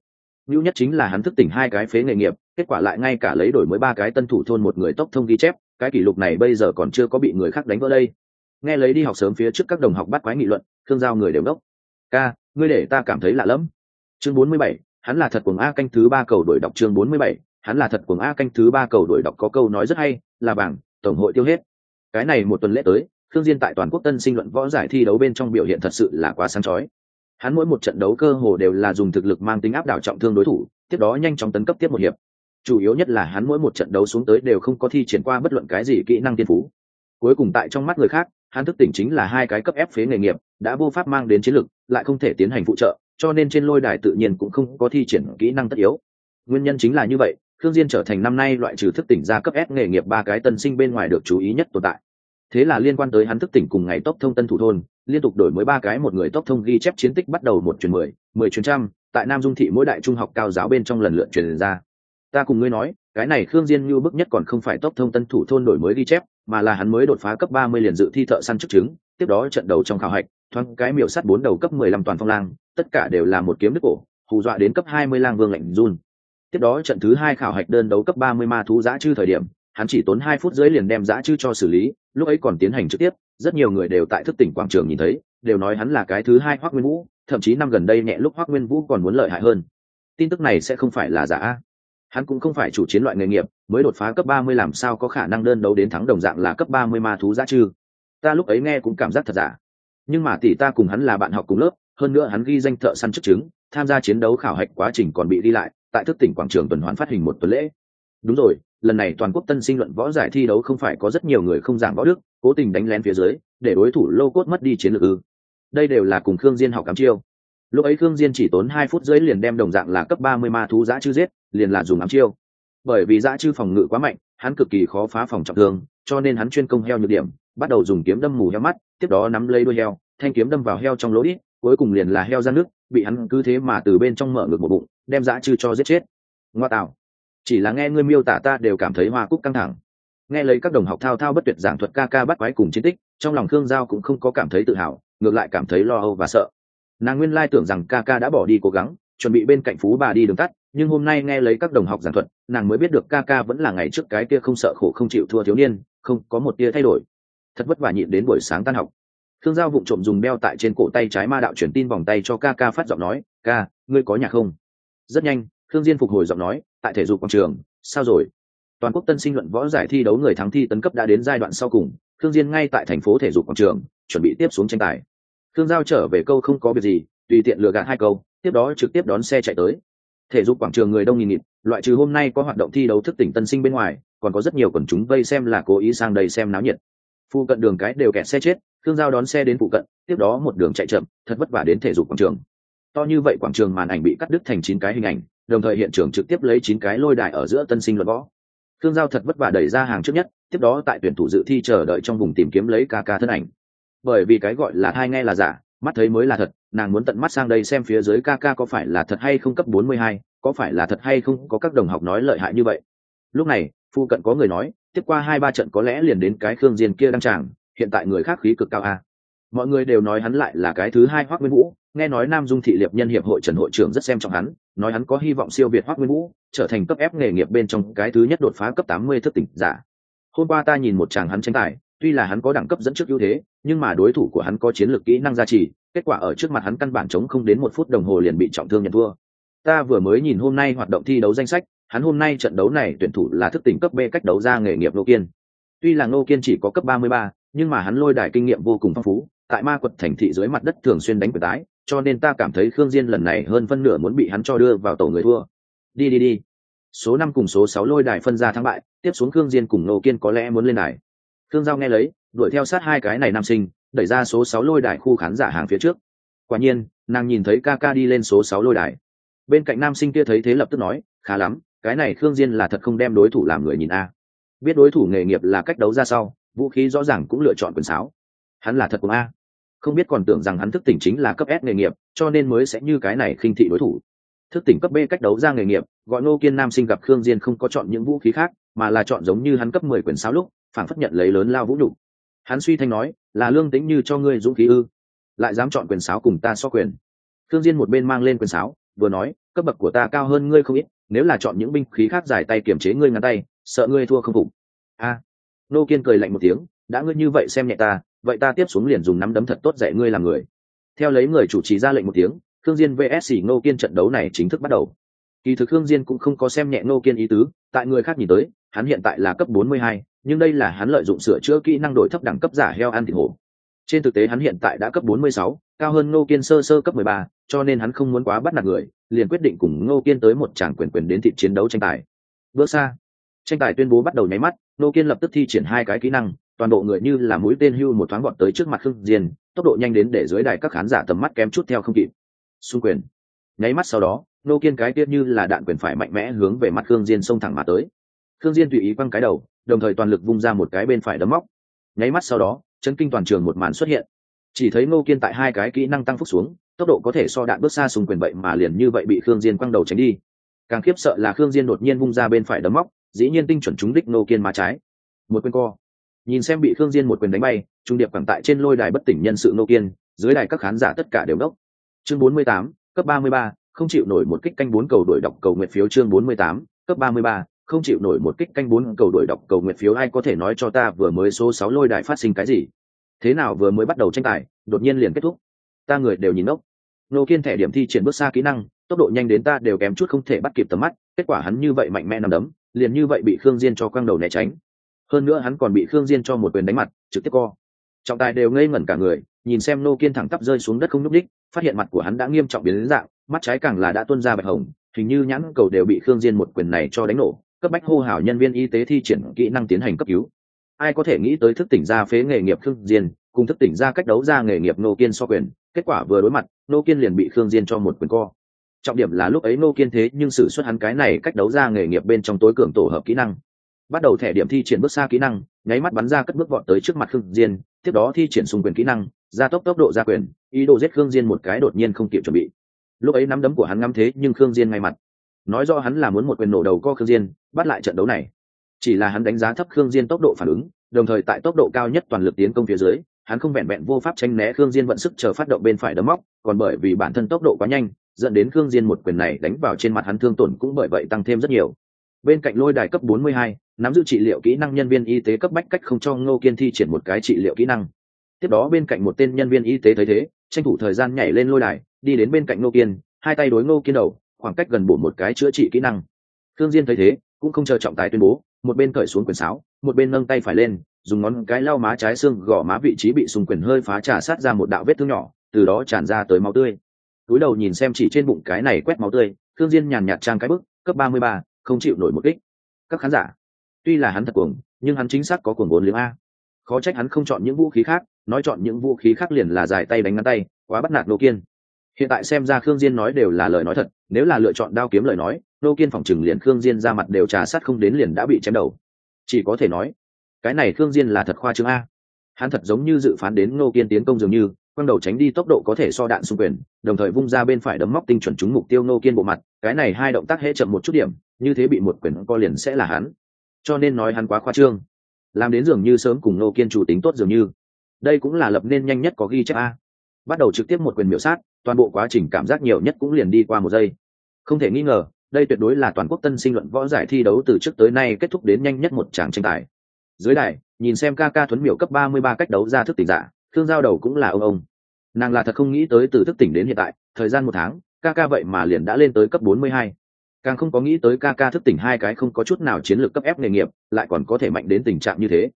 Nhu nhất chính là hắn thức tỉnh hai cái phế nghề nghiệp, kết quả lại ngay cả lấy đổi mới ba cái tân thủ thôn một người tốc thông ghi chép, cái kỷ lục này bây giờ còn chưa có bị người khác đánh vỡ đây. Nghe lấy đi học sớm phía trước các đồng học bắt quái nghị luận, thương giao người đều đốc. Ca, ngươi để ta cảm thấy lạ lắm. Chương bốn mươi bảy, hắn là thật cuồng a canh thứ ba cầu đổi đọc chương bốn mươi bảy, hắn là thật cuồng a canh thứ ba cầu đổi đọc có câu nói rất hay, là bảng, tổng hội tiêu hết. Cái này một tuần lễ tới, Thương Diên tại toàn quốc tân sinh luận võ giải thi đấu bên trong biểu hiện thật sự là quá sáng chói hắn mỗi một trận đấu cơ hồ đều là dùng thực lực mang tính áp đảo trọng thương đối thủ tiếp đó nhanh chóng tấn cấp tiếp một hiệp chủ yếu nhất là hắn mỗi một trận đấu xuống tới đều không có thi triển qua bất luận cái gì kỹ năng tiên phú cuối cùng tại trong mắt người khác hắn thức tỉnh chính là hai cái cấp ép phế nghề nghiệp, đã vô pháp mang đến chiến lực lại không thể tiến hành phụ trợ, cho nên trên lôi đài tự nhiên cũng không có thi triển kỹ năng tất yếu. Nguyên nhân chính là như vậy thương diên trở thành năm nay loại trừ thức tỉnh ra cấp ép nghề nghiệp ba cái tân sinh bên ngoài được chú ý nhất tồn tại. Thế là liên quan tới hắn thức tỉnh cùng ngày tốc thông tân thủ thôn, liên tục đổi mới ba cái một người tốc thông ghi chép chiến tích bắt đầu một truyền mười mười truyền trăm, tại nam dung thị mỗi đại trung học cao giáo bên trong lần lượt truyền ra. Ta cùng ngươi nói cái này khương diên như bức nhất còn không phải tốc thông tân thủ thôn đổi mới ghi chép, mà là hắn mới đột phá cấp ba mươi liền dự thi thợ săn chức chứng, tiếp đó trận đầu trong khảo hạch, thoáng cái miểu sát bốn đầu cấp mười lăm toàn phong lang, tất cả đều là một kiếm đức cổ, hù dọa đến cấp hai mươi lang vương lạnh run. Tiếp đó trận thứ hai khảo hạch đơn đấu cấp ba mươi ma thú giã chư thời điểm, hắn chỉ tốn hai phút dưới liền đem giã chư cho xử lý, lúc ấy còn tiến hành trực tiếp, rất nhiều người đều tại thức tỉnh quảng trường nhìn thấy, đều nói hắn là cái thứ hai hoác nguyên vũ, thậm chí năm gần đây nhẹ lúc hoác nguyên vũ còn muốn lợi hại hơn. Tin tức này sẽ không phải là giả hắn cũng không phải chủ chiến loại nghề nghiệp, mới đột phá cấp ba mươi làm sao có khả năng đơn đấu đến thắng đồng dạng là cấp ba mươi ma thú giá chư ta lúc ấy nghe cũng cảm giác thật giả. Nhưng mà tỷ ta cùng hắn là bạn học cùng lớp, hơn nữa hắn ghi danh thợ săn chức chứng, tham gia chiến đấu khảo hạch quá trình còn bị đi lại, tại thức tỉnh quảng trường tuần hoàn phát hình một tuần lễ. Đúng rồi, lần này toàn quốc tân sinh luận võ giải thi đấu không phải có rất nhiều người không giảng võ đức, cố tình đánh lén phía dưới, để đối thủ lô cốt mất đi chiến lược ư. Đây đều là cùng khương diên học cắm chiêu lúc ấy khương diên chỉ tốn hai phút rưỡi liền đem đồng dạng là cấp ba mươi ma thú giã chư giết, liền là dùng ám chiêu. Bởi vì giã chư phòng ngự quá mạnh, hắn cực kỳ khó phá phòng trọng thương, cho nên hắn chuyên công heo nhược điểm, bắt đầu dùng kiếm đâm mù heo mắt, tiếp đó nắm lấy đuôi heo, thanh kiếm đâm vào heo trong lỗ đít, cuối cùng liền là heo ra nước, bị hắn cứ thế mà từ bên trong mở ngược một bụng, đem giã chư cho giết chết. Ngoa tạo. Chỉ là nghe ngươi miêu tả ta đều cảm thấy hoa cúc căng thẳng. Nghe lấy các đồng học thao thao bất tuyệt giảng thuật ca ca bắt quái cùng chiến tích, trong lòng khương giao cũng không có cảm thấy tự hào, ngược lại cảm thấy lo âu và sợ nàng nguyên lai tưởng rằng ca ca đã bỏ đi cố gắng, chuẩn bị bên cạnh phú bà đi đường tắt, nhưng hôm nay nghe lấy các đồng học giảng thuật, nàng mới biết được ca ca vẫn là ngày trước cái kia không sợ khổ không chịu thua thiếu niên, không, có một tia thay đổi. Thật vất vả nhịn đến buổi sáng tan học. Thương giao vụng trộm dùng đeo tại trên cổ tay trái ma đạo truyền tin vòng tay cho ca ca phát giọng nói, ca, ngươi có nhà không? Rất nhanh, Thương diên phục hồi giọng nói, tại thể dục quảng trường, sao rồi? Toàn quốc tân sinh luận võ giải thi đấu người thắng thi tấn cấp đã đến giai đoạn sau cùng, Thương diên ngay tại thành phố thể dục quảng trường, chuẩn bị tiếp xuống tranh tài thương giao trở về câu không có việc gì, tùy tiện lừa gạt hai câu, tiếp đó trực tiếp đón xe chạy tới. Thể dục quảng trường người đông nghìn nghịt, loại trừ hôm nay có hoạt động thi đấu thức tỉnh tân sinh bên ngoài, còn có rất nhiều quần chúng vây xem là cố ý sang đây xem náo nhiệt. Phụ cận đường cái đều kẹt xe chết thương giao đón xe đến phụ cận, tiếp đó một đường chạy chậm, thật vất vả đến thể dục quảng trường. To như vậy quảng trường màn ảnh bị cắt đứt thành chín cái hình ảnh, đồng thời hiện trường trực tiếp lấy chín cái lôi đài ở giữa tân sinh luật võ. Thương giao thật vất vả đẩy ra hàng trước nhất, tiếp đó tại tuyển thủ dự thi chờ đợi trong vùng tìm kiếm lấy ca ca thân ảnh bởi vì cái gọi là hai nghe là giả, mắt thấy mới là thật, nàng muốn tận mắt sang đây xem phía dưới ca ca có phải là thật hay không cấp bốn mươi hai, có phải là thật hay không có các đồng học nói lợi hại như vậy. Lúc này, phu cận có người nói, tiếp qua hai ba trận có lẽ liền đến cái khương diên kia đăng tràng, hiện tại người khác khí cực cao a. Mọi người đều nói hắn lại là cái thứ hai hoác nguyên vũ, nghe nói nam dung thị liệp nhân hiệp hội trần hội trưởng rất xem trọng hắn, nói hắn có hy vọng siêu việt hoác nguyên vũ, trở thành cấp ép nghề nghiệp bên trong cái thứ nhất đột phá cấp tám mươi thức tỉnh giả. Hôm qua ta nhìn một chàng hắn tranh tài tuy là hắn có đẳng cấp dẫn trước ưu thế, nhưng mà đối thủ của hắn có chiến lược kỹ năng gia trì, kết quả ở trước mặt hắn căn bản chống không đến một phút đồng hồ liền bị trọng thương nhận thua. Ta vừa mới nhìn hôm nay hoạt động thi đấu danh sách, hắn hôm nay trận đấu này tuyển thủ là thức tỉnh cấp b cách đấu ra nghề nghiệp nô kiên. Tuy là nô kiên chỉ có cấp ba mươi ba, nhưng mà hắn lôi đài kinh nghiệm vô cùng phong phú, tại ma quật thành thị dưới mặt đất thường xuyên đánh quyền tái cho nên ta cảm thấy khương diên lần này hơn phân nửa muốn bị hắn cho đưa vào tổ người thua. Đi đi đi. Số năm cùng số sáu lôi đài phân ra thắng bại, tiếp xuống khương diên cùng nô kiên có lẽ muốn lên đài thương giao nghe lấy, đuổi theo sát hai cái này nam sinh, đẩy ra số sáu lôi đài khu khán giả hàng phía trước. Quả nhiên, nàng nhìn thấy ca ca đi lên số sáu lôi đài. Bên cạnh nam sinh kia thấy thế lập tức nói, khá lắm, cái này khương diên là thật không đem đối thủ làm người nhìn a. Biết đối thủ nghề nghiệp là cách đấu ra sau, vũ khí rõ ràng cũng lựa chọn quyền sáo. Hắn là thật cùng a. Không biết còn tưởng rằng hắn thức tỉnh chính là cấp s nghề nghiệp, cho nên mới sẽ như cái này khinh thị đối thủ. Thức tỉnh cấp b cách đấu ra nghề nghiệp, gọi nô kiên nam sinh gặp khương diên không có chọn những vũ khí khác, mà là chọn giống như hắn cấp mười quyền sáo lúc phản phất nhận lấy lớn lao vũ nhục. Hắn suy thanh nói là lương tính như cho ngươi dũng khí ư? Lại dám chọn quyền sáo cùng ta so quyền. Thương diên một bên mang lên quyền sáo vừa nói cấp bậc của ta cao hơn ngươi không ít nếu là chọn những binh khí khác giải tay kiểm chế ngươi ngắn tay sợ ngươi thua không phục. A. Nô kiên cười lạnh một tiếng đã ngươi như vậy xem nhẹ ta vậy ta tiếp xuống liền dùng nắm đấm thật tốt dạy ngươi làm người. Theo lấy người chủ trì ra lệnh một tiếng thương diên vs nô kiên trận đấu này chính thức bắt đầu. Kỳ thực thương diên cũng không có xem nhẹ nô kiên ý tứ tại người khác nhìn tới hắn hiện tại là cấp 42, nhưng đây là hắn lợi dụng sửa chữa kỹ năng đổi thấp đẳng cấp giả heo ăn thịt hổ. Trên thực tế hắn hiện tại đã cấp 46, cao hơn Ngô kiên sơ sơ cấp 13, cho nên hắn không muốn quá bắt nạt người liền quyết định cùng Ngô kiên tới một tràng quyền quyền đến thịt chiến đấu tranh tài. Bước xa. Tranh tài tuyên bố bắt đầu nháy mắt Ngô kiên lập tức thi triển hai cái kỹ năng toàn bộ người như là mũi tên hưu một thoáng gọn tới trước mặt khương diên tốc độ nhanh đến để dưới đài các khán giả tầm mắt kém chút theo không kịp. Xung quyền. Nháy mắt sau đó nô kiên cái tiết như là đạn quyền phải mạnh mẽ hướng về mặt khương diên xông thẳng mà tới khương diên tùy ý quăng cái đầu đồng thời toàn lực vung ra một cái bên phải đấm móc. Nháy mắt sau đó chấn kinh toàn trường một màn xuất hiện. Chỉ thấy Ngô kiên tại hai cái kỹ năng tăng phúc xuống tốc độ có thể so đạn bước xa xung quyền vậy mà liền như vậy bị khương diên quăng đầu tránh đi. Càng khiếp sợ là khương diên đột nhiên vung ra bên phải đấm móc dĩ nhiên tinh chuẩn trúng đích Ngô kiên má trái. Một quyền co. Nhìn xem bị khương diên một quyền đánh bay trung điệp quẳng tại trên lôi đài bất tỉnh nhân sự Ngô kiên dưới đài các khán giả tất cả đều đốc. Chương 48, cấp 33, không chịu nổi một kích canh bốn cầu đổi đọc cầu nguyện phiếu chương 48, cấp 33, không chịu nổi một kích canh bốn cầu đổi đọc cầu nguyện phiếu ai có thể nói cho ta vừa mới số sáu lôi đài phát sinh cái gì? Thế nào vừa mới bắt đầu tranh tài, đột nhiên liền kết thúc? Ta người đều nhìn ốc nô kiên thẻ điểm thi triển bước xa kỹ năng, tốc độ nhanh đến ta đều kém chút không thể bắt kịp tầm mắt, kết quả hắn như vậy mạnh mẽ nằm đấm, liền như vậy bị khương diên cho quăng đầu né tránh. Hơn nữa hắn còn bị khương diên cho một quyền đánh mặt, trực tiếp co. Trọng tài đều ngây ngẩn cả người, nhìn xem nô kiên thẳng tắp rơi xuống đất không nhúc đích phát hiện mặt của hắn đã nghiêm trọng biến đến dạng, mắt trái càng là đã tuôn ra bạch hồng, hình như nhãn cầu đều bị khương diên một quyền này cho đánh nổ cấp bách hô hào nhân viên y tế thi triển kỹ năng tiến hành cấp cứu. Ai có thể nghĩ tới thức tỉnh ra phế nghề nghiệp khương diên, cùng thức tỉnh ra cách đấu ra nghề nghiệp nô kiên so quyền, kết quả vừa đối mặt nô kiên liền bị khương diên cho một quyền co. Trọng điểm là lúc ấy nô kiên thế nhưng sự xuất hắn cái này cách đấu ra nghề nghiệp bên trong tối cường tổ hợp kỹ năng. Bắt đầu thẻ điểm thi triển bước xa kỹ năng, nháy mắt bắn ra cất bước vọt tới trước mặt khương diên, tiếp đó thi triển xung quyền kỹ năng gia tốc tốc độ gia quyền, ý đồ giết khương diên một cái đột nhiên không kịp chuẩn bị. Lúc ấy nắm đấm của hắn ngắm thế nhưng khương diên ngay mặt nói rõ hắn là muốn một quyền nổ đầu co khương diên bắt lại trận đấu này. Chỉ là hắn đánh giá thấp khương diên tốc độ phản ứng đồng thời tại tốc độ cao nhất toàn lực tiến công phía dưới hắn không vẹn vẹn vô pháp tranh né khương diên vận sức chờ phát động bên phải đấm móc còn bởi vì bản thân tốc độ quá nhanh dẫn đến khương diên một quyền này đánh vào trên mặt hắn thương tổn cũng bởi vậy tăng thêm rất nhiều. Bên cạnh lôi đài cấp 42, nắm giữ trị liệu kỹ năng nhân viên y tế cấp bách cách không cho ngô kiên thi triển một cái trị liệu kỹ năng. Tiếp đó bên cạnh một tên nhân viên y tế thấy thế tranh thủ thời gian nhảy lên lôi đài đi đến bên cạnh ngô kiên hai tay đối ngô kiên đầu khoảng cách gần bổ một cái chữa trị kỹ năng. Thương diên thấy thế cũng không chờ trọng tài tuyên bố một bên cởi xuống quyền sáo một bên nâng tay phải lên dùng ngón cái lau má trái xương gò má vị trí bị sùng quyền hơi phá trà sát ra một đạo vết thương nhỏ từ đó tràn ra tới máu tươi. Túi đầu nhìn xem chỉ trên bụng cái này quét máu tươi thương diên nhàn nhạt trang cái bức cấp ba mươi ba, không chịu nổi một kích. Các khán giả tuy là hắn thật cuồng nhưng hắn chính xác có cuồng vốn liếng a. Khó trách hắn không chọn những vũ khí khác nói chọn những vũ khí khác liền là dài tay đánh ngắn tay quá bắt nạt nô kiên hiện tại xem ra khương diên nói đều là lời nói thật, nếu là lựa chọn đao kiếm lời nói, nô kiên phòng chừng liền khương diên ra mặt đều trà sát không đến liền đã bị chém đầu. Chỉ có thể nói, cái này khương diên là thật khoa trương a. Hắn thật giống như dự phán đến nô kiên tiến công dường như, quăng đầu tránh đi tốc độ có thể so đạn xung quyền, đồng thời vung ra bên phải đấm móc tinh chuẩn trúng mục tiêu nô kiên bộ mặt, cái này hai động tác hễ chậm một chút điểm, như thế bị một quyền co liền sẽ là hắn. Cho nên nói hắn quá khoa trương. Làm đến dường như sớm cùng nô kiên chủ tính tốt dường như. Đây cũng là lập nên nhanh nhất có ghi chép a bắt đầu trực tiếp một quyền miểu sát, toàn bộ quá trình cảm giác nhiều nhất cũng liền đi qua một giây. Không thể nghi ngờ, đây tuyệt đối là toàn quốc tân sinh luận võ giải thi đấu từ trước tới nay kết thúc đến nhanh nhất một tràng tranh tài. Dưới đài, nhìn xem ca ca thuấn miểu cấp ba mươi ba cách đấu ra thức tỉnh giả thương giao đầu cũng là ông ông. Nàng là thật không nghĩ tới từ thức tỉnh đến hiện tại, thời gian một tháng, ca ca vậy mà liền đã lên tới cấp bốn mươi hai. Càng không có nghĩ tới ca ca thức tỉnh hai cái không có chút nào chiến lược cấp ép nghề nghiệp, lại còn có thể mạnh đến tình trạng như thế.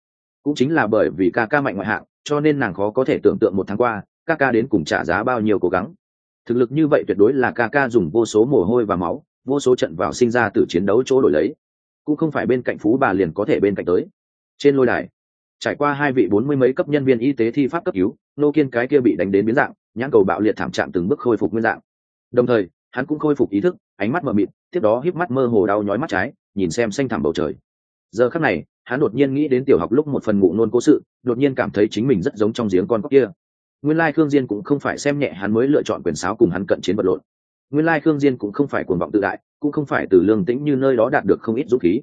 Cũng chính là bởi vì ca ca mạnh ngoại hạng, cho nên nàng khó có thể tưởng tượng một tháng qua ca ca đến cùng trả giá bao nhiêu cố gắng. Thực lực như vậy tuyệt đối là ca ca dùng vô số mồ hôi và máu, vô số trận vào sinh ra từ chiến đấu chỗ đổi lấy. Cũng không phải bên cạnh phú bà liền có thể bên cạnh tới. Trên lôi đài, trải qua hai vị bốn mươi mấy cấp nhân viên y tế thi pháp cấp cứu, nô kiên cái kia bị đánh đến biến dạng, nhãn cầu bạo liệt thảm trạng từng bước khôi phục nguyên dạng. Đồng thời, hắn cũng khôi phục ý thức, ánh mắt mờ mịt, tiếp đó híp mắt mơ hồ đau nhói mắt trái, nhìn xem xanh thẳm bầu trời. Giờ khắc này, hắn đột nhiên nghĩ đến tiểu học lúc một phần ngụ nôn cố sự, đột nhiên cảm thấy chính mình rất giống trong giếng con cóc kia nguyên lai khương diên cũng không phải xem nhẹ hắn mới lựa chọn quyền sáo cùng hắn cận chiến vật lộn. Nguyên lai khương diên cũng không phải cuồng vọng tự đại, cũng không phải từ lương tĩnh như nơi đó đạt được không ít dũng khí.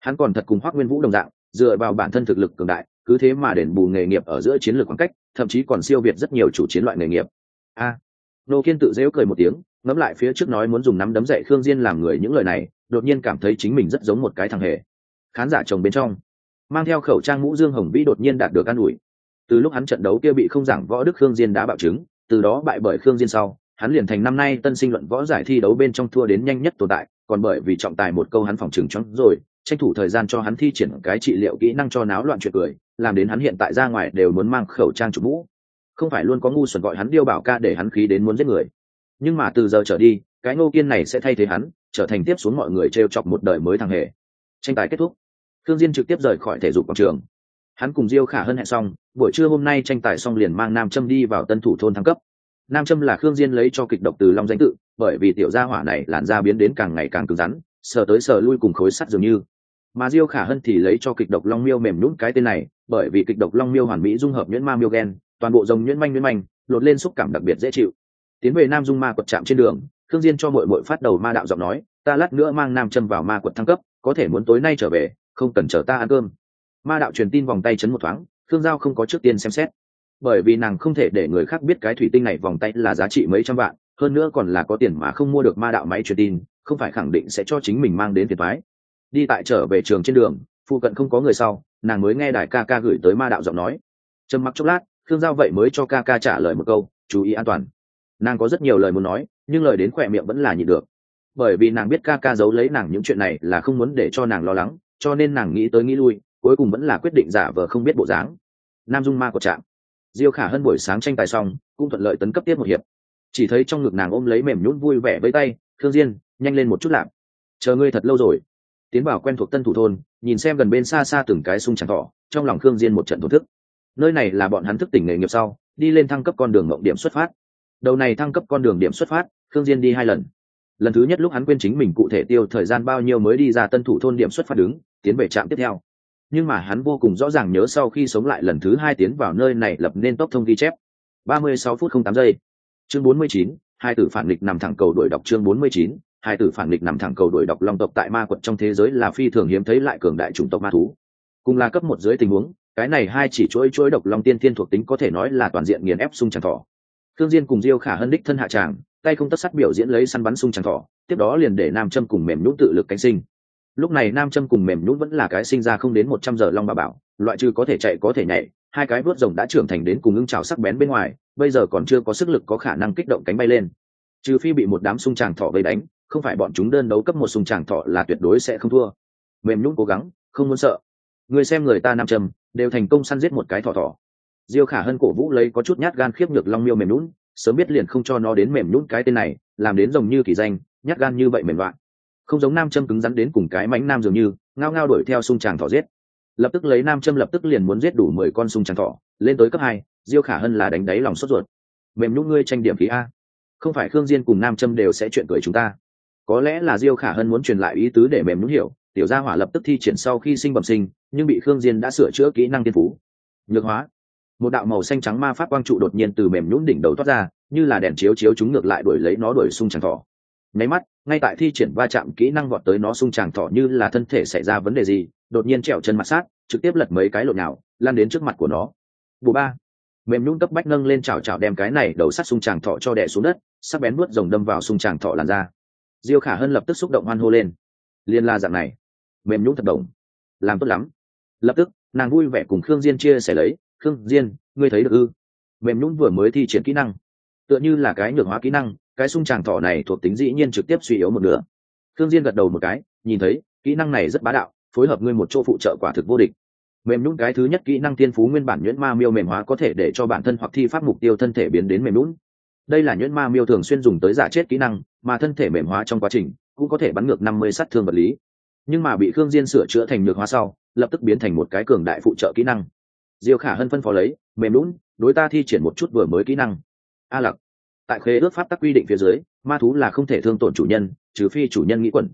Hắn còn thật cùng hoắc nguyên vũ đồng dạng, dựa vào bản thân thực lực cường đại, cứ thế mà đền bù nghề nghiệp ở giữa chiến lược khoảng cách, thậm chí còn siêu việt rất nhiều chủ chiến loại nghề nghiệp. A! Nô kiên tự dễu cười một tiếng, ngẫm lại phía trước nói muốn dùng nắm đấm dậy khương diên làm người những lời này, đột nhiên cảm thấy chính mình rất giống một cái thằng hề. Khán giả chồng bên trong. Mang theo khẩu trang mũ dương hồng vĩ đột nhiên đạt được an ủi từ lúc hắn trận đấu kia bị không giảng võ đức khương diên đã bạo chứng từ đó bại bởi khương diên sau, hắn liền thành năm nay tân sinh luận võ giải thi đấu bên trong thua đến nhanh nhất tồn tại, còn bởi vì trọng tài một câu hắn phòng trừng chóng rồi, tranh thủ thời gian cho hắn thi triển cái trị liệu kỹ năng cho náo loạn chuyện cười, làm đến hắn hiện tại ra ngoài đều muốn mang khẩu trang chụp mũ. Không phải luôn có ngu xuẩn gọi hắn điêu bảo ca để hắn khí đến muốn giết người. Nhưng mà từ giờ trở đi, cái ngô kiên này sẽ thay thế hắn, trở thành tiếp xuống mọi người t r e o chọc một đời mới thằng hề. Tranh tài kết thúc. Thương diên trực tiếp rời khỏi thể dục quảng trường hắn cùng diêu khả hân hẹn xong, buổi trưa hôm nay tranh tài xong liền mang nam châm đi vào tân thủ thôn thăng cấp. Nam châm là khương diên lấy cho kịch độc từ long danh tự, bởi vì tiểu gia hỏa này làn da biến đến càng ngày càng cứng rắn, sờ tới sờ lui cùng khối sắt dường như. Mà diêu khả hân thì lấy cho kịch độc long miêu mềm nhún cái tên này, bởi vì kịch độc long miêu hoàn mỹ dung hợp nhuyễn ma miêu gen, toàn bộ rồng nhuyễn manh nhuyễn manh, lột lên xúc cảm đặc biệt dễ chịu. Tiến về nam dung ma quật chạm trên đường, Khương diên cho muội muội phát đầu ma đạo giọng nói, ta lát nữa mang nam châm vào ma quật thăng cấp, có thể muốn tối nay trở về, không cần chờ ta ăn cơm ma đạo truyền tin vòng tay chấn một thoáng thương giao không có trước tiên xem xét. Bởi vì nàng không thể để người khác biết cái thủy tinh này vòng tay là giá trị mấy trăm vạn, hơn nữa còn là có tiền mà không mua được ma đạo máy truyền tin, không phải khẳng định sẽ cho chính mình mang đến tiền thoái đi tại trở về trường trên đường, phụ cận không có người sau, nàng mới nghe đại ca ca gửi tới ma đạo giọng nói. Trầm mặc chốc lát thương giao vậy mới cho ca ca trả lời một câu, chú ý an toàn. Nàng có rất nhiều lời muốn nói, nhưng lời đến khỏe miệng vẫn là nhịn được. Bởi vì nàng biết ca ca giấu lấy nàng những chuyện này là không muốn để cho nàng lo lắng, cho nên nàng nghĩ tới nghĩ lui cuối cùng vẫn là quyết định giả vờ không biết bộ dáng. Nam dung ma của trạm. Diêu khả hân buổi sáng tranh tài xong, cũng thuận lợi tấn cấp tiếp một hiệp. Chỉ thấy trong ngực nàng ôm lấy mềm nhún vui vẻ với tay, thương diên, nhanh lên một chút làm. Chờ ngươi thật lâu rồi. Tiến vào quen thuộc tân thủ thôn, nhìn xem gần bên xa xa từng cái sung chẳng thọ, trong lòng khương diên một trận thổ thức. Nơi này là bọn hắn thức tỉnh nghề nghiệp sau, đi lên thăng cấp con đường mộng điểm xuất phát. Đầu này thăng cấp con đường điểm xuất phát khương diên đi hai lần. Lần thứ nhất lúc hắn quên chính mình cụ thể tiêu thời gian bao nhiêu mới đi ra tân thủ thôn điểm xuất phát đứng, tiến về trạm tiếp theo nhưng mà hắn vô cùng rõ ràng nhớ sau khi sống lại lần thứ hai tiến vào nơi này lập nên tốc thông ghi chép. 36 phút 08 giây. Chương 49, hai tử phản nghịch nằm thẳng cầu đuổi đọc chương 49, hai tử phản nghịch nằm thẳng cầu đuổi đọc long tộc tại ma quật trong thế giới là phi thường hiếm thấy lại cường đại chủng tộc ma thú. Cùng là cấp một dưới tình huống cái này hai chỉ chuỗi chuỗi độc long tiên thiên thuộc tính có thể nói là toàn diện nghiền ép sung chẳng thỏ thương diên cùng diêu khả hân đích thân hạ tràng tay không tất sắt biểu diễn lấy săn bắn sung chẳng thỏ tiếp đó liền để nam châm cùng mềm nhũn tự lực cánh sinh lúc này nam châm cùng mềm nhũn vẫn là cái sinh ra không đến một trăm giờ long bà bảo, loại trừ có thể chạy có thể nhảy, hai cái vớt rồng đã trưởng thành đến cùng ưng trào sắc bén bên ngoài, bây giờ còn chưa có sức lực có khả năng kích động cánh bay lên. Trừ phi bị một đám sung tràng thọ vây đánh, không phải bọn chúng đơn đấu cấp một sung tràng thọ là tuyệt đối sẽ không thua. Mềm nhún cố gắng, không muốn sợ. Người xem người ta nam trầm đều thành công săn giết một cái thỏ thỏ. Diêu khả hân cổ vũ lấy có chút nhát gan khiếp nhược long miêu mềm nhún sớm biết liền không cho nó đến mềm nhún cái tên này, làm đến rồng như kỳ danh, nhát gan như vậy mềm loạn không giống nam châm cứng rắn đến cùng cái mánh nam dường như, ngao ngao đuổi theo sung tràng thỏ giết. Lập tức lấy nam châm lập tức liền muốn giết đủ mười con sung tràng thỏ, lên tới cấp hai, diêu khả hân là đánh đáy lòng sốt ruột. Mềm nhũng ngươi tranh điểm khí a. Không phải khương diên cùng nam châm đều sẽ chuyện cười chúng ta. Có lẽ là diêu khả hân muốn truyền lại ý tứ để mềm nhũng hiểu, tiểu gia hỏa lập tức thi triển sau khi sinh bẩm sinh, nhưng bị khương diên đã sửa chữa kỹ năng tiên phú. Nhược hóa. Một đạo màu xanh trắng ma pháp quang trụ đột nhiên từ mềm nhũng đỉnh đầu thoát ra, như là đèn chiếu chiếu chúng ngược lại đuổi lấy nó đuổi sung tràng thỏ nháy mắt, ngay tại thi triển va chạm kỹ năng vọt tới nó sung tràng thỏ như là thân thể xảy ra vấn đề gì, đột nhiên trèo chân mặt sát, trực tiếp lật mấy cái lộn nào lan đến trước mặt của nó. Bù ba. Mềm nhún cấp bách nâng lên chảo chảo đem cái này đầu sắt sung tràng thọ cho đẻ xuống đất, sắc bén nuốt rồng đâm vào sung tràng thọ làn ra diêu khả hân lập tức xúc động hoan hô lên. Liên la dạng này, mềm nhún thật đồng làm tốt lắm. Lập tức, nàng vui vẻ cùng khương diên chia sẻ lấy, khương diên, ngươi thấy được ư? Mềm nhún vừa mới thi triển kỹ năng, tựa như là cái nhược hóa kỹ năng cái sung tràng thọ này thuộc tính dĩ nhiên trực tiếp suy yếu một nửa. Thương diên gật đầu một cái nhìn thấy kỹ năng này rất bá đạo phối hợp ngươi một chỗ phụ trợ quả thực vô địch. Mềm nhũn cái thứ nhất kỹ năng tiên phú nguyên bản nhuyễn ma miêu mềm hóa có thể để cho bản thân hoặc thi pháp mục tiêu thân thể biến đến mềm nhũn. đây là nhuyễn ma miêu thường xuyên dùng tới giả chết kỹ năng mà thân thể mềm hóa trong quá trình cũng có thể bắn ngược năm mươi sát thương vật lý. Nhưng mà bị khương diên sửa chữa thành nhược hóa sau lập tức biến thành một cái cường đại phụ trợ kỹ năng. Diêu khả hân phân phó lấy mềm nhũn, đối ta thi triển một chút vừa mới kỹ năng. A lặc tại khế ước pháp tắc quy định phía dưới, ma thú là không thể thương tổn chủ nhân, trừ phi chủ nhân nghĩ quẩn.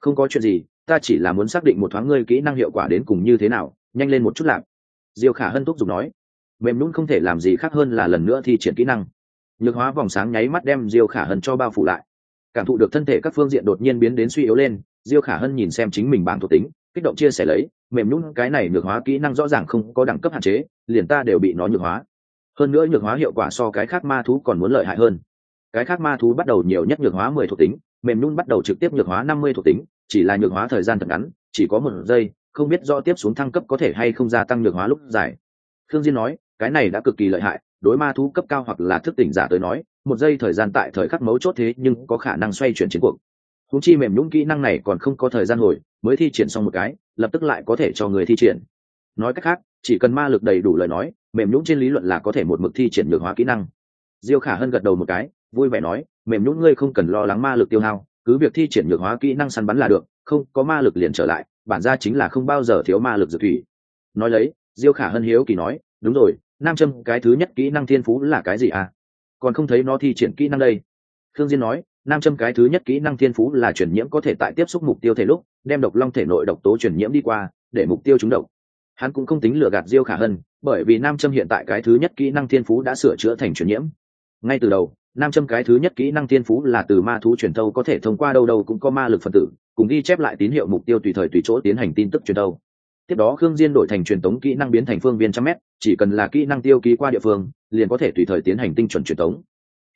Không có chuyện gì, ta chỉ là muốn xác định một thoáng ngươi kỹ năng hiệu quả đến cùng như thế nào, nhanh lên một chút lạc diêu khả hân thúc giục nói. Mềm nhún không thể làm gì khác hơn là lần nữa thi triển kỹ năng. Nhược hóa vòng sáng nháy mắt đem diêu khả hân cho bao phủ lại. Cảm thụ được thân thể các phương diện đột nhiên biến đến suy yếu lên, diêu khả hân nhìn xem chính mình bảng thuộc tính, kích động chia sẻ lấy, mềm nhún cái này nhược hóa kỹ năng rõ ràng không có đẳng cấp hạn chế, liền ta đều bị nó nhược hóa hơn nữa nhược hóa hiệu quả so cái khác ma thú còn muốn lợi hại hơn. Cái khác ma thú bắt đầu nhiều nhất nhược hóa mười thuộc tính, mềm nhún bắt đầu trực tiếp nhược hóa năm mươi thuộc tính, chỉ là nhược hóa thời gian thật ngắn, chỉ có một giây, không biết do tiếp xuống thăng cấp có thể hay không gia tăng nhược hóa lúc dài. Thương diên nói, cái này đã cực kỳ lợi hại, đối ma thú cấp cao hoặc là thức tỉnh giả tới nói, một giây thời gian tại thời khắc mấu chốt thế nhưng có khả năng xoay chuyển chiến cuộc. Húng chi mềm nhũng kỹ năng này còn không có thời gian hồi, mới thi triển xong một cái, lập tức lại có thể cho người thi triển. Nói cách khác, chỉ cần ma lực đầy đủ lời nói mềm nhũng trên lý luận là có thể một mực thi triển nhược hóa kỹ năng. Diêu khả hân gật đầu một cái, vui vẻ nói, mềm nhũng ngươi không cần lo lắng ma lực tiêu hao, cứ việc thi triển nhược hóa kỹ năng săn bắn là được, không, có ma lực liền trở lại, bản ra chính là không bao giờ thiếu ma lực dược thủy. Nói lấy, diêu khả hân hiếu kỳ nói, đúng rồi, nam châm, cái thứ nhất kỹ năng thiên phú là cái gì à? Còn không thấy nó thi triển kỹ năng đây? Thương diên nói, nam châm, cái thứ nhất kỹ năng thiên phú là chuyển nhiễm có thể tại tiếp xúc mục tiêu thể lúc, đem độc long thể nội độc tố chuyển nhiễm đi qua, để mục tiêu trúng độc hắn cũng không tính lừa gạt diêu khả hân, bởi vì nam châm hiện tại cái thứ nhất kỹ năng thiên phú đã sửa chữa thành chuyển nhiễm. Ngay từ đầu, nam châm cái thứ nhất kỹ năng thiên phú là từ ma thú truyền thâu có thể thông qua đâu đâu cũng có ma lực phân tử, cùng ghi chép lại tín hiệu mục tiêu tùy thời tùy chỗ tiến hành tin tức truyền thâu. Tiếp đó khương diên đổi thành truyền tống kỹ năng biến thành phương viên trăm mét, chỉ cần là kỹ năng tiêu ký qua địa phương, liền có thể tùy thời tiến hành tinh chuẩn truyền tống.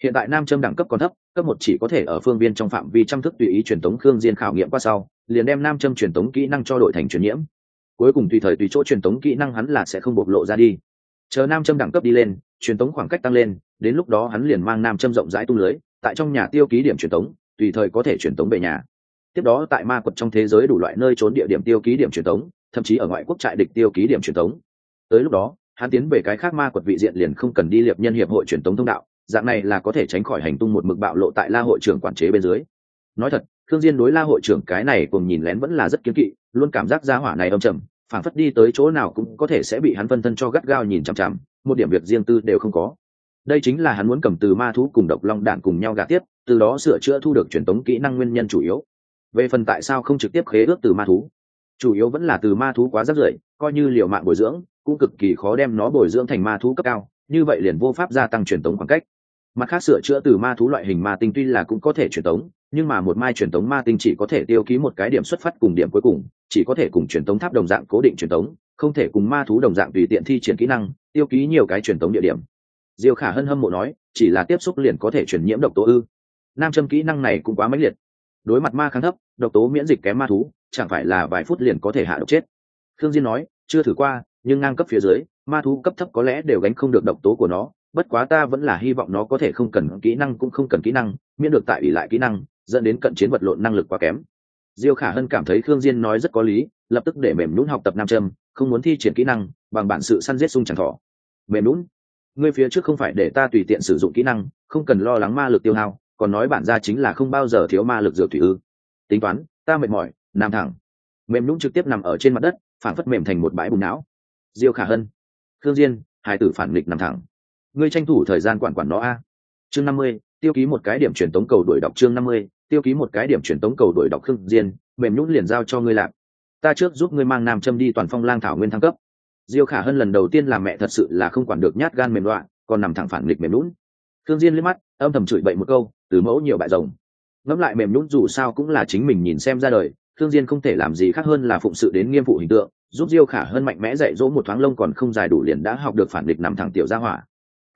Hiện tại nam châm đẳng cấp còn thấp, cấp một chỉ có thể ở phương viên trong phạm vi trăm thức tùy ý truyền tống khương diên khảo nghiệm qua sau, liền đem nam châm truyền tống kỹ năng cho đổi thành truyền nhiễm cuối cùng tùy thời tùy chỗ truyền tống kỹ năng hắn là sẽ không bộc lộ ra đi. Chờ nam châm đẳng cấp đi lên, truyền tống khoảng cách tăng lên, đến lúc đó hắn liền mang nam châm rộng rãi tung lưới, tại trong nhà tiêu ký điểm truyền tống, tùy thời có thể truyền tống về nhà. Tiếp đó tại ma quật trong thế giới đủ loại nơi trốn địa điểm tiêu ký điểm truyền tống, thậm chí ở ngoại quốc trại địch tiêu ký điểm truyền tống. Tới lúc đó, hắn tiến về cái khác ma quật vị diện liền không cần đi liệp nhân hiệp hội truyền tống thông đạo, dạng này là có thể tránh khỏi hành tung một mực bạo lộ tại la hội trưởng quản chế bên dưới. Nói thật thương diên đối la hội trưởng cái này cùng nhìn lén vẫn là rất kiến kỵ, luôn cảm giác gia hỏa này âm trầm phản phất đi tới chỗ nào cũng có thể sẽ bị hắn phân thân cho gắt gao nhìn chằm chằm, một điểm việc riêng tư đều không có. Đây chính là hắn muốn cầm từ ma thú cùng độc long đạn cùng nhau gạt tiếp, từ đó sửa chữa thu được truyền tống kỹ năng nguyên nhân chủ yếu. Về phần tại sao không trực tiếp khế ước từ ma thú, chủ yếu vẫn là từ ma thú quá rất rưởi, coi như liều mạng bồi dưỡng, cũng cực kỳ khó đem nó bồi dưỡng thành ma thú cấp cao, như vậy liền vô pháp gia tăng truyền tống khoảng cách. Mặt khác sửa chữa từ ma thú loại hình ma tinh tuy là cũng có thể truyền tống nhưng mà một mai truyền tống ma tinh chỉ có thể tiêu ký một cái điểm xuất phát cùng điểm cuối cùng, chỉ có thể cùng truyền tống tháp đồng dạng cố định truyền tống, không thể cùng ma thú đồng dạng tùy tiện thi triển kỹ năng, tiêu ký nhiều cái truyền tống địa điểm. Diêu khả hân hâm mộ nói, chỉ là tiếp xúc liền có thể truyền nhiễm độc tố ư. Nam châm kỹ năng này cũng quá mãnh liệt. Đối mặt ma kháng thấp, độc tố miễn dịch kém ma thú, chẳng phải là vài phút liền có thể hạ độc chết. Thương diên nói, chưa thử qua, nhưng ngang cấp phía dưới, ma thú cấp thấp có lẽ đều gánh không được độc tố của nó, bất quá ta vẫn là hy vọng nó có thể không cần kỹ năng cũng không cần kỹ năng, miễn được tại ủy lại kỹ năng dẫn đến cận chiến vật lộn năng lực quá kém. Diêu khả hân cảm thấy khương diên nói rất có lý, lập tức để mềm nhũn học tập nam châm, không muốn thi triển kỹ năng, bằng bản sự săn giết sung chẳng thỏ. Mềm nhũn, ngươi phía trước không phải để ta tùy tiện sử dụng kỹ năng, không cần lo lắng ma lực tiêu hao, còn nói bản ra chính là không bao giờ thiếu ma lực dược thủy ư. Tính toán, ta mệt mỏi, nằm thẳng. Mềm nhũng trực tiếp nằm ở trên mặt đất phản phất mềm thành một bãi bùn não. Diêu khả hân thương diên, hai tử phản nghịch nằm thẳng. Ngươi tranh thủ thời gian quản quản nó a. Chương năm mươi, tiêu ký một cái điểm truyền tống cầu đuổi đọc chương năm mươi tiêu ký một cái điểm truyền tống cầu đuổi đọc khương diên, mềm nhũn liền giao cho ngươi làm ta trước giúp ngươi mang nam châm đi toàn phong lang thảo nguyên thăng cấp. Diêu khả hân lần đầu tiên làm mẹ thật sự là không quản được nhát gan mềm loạn, còn nằm thẳng phản nghịch mềm nhũn. Thương diên liếc mắt, âm thầm chửi bậy một câu, từ mẫu nhiều bại rồng. Ngẫm lại mềm nhũn dù sao cũng là chính mình nhìn xem ra đời thương diên không thể làm gì khác hơn là phụng sự đến nghiêm phụ hình tượng, giúp diêu khả hơn mạnh mẽ dạy dỗ một thoáng lông còn không dài đủ liền đã học được phản địch nằm thẳng tiểu gia hỏa.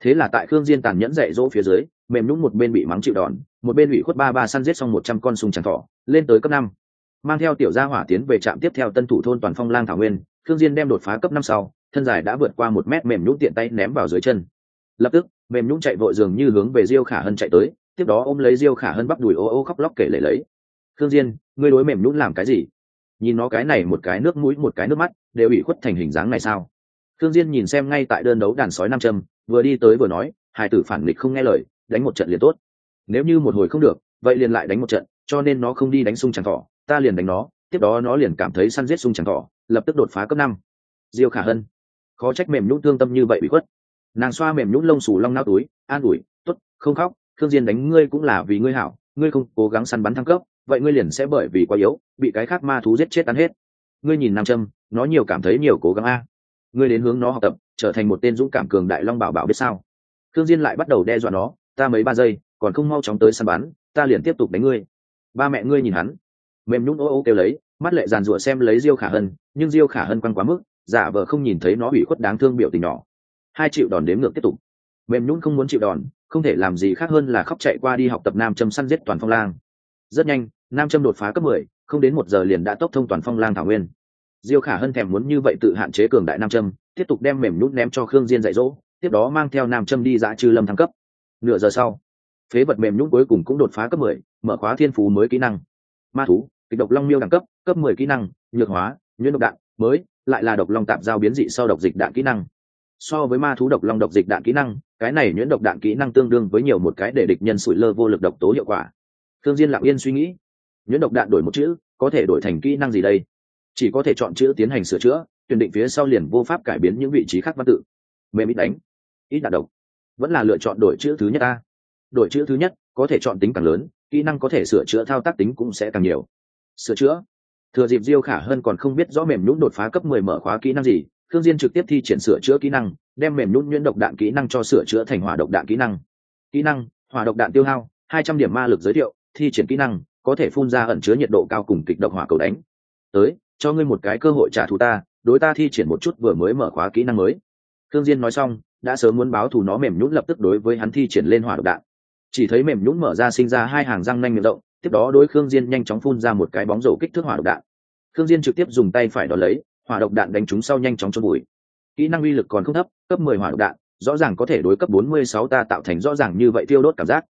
Thế là tại khương diên tàn nhẫn dạy dỗ phía dưới mềm nhũn một bên bị mắng chịu đòn, một bên bị khuất ba ba săn giết xong một trăm con sùng tràng thỏ lên tới cấp năm. Mang theo tiểu gia hỏa tiến về trạm tiếp theo tân thủ thôn toàn phong lang thảo nguyên Thương diên đem đột phá cấp năm sau, thân dài đã vượt qua một mét mềm nhũn tiện tay ném vào dưới chân. Lập tức, mềm nhũn chạy vội dường như hướng về diêu khả hân chạy tới, tiếp đó ôm lấy diêu khả hân bắp đùi ô ô khóc lóc kể lể lấy. Thương diên, ngươi đối mềm nhũn làm cái gì? Nhìn nó cái này một cái nước mũi, một cái nước mắt, đều bị khuất thành hình dáng này sao? Thương diên nhìn xem ngay tại đơn đấu đàn sói nam châm, vừa đi tới vừa nói hai tử phản nghịch không nghe lời đánh một trận liền tốt. Nếu như một hồi không được, vậy liền lại đánh một trận, cho nên nó không đi đánh sung chẳng thỏ, ta liền đánh nó, tiếp đó nó liền cảm thấy săn giết sung chẳng thỏ, lập tức đột phá cấp năm. Diêu khả hân. Khó trách mềm nhũn thương tâm như vậy bị khuất. Nàng xoa mềm nhũn lông xù long nao túi, an ủi, tốt, không khóc thương diên đánh ngươi cũng là vì ngươi hảo, ngươi không cố gắng săn bắn thăng cấp, vậy ngươi liền sẽ bởi vì quá yếu, bị cái khác ma thú giết chết tan hết. Ngươi nhìn nam châm nó nhiều cảm thấy nhiều cố gắng a. Ngươi đến hướng nó học tập, trở thành một tên dũng cảm cường đại long bảo bảo biết sao? Thương diên lại bắt đầu đe dọa nó ta mấy ba giây, còn không mau chóng tới săn bắn, ta liền tiếp tục đánh ngươi. Ba mẹ ngươi nhìn hắn. Mềm nhũn ô ô kêu lấy, mắt lệ giàn rủa xem lấy diêu khả hân, nhưng diêu khả hân quăng quá mức, giả vờ không nhìn thấy nó bị khuất đáng thương biểu tình nhỏ. Hai triệu đòn đếm ngược tiếp tục. Mềm nhũn không muốn chịu đòn, không thể làm gì khác hơn là khóc chạy qua đi học tập nam châm săn giết toàn phong lang. Rất nhanh, nam châm đột phá cấp mười, không đến một giờ liền đã tốc thông toàn phong lang thảo nguyên. Diêu khả hân thèm muốn như vậy tự hạn chế cường đại nam châm, tiếp tục đem mềm nhũn ném cho khương diên dạy dỗ, tiếp đó mang theo nam châm đi dã trừ lâm thăng cấp nửa giờ sau, phế vật mềm nhũn cuối cùng cũng đột phá cấp mười, mở khóa thiên phú mới kỹ năng. Ma thú, kịch độc long miêu đẳng cấp cấp mười kỹ năng, nhược hóa, nhuyễn độc đạn, mới, lại là độc long tạp giao biến dị sau độc dịch đạn kỹ năng. So với ma thú độc long độc dịch đạn kỹ năng, cái này nhuyễn độc đạn kỹ năng tương đương với nhiều một cái để địch nhân sủi lơ vô lực độc tố hiệu quả. Thương diên lặng yên suy nghĩ, nhuyễn độc đạn đổi một chữ, có thể đổi thành kỹ năng gì đây? Chỉ có thể chọn chữ tiến hành sửa chữa, tuyển định phía sau liền vô pháp cải biến những vị trí khác văn tự. Mềm ít đánh, ít đạn độc vẫn là lựa chọn đổi chữ thứ nhất a đổi chữ thứ nhất, có thể chọn tính càng lớn, kỹ năng có thể sửa chữa thao tác tính cũng sẽ càng nhiều. Sửa chữa. Thừa dịp diêu khả hơn còn không biết rõ mềm nhũn đột phá cấp mười mở khóa kỹ năng gì thương diên trực tiếp thi triển sửa chữa kỹ năng, đem mềm nhũn nhuyễn độc đạn kỹ năng cho sửa chữa thành hỏa độc đạn kỹ năng. Kỹ năng, hỏa độc đạn tiêu hao, hai trăm điểm ma lực giới thiệu, thi triển kỹ năng, có thể phun ra ẩn chứa nhiệt độ cao cùng kịch độc hỏa cầu đánh. Tới, cho ngươi một cái cơ hội trả thù ta, đối ta thi triển một chút vừa mới mở khóa kỹ năng mới. Thương diên nói xong đã sớm muốn báo thù nó mềm nhũn lập tức đối với hắn thi triển lên hỏa độc đạn. Chỉ thấy mềm nhũn mở ra sinh ra hai hàng răng nanh miệng rộng, tiếp đó đối khương diên nhanh chóng phun ra một cái bóng rổ kích thước hỏa độc đạn. Khương diên trực tiếp dùng tay phải đó lấy, hỏa độc đạn đánh chúng sau nhanh chóng trôn bụi kỹ năng uy lực còn không thấp, cấp 10 hỏa độc đạn, rõ ràng có thể đối cấp 46 ta tạo thành rõ ràng như vậy tiêu đốt cảm giác.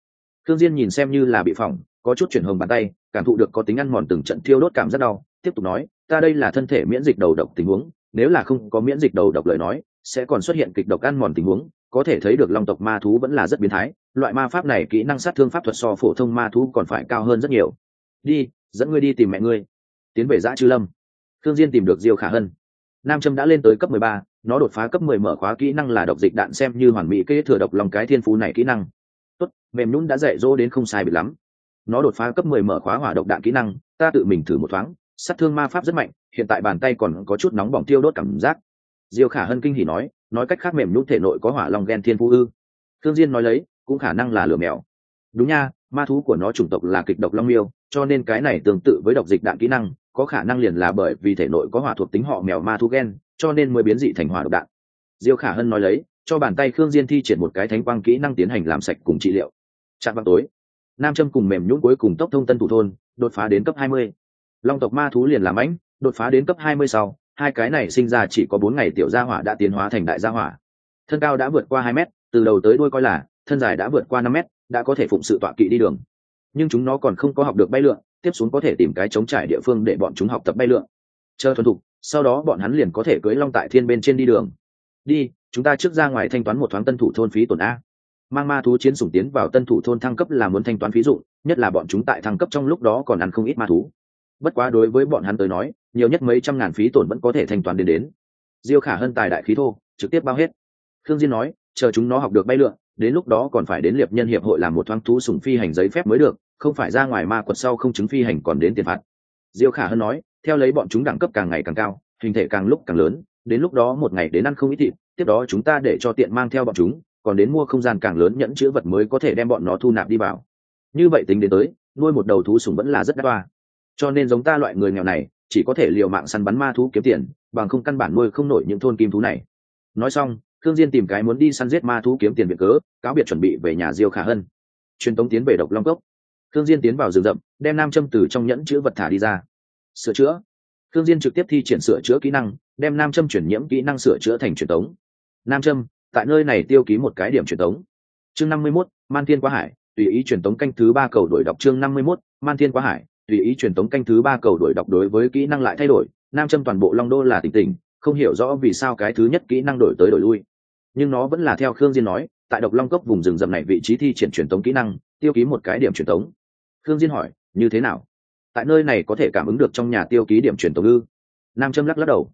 Khương diên nhìn xem như là bị phỏng, có chút chuyển hồng bàn tay, cảm thụ được có tính ăn mòn từng trận tiêu đốt cảm rất đau, tiếp tục nói, ta đây là thân thể miễn dịch đầu độc tình huống, nếu là không có miễn dịch đầu độc lời nói sẽ còn xuất hiện kịch độc ăn mòn tình huống có thể thấy được long tộc ma thú vẫn là rất biến thái loại ma pháp này kỹ năng sát thương pháp thuật so phổ thông ma thú còn phải cao hơn rất nhiều. Đi dẫn ngươi đi tìm mẹ ngươi. Tiến về giã chư lâm. Thương diên tìm được diêu khả hân. Nam châm đã lên tới cấp mười ba, nó đột phá cấp mười mở khóa kỹ năng là độc dịch đạn xem như hoàn mỹ kế thừa độc lòng cái thiên phú này kỹ năng. Tốt mềm nhún đã dạy dỗ đến không sai biệt lắm. Nó đột phá cấp mười mở khóa hỏa độc đạn kỹ năng ta tự mình thử một thoáng sát thương ma pháp rất mạnh hiện tại bàn tay còn có chút nóng bỏng tiêu đốt cảm giác diêu khả hân kinh hỉ nói nói cách khác mềm nhũ thể nội có hỏa long ghen thiên phú ư. Thương diên nói lấy, cũng khả năng là lửa mèo. Đúng nha, ma thú của nó chủng tộc là kịch độc long miêu, cho nên cái này tương tự với độc dịch đạn kỹ năng, có khả năng liền là bởi vì thể nội có hỏa thuộc tính họ mèo ma thú gen, cho nên mới biến dị thành hỏa độc đạn. Diêu khả hân nói lấy, cho bàn tay khương diên thi triển một cái thánh quang kỹ năng tiến hành làm sạch cùng trị liệu. Chạm vào tối. Nam châm cùng mềm nhũn cuối cùng tốc thông tân thủ thôn, đột phá đến cấp 20. long tộc ma thú liền làm ánh, đột phá đến cấp 20 sau hai cái này sinh ra chỉ có bốn ngày tiểu gia hỏa đã tiến hóa thành đại gia hỏa. Thân cao đã vượt qua hai mét từ đầu tới đuôi coi là thân dài đã vượt qua năm mét đã có thể phụng sự tọa kỵ đi đường. Nhưng chúng nó còn không có học được bay lượn tiếp xuống có thể tìm cái chống trải địa phương để bọn chúng học tập bay lượn. Chờ thuần thục sau đó bọn hắn liền có thể cưới long tại thiên bên trên đi đường. Đi chúng ta trước ra ngoài thanh toán một thoáng tân thủ thôn phí tổn a. Mang ma thú chiến sủng tiến vào tân thủ thôn thăng cấp là muốn thanh toán phí dụ, nhất là bọn chúng tại thăng cấp trong lúc đó còn ăn không ít ma thú bất quá đối với bọn hắn tới nói, nhiều nhất mấy trăm ngàn phí tổn vẫn có thể thanh toán đến đến. Diêu khả hơn tài đại khí thô, trực tiếp bao hết. Thương diên nói, chờ chúng nó học được bay lượn, đến lúc đó còn phải đến liệp nhân hiệp hội làm một thoáng thú sủng phi hành giấy phép mới được, không phải ra ngoài ma quật sau không chứng phi hành còn đến tiền phạt. Diêu khả hơn nói, theo lấy bọn chúng đẳng cấp càng ngày càng cao, hình thể càng lúc càng lớn, đến lúc đó một ngày đến ăn không ít thịt, tiếp đó chúng ta để cho tiện mang theo bọn chúng, còn đến mua không gian càng lớn nhẫn chữ vật mới có thể đem bọn nó thu nạp đi vào. Như vậy tính đến tới, nuôi một đầu thú sủng vẫn là rất đắt toa cho nên giống ta loại người nghèo này chỉ có thể liều mạng săn bắn ma thú kiếm tiền bằng không căn bản nuôi không nổi những thôn kim thú này. Nói xong thương diên tìm cái muốn đi săn giết ma thú kiếm tiền viện cớ cáo biệt chuẩn bị về nhà diêu khả hân. Truyền tống tiến về độc long cốc. Thương diên tiến vào rừng rậm đem nam châm từ trong nhẫn chứa vật thả đi ra. Sửa chữa. Thương diên trực tiếp thi triển sửa chữa kỹ năng đem nam châm chuyển nhiễm kỹ năng sửa chữa thành truyền tống. Nam châm tại nơi này tiêu ký một cái điểm truyền tống. Chương năm mươi 51, man thiên quá hải tùy ý truyền tống canh thứ ba cầu đổi đọc chương năm mươi 51, man thiên quá hải tùy ý truyền tống canh thứ ba cầu đổi đọc đối với kỹ năng lại thay đổi, nam châm toàn bộ long đô là tỉnh tỉnh, không hiểu rõ vì sao cái thứ nhất kỹ năng đổi tới đổi lui. Nhưng nó vẫn là theo khương diên nói, tại độc long cốc vùng rừng rậm này vị trí thi triển truyền tống kỹ năng, tiêu ký một cái điểm truyền tống. Khương diên hỏi, như thế nào? Tại nơi này có thể cảm ứng được trong nhà tiêu ký điểm truyền tống ư? Nam châm lắc lắc đầu.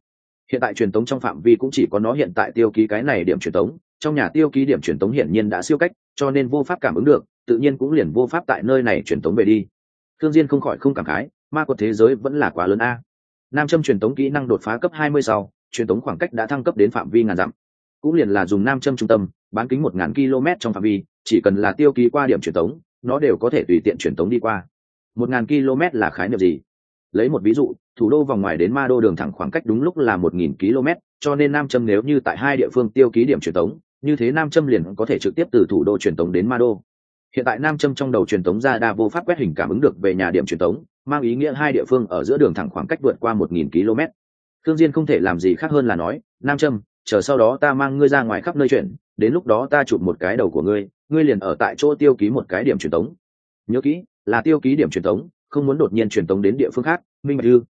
Hiện tại truyền tống trong phạm vi cũng chỉ có nó hiện tại tiêu ký cái này điểm truyền tống, trong nhà tiêu ký điểm truyền tống hiển nhiên đã siêu cách, cho nên vô pháp cảm ứng được, tự nhiên cũng liền vô pháp tại nơi này truyền tống về đi thương diên không khỏi không cảm khái, ma quật thế giới vẫn là quá lớn a. Nam châm truyền tống kỹ năng đột phá cấp 20 sau, truyền tống khoảng cách đã thăng cấp đến phạm vi ngàn dặm. Cũng liền là dùng nam châm trung tâm, bán kính một ngàn km trong phạm vi, chỉ cần là tiêu ký qua điểm truyền tống, nó đều có thể tùy tiện truyền tống đi qua. Một ngàn km là khái niệm gì? Lấy một ví dụ, thủ đô vòng ngoài đến ma đô đường thẳng khoảng cách đúng lúc là một nghìn km cho nên nam châm nếu như tại hai địa phương tiêu ký điểm truyền tống, như thế nam châm liền có thể trực tiếp từ thủ đô truyền tống đến ma đô hiện tại nam châm trong đầu truyền tống ra đa vô pháp quét hình cảm ứng được về nhà điểm truyền tống, mang ý nghĩa hai địa phương ở giữa đường thẳng khoảng cách vượt qua một nghìn km. Thương diên không thể làm gì khác hơn là nói, nam châm, chờ sau đó ta mang ngươi ra ngoài khắp nơi chuyển, đến lúc đó ta chụp một cái đầu của ngươi ngươi liền ở tại chỗ tiêu ký một cái điểm truyền tống. Nhớ kỹ, là tiêu ký điểm truyền tống, không muốn đột nhiên truyền tống đến địa phương khác, minh bạch ư?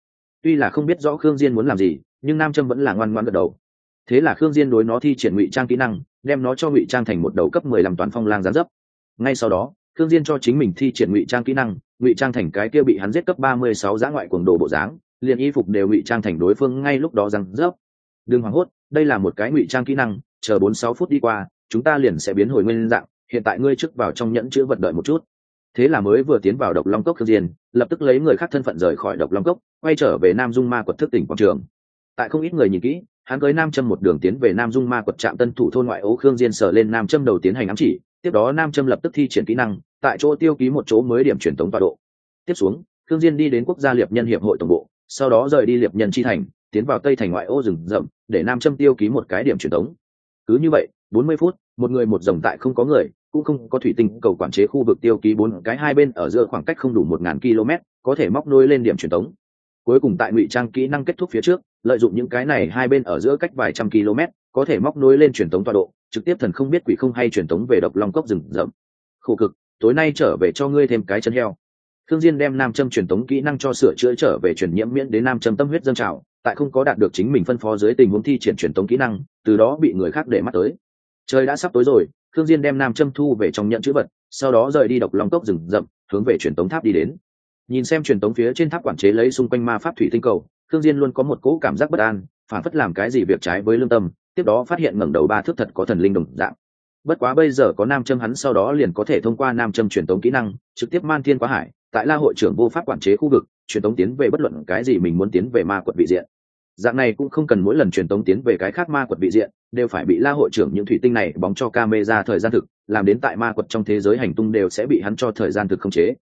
Tuy là không biết rõ khương diên muốn làm gì, nhưng nam châm vẫn là ngoan ngoãn gật đầu. Thế là khương diên đối nó thi triển ngụy trang kỹ năng, đem nó cho ngụy trang thành một đầu cấp mười lăm toàn phong lang gián dấp ngay sau đó Thương diên cho chính mình thi triển ngụy trang kỹ năng, ngụy trang thành cái kia bị hắn giết cấp ba mươi sáu giã ngoại cuồng đồ bộ dáng, liền y phục đều ngụy trang thành đối phương ngay lúc đó răng rớp. Đừng hoảng hốt, đây là một cái ngụy trang kỹ năng, chờ bốn sáu phút đi qua, chúng ta liền sẽ biến hồi nguyên dạng, hiện tại ngươi trước vào trong nhẫn chữ vật đợi một chút. Thế là mới vừa tiến vào độc long cốc Thương diên, lập tức lấy người khác thân phận rời khỏi độc long cốc, quay trở về nam dung ma quật thức tỉnh quảng trường. Tại không ít người nhìn kỹ hắn cưới nam châm một đường tiến về nam dung ma quật trạm tân thủ thôn ngoại ố khương diên sở lên nam châm đầu tiến hành ám chỉ, tiếp đó nam châm lập tức thi triển kỹ năng, tại chỗ tiêu ký một chỗ mới điểm truyền tống tọa độ. Tiếp xuống, khương diên đi đến quốc gia liệp nhân hiệp hội tổng bộ, sau đó rời đi liệp nhân chi thành, tiến vào tây thành ngoại ô rừng rậm, để nam châm tiêu ký một cái điểm truyền tống. Cứ như vậy 40 phút, một người một dòng tại không có người, cũng không có thủy tinh cầu quản chế khu vực tiêu ký bốn cái hai bên ở giữa khoảng cách không đủ một ngàn km có thể móc nối lên điểm truyền tống. Cuối cùng tại ngụy trang kỹ năng kết thúc phía trước lợi dụng những cái này hai bên ở giữa cách vài trăm km, có thể móc nối lên truyền tống tọa độ, trực tiếp thần không biết quỷ không hay truyền tống về độc long cốc rừng rậm. Khổ cực, tối nay trở về cho ngươi thêm cái chân heo. Thương diên đem nam châm truyền tống kỹ năng cho sửa chữa trở về truyền nhiễm miễn đến nam châm tâm huyết dân trào, tại không có đạt được chính mình phân phó dưới tình huống thi triển truyền tống kỹ năng, từ đó bị người khác để mắt tới. Trời đã sắp tối rồi thương diên đem nam châm thu về trong nhận chữ vật, sau đó rời đi độc long cốc rừng rậm, hướng về truyền tống tháp đi đến. Nhìn xem truyền tống phía trên tháp quản chế lấy xung quanh ma pháp thủy tinh cầu thương diên luôn có một cỗ cảm giác bất an, phản phất làm cái gì việc trái với lương tâm, tiếp đó phát hiện ngẩng đầu ba thước thật có thần linh đồng dạng. Bất quá bây giờ có nam châm hắn sau đó liền có thể thông qua nam châm truyền tống kỹ năng, trực tiếp man thiên quá hải, tại la hội trưởng vô pháp quản chế khu vực, truyền tống tiến về bất luận cái gì mình muốn tiến về ma quật vị diện. Dạng này cũng không cần mỗi lần truyền tống tiến về cái khác ma quật vị diện, đều phải bị la hội trưởng những thủy tinh này bóng cho camera thời gian thực, làm đến tại ma quật trong thế giới hành tung đều sẽ bị hắn cho thời gian thực khống chế.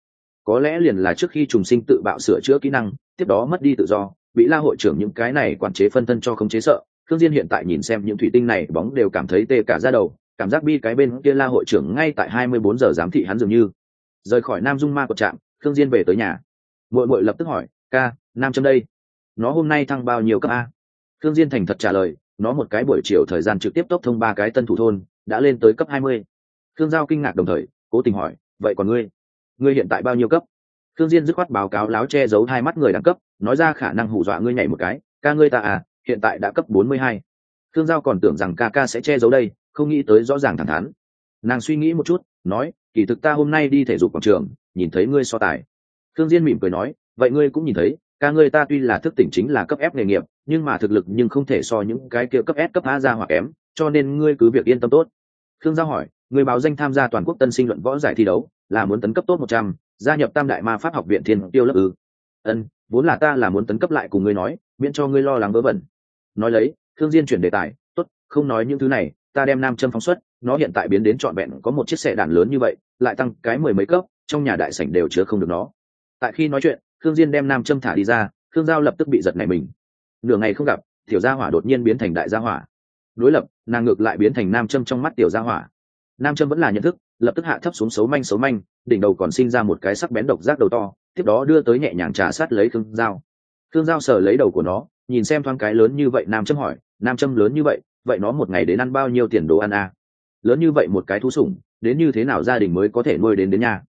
Có lẽ liền là trước khi trùng sinh tự bạo sửa chữa kỹ năng, tiếp đó mất đi tự do bị la hội trưởng những cái này quản chế phân thân cho không chế sợ thương diên hiện tại nhìn xem những thủy tinh này bóng đều cảm thấy tê cả da đầu, cảm giác bi cái bên kia la hội trưởng ngay tại 24 giờ giám thị hắn dường như. Rời khỏi nam dung ma của trạm thương diên về tới nhà. Muội muội lập tức hỏi, ca, nam châm đây? Nó hôm nay thăng bao nhiêu cấp a? Thương diên thành thật trả lời, nó một cái buổi chiều thời gian trực tiếp tốc thông ba cái tân thủ thôn, đã lên tới cấp 20. thương giao kinh ngạc đồng thời, cố tình hỏi, vậy còn ngươi? Ngươi hiện tại bao nhiêu cấp? Thương diên dứt khoát báo cáo láo che giấu hai mắt người đẳng cấp, nói ra khả năng hù dọa ngươi nhảy một cái, ca ngươi ta à hiện tại đã cấp 42. thương giao còn tưởng rằng ca ca sẽ che giấu đây, không nghĩ tới rõ ràng thẳng thắn. Nàng suy nghĩ một chút, nói, kỳ thực ta hôm nay đi thể dục quảng trường, nhìn thấy ngươi so tài. Thương diên mỉm cười nói, vậy ngươi cũng nhìn thấy, ca ngươi ta tuy là thức tỉnh chính là cấp ép nghề nghiệp, nhưng mà thực lực nhưng không thể so những cái kia cấp s, cấp a ra hoặc kém, cho nên ngươi cứ việc yên tâm tốt. Thương giao hỏi người báo danh tham gia toàn quốc tân sinh luận võ giải thi đấu, là muốn tấn cấp tốt một trăm gia nhập tam đại ma pháp học viện thiên tiêu lớp ư? Ân, vốn là ta là muốn tấn cấp lại cùng ngươi nói, miễn cho ngươi lo lắng vớ vẩn. Nói lấy thương diên chuyển đề tài, tốt, không nói những thứ này, ta đem nam châm phóng xuất, nó hiện tại biến đến trọn vẹn có một chiếc xe đàn lớn như vậy, lại tăng cái mười mấy cấp, trong nhà đại sảnh đều chứa không được nó. Tại khi nói chuyện thương diên đem nam châm thả đi ra thương giao lập tức bị giật này mình. Nửa ngày không gặp, tiểu gia hỏa đột nhiên biến thành đại gia hỏa. Đối lập, nàng ngược lại biến thành nam châm trong mắt tiểu gia hỏa nam châm vẫn là nhận thức, lập tức hạ thấp xuống xấu manh xấu manh, đỉnh đầu còn sinh ra một cái sắc bén độc giác đầu to, tiếp đó đưa tới nhẹ nhàng trà sát lấy thương dao thương dao sờ lấy đầu của nó, nhìn xem thoáng cái lớn như vậy, nam châm hỏi, nam châm lớn như vậy vậy nó một ngày đến ăn bao nhiêu tiền đồ ăn à? lớn như vậy một cái thú sủng, đến như thế nào gia đình mới có thể nuôi đến đến nhà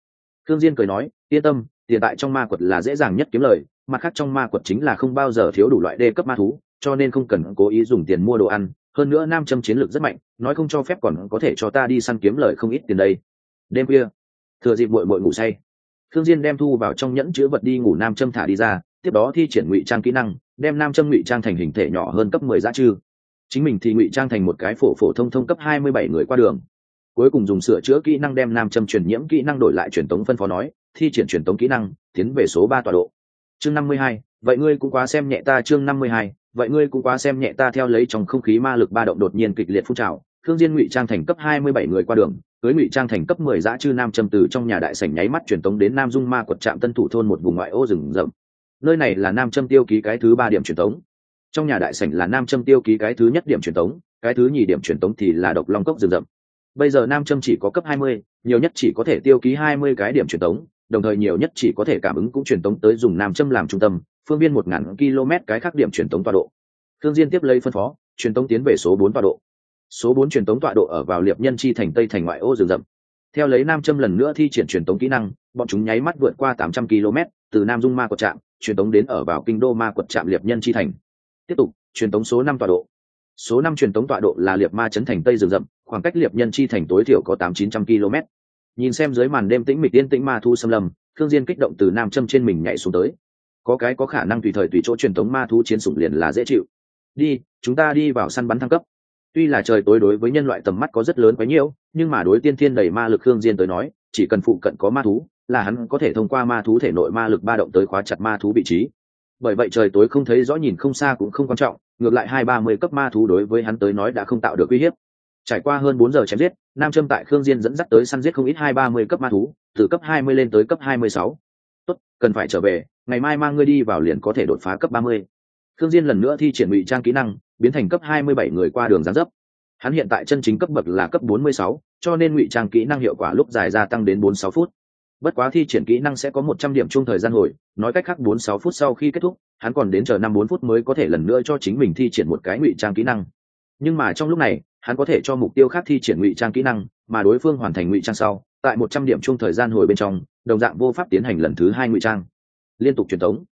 thương diên cười nói, yên tâm, tiền tại trong ma quật là dễ dàng nhất kiếm lời, mặt khác trong ma quật chính là không bao giờ thiếu đủ loại đê cấp ma thú, cho nên không cần cố ý dùng tiền mua đồ ăn hơn nữa nam châm chiến lược rất mạnh, nói không cho phép còn có thể cho ta đi săn kiếm lời không ít tiền đây. Đêm khuya, thừa dịp muội muội ngủ say thương diên đem thu vào trong nhẫn chứa vật đi ngủ nam châm thả đi ra, tiếp đó thi triển ngụy trang kỹ năng, đem nam châm ngụy trang thành hình thể nhỏ hơn cấp mười giá trư. Chính mình thì ngụy trang thành một cái phổ phổ thông thông cấp hai mươi bảy người qua đường. Cuối cùng dùng sửa chữa kỹ năng đem nam châm truyền nhiễm kỹ năng đổi lại truyền tống phân phó nói, thi triển truyền tống kỹ năng, tiến về số ba tọa độ. Chương năm mươi hai, vậy ngươi cũng quá xem nhẹ ta chương năm mươi hai vậy ngươi cũng quá xem nhẹ ta theo lấy trong không khí ma lực ba động đột nhiên kịch liệt phun trào. Thương diên ngụy trang thành cấp hai mươi bảy người qua đường, cưới ngụy trang thành cấp mười dã chư nam châm từ trong nhà đại sảnh nháy mắt truyền tống đến nam dung ma quật trạm tân thủ thôn một vùng ngoại ô rừng rậm. Nơi này là nam châm tiêu ký cái thứ ba điểm truyền tống. Trong nhà đại sảnh là nam châm tiêu ký cái thứ nhất điểm truyền tống, cái thứ nhì điểm truyền tống thì là độc long cốc rừng rậm. Bây giờ nam châm chỉ có cấp hai mươi, nhiều nhất chỉ có thể tiêu ký hai mươi cái điểm truyền tống, đồng thời nhiều nhất chỉ có thể cảm ứng cũng truyền tống tới dùng nam châm làm trung tâm phương biên một ngàn km cái khác điểm truyền tống tọa độ. Thương diên tiếp lấy phân phó, truyền tống tiến về số bốn tọa độ. Số bốn truyền tống tọa độ ở vào liệp nhân chi thành tây thành ngoại ô rừng rậm. Theo lấy nam châm lần nữa thi triển truyền tống kỹ năng, bọn chúng nháy mắt vượt qua tám trăm km, từ nam dung ma quật trạm, truyền tống đến ở vào kinh đô ma quật trạm liệp nhân chi thành. Tiếp tục, truyền tống số năm tọa độ. Số năm truyền tống tọa độ là liệp ma trấn thành tây rừng rậm, khoảng cách liệp nhân chi thành tối thiểu có tám chín trăm km. Nhìn xem dưới màn đêm tĩnh mịch tiên tĩnh ma thu xâm lâm thương diên kích động từ nam châm trên mình nhảy xuống tới có cái có khả năng tùy thời tùy chỗ truyền thống ma thú chiến sủng liền là dễ chịu. Đi, chúng ta đi vào săn bắn thăng cấp. Tuy là trời tối đối với nhân loại tầm mắt có rất lớn quá nhiều, nhưng mà đối tiên thiên đầy ma lực hương diên tới nói, chỉ cần phụ cận có ma thú, là hắn có thể thông qua ma thú thể nội ma lực ba động tới khóa chặt ma thú vị trí. Bởi vậy trời tối không thấy rõ nhìn không xa cũng không quan trọng, ngược lại hai ba mươi cấp ma thú đối với hắn tới nói đã không tạo được uy hiếp. Trải qua hơn bốn giờ chém giết, nam châm tại khương diên dẫn dắt tới săn giết không ít hai ba mươi cấp ma thú, từ cấp hai mươi lên tới cấp hai mươi sáu. Tốt, cần phải trở về ngày mai mang ngươi đi vào liền có thể đột phá cấp ba mươi. Khương diên lần nữa thi triển ngụy trang kỹ năng, biến thành cấp hai mươi bảy người qua đường gián dấp. Hắn hiện tại chân chính cấp bậc là cấp bốn mươi sáu, cho nên ngụy trang kỹ năng hiệu quả lúc dài gia tăng đến bốn sáu phút. Bất quá thi triển kỹ năng sẽ có một trăm điểm chung thời gian hồi, nói cách khác bốn sáu phút sau khi kết thúc, hắn còn đến chờ năm bốn phút mới có thể lần nữa cho chính mình thi triển một cái ngụy trang kỹ năng. Nhưng mà trong lúc này, hắn có thể cho mục tiêu khác thi triển ngụy trang kỹ năng, mà đối phương hoàn thành ngụy trang sau, tại một trăm điểm chung thời gian hồi bên trong, đồng dạng vô pháp tiến hành lần thứ hai ngụy trang liên tục truyền thống.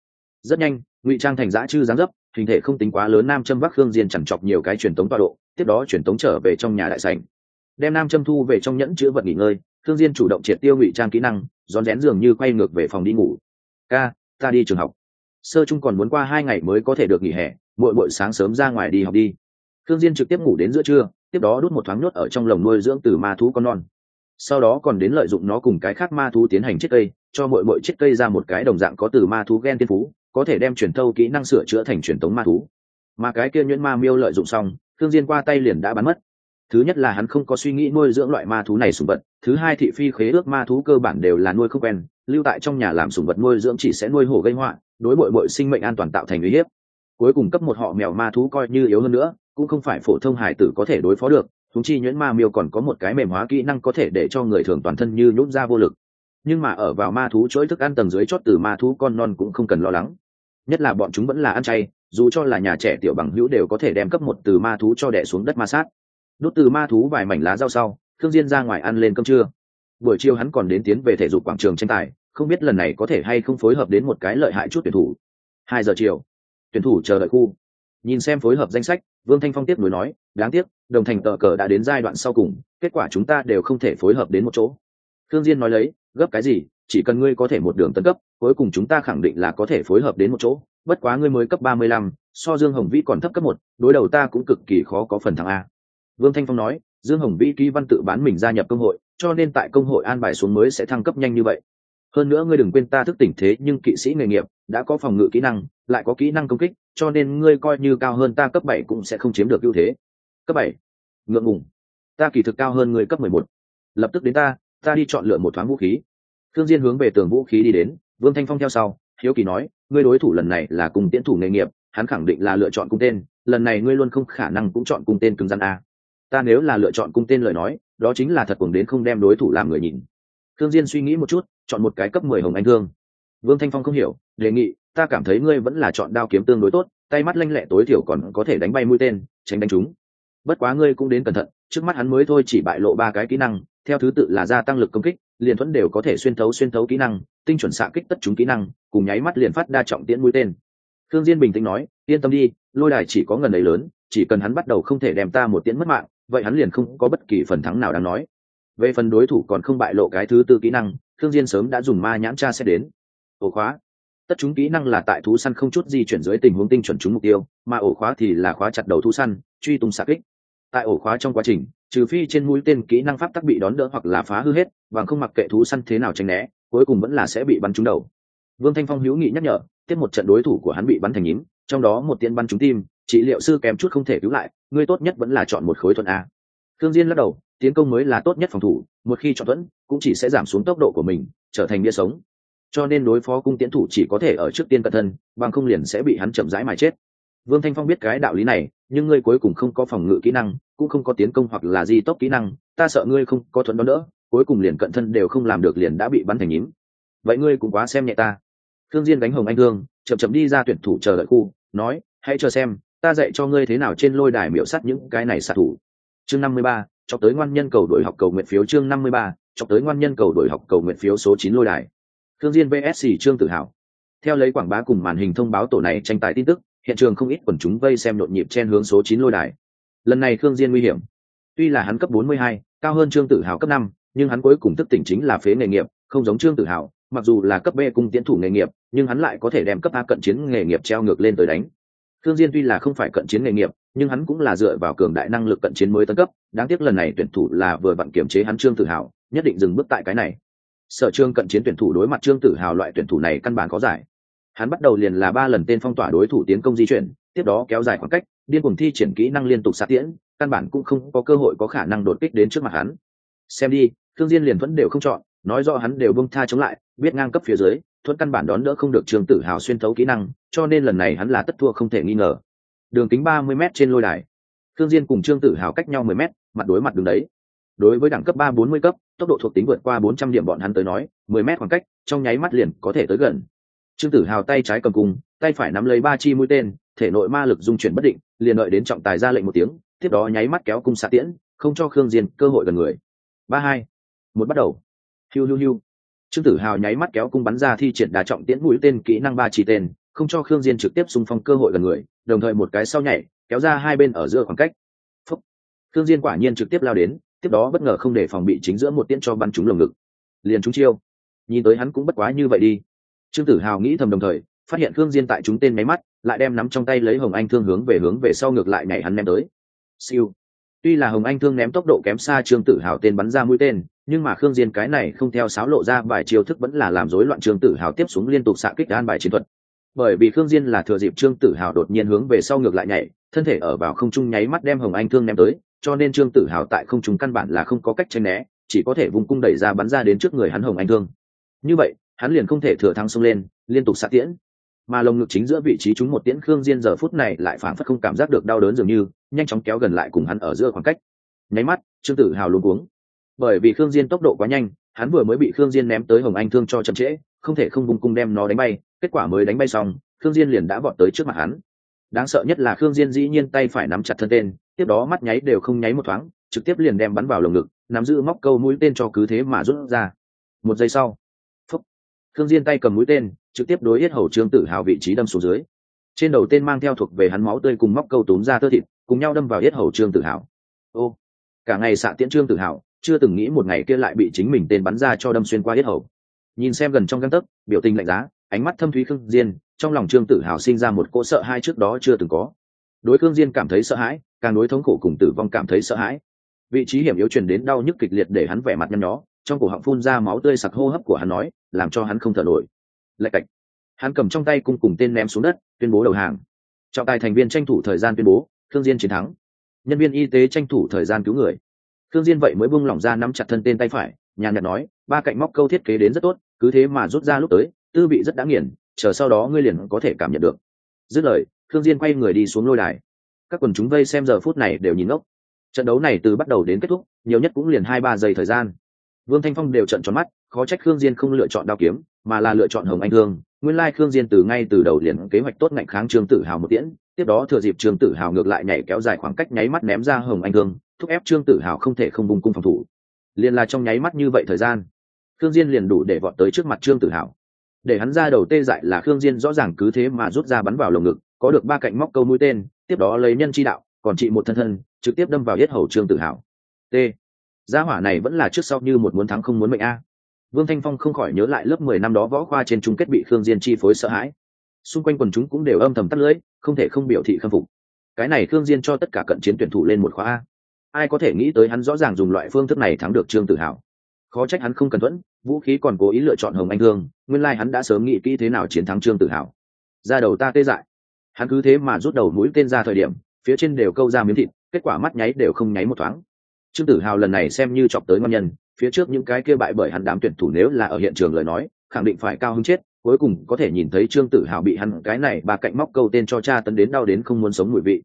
Rất nhanh, ngụy trang thành giã chư giáng dấp, hình thể không tính quá lớn nam châm bắc khương diên chẳng chọc nhiều cái truyền tống tọa độ, tiếp đó truyền tống trở về trong nhà đại sảnh. Đem nam châm thu về trong nhẫn chứa vật nghỉ ngơi, khương diên chủ động triệt tiêu ngụy trang kỹ năng, rón rén dường như quay ngược về phòng đi ngủ. Ca, ta đi trường học. Sơ trung còn muốn qua hai ngày mới có thể được nghỉ hè mỗi buổi sáng sớm ra ngoài đi học đi. Khương diên trực tiếp ngủ đến giữa trưa, tiếp đó đút một thoáng nhốt ở trong lồng nuôi dưỡng từ ma thú con non sau đó còn đến lợi dụng nó cùng cái khác ma thú tiến hành chiết cây, cho mỗi mỗi chiết cây ra một cái đồng dạng có từ ma thú gen tiên phú, có thể đem truyền thâu kỹ năng sửa chữa thành truyền tống ma thú. Mà cái kia nhuyễn ma miêu lợi dụng xong thương diên qua tay liền đã bắn mất. Thứ nhất là hắn không có suy nghĩ nuôi dưỡng loại ma thú này sùng vật, thứ hai thị phi khế ước ma thú cơ bản đều là nuôi không quen, lưu tại trong nhà làm sùng vật nuôi dưỡng chỉ sẽ nuôi hổ gây họa, đối bội bội sinh mệnh an toàn tạo thành uy hiếp. Cuối cùng cấp một họ mèo ma thú coi như yếu hơn nữa, cũng không phải phổ thông hải tử có thể đối phó được chúng chi nhuyễn ma miêu còn có một cái mềm hóa kỹ năng có thể để cho người thường toàn thân như nhút ra vô lực. Nhưng mà ở vào ma thú chuỗi thức ăn tầng dưới chót từ ma thú con non cũng không cần lo lắng. Nhất là bọn chúng vẫn là ăn chay, dù cho là nhà trẻ tiểu bằng hữu đều có thể đem cấp một từ ma thú cho đẻ xuống đất ma sát. Đốt từ ma thú vài mảnh lá rau sau thương diên ra ngoài ăn lên cơm trưa. Buổi chiều hắn còn đến tiến về thể dục quảng trường tranh tài, không biết lần này có thể hay không phối hợp đến một cái lợi hại chút tuyển thủ. Hai giờ chiều, tuyển thủ chờ đợi khu. Nhìn xem phối hợp danh sách vương thanh phong tiếp nối nói đáng tiếc đồng thành tờ cờ đã đến giai đoạn sau cùng kết quả chúng ta đều không thể phối hợp đến một chỗ. Thương diên nói lấy gấp cái gì chỉ cần ngươi có thể một đường tấn cấp cuối cùng chúng ta khẳng định là có thể phối hợp đến một chỗ. Bất quá ngươi mới cấp ba mươi lăm, so dương hồng vĩ còn thấp cấp một đối đầu ta cũng cực kỳ khó có phần thắng a. Vương thanh phong nói dương hồng vĩ ký văn tự bán mình gia nhập công hội cho nên tại công hội an bài xuống mới sẽ thăng cấp nhanh như vậy. Hơn nữa ngươi đừng quên ta thức tỉnh thế nhưng kỵ sĩ nghề nghiệp đã có phòng ngự kỹ năng lại có kỹ năng công kích cho nên ngươi coi như cao hơn ta cấp bảy cũng sẽ không chiếm được ưu thế. Cấp bảy? Ngượng ngùng. Ta kỳ thực cao hơn ngươi cấp mười một. Lập tức đến ta ta đi chọn lựa một thoáng vũ khí. Thương diên hướng về tường vũ khí đi đến, vương thanh phong theo sau, hiếu kỳ nói, ngươi đối thủ lần này là cùng tiễn thủ nghề nghiệp, hắn khẳng định là lựa chọn cung tên, lần này ngươi luôn không khả năng cũng chọn cung tên cứng rắn a. Ta nếu là lựa chọn cung tên lời nói, đó chính là thật cuồng đến không đem đối thủ làm người nhìn. Thương diên suy nghĩ một chút, chọn một cái cấp mười hồng anh thương vương thanh phong không hiểu, đề nghị, ta cảm thấy ngươi vẫn là chọn đao kiếm tương đối tốt, tay mắt lanh lẹ tối thiểu còn có thể đánh bay mũi tên, tránh đánh chúng. Bất quá ngươi cũng đến cẩn thận, trước mắt hắn mới thôi chỉ bại lộ ba cái kỹ năng, theo thứ tự là gia tăng lực công kích, liền thuẫn đều có thể xuyên thấu xuyên thấu kỹ năng, tinh chuẩn xạ kích tất chúng kỹ năng, cùng nháy mắt liền phát đa trọng tiễn mũi tên. Thương diên bình tĩnh nói, yên tâm đi, lôi đài chỉ có ngần ấy lớn, chỉ cần hắn bắt đầu không thể đem ta một tiễn mất mạng, vậy hắn liền không có bất kỳ phần thắng nào đáng nói. Về phần đối thủ còn không bại lộ cái thứ tư kỹ năng thương diên sớm đã dùng ma nhãn tra xét đến ổ khóa. Tất chúng kỹ năng là tại thú săn không chút di chuyển dưới tình huống tinh chuẩn chúng mục tiêu, mà ổ khóa thì là khóa chặt đầu thú săn, truy tung xạ kích. Tại ổ khóa trong quá trình, trừ phi trên mũi tên kỹ năng pháp tắc bị đón đỡ hoặc là phá hư hết, bằng không mặc kệ thú săn thế nào tránh né, cuối cùng vẫn là sẽ bị bắn trúng đầu. Vương thanh phong hữu nghị nhắc nhở, tiếp một trận đối thủ của hắn bị bắn thành nhím, trong đó một tiên bắn trúng tim, trị liệu sư kém chút không thể cứu lại, ngươi tốt nhất vẫn là chọn một khối thuận a. Thương diên lắc đầu, tiến công mới là tốt nhất phòng thủ, một khi chọn thuận cũng chỉ sẽ giảm xuống tốc độ của mình, trở thành bia sống cho nên đối phó cung tiến thủ chỉ có thể ở trước tiên cẩn thân, bằng không liền sẽ bị hắn chậm rãi mà chết. Vương thanh phong biết cái đạo lý này, nhưng ngươi cuối cùng không có phòng ngự kỹ năng, cũng không có tiến công hoặc là di tốc kỹ năng, ta sợ ngươi không có thuận đó nữa cuối cùng liền cận thân đều không làm được liền đã bị bắn thành nhím. Vậy ngươi cũng quá xem nhẹ ta. Thương diên đánh hồng anh thương, chậm chậm đi ra tuyển thủ chờ đợi khu, nói, hãy chờ xem, ta dạy cho ngươi thế nào trên lôi đài miểu sát những cái này xạ thủ. Chương năm mươi ba cho tới ngoan nhân cầu đổi học cầu nguyện phiếu chương năm mươi ba cho tới ngoan nhân cầu đổi học cầu nguyện phiếu số chín lôi đài thương diên vsc trương tử hào theo lấy quảng bá cùng màn hình thông báo tổ này tranh tài tin tức hiện trường không ít quần chúng vây xem nhộn nhịp trên hướng số chín lôi đài. Lần này thương diên nguy hiểm. Tuy là hắn cấp bốn mươi hai, cao hơn trương tử hào cấp năm nhưng hắn cuối cùng thức tỉnh chính là phế nghề nghiệp không giống trương tử hào mặc dù là cấp b cung tiến thủ nghề nghiệp nhưng hắn lại có thể đem cấp a cận chiến nghề nghiệp treo ngược lên tới đánh. Thương diên tuy là không phải cận chiến nghề nghiệp nhưng hắn cũng là dựa vào cường đại năng lực cận chiến mới tấn cấp đáng tiếc lần này tuyển thủ là vừa vặn kiểm chế hắn trương tử hào nhất định dừng bước tại cái này sở trương cận chiến tuyển thủ đối mặt trương tử hào loại tuyển thủ này căn bản có giải. Hắn bắt đầu liền là ba lần tên phong tỏa đối thủ tiến công di chuyển, tiếp đó kéo dài khoảng cách, điên cuồng thi triển kỹ năng liên tục sát tiễn, căn bản cũng không có cơ hội có khả năng đột kích đến trước mặt hắn. Xem đi, thương diên liền vẫn đều không chọn, nói rõ hắn đều bông tha chống lại, biết ngang cấp phía dưới, thuận căn bản đón đỡ không được trương tử hào xuyên thấu kỹ năng, cho nên lần này hắn là tất thua không thể nghi ngờ. Đường kính ba mươi m trên lôi đài. Thương diên cùng trương tử hào cách nhau mười m mặt đối mặt đứng đấy. Đối với đẳng cấp ba bốn mươi cấp tốc độ thuộc tính vượt qua bốn trăm điểm bọn hắn tới nói, mười mét khoảng cách, trong nháy mắt liền có thể tới gần. Trương tử hào tay trái cầm cung, tay phải nắm lấy ba chi mũi tên, thể nội ma lực dung chuyển bất định, liền đợi đến trọng tài ra lệnh một tiếng, tiếp đó nháy mắt kéo cung xạ tiễn, không cho khương diên cơ hội gần người. Ba hai, một bắt đầu. Hiu hiu hiu. Trương tử hào nháy mắt kéo cung bắn ra thi triển đà trọng tiễn mũi tên kỹ năng ba chi tên, không cho khương diên trực tiếp xung phong cơ hội gần người, đồng thời một cái sau nhảy, kéo ra hai bên ở giữa khoảng cách. Phúc. khương diên quả nhiên trực tiếp lao đến tiếp đó bất ngờ không để phòng bị chính giữa một tiễn cho bắn trúng lồng ngực. Liền trúng chiêu. Nhìn tới hắn cũng bất quá như vậy đi. Trương tử hào nghĩ thầm đồng thời, phát hiện khương diên tại chúng tên máy mắt, lại đem nắm trong tay lấy hồng anh thương hướng về hướng về sau ngược lại nhảy hắn ném tới. Siêu. Tuy là hồng anh thương ném tốc độ kém xa trương tử hào tên bắn ra mũi tên, nhưng mà khương diên cái này không theo sáo lộ ra bài chiêu thức vẫn là làm rối loạn trương tử hào tiếp xuống liên tục xạ kích an bài chiến thuật. Bởi vì khương diên là thừa dịp trương tử hào đột nhiên hướng về sau ngược lại nhảy, thân thể ở vào không trung nháy mắt đem hồng anh thương ném tới cho nên trương tử hào tại không trùng căn bản là không có cách tranh né, chỉ có thể vùng cung đẩy ra bắn ra đến trước người hắn hồng anh thương. Như vậy, hắn liền không thể thừa thắng xông lên, liên tục xạ tiễn. Mà lồng ngực chính giữa vị trí chúng một tiễn khương diên giờ phút này lại phảng phất không cảm giác được đau đớn dường như, nhanh chóng kéo gần lại cùng hắn ở giữa khoảng cách. Nháy mắt, trương tử hào luống cuống. Bởi vì khương diên tốc độ quá nhanh, hắn vừa mới bị khương diên ném tới hồng anh thương cho chậm trễ, không thể không vùng cung đem nó đánh bay. Kết quả mới đánh bay xong, khương diên liền đã vọt tới trước mặt hắn đáng sợ nhất là khương diên dĩ nhiên tay phải nắm chặt thân tên, tiếp đó mắt nháy đều không nháy một thoáng, trực tiếp liền đem bắn vào lồng ngực, nắm giữ móc câu mũi tên cho cứ thế mà rút ra. Một giây sau, phúc, khương diên tay cầm mũi tên, trực tiếp đối yết hầu trương tử hào vị trí đâm xuống dưới. Trên đầu tên mang theo thuộc về hắn máu tươi cùng móc câu túm ra tơ thịt, cùng nhau đâm vào yết hầu trương tử hào. Ô, cả ngày xạ tiễn trương tử hào, chưa từng nghĩ một ngày kia lại bị chính mình tên bắn ra cho đâm xuyên qua yết hầu. Nhìn xem gần trong găng tấc, biểu tình lạnh giá ánh mắt thâm thúy khương diên, trong lòng trương tử hào sinh ra một cỗ sợ hai trước đó chưa từng có. Đối khương diên cảm thấy sợ hãi, càng đối thống khổ cùng tử vong cảm thấy sợ hãi. Vị trí hiểm yếu truyền đến đau nhức kịch liệt để hắn vẻ mặt nhăn nhó, trong cổ họng phun ra máu tươi sặc hô hấp của hắn nói, làm cho hắn không thở nổi. Lạch cạch. Hắn cầm trong tay cung cùng tên ném xuống đất, tuyên bố đầu hàng. Trọng tài thành viên tranh thủ thời gian tuyên bố, khương diên chiến thắng. Nhân viên y tế tranh thủ thời gian cứu người. Khương diên vậy mới buông lỏng ra nắm chặt thân tên tay phải, nhàn nhạt nói, ba cạnh móc câu thiết kế đến rất tốt, cứ thế mà rút ra lúc tới tư vị rất đã nghiền, chờ sau đó ngươi liền có thể cảm nhận được. Dứt lời thương diên quay người đi xuống lôi đài. Các quần chúng vây xem giờ phút này đều nhìn ngốc. Trận đấu này từ bắt đầu đến kết thúc, nhiều nhất cũng liền hai ba giây thời gian. Vương thanh phong đều trận tròn mắt, khó trách khương diên không lựa chọn đao kiếm, mà là lựa chọn hồng anh thương. Nguyên lai khương diên từ ngay từ đầu liền kế hoạch tốt ngạnh kháng trương tử hào một tiễn, tiếp đó thừa dịp trương tử hào ngược lại nhảy kéo dài khoảng cách nháy mắt ném ra hồng anh thương, thúc ép trương tử hào không thể không bung cung phòng thủ. Liền là trong nháy mắt như vậy thời gian, khương diên liền đủ để vọt tới trước mặt trương tử hào để hắn ra đầu tê dại là khương diên rõ ràng cứ thế mà rút ra bắn vào lồng ngực, có được ba cạnh móc câu mũi tên, tiếp đó lấy nhân chi đạo, còn trị một thân thân, trực tiếp đâm vào yết hầu trương tử hào t. Gia hỏa này vẫn là trước sau như một muốn thắng không muốn mệnh a. Vương thanh phong không khỏi nhớ lại lớp mười năm đó võ khoa trên chung kết bị khương diên chi phối sợ hãi. Xung quanh quần chúng cũng đều âm thầm tắt lưỡi, không thể không biểu thị khâm phục. Cái này khương diên cho tất cả cận chiến tuyển thủ lên một khóa a. Ai có thể nghĩ tới hắn rõ ràng dùng loại phương thức này thắng được trương tử hào khó trách hắn không cần thuẫn vũ khí còn cố ý lựa chọn hồng anh thương, nguyên lai hắn đã sớm nghĩ kỹ thế nào chiến thắng trương tử hào ra đầu ta tê dại. Hắn cứ thế mà rút đầu mũi tên ra thời điểm, phía trên đều câu ra miếng thịt, kết quả mắt nháy đều không nháy một thoáng. Trương tử hào lần này xem như chọc tới ngon nhân, phía trước những cái kia bại bởi hắn đám tuyển thủ nếu là ở hiện trường lời nói, khẳng định phải cao hứng chết, cuối cùng có thể nhìn thấy trương tử hào bị hắn cái này ba cạnh móc câu tên cho cha tấn đến đau đến không muốn sống mùi vị.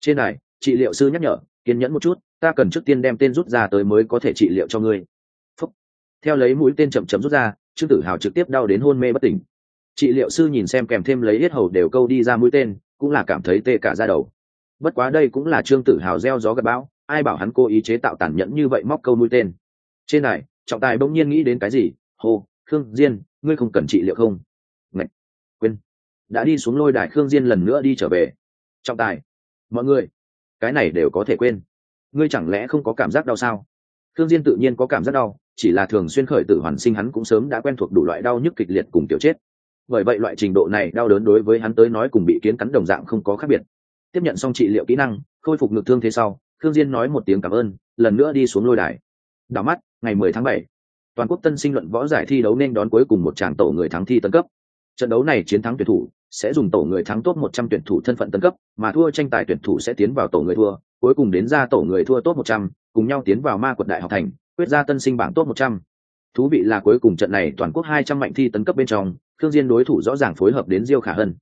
Trên này, trị liệu sư nhắc nhở, kiên nhẫn một chút, ta cần trước tiên đem tên rút ra tới mới có thể trị liệu cho ngươi theo lấy mũi tên chậm chậm rút ra trương tử hào trực tiếp đau đến hôn mê bất tỉnh. Trị liệu sư nhìn xem kèm thêm lấy hết hầu đều câu đi ra mũi tên cũng là cảm thấy tê cả ra đầu. Bất quá đây cũng là trương tử hào gieo gió gặp bão ai bảo hắn cố ý chế tạo tàn nhẫn như vậy móc câu mũi tên. Trên này trọng tài bỗng nhiên nghĩ đến cái gì? Hô khương diên ngươi không cần trị liệu không? Ngạch, quên. Đã đi xuống lôi đài khương diên lần nữa đi trở về. Trọng tài mọi người cái này đều có thể quên. Ngươi chẳng lẽ không có cảm giác đau sao? Khương diên tự nhiên có cảm giác đau chỉ là thường xuyên khởi tử hoàn sinh hắn cũng sớm đã quen thuộc đủ loại đau nhức kịch liệt cùng tiểu chết. Bởi vậy loại trình độ này đau đớn đối với hắn tới nói cùng bị kiến cắn đồng dạng không có khác biệt. Tiếp nhận xong trị liệu kỹ năng khôi phục ngực thương thế sau khương diên nói một tiếng cảm ơn lần nữa đi xuống lôi đài. Đảo mắt ngày 10 tháng 7, toàn quốc tân sinh luận võ giải thi đấu nên đón cuối cùng một tràng tổ người thắng thi tân cấp. Trận đấu này chiến thắng tuyển thủ sẽ dùng tổ người thắng top 100 tuyển thủ thân phận tân cấp mà thua tranh tài tuyển thủ sẽ tiến vào tổ người thua cuối cùng đến ra tổ người thua top 100, cùng nhau tiến vào ma quật đại học thành quyết ra tân sinh bảng top 100. thú vị là cuối cùng trận này toàn quốc 200 mạnh thi tấn cấp bên trong Khương Diên đối thủ rõ ràng phối hợp đến Diêu Khả Hân,